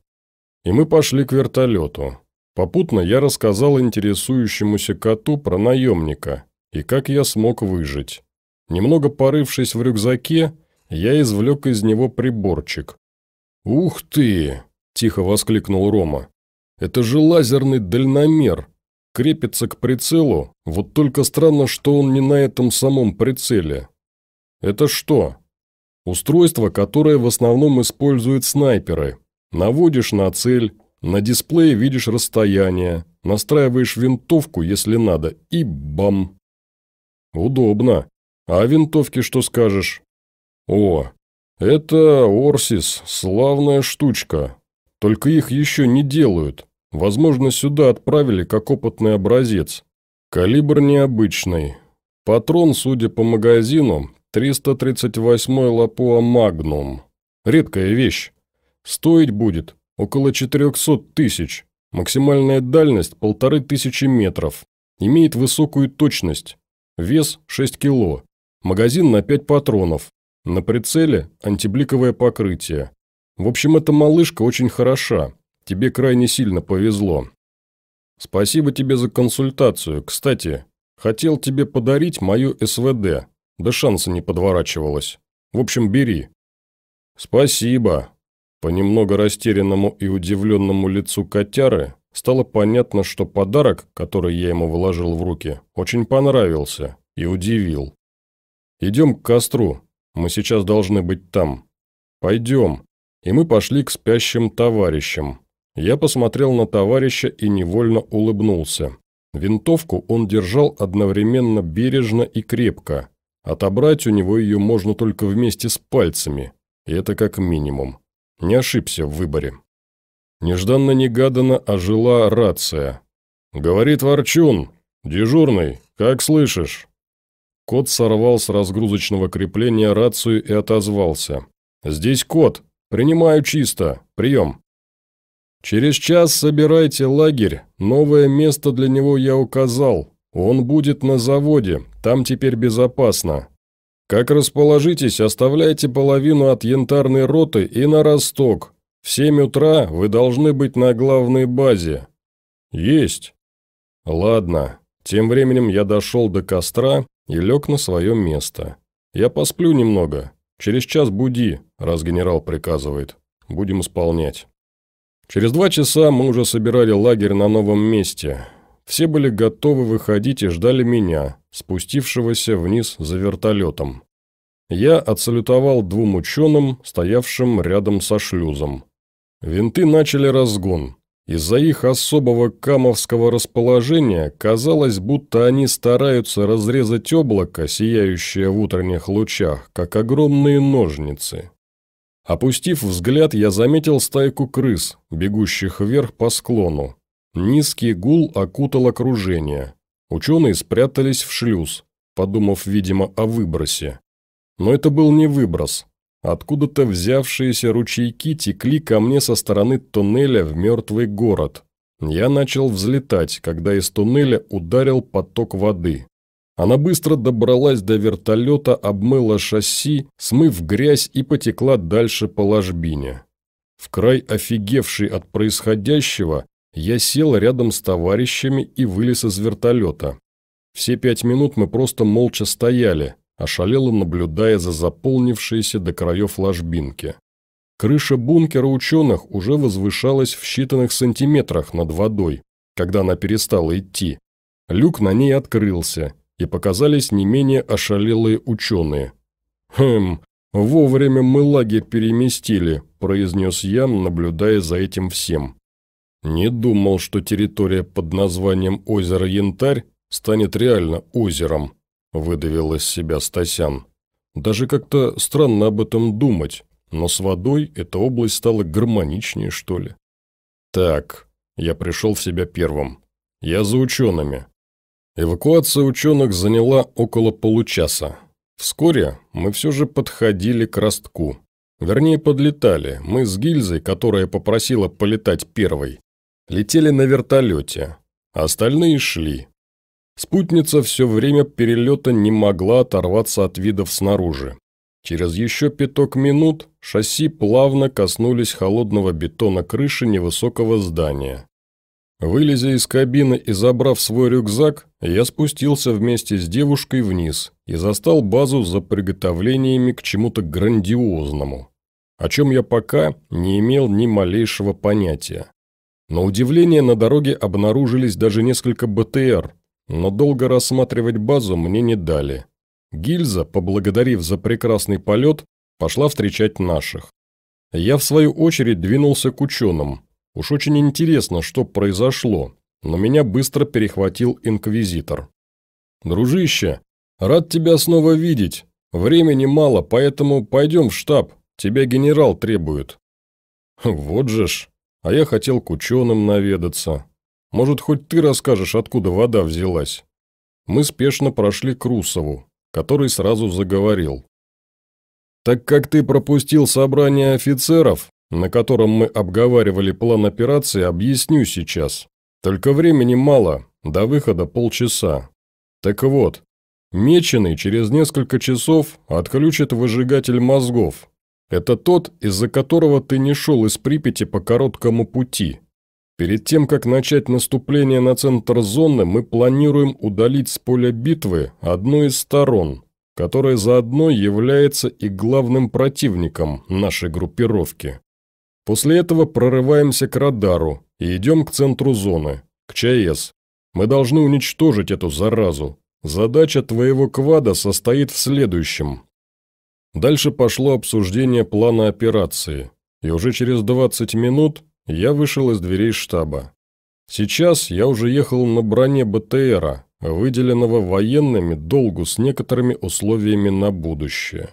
И мы пошли к вертолету. Попутно я рассказал интересующемуся коту про наемника и как я смог выжить. Немного порывшись в рюкзаке, я извлек из него приборчик. «Ух ты!» – тихо воскликнул Рома. «Это же лазерный дальномер. Крепится к прицелу, вот только странно, что он не на этом самом прицеле. Это что?» «Устройство, которое в основном используют снайперы. Наводишь на цель, на дисплее видишь расстояние, настраиваешь винтовку, если надо, и бам!» «Удобно. А о винтовке что скажешь?» «О, это Орсис, славная штучка. Только их еще не делают. Возможно, сюда отправили как опытный образец. Калибр необычный. Патрон, судя по магазину, 338-й Лапуа Магнум. Редкая вещь. Стоить будет около 400 тысяч. Максимальная дальность – полторы тысячи метров. Имеет высокую точность. Вес 6 кило. Магазин на 5 патронов. На прицеле антибликовое покрытие. В общем, эта малышка очень хороша. Тебе крайне сильно повезло. Спасибо тебе за консультацию. Кстати, хотел тебе подарить мою СВД. Да шанса не подворачивалось. В общем, бери. Спасибо. По немного растерянному и удивленному лицу котяры стало понятно, что подарок, который я ему вложил в руки, очень понравился и удивил. «Идем к костру, мы сейчас должны быть там. Пойдем». И мы пошли к спящим товарищам. Я посмотрел на товарища и невольно улыбнулся. Винтовку он держал одновременно бережно и крепко. Отобрать у него ее можно только вместе с пальцами, и это как минимум. Не ошибся в выборе. Нежданно-негаданно ожила рация. «Говорит Ворчун. Дежурный, как слышишь?» Кот сорвал с разгрузочного крепления рацию и отозвался. «Здесь кот. Принимаю чисто. Прием». «Через час собирайте лагерь. Новое место для него я указал. Он будет на заводе. Там теперь безопасно. Как расположитесь, оставляйте половину от янтарной роты и на росток. В семь утра вы должны быть на главной базе». «Есть». «Ладно. Тем временем я дошел до костра и лег на свое место. Я посплю немного. Через час буди, раз генерал приказывает. Будем исполнять. Через два часа мы уже собирали лагерь на новом месте. Все были готовы выходить и ждали меня, спустившегося вниз за вертолетом. Я отсалютовал двум ученым, стоявшим рядом со шлюзом. Винты начали разгон. Из-за их особого камовского расположения казалось, будто они стараются разрезать облако, сияющее в утренних лучах, как огромные ножницы. Опустив взгляд, я заметил стайку крыс, бегущих вверх по склону. Низкий гул окутал окружение. Ученые спрятались в шлюз, подумав, видимо, о выбросе. Но это был не выброс. Откуда-то взявшиеся ручейки текли ко мне со стороны туннеля в мертвый город. Я начал взлетать, когда из туннеля ударил поток воды. Она быстро добралась до вертолета, обмыла шасси, смыв грязь и потекла дальше по ложбине. В край офигевший от происходящего, я сел рядом с товарищами и вылез из вертолета. Все пять минут мы просто молча стояли, ошалело наблюдая за заполнившейся до краев ложбинки. Крыша бункера ученых уже возвышалась в считанных сантиметрах над водой, когда она перестала идти. Люк на ней открылся, и показались не менее ошалелые ученые. «Хм, вовремя мы лагерь переместили», – произнес я, наблюдая за этим всем. Не думал, что территория под названием озеро Янтарь станет реально озером. – выдавил из себя Стасян. «Даже как-то странно об этом думать, но с водой эта область стала гармоничнее, что ли». «Так, я пришел в себя первым. Я за учеными». Эвакуация ученых заняла около получаса. Вскоре мы все же подходили к ростку. Вернее, подлетали. Мы с гильзой, которая попросила полетать первой, летели на вертолете. Остальные шли. Спутница все время перелета не могла оторваться от видов снаружи. Через еще пяток минут шасси плавно коснулись холодного бетона крыши невысокого здания. Вылезя из кабины и забрав свой рюкзак, я спустился вместе с девушкой вниз и застал базу за приготовлениями к чему-то грандиозному, о чем я пока не имел ни малейшего понятия. На удивление на дороге обнаружились даже несколько БТР, но долго рассматривать базу мне не дали. Гильза, поблагодарив за прекрасный полет, пошла встречать наших. Я, в свою очередь, двинулся к ученым, Уж очень интересно, что произошло, но меня быстро перехватил инквизитор. «Дружище, рад тебя снова видеть. Времени мало, поэтому пойдем в штаб. Тебя генерал требует». «Вот же ж. А я хотел к ученым наведаться. Может, хоть ты расскажешь, откуда вода взялась?» Мы спешно прошли к Русову, который сразу заговорил. «Так как ты пропустил собрание офицеров, на котором мы обговаривали план операции, объясню сейчас. Только времени мало, до выхода полчаса. Так вот, Меченый через несколько часов отключит выжигатель мозгов. Это тот, из-за которого ты не шел из Припяти по короткому пути. Перед тем, как начать наступление на центр зоны, мы планируем удалить с поля битвы одну из сторон, которая заодно является и главным противником нашей группировки. После этого прорываемся к радару и идем к центру зоны, к ЧАЭС. Мы должны уничтожить эту заразу. Задача твоего квада состоит в следующем. Дальше пошло обсуждение плана операции, и уже через 20 минут я вышел из дверей штаба. Сейчас я уже ехал на броне БТРа, выделенного военными долгу с некоторыми условиями на будущее.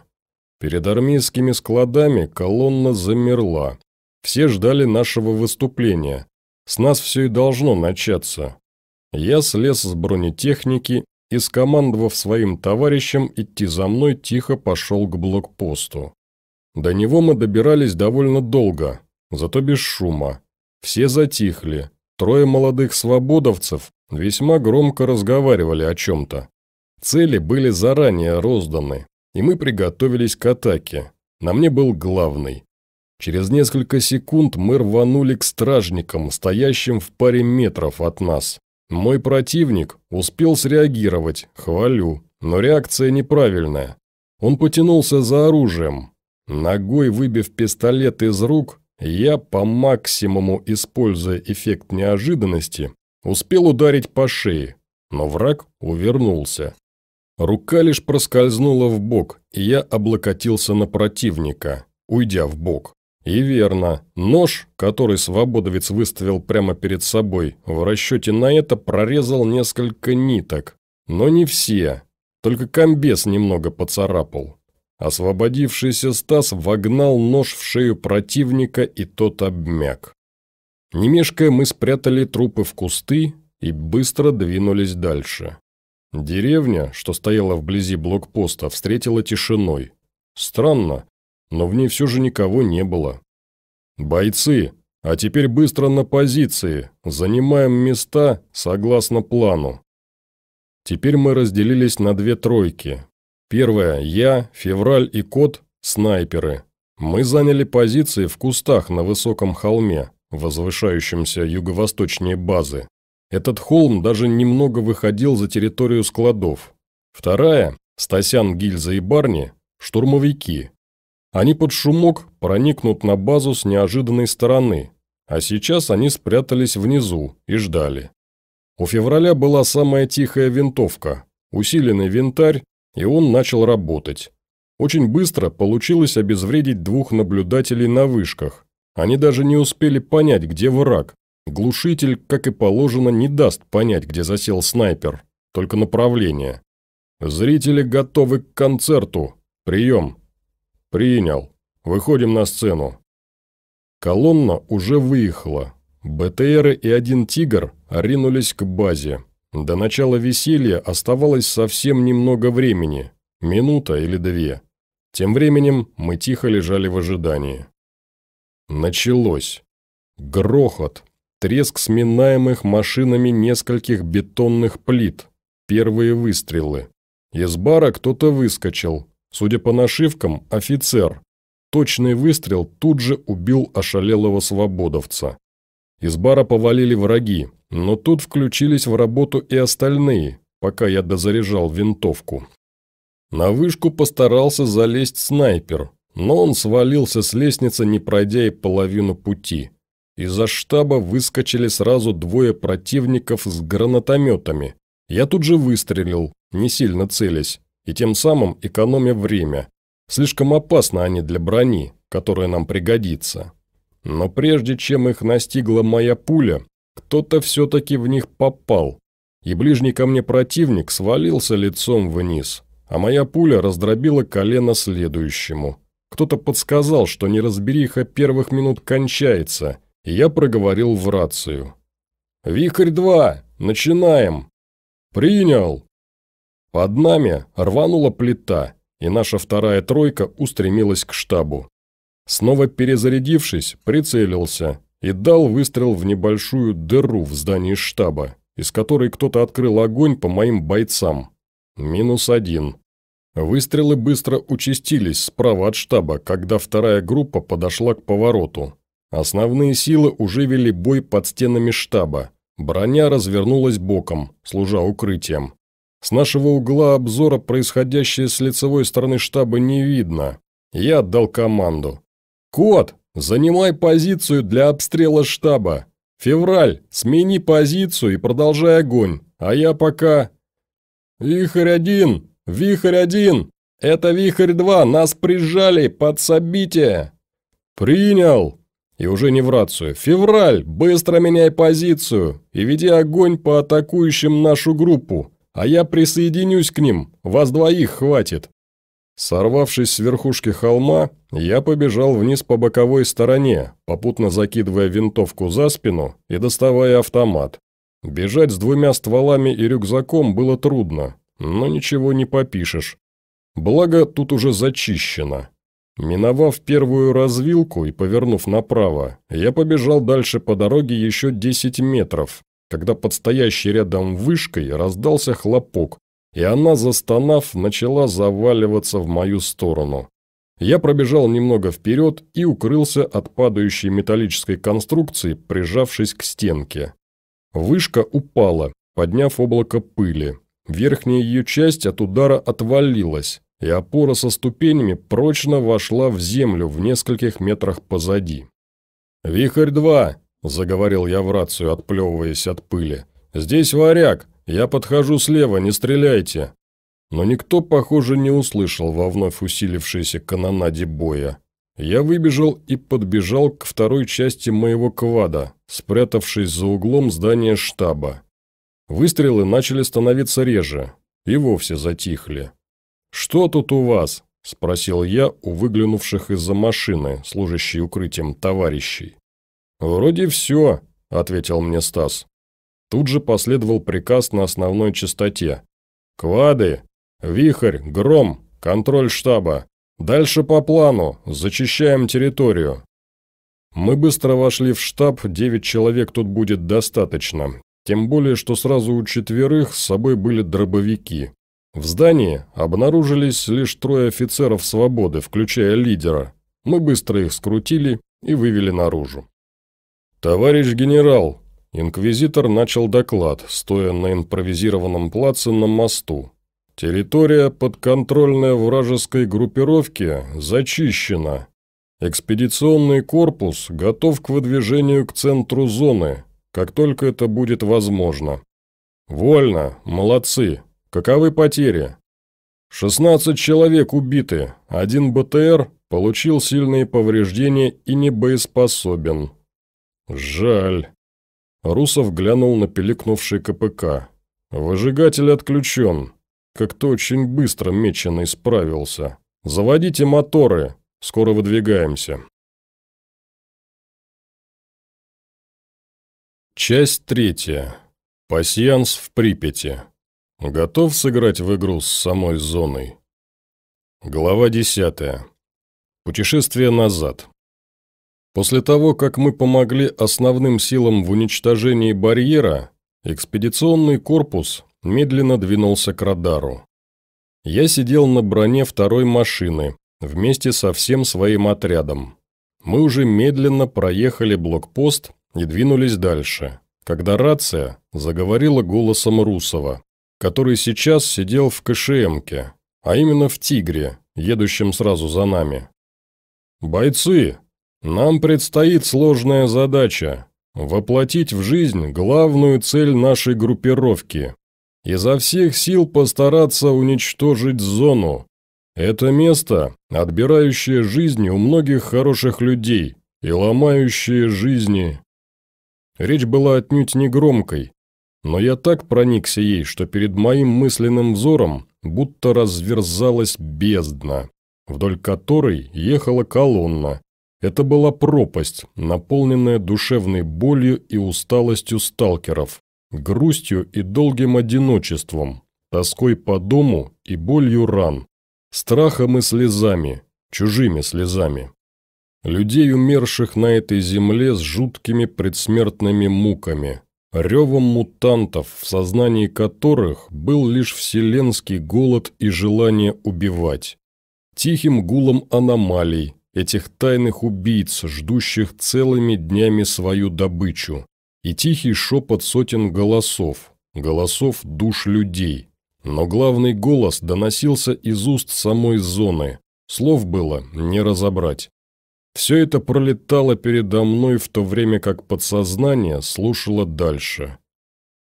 Перед армейскими складами колонна замерла, все ждали нашего выступления. С нас все и должно начаться. Я слез с бронетехники и, скомандовав своим товарищам идти за мной, тихо пошел к блокпосту. До него мы добирались довольно долго, зато без шума. Все затихли. Трое молодых свободовцев весьма громко разговаривали о чем-то. Цели были заранее розданы, и мы приготовились к атаке. На мне был главный. Через несколько секунд мы рванули к стражникам, стоящим в паре метров от нас. Мой противник успел среагировать, хвалю, но реакция неправильная. Он потянулся за оружием. Ногой выбив пистолет из рук, я, по максимуму используя эффект неожиданности, успел ударить по шее, но враг увернулся. Рука лишь проскользнула в бок, и я облокотился на противника, уйдя в бок. И верно, нож, который свободовец выставил прямо перед собой, в расчете на это прорезал несколько ниток. Но не все, только комбез немного поцарапал. Освободившийся Стас вогнал нож в шею противника, и тот обмяк. Не мешкая, мы спрятали трупы в кусты и быстро двинулись дальше. Деревня, что стояла вблизи блокпоста, встретила тишиной. Странно, но в ней все же никого не было. «Бойцы, а теперь быстро на позиции, занимаем места согласно плану». Теперь мы разделились на две тройки. Первая – я, Февраль и Кот – снайперы. Мы заняли позиции в кустах на высоком холме, возвышающемся юго-восточнее базы. Этот холм даже немного выходил за территорию складов. Вторая – Стасян, Гильза и Барни – штурмовики, они под шумок проникнут на базу с неожиданной стороны, а сейчас они спрятались внизу и ждали. У февраля была самая тихая винтовка, усиленный винтарь, и он начал работать. Очень быстро получилось обезвредить двух наблюдателей на вышках. Они даже не успели понять, где враг. Глушитель, как и положено, не даст понять, где засел снайпер, только направление. Зрители готовы к концерту. Прием. «Принял. Выходим на сцену». Колонна уже выехала. БТРы и один «Тигр» ринулись к базе. До начала веселья оставалось совсем немного времени, минута или две. Тем временем мы тихо лежали в ожидании. Началось. Грохот, треск сминаемых машинами нескольких бетонных плит, первые выстрелы. Из бара кто-то выскочил, Судя по нашивкам, офицер. Точный выстрел тут же убил ошалелого свободовца. Из бара повалили враги, но тут включились в работу и остальные, пока я дозаряжал винтовку. На вышку постарался залезть снайпер, но он свалился с лестницы, не пройдя и половину пути. Из-за штаба выскочили сразу двое противников с гранатометами. Я тут же выстрелил, не сильно целясь, и тем самым экономя время. Слишком опасно они для брони, которая нам пригодится. Но прежде чем их настигла моя пуля, кто-то все-таки в них попал, и ближний ко мне противник свалился лицом вниз, а моя пуля раздробила колено следующему. Кто-то подсказал, что неразбериха первых минут кончается, и я проговорил в рацию. «Вихрь-2! Начинаем!» «Принял!» Под нами рванула плита, и наша вторая тройка устремилась к штабу. Снова перезарядившись, прицелился и дал выстрел в небольшую дыру в здании штаба, из которой кто-то открыл огонь по моим бойцам. Минус один. Выстрелы быстро участились справа от штаба, когда вторая группа подошла к повороту. Основные силы уже вели бой под стенами штаба. Броня развернулась боком, служа укрытием. С нашего угла обзора происходящее с лицевой стороны штаба не видно. Я отдал команду. «Кот, занимай позицию для обстрела штаба. Февраль, смени позицию и продолжай огонь, а я пока...» «Вихрь-1! Вихрь-1! Это Вихрь-2! Нас прижали! Подсобите!» «Принял!» И уже не в рацию. «Февраль, быстро меняй позицию и веди огонь по атакующим нашу группу а я присоединюсь к ним, вас двоих хватит». Сорвавшись с верхушки холма, я побежал вниз по боковой стороне, попутно закидывая винтовку за спину и доставая автомат. Бежать с двумя стволами и рюкзаком было трудно, но ничего не попишешь. Благо, тут уже зачищено. Миновав первую развилку и повернув направо, я побежал дальше по дороге еще 10 метров, когда под стоящей рядом вышкой раздался хлопок, и она, застонав, начала заваливаться в мою сторону. Я пробежал немного вперед и укрылся от падающей металлической конструкции, прижавшись к стенке. Вышка упала, подняв облако пыли. Верхняя ее часть от удара отвалилась, и опора со ступенями прочно вошла в землю в нескольких метрах позади. «Вихрь-2! – заговорил я в рацию, отплевываясь от пыли. «Здесь варяг. Я подхожу слева, не стреляйте». Но никто, похоже, не услышал во вновь усилившейся канонаде боя. Я выбежал и подбежал к второй части моего квада, спрятавшись за углом здания штаба. Выстрелы начали становиться реже и вовсе затихли. «Что тут у вас?» – спросил я у выглянувших из-за машины, служащей укрытием товарищей. «Вроде все», – ответил мне Стас. Тут же последовал приказ на основной частоте. «Квады! Вихрь! Гром! Контроль штаба! Дальше по плану! Зачищаем территорию!» Мы быстро вошли в штаб, девять человек тут будет достаточно. Тем более, что сразу у четверых с собой были дробовики. В здании обнаружились лишь трое офицеров свободы, включая лидера. Мы быстро их скрутили и вывели наружу. «Товарищ генерал!» Инквизитор начал доклад, стоя на импровизированном плаце на мосту. «Территория, подконтрольная вражеской группировке, зачищена. Экспедиционный корпус готов к выдвижению к центру зоны, как только это будет возможно. Вольно, молодцы. Каковы потери?» 16 человек убиты, один БТР получил сильные повреждения и не боеспособен. «Жаль». Русов глянул на пиликнувший КПК. «Выжигатель отключен. Как-то очень быстро Меченый справился. Заводите моторы. Скоро выдвигаемся». Часть третья. Пассианс в Припяти. Готов сыграть в игру с самой зоной? Глава десятая. Путешествие назад. После того, как мы помогли основным силам в уничтожении барьера, экспедиционный корпус медленно двинулся к радару. Я сидел на броне второй машины вместе со всем своим отрядом. Мы уже медленно проехали блокпост и двинулись дальше, когда рация заговорила голосом Русова, который сейчас сидел в КШМке, а именно в «Тигре», едущем сразу за нами. «Бойцы, нам предстоит сложная задача – воплотить в жизнь главную цель нашей группировки – изо всех сил постараться уничтожить зону. Это место, отбирающее жизни у многих хороших людей и ломающее жизни. Речь была отнюдь не громкой, но я так проникся ей, что перед моим мысленным взором будто разверзалась бездна, вдоль которой ехала колонна. Это была пропасть, наполненная душевной болью и усталостью сталкеров, грустью и долгим одиночеством, тоской по дому и болью ран, страхом и слезами, чужими слезами. Людей, умерших на этой земле с жуткими предсмертными муками, ревом мутантов, в сознании которых был лишь вселенский голод и желание убивать, тихим гулом аномалий, этих тайных убийц, ждущих целыми днями свою добычу, и тихий шепот сотен голосов, голосов душ людей. Но главный голос доносился из уст самой зоны, слов было не разобрать. Все это пролетало передо мной в то время, как подсознание слушало дальше.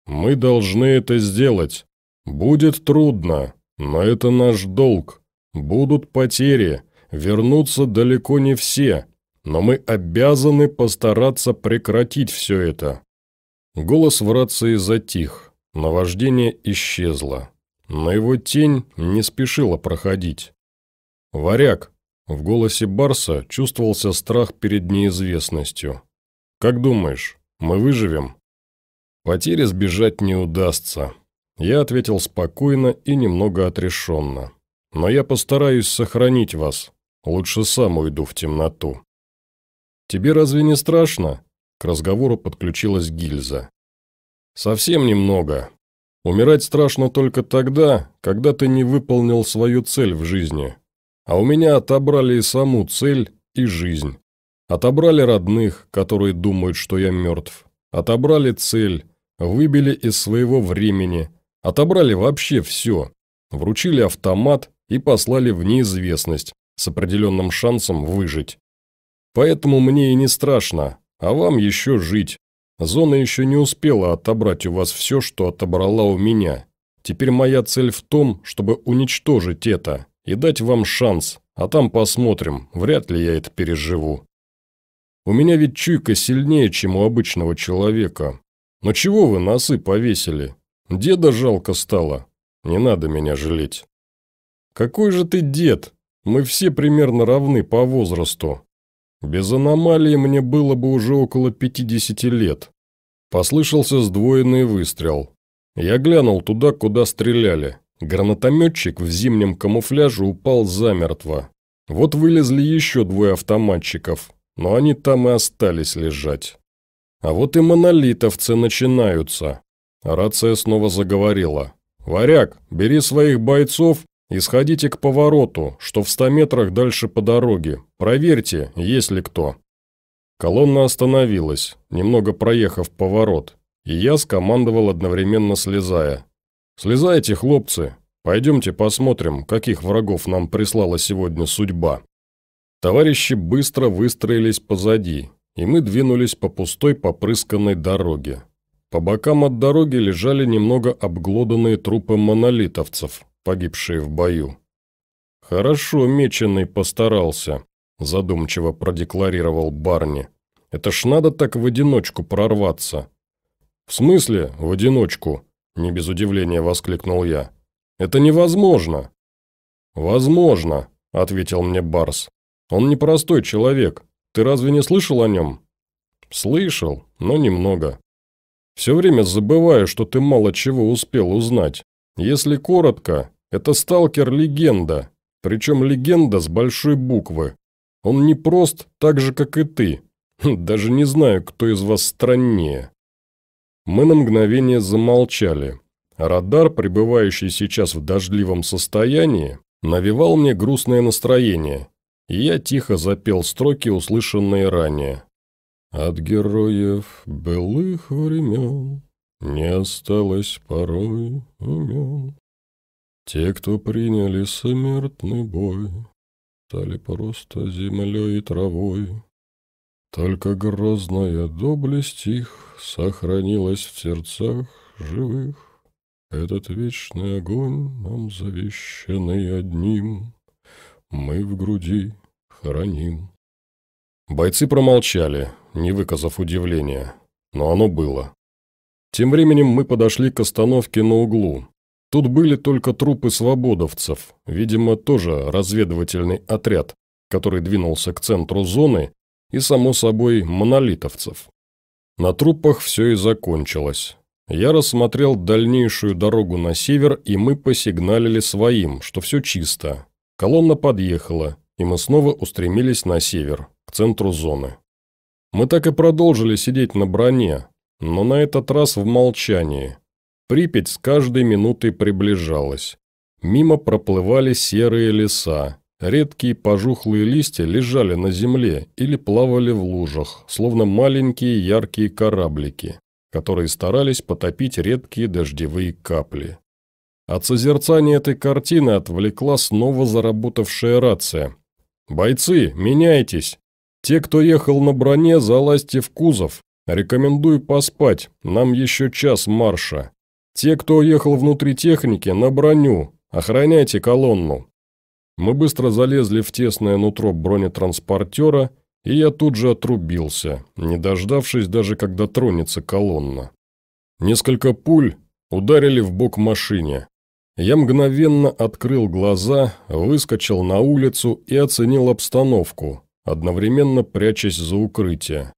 «Мы должны это сделать. Будет трудно, но это наш долг. Будут потери, вернутся далеко не все, но мы обязаны постараться прекратить все это». Голос в рации затих, наваждение исчезло, но его тень не спешила проходить. «Варяг, в голосе Барса чувствовался страх перед неизвестностью. «Как думаешь, мы выживем?» «Потери сбежать не удастся», – я ответил спокойно и немного отрешенно. «Но я постараюсь сохранить вас. Лучше сам уйду в темноту». «Тебе разве не страшно?» – к разговору подключилась гильза. «Совсем немного. Умирать страшно только тогда, когда ты не выполнил свою цель в жизни, а у меня отобрали и саму цель, и жизнь. Отобрали родных, которые думают, что я мертв. Отобрали цель, выбили из своего времени. Отобрали вообще все. Вручили автомат и послали в неизвестность с определенным шансом выжить. Поэтому мне и не страшно, а вам еще жить. Зона еще не успела отобрать у вас все, что отобрала у меня. Теперь моя цель в том, чтобы уничтожить это и дать вам шанс, а там посмотрим, вряд ли я это переживу. У меня ведь чуйка сильнее, чем у обычного человека. Но чего вы носы повесили? Деда жалко стало. Не надо меня жалеть. Какой же ты дед? Мы все примерно равны по возрасту. Без аномалии мне было бы уже около 50 лет. Послышался сдвоенный выстрел. Я глянул туда, куда стреляли. Гранатометчик в зимнем камуфляже упал замертво. Вот вылезли еще двое автоматчиков, но они там и остались лежать. А вот и монолитовцы начинаются. Рация снова заговорила. «Варяг, бери своих бойцов и сходите к повороту, что в ста метрах дальше по дороге. Проверьте, есть ли кто». Колонна остановилась, немного проехав поворот, и я скомандовал одновременно слезая. «Слезайте, хлопцы. Пойдемте посмотрим, каких врагов нам прислала сегодня судьба». Товарищи быстро выстроились позади, и мы двинулись по пустой попрысканной дороге. По бокам от дороги лежали немного обглоданные трупы монолитовцев, погибшие в бою. «Хорошо меченый постарался», – задумчиво продекларировал Барни. «Это ж надо так в одиночку прорваться». «В смысле в одиночку?» Не без удивления воскликнул я. «Это невозможно!» «Возможно», — ответил мне Барс. «Он непростой человек. Ты разве не слышал о нем?» «Слышал, но немного. Все время забываю, что ты мало чего успел узнать. Если коротко, это сталкер-легенда, причем легенда с большой буквы. Он не прост так же, как и ты. Даже не знаю, кто из вас страннее. Мы на мгновение замолчали. Радар, пребывающий сейчас в дождливом состоянии, навевал мне грустное настроение, и я тихо запел строки, услышанные ранее. От героев былых времен Не осталось порой имен. Те, кто приняли смертный бой, Стали просто землей и травой. Только грозная доблесть их Сохранилась в сердцах живых. Этот вечный огонь, нам завещанный одним, Мы в груди хороним. Бойцы промолчали, не выказав удивления, но оно было. Тем временем мы подошли к остановке на углу. Тут были только трупы свободовцев, видимо, тоже разведывательный отряд, который двинулся к центру зоны, и, само собой, монолитовцев. На трупах все и закончилось. Я рассмотрел дальнейшую дорогу на север, и мы посигналили своим, что все чисто. Колонна подъехала, и мы снова устремились на север, к центру зоны. Мы так и продолжили сидеть на броне, но на этот раз в молчании. Припять с каждой минутой приближалась. Мимо проплывали серые леса. Редкие пожухлые листья лежали на земле или плавали в лужах, словно маленькие яркие кораблики, которые старались потопить редкие дождевые капли. От созерцания этой картины отвлекла снова заработавшая рация. «Бойцы, меняйтесь! Те, кто ехал на броне, залазьте в кузов. Рекомендую поспать, нам еще час марша. Те, кто ехал внутри техники, на броню. Охраняйте колонну». Мы быстро залезли в тесное нутро бронетранспортера, и я тут же отрубился, не дождавшись даже, когда тронется колонна. Несколько пуль ударили в бок машине. Я мгновенно открыл глаза, выскочил на улицу и оценил обстановку, одновременно прячась за укрытие.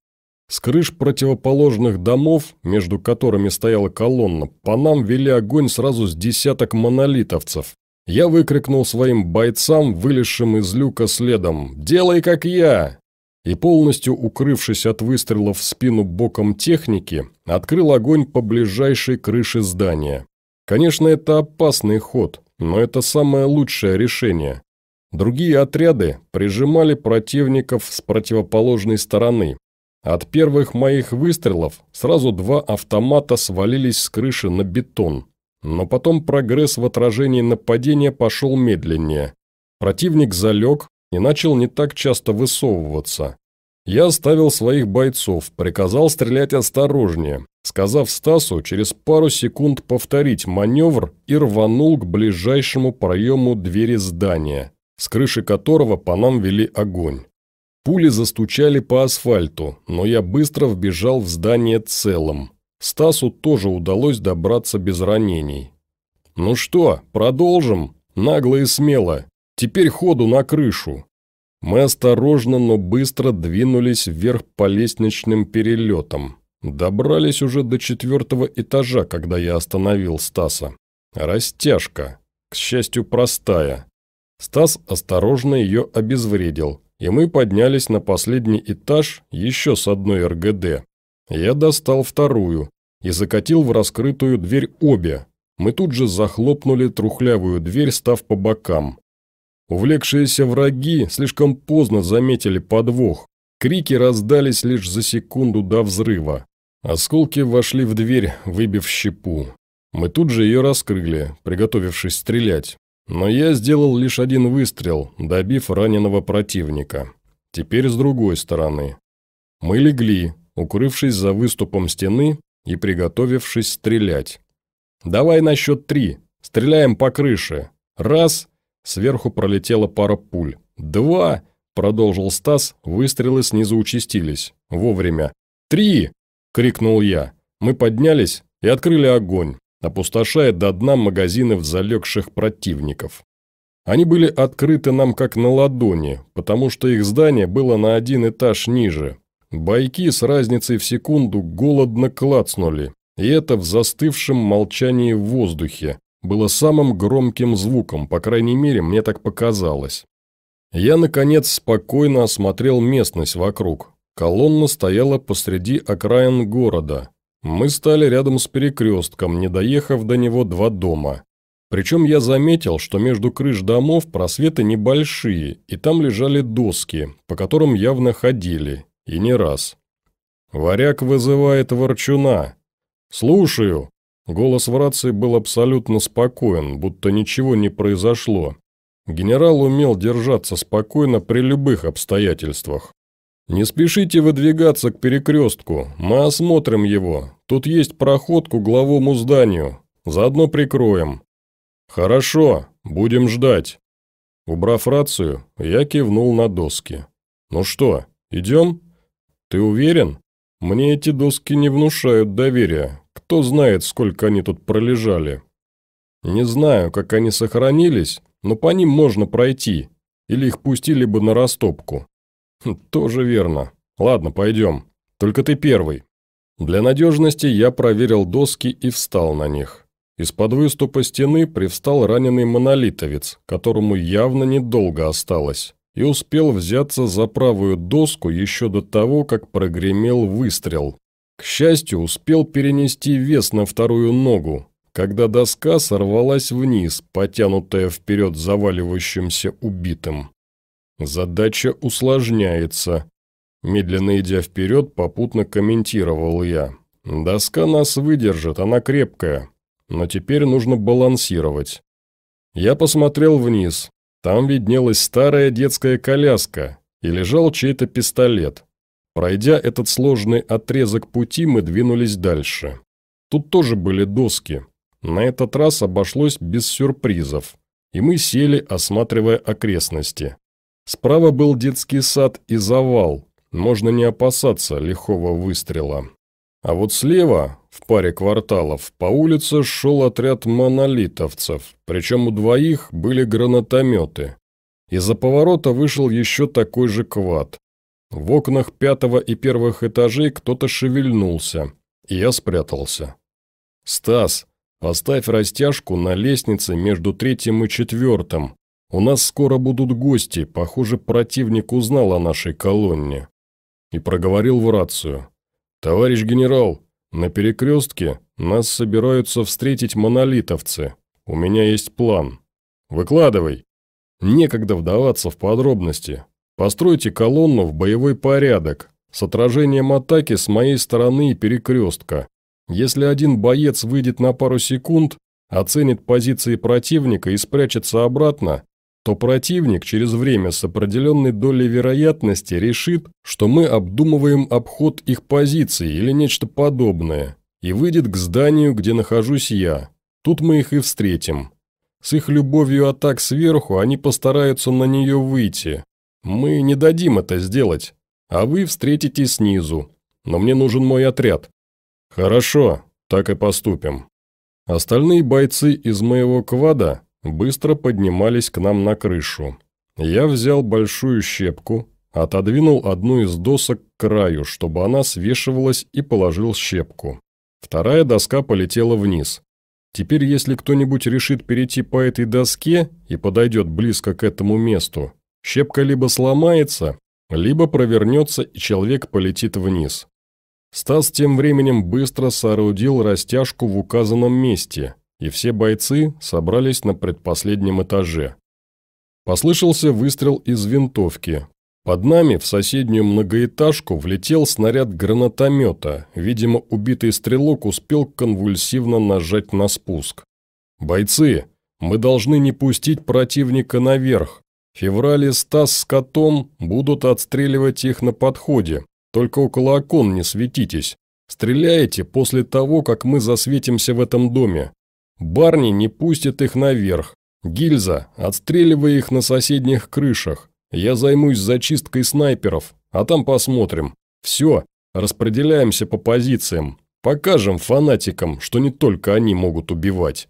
С крыш противоположных домов, между которыми стояла колонна, по нам вели огонь сразу с десяток монолитовцев. Я выкрикнул своим бойцам, вылезшим из люка следом «Делай, как я!» и, полностью укрывшись от выстрелов в спину боком техники, открыл огонь по ближайшей крыше здания. Конечно, это опасный ход, но это самое лучшее решение. Другие отряды прижимали противников с противоположной стороны. От первых моих выстрелов сразу два автомата свалились с крыши на бетон. Но потом прогресс в отражении нападения пошел медленнее. Противник залег и начал не так часто высовываться. Я оставил своих бойцов, приказал стрелять осторожнее, сказав Стасу через пару секунд повторить маневр и рванул к ближайшему проему двери здания, с крыши которого по нам вели огонь. Пули застучали по асфальту, но я быстро вбежал в здание целым. Стасу тоже удалось добраться без ранений. «Ну что, продолжим? Нагло и смело. Теперь ходу на крышу». Мы осторожно, но быстро двинулись вверх по лестничным перелетам. Добрались уже до четвертого этажа, когда я остановил Стаса. Растяжка. К счастью, простая. Стас осторожно ее обезвредил, и мы поднялись на последний этаж еще с одной РГД. Я достал вторую и закатил в раскрытую дверь обе. Мы тут же захлопнули трухлявую дверь, став по бокам. Увлекшиеся враги слишком поздно заметили подвох. Крики раздались лишь за секунду до взрыва. Осколки вошли в дверь, выбив щепу. Мы тут же ее раскрыли, приготовившись стрелять. Но я сделал лишь один выстрел, добив раненого противника. Теперь с другой стороны. Мы легли, укрывшись за выступом стены и приготовившись стрелять. «Давай на счет три. Стреляем по крыше. Раз, Сверху пролетела пара пуль. «Два!» – продолжил Стас, выстрелы снизу участились. Вовремя. «Три!» – крикнул я. Мы поднялись и открыли огонь, опустошая до дна магазины в залегших противников. Они были открыты нам как на ладони, потому что их здание было на один этаж ниже. Бойки с разницей в секунду голодно клацнули, и это в застывшем молчании в воздухе, было самым громким звуком, по крайней мере, мне так показалось. Я, наконец, спокойно осмотрел местность вокруг. Колонна стояла посреди окраин города. Мы стали рядом с перекрестком, не доехав до него два дома. Причем я заметил, что между крыш домов просветы небольшие, и там лежали доски, по которым явно ходили, и не раз. Варяг вызывает ворчуна. Слушаю. Голос в рации был абсолютно спокоен, будто ничего не произошло. Генерал умел держаться спокойно при любых обстоятельствах. «Не спешите выдвигаться к перекрестку, мы осмотрим его. Тут есть проход к угловому зданию, заодно прикроем». «Хорошо, будем ждать». Убрав рацию, я кивнул на доски. «Ну что, идем?» «Ты уверен? Мне эти доски не внушают доверия. Кто знает, сколько они тут пролежали. Не знаю, как они сохранились, но по ним можно пройти. Или их пустили бы на растопку. Тоже верно. Ладно, пойдем. Только ты первый. Для надежности я проверил доски и встал на них. Из-под выступа стены привстал раненый монолитовец, которому явно недолго осталось, и успел взяться за правую доску еще до того, как прогремел выстрел. К счастью, успел перенести вес на вторую ногу, когда доска сорвалась вниз, потянутая вперед заваливающимся убитым. Задача усложняется. Медленно идя вперед, попутно комментировал я. Доска нас выдержит, она крепкая, но теперь нужно балансировать. Я посмотрел вниз. Там виднелась старая детская коляска и лежал чей-то пистолет. Пройдя этот сложный отрезок пути, мы двинулись дальше. Тут тоже были доски. На этот раз обошлось без сюрпризов, и мы сели, осматривая окрестности. Справа был детский сад и завал, можно не опасаться лихого выстрела. А вот слева, в паре кварталов, по улице шел отряд монолитовцев, причем у двоих были гранатометы. Из-за поворота вышел еще такой же квад. В окнах пятого и первых этажей кто-то шевельнулся, и я спрятался. «Стас, поставь растяжку на лестнице между третьим и четвертым. У нас скоро будут гости, похоже, противник узнал о нашей колонне». И проговорил в рацию. «Товарищ генерал, на перекрестке нас собираются встретить монолитовцы. У меня есть план. Выкладывай». Некогда вдаваться в подробности, Постройте колонну в боевой порядок, с отражением атаки с моей стороны и перекрестка. Если один боец выйдет на пару секунд, оценит позиции противника и спрячется обратно, то противник через время с определенной долей вероятности решит, что мы обдумываем обход их позиций или нечто подобное, и выйдет к зданию, где нахожусь я. Тут мы их и встретим. С их любовью атак сверху они постараются на нее выйти, мы не дадим это сделать, а вы встретитесь снизу. Но мне нужен мой отряд». «Хорошо, так и поступим». Остальные бойцы из моего квада быстро поднимались к нам на крышу. Я взял большую щепку, отодвинул одну из досок к краю, чтобы она свешивалась и положил щепку. Вторая доска полетела вниз. Теперь, если кто-нибудь решит перейти по этой доске и подойдет близко к этому месту, Щепка либо сломается, либо провернется и человек полетит вниз. Стас тем временем быстро соорудил растяжку в указанном месте, и все бойцы собрались на предпоследнем этаже. Послышался выстрел из винтовки. Под нами в соседнюю многоэтажку влетел снаряд гранатомета. Видимо, убитый стрелок успел конвульсивно нажать на спуск. «Бойцы, мы должны не пустить противника наверх, Феврале Стас с котом будут отстреливать их на подходе. Только около окон не светитесь. Стреляете после того, как мы засветимся в этом доме. Барни не пустят их наверх. Гильза, отстреливай их на соседних крышах. Я займусь зачисткой снайперов, а там посмотрим. Все, распределяемся по позициям. Покажем фанатикам, что не только они могут убивать.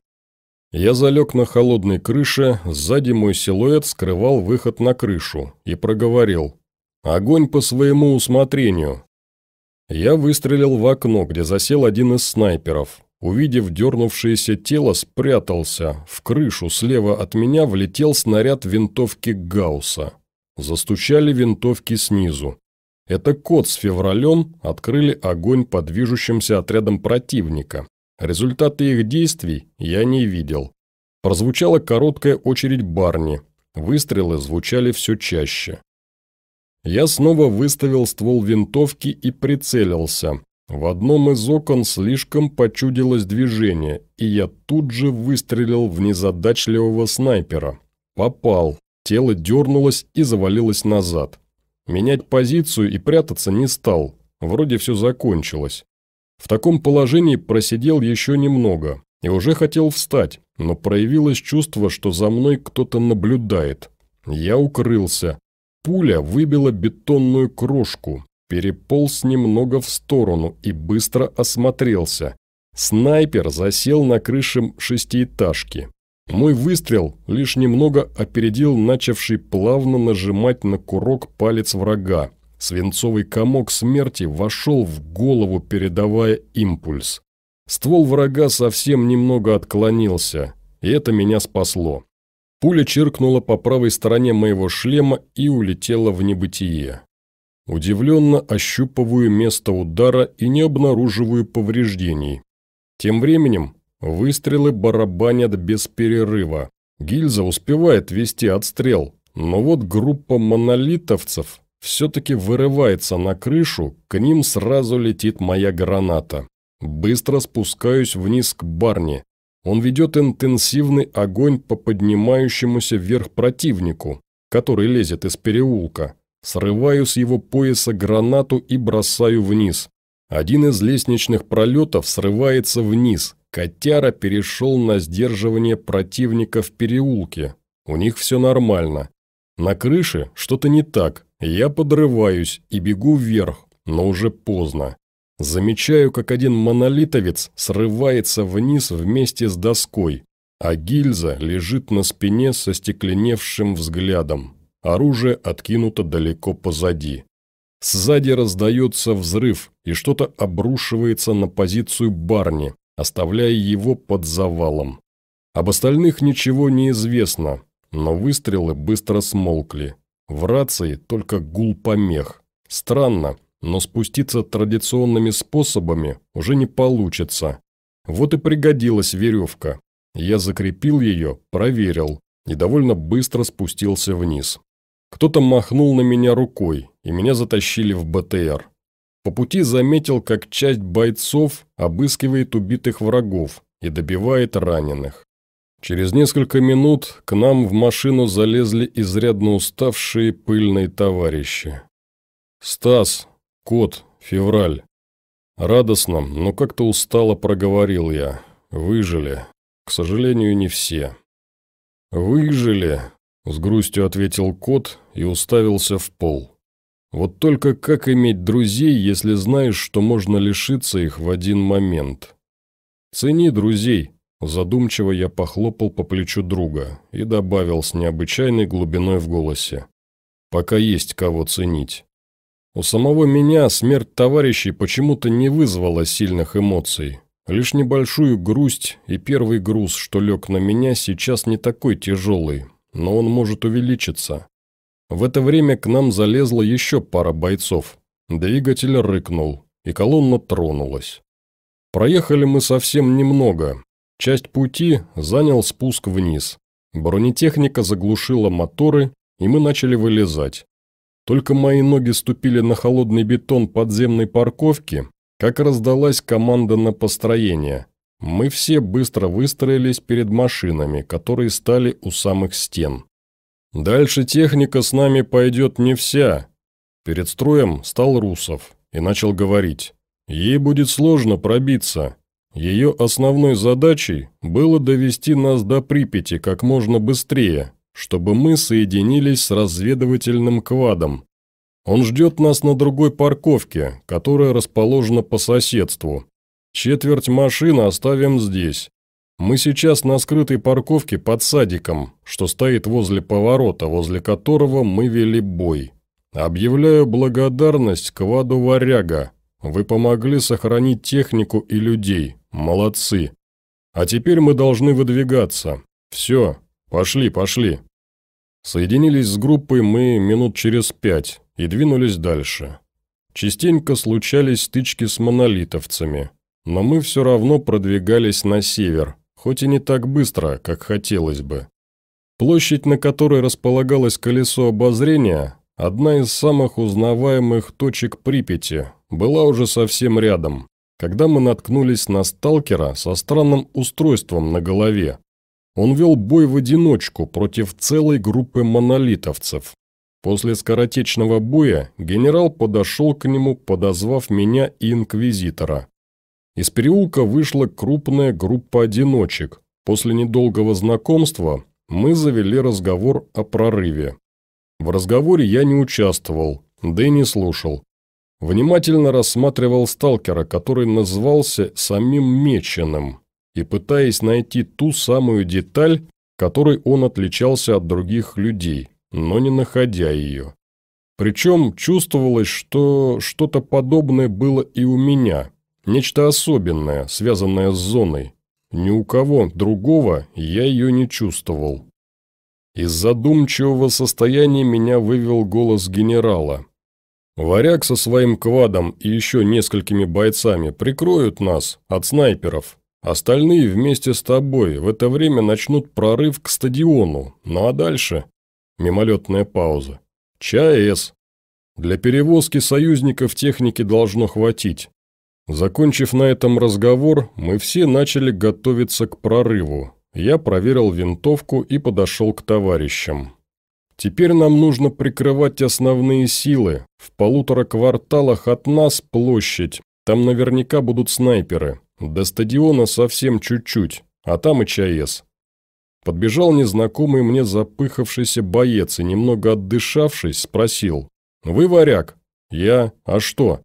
Я залег на холодной крыше, сзади мой силуэт скрывал выход на крышу и проговорил. «Огонь по своему усмотрению». Я выстрелил в окно, где засел один из снайперов. Увидев дернувшееся тело, спрятался. В крышу слева от меня влетел снаряд винтовки Гаусса. Застучали винтовки снизу. Это кот с февралем открыли огонь по движущимся отрядам противника, Результаты их действий я не видел. Прозвучала короткая очередь Барни. Выстрелы звучали все чаще. Я снова выставил ствол винтовки и прицелился. В одном из окон слишком почудилось движение, и я тут же выстрелил в незадачливого снайпера. Попал. Тело дернулось и завалилось назад. Менять позицию и прятаться не стал. Вроде все закончилось. В таком положении просидел еще немного и уже хотел встать, но проявилось чувство, что за мной кто-то наблюдает. Я укрылся. Пуля выбила бетонную крошку, переполз немного в сторону и быстро осмотрелся. Снайпер засел на крыше шестиэтажки. Мой выстрел лишь немного опередил начавший плавно нажимать на курок палец врага. Свинцовый комок смерти вошел в голову, передавая импульс. Ствол врага совсем немного отклонился, и это меня спасло. Пуля чиркнула по правой стороне моего шлема и улетела в небытие. Удивленно ощупываю место удара и не обнаруживаю повреждений. Тем временем выстрелы барабанят без перерыва. Гильза успевает вести отстрел, но вот группа монолитовцев все-таки вырывается на крышу, к ним сразу летит моя граната. Быстро спускаюсь вниз к барне. Он ведет интенсивный огонь по поднимающемуся вверх противнику, который лезет из переулка. Срываю с его пояса гранату и бросаю вниз. Один из лестничных пролетов срывается вниз. Котяра перешел на сдерживание противника в переулке. У них все нормально. На крыше что-то не так. Я подрываюсь и бегу вверх, но уже поздно. Замечаю, как один монолитовец срывается вниз вместе с доской, а гильза лежит на спине со стекленевшим взглядом. Оружие откинуто далеко позади. Сзади раздается взрыв, и что-то обрушивается на позицию Барни, оставляя его под завалом. Об остальных ничего не известно, но выстрелы быстро смолкли. В рации только гул помех. Странно, но спуститься традиционными способами уже не получится. Вот и пригодилась веревка. Я закрепил ее, проверил и довольно быстро спустился вниз. Кто-то махнул на меня рукой, и меня затащили в БТР. По пути заметил, как часть бойцов обыскивает убитых врагов и добивает раненых. Через несколько минут к нам в машину залезли изрядно уставшие пыльные товарищи. «Стас, Кот, февраль. Радостно, но как-то устало проговорил я. Выжили. К сожалению, не все. Выжили, с грустью ответил кот и уставился в пол. Вот только как иметь друзей, если знаешь, что можно лишиться их в один момент? Цени друзей. Задумчиво я похлопал по плечу друга и добавил с необычайной глубиной в голосе. Пока есть кого ценить. У самого меня смерть товарищей почему-то не вызвала сильных эмоций. Лишь небольшую грусть и первый груз, что лег на меня, сейчас не такой тяжелый, но он может увеличиться. В это время к нам залезла еще пара бойцов. Двигатель рыкнул, и колонна тронулась. Проехали мы совсем немного. Часть пути занял спуск вниз. Бронетехника заглушила моторы, и мы начали вылезать. Только мои ноги ступили на холодный бетон подземной парковки, как раздалась команда на построение. Мы все быстро выстроились перед машинами, которые стали у самых стен. Дальше техника с нами пойдет не вся. Перед строем стал Русов и начал говорить. Ей будет сложно пробиться. Ее основной задачей было довести нас до Припяти как можно быстрее, чтобы мы соединились с разведывательным квадом. Он ждет нас на другой парковке, которая расположена по соседству. Четверть машины оставим здесь. Мы сейчас на скрытой парковке под садиком, что стоит возле поворота, возле которого мы вели бой. Объявляю благодарность кваду «Варяга». Вы помогли сохранить технику и людей. Молодцы. А теперь мы должны выдвигаться. Все, пошли, пошли. Соединились с группой мы минут через пять и двинулись дальше. Частенько случались стычки с монолитовцами, но мы все равно продвигались на север, хоть и не так быстро, как хотелось бы. Площадь, на которой располагалось колесо обозрения, Одна из самых узнаваемых точек Припяти была уже совсем рядом, когда мы наткнулись на сталкера со странным устройством на голове. Он вел бой в одиночку против целой группы монолитовцев. После скоротечного боя генерал подошел к нему, подозвав меня и инквизитора. Из переулка вышла крупная группа одиночек. После недолгого знакомства мы завели разговор о прорыве. В разговоре я не участвовал, да и не слушал. Внимательно рассматривал сталкера, который назывался самим Меченым, и пытаясь найти ту самую деталь, которой он отличался от других людей, но не находя ее. Причем чувствовалось, что что-то подобное было и у меня, нечто особенное, связанное с зоной. Ни у кого другого я ее не чувствовал. Из задумчивого состояния меня вывел голос генерала. «Варяг со своим квадом и еще несколькими бойцами прикроют нас от снайперов. Остальные вместе с тобой в это время начнут прорыв к стадиону. Ну а дальше?» Мимолетная пауза. «ЧАЭС. Для перевозки союзников техники должно хватить. Закончив на этом разговор, мы все начали готовиться к прорыву. Я проверил винтовку и подошел к товарищам. Теперь нам нужно прикрывать основные силы. В полутора кварталах от нас площадь. Там наверняка будут снайперы. До стадиона совсем чуть-чуть, а там и ЧАЭС. Подбежал незнакомый мне запыхавшийся боец и, немного отдышавшись, спросил. «Вы варяг?» «Я. А что?»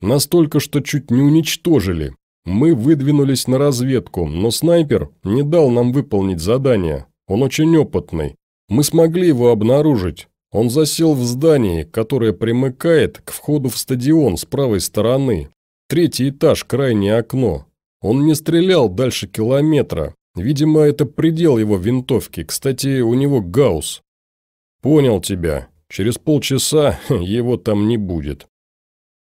«Настолько, что чуть не уничтожили. Мы выдвинулись на разведку, но снайпер не дал нам выполнить задание. Он очень опытный. Мы смогли его обнаружить. Он засел в здании, которое примыкает к входу в стадион с правой стороны. Третий этаж, крайнее окно. Он не стрелял дальше километра. Видимо, это предел его винтовки. Кстати, у него гаусс. Понял тебя. Через полчаса его там не будет.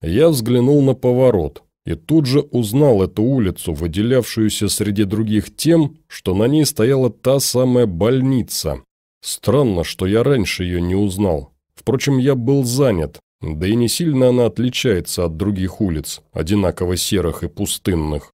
Я взглянул на поворот и тут же узнал эту улицу, выделявшуюся среди других тем, что на ней стояла та самая больница. Странно, что я раньше ее не узнал. Впрочем, я был занят, да и не сильно она отличается от других улиц, одинаково серых и пустынных.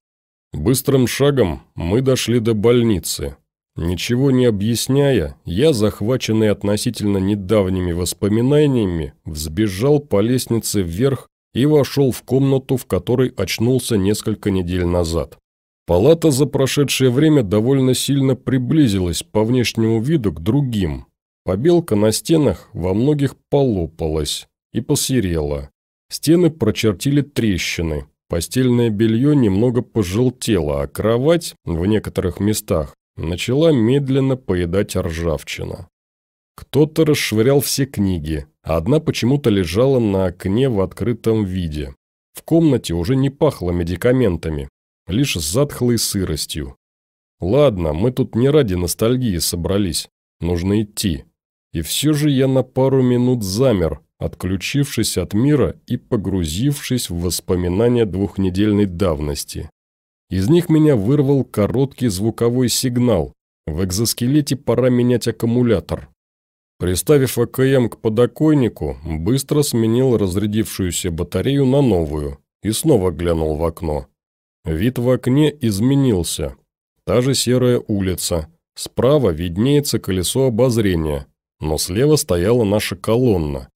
Быстрым шагом мы дошли до больницы. Ничего не объясняя, я, захваченный относительно недавними воспоминаниями, взбежал по лестнице вверх и вошел в комнату, в которой очнулся несколько недель назад. Палата за прошедшее время довольно сильно приблизилась по внешнему виду к другим. Побелка на стенах во многих полопалась и посерела. Стены прочертили трещины, постельное белье немного пожелтело, а кровать в некоторых местах начала медленно поедать ржавчина. Кто-то расшвырял все книги, а одна почему-то лежала на окне в открытом виде. В комнате уже не пахло медикаментами, лишь затхлой сыростью. Ладно, мы тут не ради ностальгии собрались, нужно идти. И все же я на пару минут замер, отключившись от мира и погрузившись в воспоминания двухнедельной давности. Из них меня вырвал короткий звуковой сигнал. В экзоскелете пора менять аккумулятор. Приставив АКМ к подоконнику, быстро сменил разрядившуюся батарею на новую и снова глянул в окно. Вид в окне изменился. Та же серая улица. Справа виднеется колесо обозрения, но слева стояла наша колонна.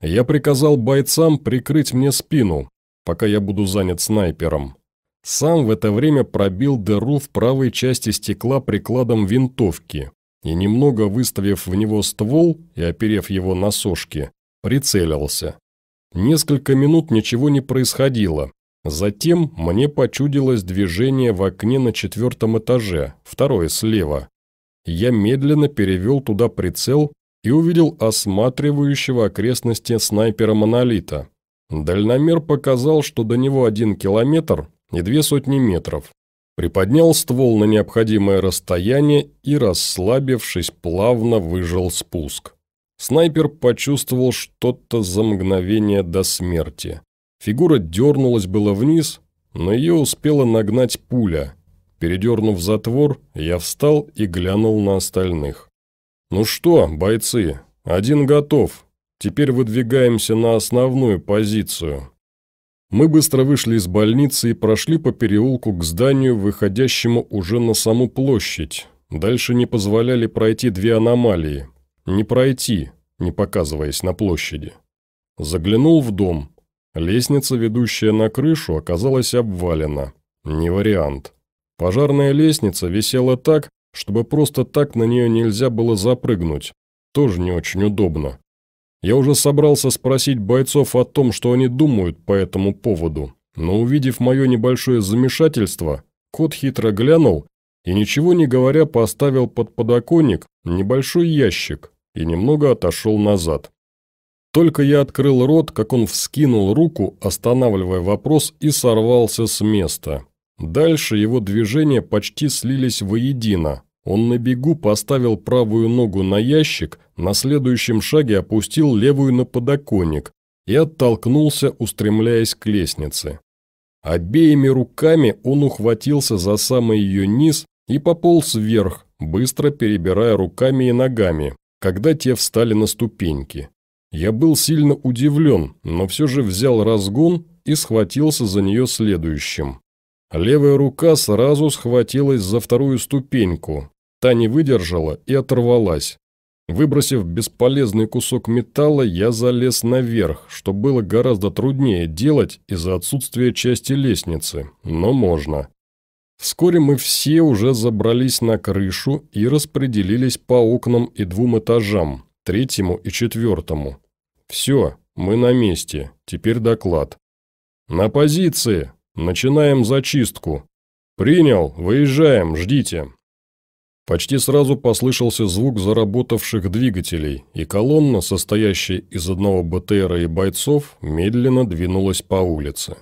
Я приказал бойцам прикрыть мне спину, пока я буду занят снайпером. Сам в это время пробил дыру в правой части стекла прикладом винтовки, и, немного выставив в него ствол и оперев его на сошки, прицелился. Несколько минут ничего не происходило. Затем мне почудилось движение в окне на четвертом этаже, второе слева. Я медленно перевел туда прицел и увидел осматривающего окрестности снайпера «Монолита». Дальномер показал, что до него один километр и две сотни метров. Приподнял ствол на необходимое расстояние и, расслабившись, плавно выжил спуск. Снайпер почувствовал что-то за мгновение до смерти. Фигура дернулась было вниз, но ее успела нагнать пуля. Передернув затвор, я встал и глянул на остальных. «Ну что, бойцы, один готов. Теперь выдвигаемся на основную позицию. Мы быстро вышли из больницы и прошли по переулку к зданию, выходящему уже на саму площадь. Дальше не позволяли пройти две аномалии. Не пройти, не показываясь на площади. Заглянул в дом. Лестница, ведущая на крышу, оказалась обвалена. Не вариант. Пожарная лестница висела так, чтобы просто так на нее нельзя было запрыгнуть. Тоже не очень удобно. Я уже собрался спросить бойцов о том, что они думают по этому поводу, но увидев мое небольшое замешательство, кот хитро глянул и, ничего не говоря, поставил под подоконник небольшой ящик и немного отошел назад. Только я открыл рот, как он вскинул руку, останавливая вопрос, и сорвался с места. Дальше его движения почти слились воедино. Он на бегу поставил правую ногу на ящик, на следующем шаге опустил левую на подоконник и оттолкнулся, устремляясь к лестнице. Обеими руками он ухватился за самый ее низ и пополз вверх, быстро перебирая руками и ногами, когда те встали на ступеньки. Я был сильно удивлен, но все же взял разгон и схватился за нее следующим. Левая рука сразу схватилась за вторую ступеньку. Та не выдержала и оторвалась. Выбросив бесполезный кусок металла, я залез наверх, что было гораздо труднее делать из-за отсутствия части лестницы, но можно. Вскоре мы все уже забрались на крышу и распределились по окнам и двум этажам, третьему и четвертому. Все, мы на месте, теперь доклад. «На позиции!» «Начинаем зачистку». «Принял, выезжаем, ждите». Почти сразу послышался звук заработавших двигателей, и колонна, состоящая из одного БТРа и бойцов, медленно двинулась по улице.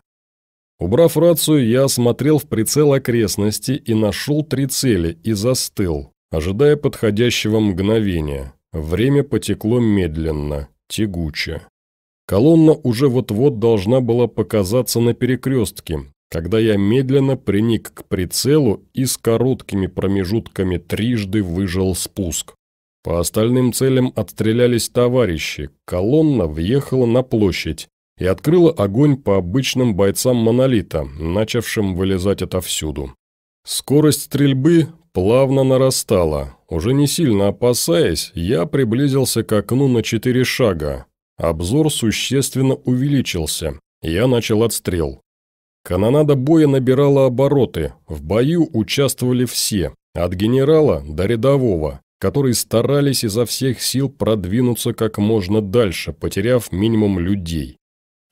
Убрав рацию, я осмотрел в прицел окрестности и нашел три цели и застыл, ожидая подходящего мгновения. Время потекло медленно, тягуче. Колонна уже вот-вот должна была показаться на перекрестке, когда я медленно приник к прицелу и с короткими промежутками трижды выжил спуск. По остальным целям отстрелялись товарищи, колонна въехала на площадь и открыла огонь по обычным бойцам «Монолита», начавшим вылезать отовсюду. Скорость стрельбы плавно нарастала. Уже не сильно опасаясь, я приблизился к окну на четыре шага, Обзор существенно увеличился. Я начал отстрел. Канонада боя набирала обороты. В бою участвовали все, от генерала до рядового, которые старались изо всех сил продвинуться как можно дальше, потеряв минимум людей.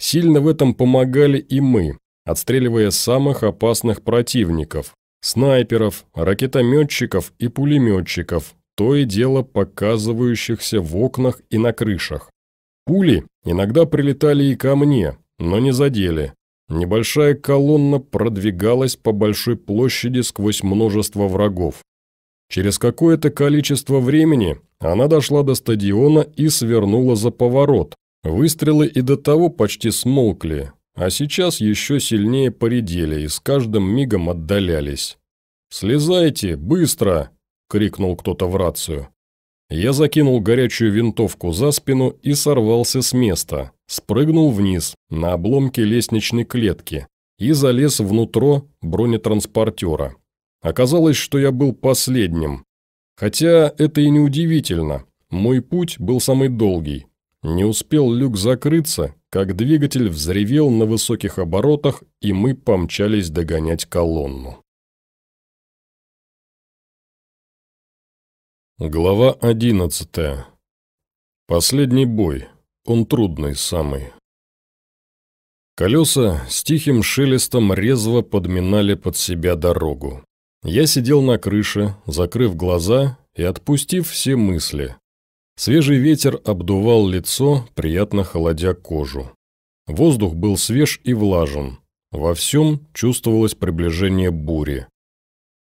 Сильно в этом помогали и мы, отстреливая самых опасных противников – снайперов, ракетометчиков и пулеметчиков, то и дело показывающихся в окнах и на крышах. Пули иногда прилетали и ко мне, но не задели. Небольшая колонна продвигалась по большой площади сквозь множество врагов. Через какое-то количество времени она дошла до стадиона и свернула за поворот. Выстрелы и до того почти смолкли, а сейчас еще сильнее поредели и с каждым мигом отдалялись. «Слезайте, быстро!» – крикнул кто-то в рацию. Я закинул горячую винтовку за спину и сорвался с места, спрыгнул вниз, на обломки лестничной клетки и залез внутрь бронетранспортера. Оказалось, что я был последним. Хотя это и не удивительно, мой путь был самый долгий. Не успел люк закрыться, как двигатель взревел на высоких оборотах, и мы помчались догонять колонну. Глава одиннадцатая. Последний бой. Он трудный самый. Колеса с тихим шелестом резво подминали под себя дорогу. Я сидел на крыше, закрыв глаза и отпустив все мысли. Свежий ветер обдувал лицо, приятно холодя кожу. Воздух был свеж и влажен. Во всем чувствовалось приближение бури.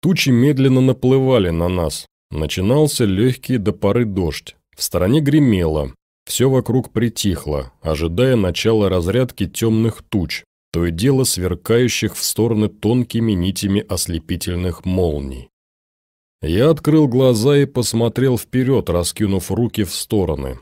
Тучи медленно наплывали на нас, Начинался легкий до поры дождь. В стороне гремело. Все вокруг притихло, ожидая начала разрядки темных туч, то и дело сверкающих в стороны тонкими нитями ослепительных молний. Я открыл глаза и посмотрел вперед, раскинув руки в стороны.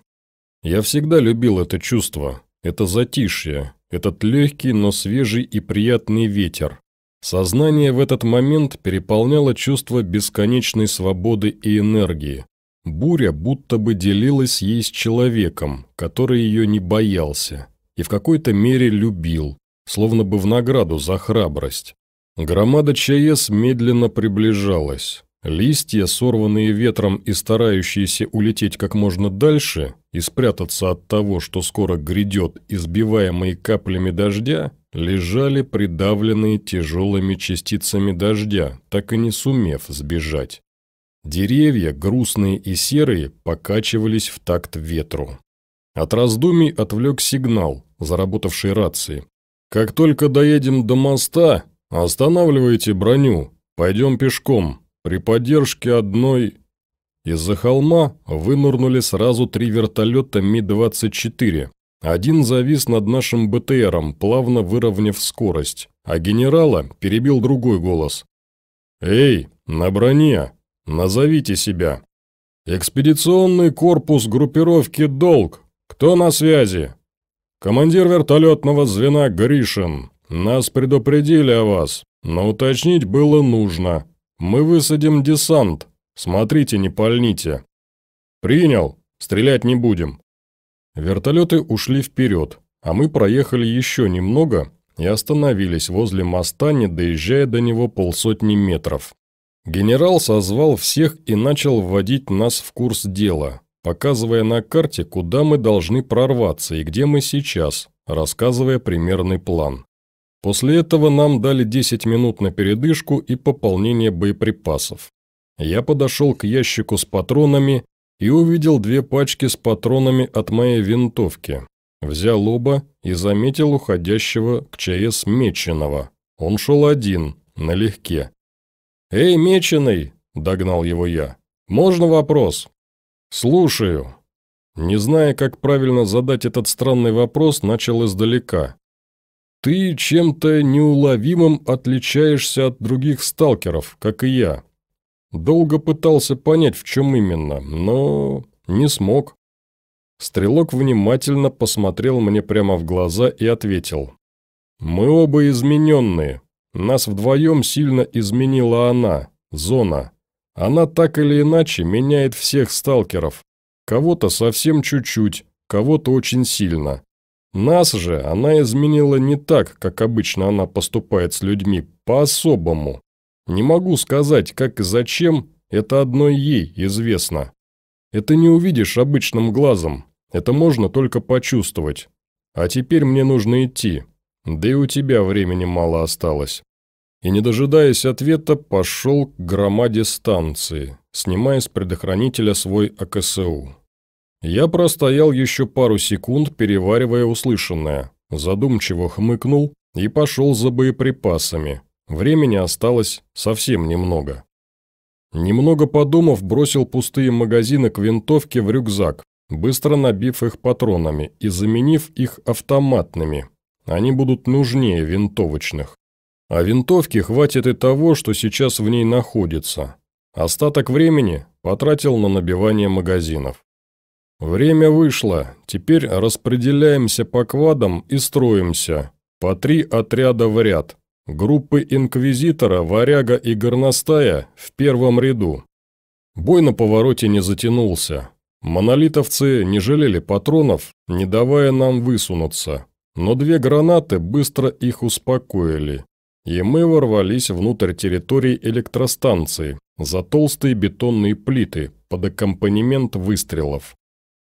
Я всегда любил это чувство, это затишье, этот легкий, но свежий и приятный ветер. Сознание в этот момент переполняло чувство бесконечной свободы и энергии. Буря будто бы делилась ей с человеком, который ее не боялся и в какой-то мере любил, словно бы в награду за храбрость. Громада ЧАЭС медленно приближалась. Листья, сорванные ветром и старающиеся улететь как можно дальше и спрятаться от того, что скоро грядет, избиваемые каплями дождя, лежали придавленные тяжелыми частицами дождя, так и не сумев сбежать. Деревья, грустные и серые, покачивались в такт ветру. От раздумий отвлек сигнал, заработавший рации. «Как только доедем до моста, останавливайте броню, пойдем пешком, при поддержке одной... Из-за холма вынырнули сразу три вертолета Ми-24. Один завис над нашим БТРом, плавно выровняв скорость, а генерала перебил другой голос. «Эй, на броне! Назовите себя!» «Экспедиционный корпус группировки «Долг». Кто на связи?» «Командир вертолетного звена Гришин. Нас предупредили о вас, но уточнить было нужно. «Мы высадим десант. Смотрите, не пальните». «Принял. Стрелять не будем». Вертолеты ушли вперед, а мы проехали еще немного и остановились возле моста, не доезжая до него полсотни метров. Генерал созвал всех и начал вводить нас в курс дела, показывая на карте, куда мы должны прорваться и где мы сейчас, рассказывая примерный план. После этого нам дали 10 минут на передышку и пополнение боеприпасов. Я подошел к ящику с патронами и увидел две пачки с патронами от моей винтовки. Взял оба и заметил уходящего к ЧАЭС Меченого. Он шел один, налегке. «Эй, Меченый!» – догнал его я. «Можно вопрос?» «Слушаю». Не зная, как правильно задать этот странный вопрос, начал издалека. Ты чем-то неуловимым отличаешься от других сталкеров, как и я. Долго пытался понять, в чем именно, но не смог. Стрелок внимательно посмотрел мне прямо в глаза и ответил. «Мы оба измененные. Нас вдвоем сильно изменила она, зона. Она так или иначе меняет всех сталкеров. Кого-то совсем чуть-чуть, кого-то очень сильно. Нас же она изменила не так, как обычно она поступает с людьми, по-особому. Не могу сказать, как и зачем, это одной ей известно. Это не увидишь обычным глазом, это можно только почувствовать. А теперь мне нужно идти, да и у тебя времени мало осталось. И не дожидаясь ответа, пошел к громаде станции, снимая с предохранителя свой АКСУ. Я простоял еще пару секунд, переваривая услышанное, задумчиво хмыкнул и пошел за боеприпасами. Времени осталось совсем немного. Немного подумав, бросил пустые магазины к винтовке в рюкзак, быстро набив их патронами и заменив их автоматными. Они будут нужнее винтовочных. А винтовки хватит и того, что сейчас в ней находится. Остаток времени потратил на набивание магазинов. «Время вышло. Теперь распределяемся по квадам и строимся. По три отряда в ряд. Группы Инквизитора, Варяга и Горностая в первом ряду». Бой на повороте не затянулся. Монолитовцы не жалели патронов, не давая нам высунуться. Но две гранаты быстро их успокоили. И мы ворвались внутрь территории электростанции, за толстые бетонные плиты, под аккомпанемент выстрелов.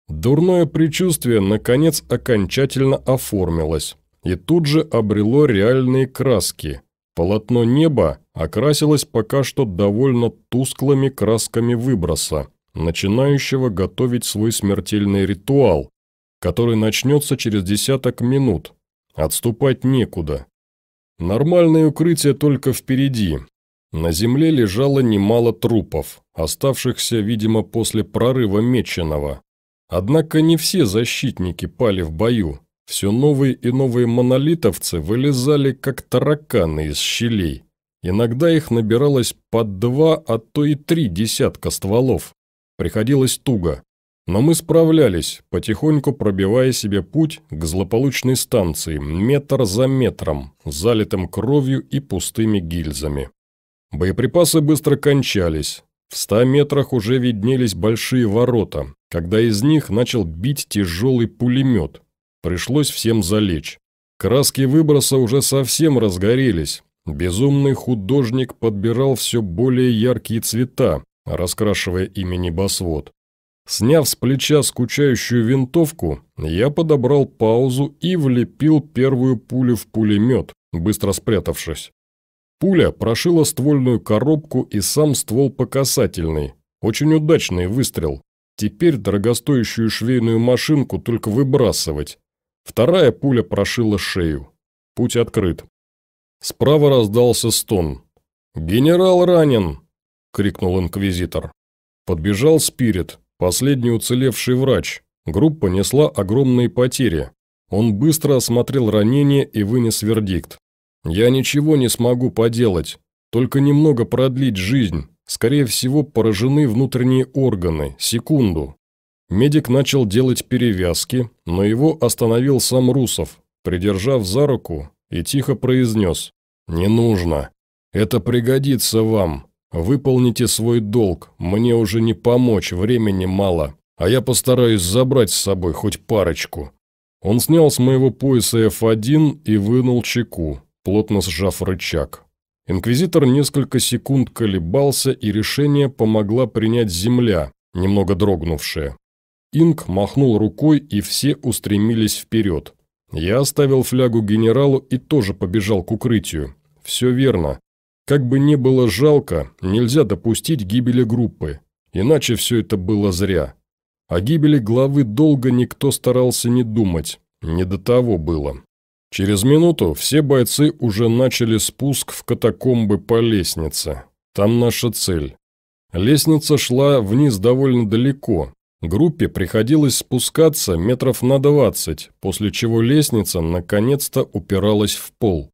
Дурное предчувствие, наконец, окончательно оформилось и тут же обрело реальные краски. Полотно неба окрасилось пока что довольно тусклыми красками выброса, начинающего готовить свой смертельный ритуал, который начнется через десяток минут. Отступать некуда. Нормальное укрытие только впереди. На земле лежало немало трупов, оставшихся, видимо, после прорыва Меченого. Однако не все защитники пали в бою. Все новые и новые монолитовцы вылезали как тараканы из щелей. Иногда их набиралось под два, а то и три десятка стволов. Приходилось туго. Но мы справлялись, потихоньку пробивая себе путь к злополучной станции, метр за метром, залитым кровью и пустыми гильзами. Боеприпасы быстро кончались. В ста метрах уже виднелись большие ворота, когда из них начал бить тяжелый пулемет. Пришлось всем залечь. Краски выброса уже совсем разгорелись. Безумный художник подбирал все более яркие цвета, раскрашивая ими небосвод. Сняв с плеча скучающую винтовку, я подобрал паузу и влепил первую пулю в пулемет, быстро спрятавшись. Пуля прошила ствольную коробку и сам ствол по касательной. Очень удачный выстрел. Теперь дорогостоящую швейную машинку только выбрасывать. Вторая пуля прошила шею. Путь открыт. Справа раздался стон. «Генерал ранен!» — крикнул инквизитор. Подбежал Спирит, Последний уцелевший врач. Группа несла огромные потери. Он быстро осмотрел ранение и вынес вердикт. «Я ничего не смогу поделать. Только немного продлить жизнь. Скорее всего, поражены внутренние органы. Секунду». Медик начал делать перевязки, но его остановил сам Русов, придержав за руку и тихо произнес «Не нужно. Это пригодится вам. «Выполните свой долг, мне уже не помочь, времени мало, а я постараюсь забрать с собой хоть парочку». Он снял с моего пояса F1 и вынул чеку, плотно сжав рычаг. Инквизитор несколько секунд колебался, и решение помогла принять земля, немного дрогнувшая. Инк махнул рукой, и все устремились вперед. Я оставил флягу генералу и тоже побежал к укрытию. Все верно. Как бы ни было жалко, нельзя допустить гибели группы, иначе все это было зря. О гибели главы долго никто старался не думать, не до того было. Через минуту все бойцы уже начали спуск в катакомбы по лестнице. Там наша цель. Лестница шла вниз довольно далеко. Группе приходилось спускаться метров на двадцать, после чего лестница наконец-то упиралась в пол.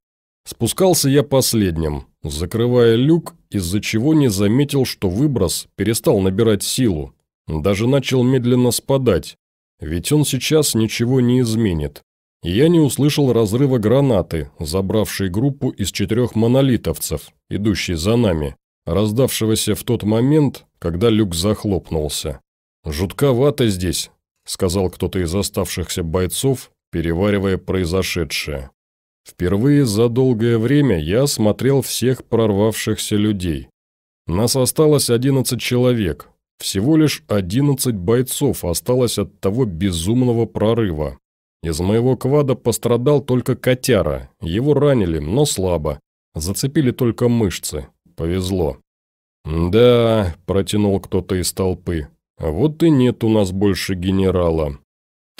Спускался я последним, закрывая люк, из-за чего не заметил, что выброс перестал набирать силу. Даже начал медленно спадать, ведь он сейчас ничего не изменит. Я не услышал разрыва гранаты, забравшей группу из четырех монолитовцев, идущей за нами, раздавшегося в тот момент, когда люк захлопнулся. «Жутковато здесь», — сказал кто-то из оставшихся бойцов, переваривая произошедшее. Впервые за долгое время я осмотрел всех прорвавшихся людей. Нас осталось 11 человек. Всего лишь 11 бойцов осталось от того безумного прорыва. Из моего квада пострадал только котяра. Его ранили, но слабо. Зацепили только мышцы. Повезло. «Да», – протянул кто-то из толпы, – «вот и нет у нас больше генерала.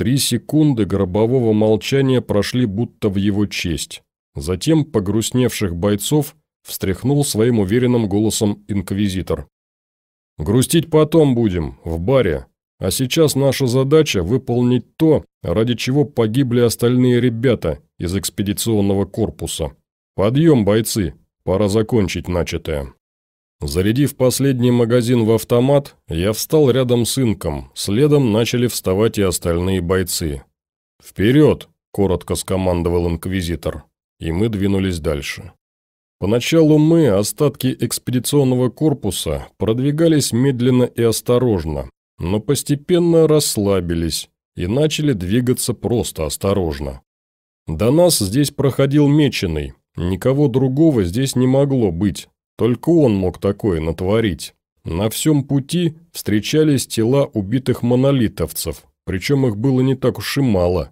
Три секунды гробового молчания прошли будто в его честь. Затем погрустневших бойцов встряхнул своим уверенным голосом инквизитор. «Грустить потом будем, в баре. А сейчас наша задача – выполнить то, ради чего погибли остальные ребята из экспедиционного корпуса. Подъем, бойцы, пора закончить начатое». Зарядив последний магазин в автомат, я встал рядом с инком, следом начали вставать и остальные бойцы. «Вперед!» – коротко скомандовал инквизитор, и мы двинулись дальше. Поначалу мы, остатки экспедиционного корпуса, продвигались медленно и осторожно, но постепенно расслабились и начали двигаться просто осторожно. До нас здесь проходил Меченый, никого другого здесь не могло быть, только он мог такое натворить. На всем пути встречались тела убитых монолитовцев, причем их было не так уж и мало.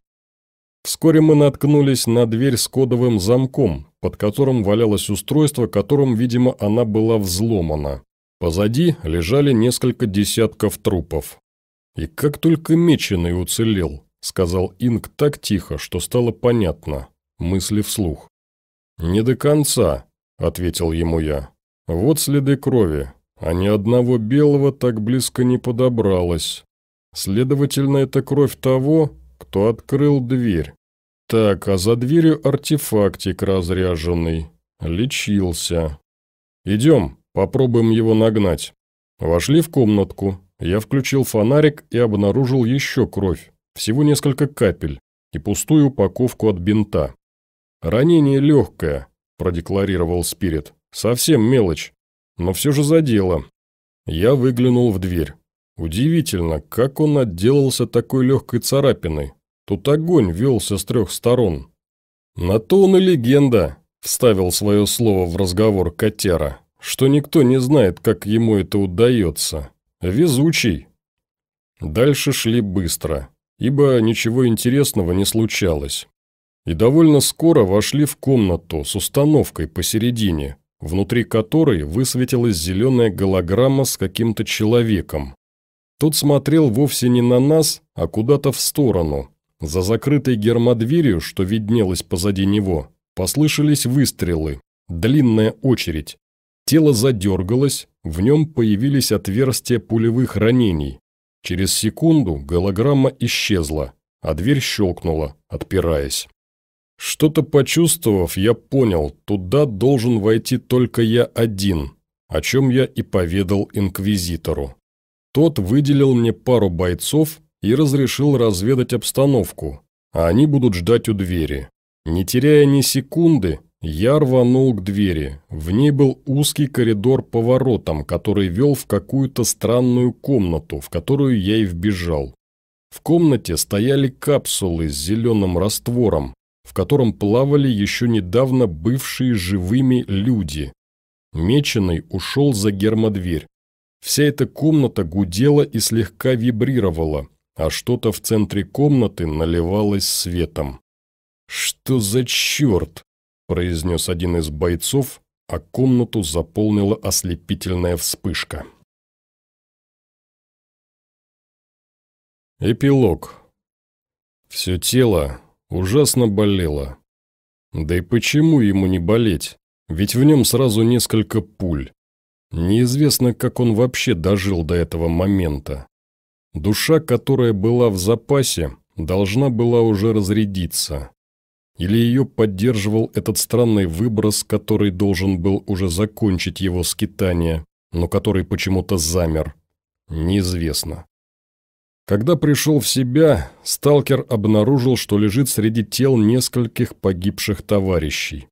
Вскоре мы наткнулись на дверь с кодовым замком, под которым валялось устройство, которым, видимо, она была взломана. Позади лежали несколько десятков трупов. «И как только меченый уцелел», — сказал Инг так тихо, что стало понятно, мысли вслух. «Не до конца», — ответил ему я. Вот следы крови, а ни одного белого так близко не подобралось. Следовательно, это кровь того, кто открыл дверь. Так, а за дверью артефактик разряженный. Лечился. Идем, попробуем его нагнать. Вошли в комнатку. я включил фонарик и обнаружил еще кровь, всего несколько капель, и пустую упаковку от бинта. «Ранение легкое», – продекларировал Спирит. «Совсем мелочь, но все же задело». Я выглянул в дверь. Удивительно, как он отделался такой легкой царапиной. Тут огонь велся с трех сторон. «На то он и легенда», – вставил свое слово в разговор котяра, «что никто не знает, как ему это удается. Везучий». Дальше шли быстро, ибо ничего интересного не случалось. И довольно скоро вошли в комнату с установкой посередине, внутри которой высветилась зеленая голограмма с каким-то человеком. Тот смотрел вовсе не на нас, а куда-то в сторону. За закрытой гермодверью, что виднелось позади него, послышались выстрелы, длинная очередь. Тело задергалось, в нем появились отверстия пулевых ранений. Через секунду голограмма исчезла, а дверь щелкнула, отпираясь. Что-то почувствовав, я понял, туда должен войти только я один, о чем я и поведал инквизитору. Тот выделил мне пару бойцов и разрешил разведать обстановку, а они будут ждать у двери. Не теряя ни секунды, я рванул к двери. В ней был узкий коридор поворотом, который вел в какую-то странную комнату, в которую я и вбежал. В комнате стояли капсулы с зеленым раствором, в котором плавали еще недавно бывшие живыми люди. Меченый ушел за гермодверь, Вся эта комната гудела и слегка вибрировала, а что-то в центре комнаты наливалось светом. «Что за черт?» – произнес один из бойцов, а комнату заполнила ослепительная вспышка. Эпилог. Все тело ужасно болело. Да и почему ему не болеть? Ведь в нем сразу несколько пуль. Неизвестно, как он вообще дожил до этого момента. Душа, которая была в запасе, должна была уже разрядиться. Или ее поддерживал этот странный выброс, который должен был уже закончить его скитание, но который почему-то замер. Неизвестно. Когда пришел в себя, сталкер обнаружил, что лежит среди тел нескольких погибших товарищей.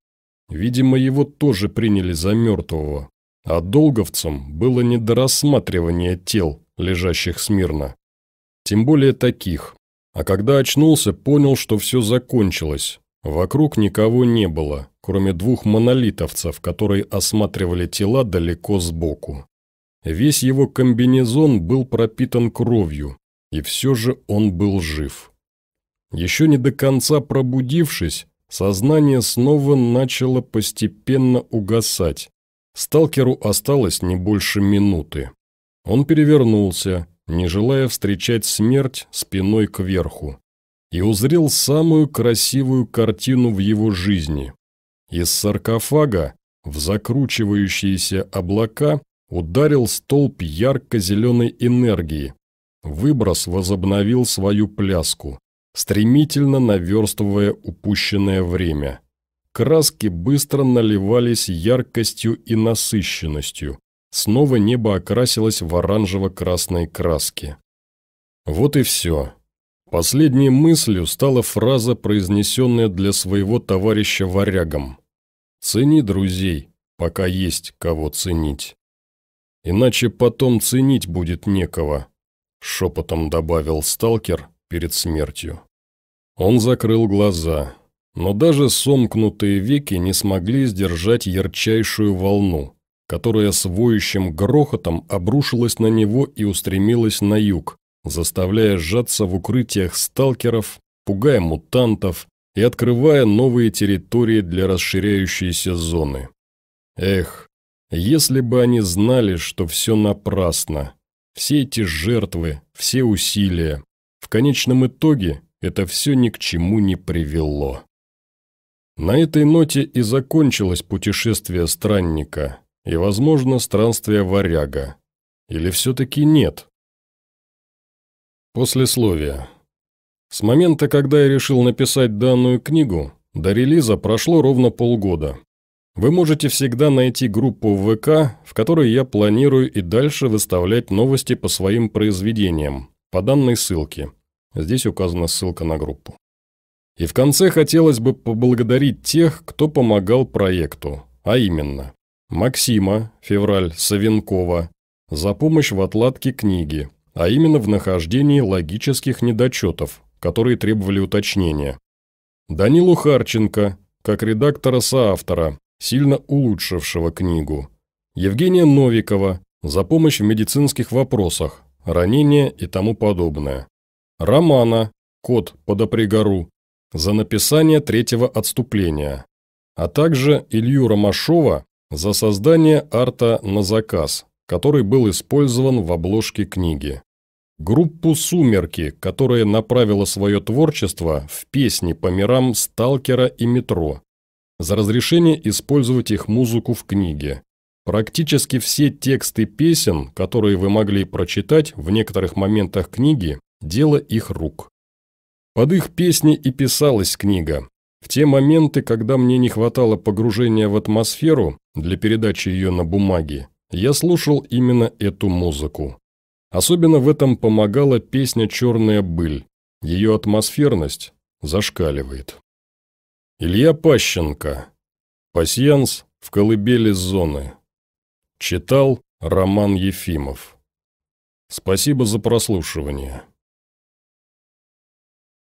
Видимо, его тоже приняли за мертвого, а долговцам было не до рассматривания тел, лежащих смирно. Тем более таких. А когда очнулся, понял, что все закончилось. Вокруг никого не было, кроме двух монолитовцев, которые осматривали тела далеко сбоку. Весь его комбинезон был пропитан кровью, и все же он был жив. Еще не до конца пробудившись, сознание снова начало постепенно угасать, Сталкеру осталось не больше минуты. Он перевернулся, не желая встречать смерть спиной кверху, и узрел самую красивую картину в его жизни. Из саркофага в закручивающиеся облака ударил столб ярко-зеленой энергии. Выброс возобновил свою пляску, стремительно наверстывая упущенное время. Краски быстро наливались яркостью и насыщенностью. Снова небо окрасилось в оранжево-красной краске. Вот и все. Последней мыслью стала фраза, произнесенная для своего товарища варягом. «Цени друзей, пока есть кого ценить. Иначе потом ценить будет некого», – шепотом добавил сталкер перед смертью. Он закрыл глаза – но даже сомкнутые веки не смогли сдержать ярчайшую волну, которая с воющим грохотом обрушилась на него и устремилась на юг, заставляя сжаться в укрытиях сталкеров, пугая мутантов и открывая новые территории для расширяющейся зоны. Эх, если бы они знали, что все напрасно, все эти жертвы, все усилия, в конечном итоге это все ни к чему не привело. На этой ноте и закончилось путешествие странника и, возможно, странствие варяга. Или все-таки нет? Послесловие. С момента, когда я решил написать данную книгу, до релиза прошло ровно полгода. Вы можете всегда найти группу в ВК, в которой я планирую и дальше выставлять новости по своим произведениям, по данной ссылке. Здесь указана ссылка на группу. И в конце хотелось бы поблагодарить тех, кто помогал проекту, а именно Максима, февраль, Савенкова, за помощь в отладке книги, а именно в нахождении логических недочетов, которые требовали уточнения. Данилу Харченко, как редактора-соавтора, сильно улучшившего книгу. Евгения Новикова, за помощь в медицинских вопросах, ранения и тому подобное. Романа, кот подопригору, за написание третьего отступления, а также Илью Ромашова за создание арта на заказ, который был использован в обложке книги. Группу «Сумерки», которая направила свое творчество в песни по мирам «Сталкера» и «Метро», за разрешение использовать их музыку в книге. Практически все тексты песен, которые вы могли прочитать в некоторых моментах книги, дело их рук. Под их песни и писалась книга. В те моменты, когда мне не хватало погружения в атмосферу для передачи ее на бумаге, я слушал именно эту музыку. Особенно в этом помогала песня «Черная быль». Ее атмосферность зашкаливает. Илья Пащенко. Пасьянс в колыбели зоны. Читал Роман Ефимов. Спасибо за прослушивание.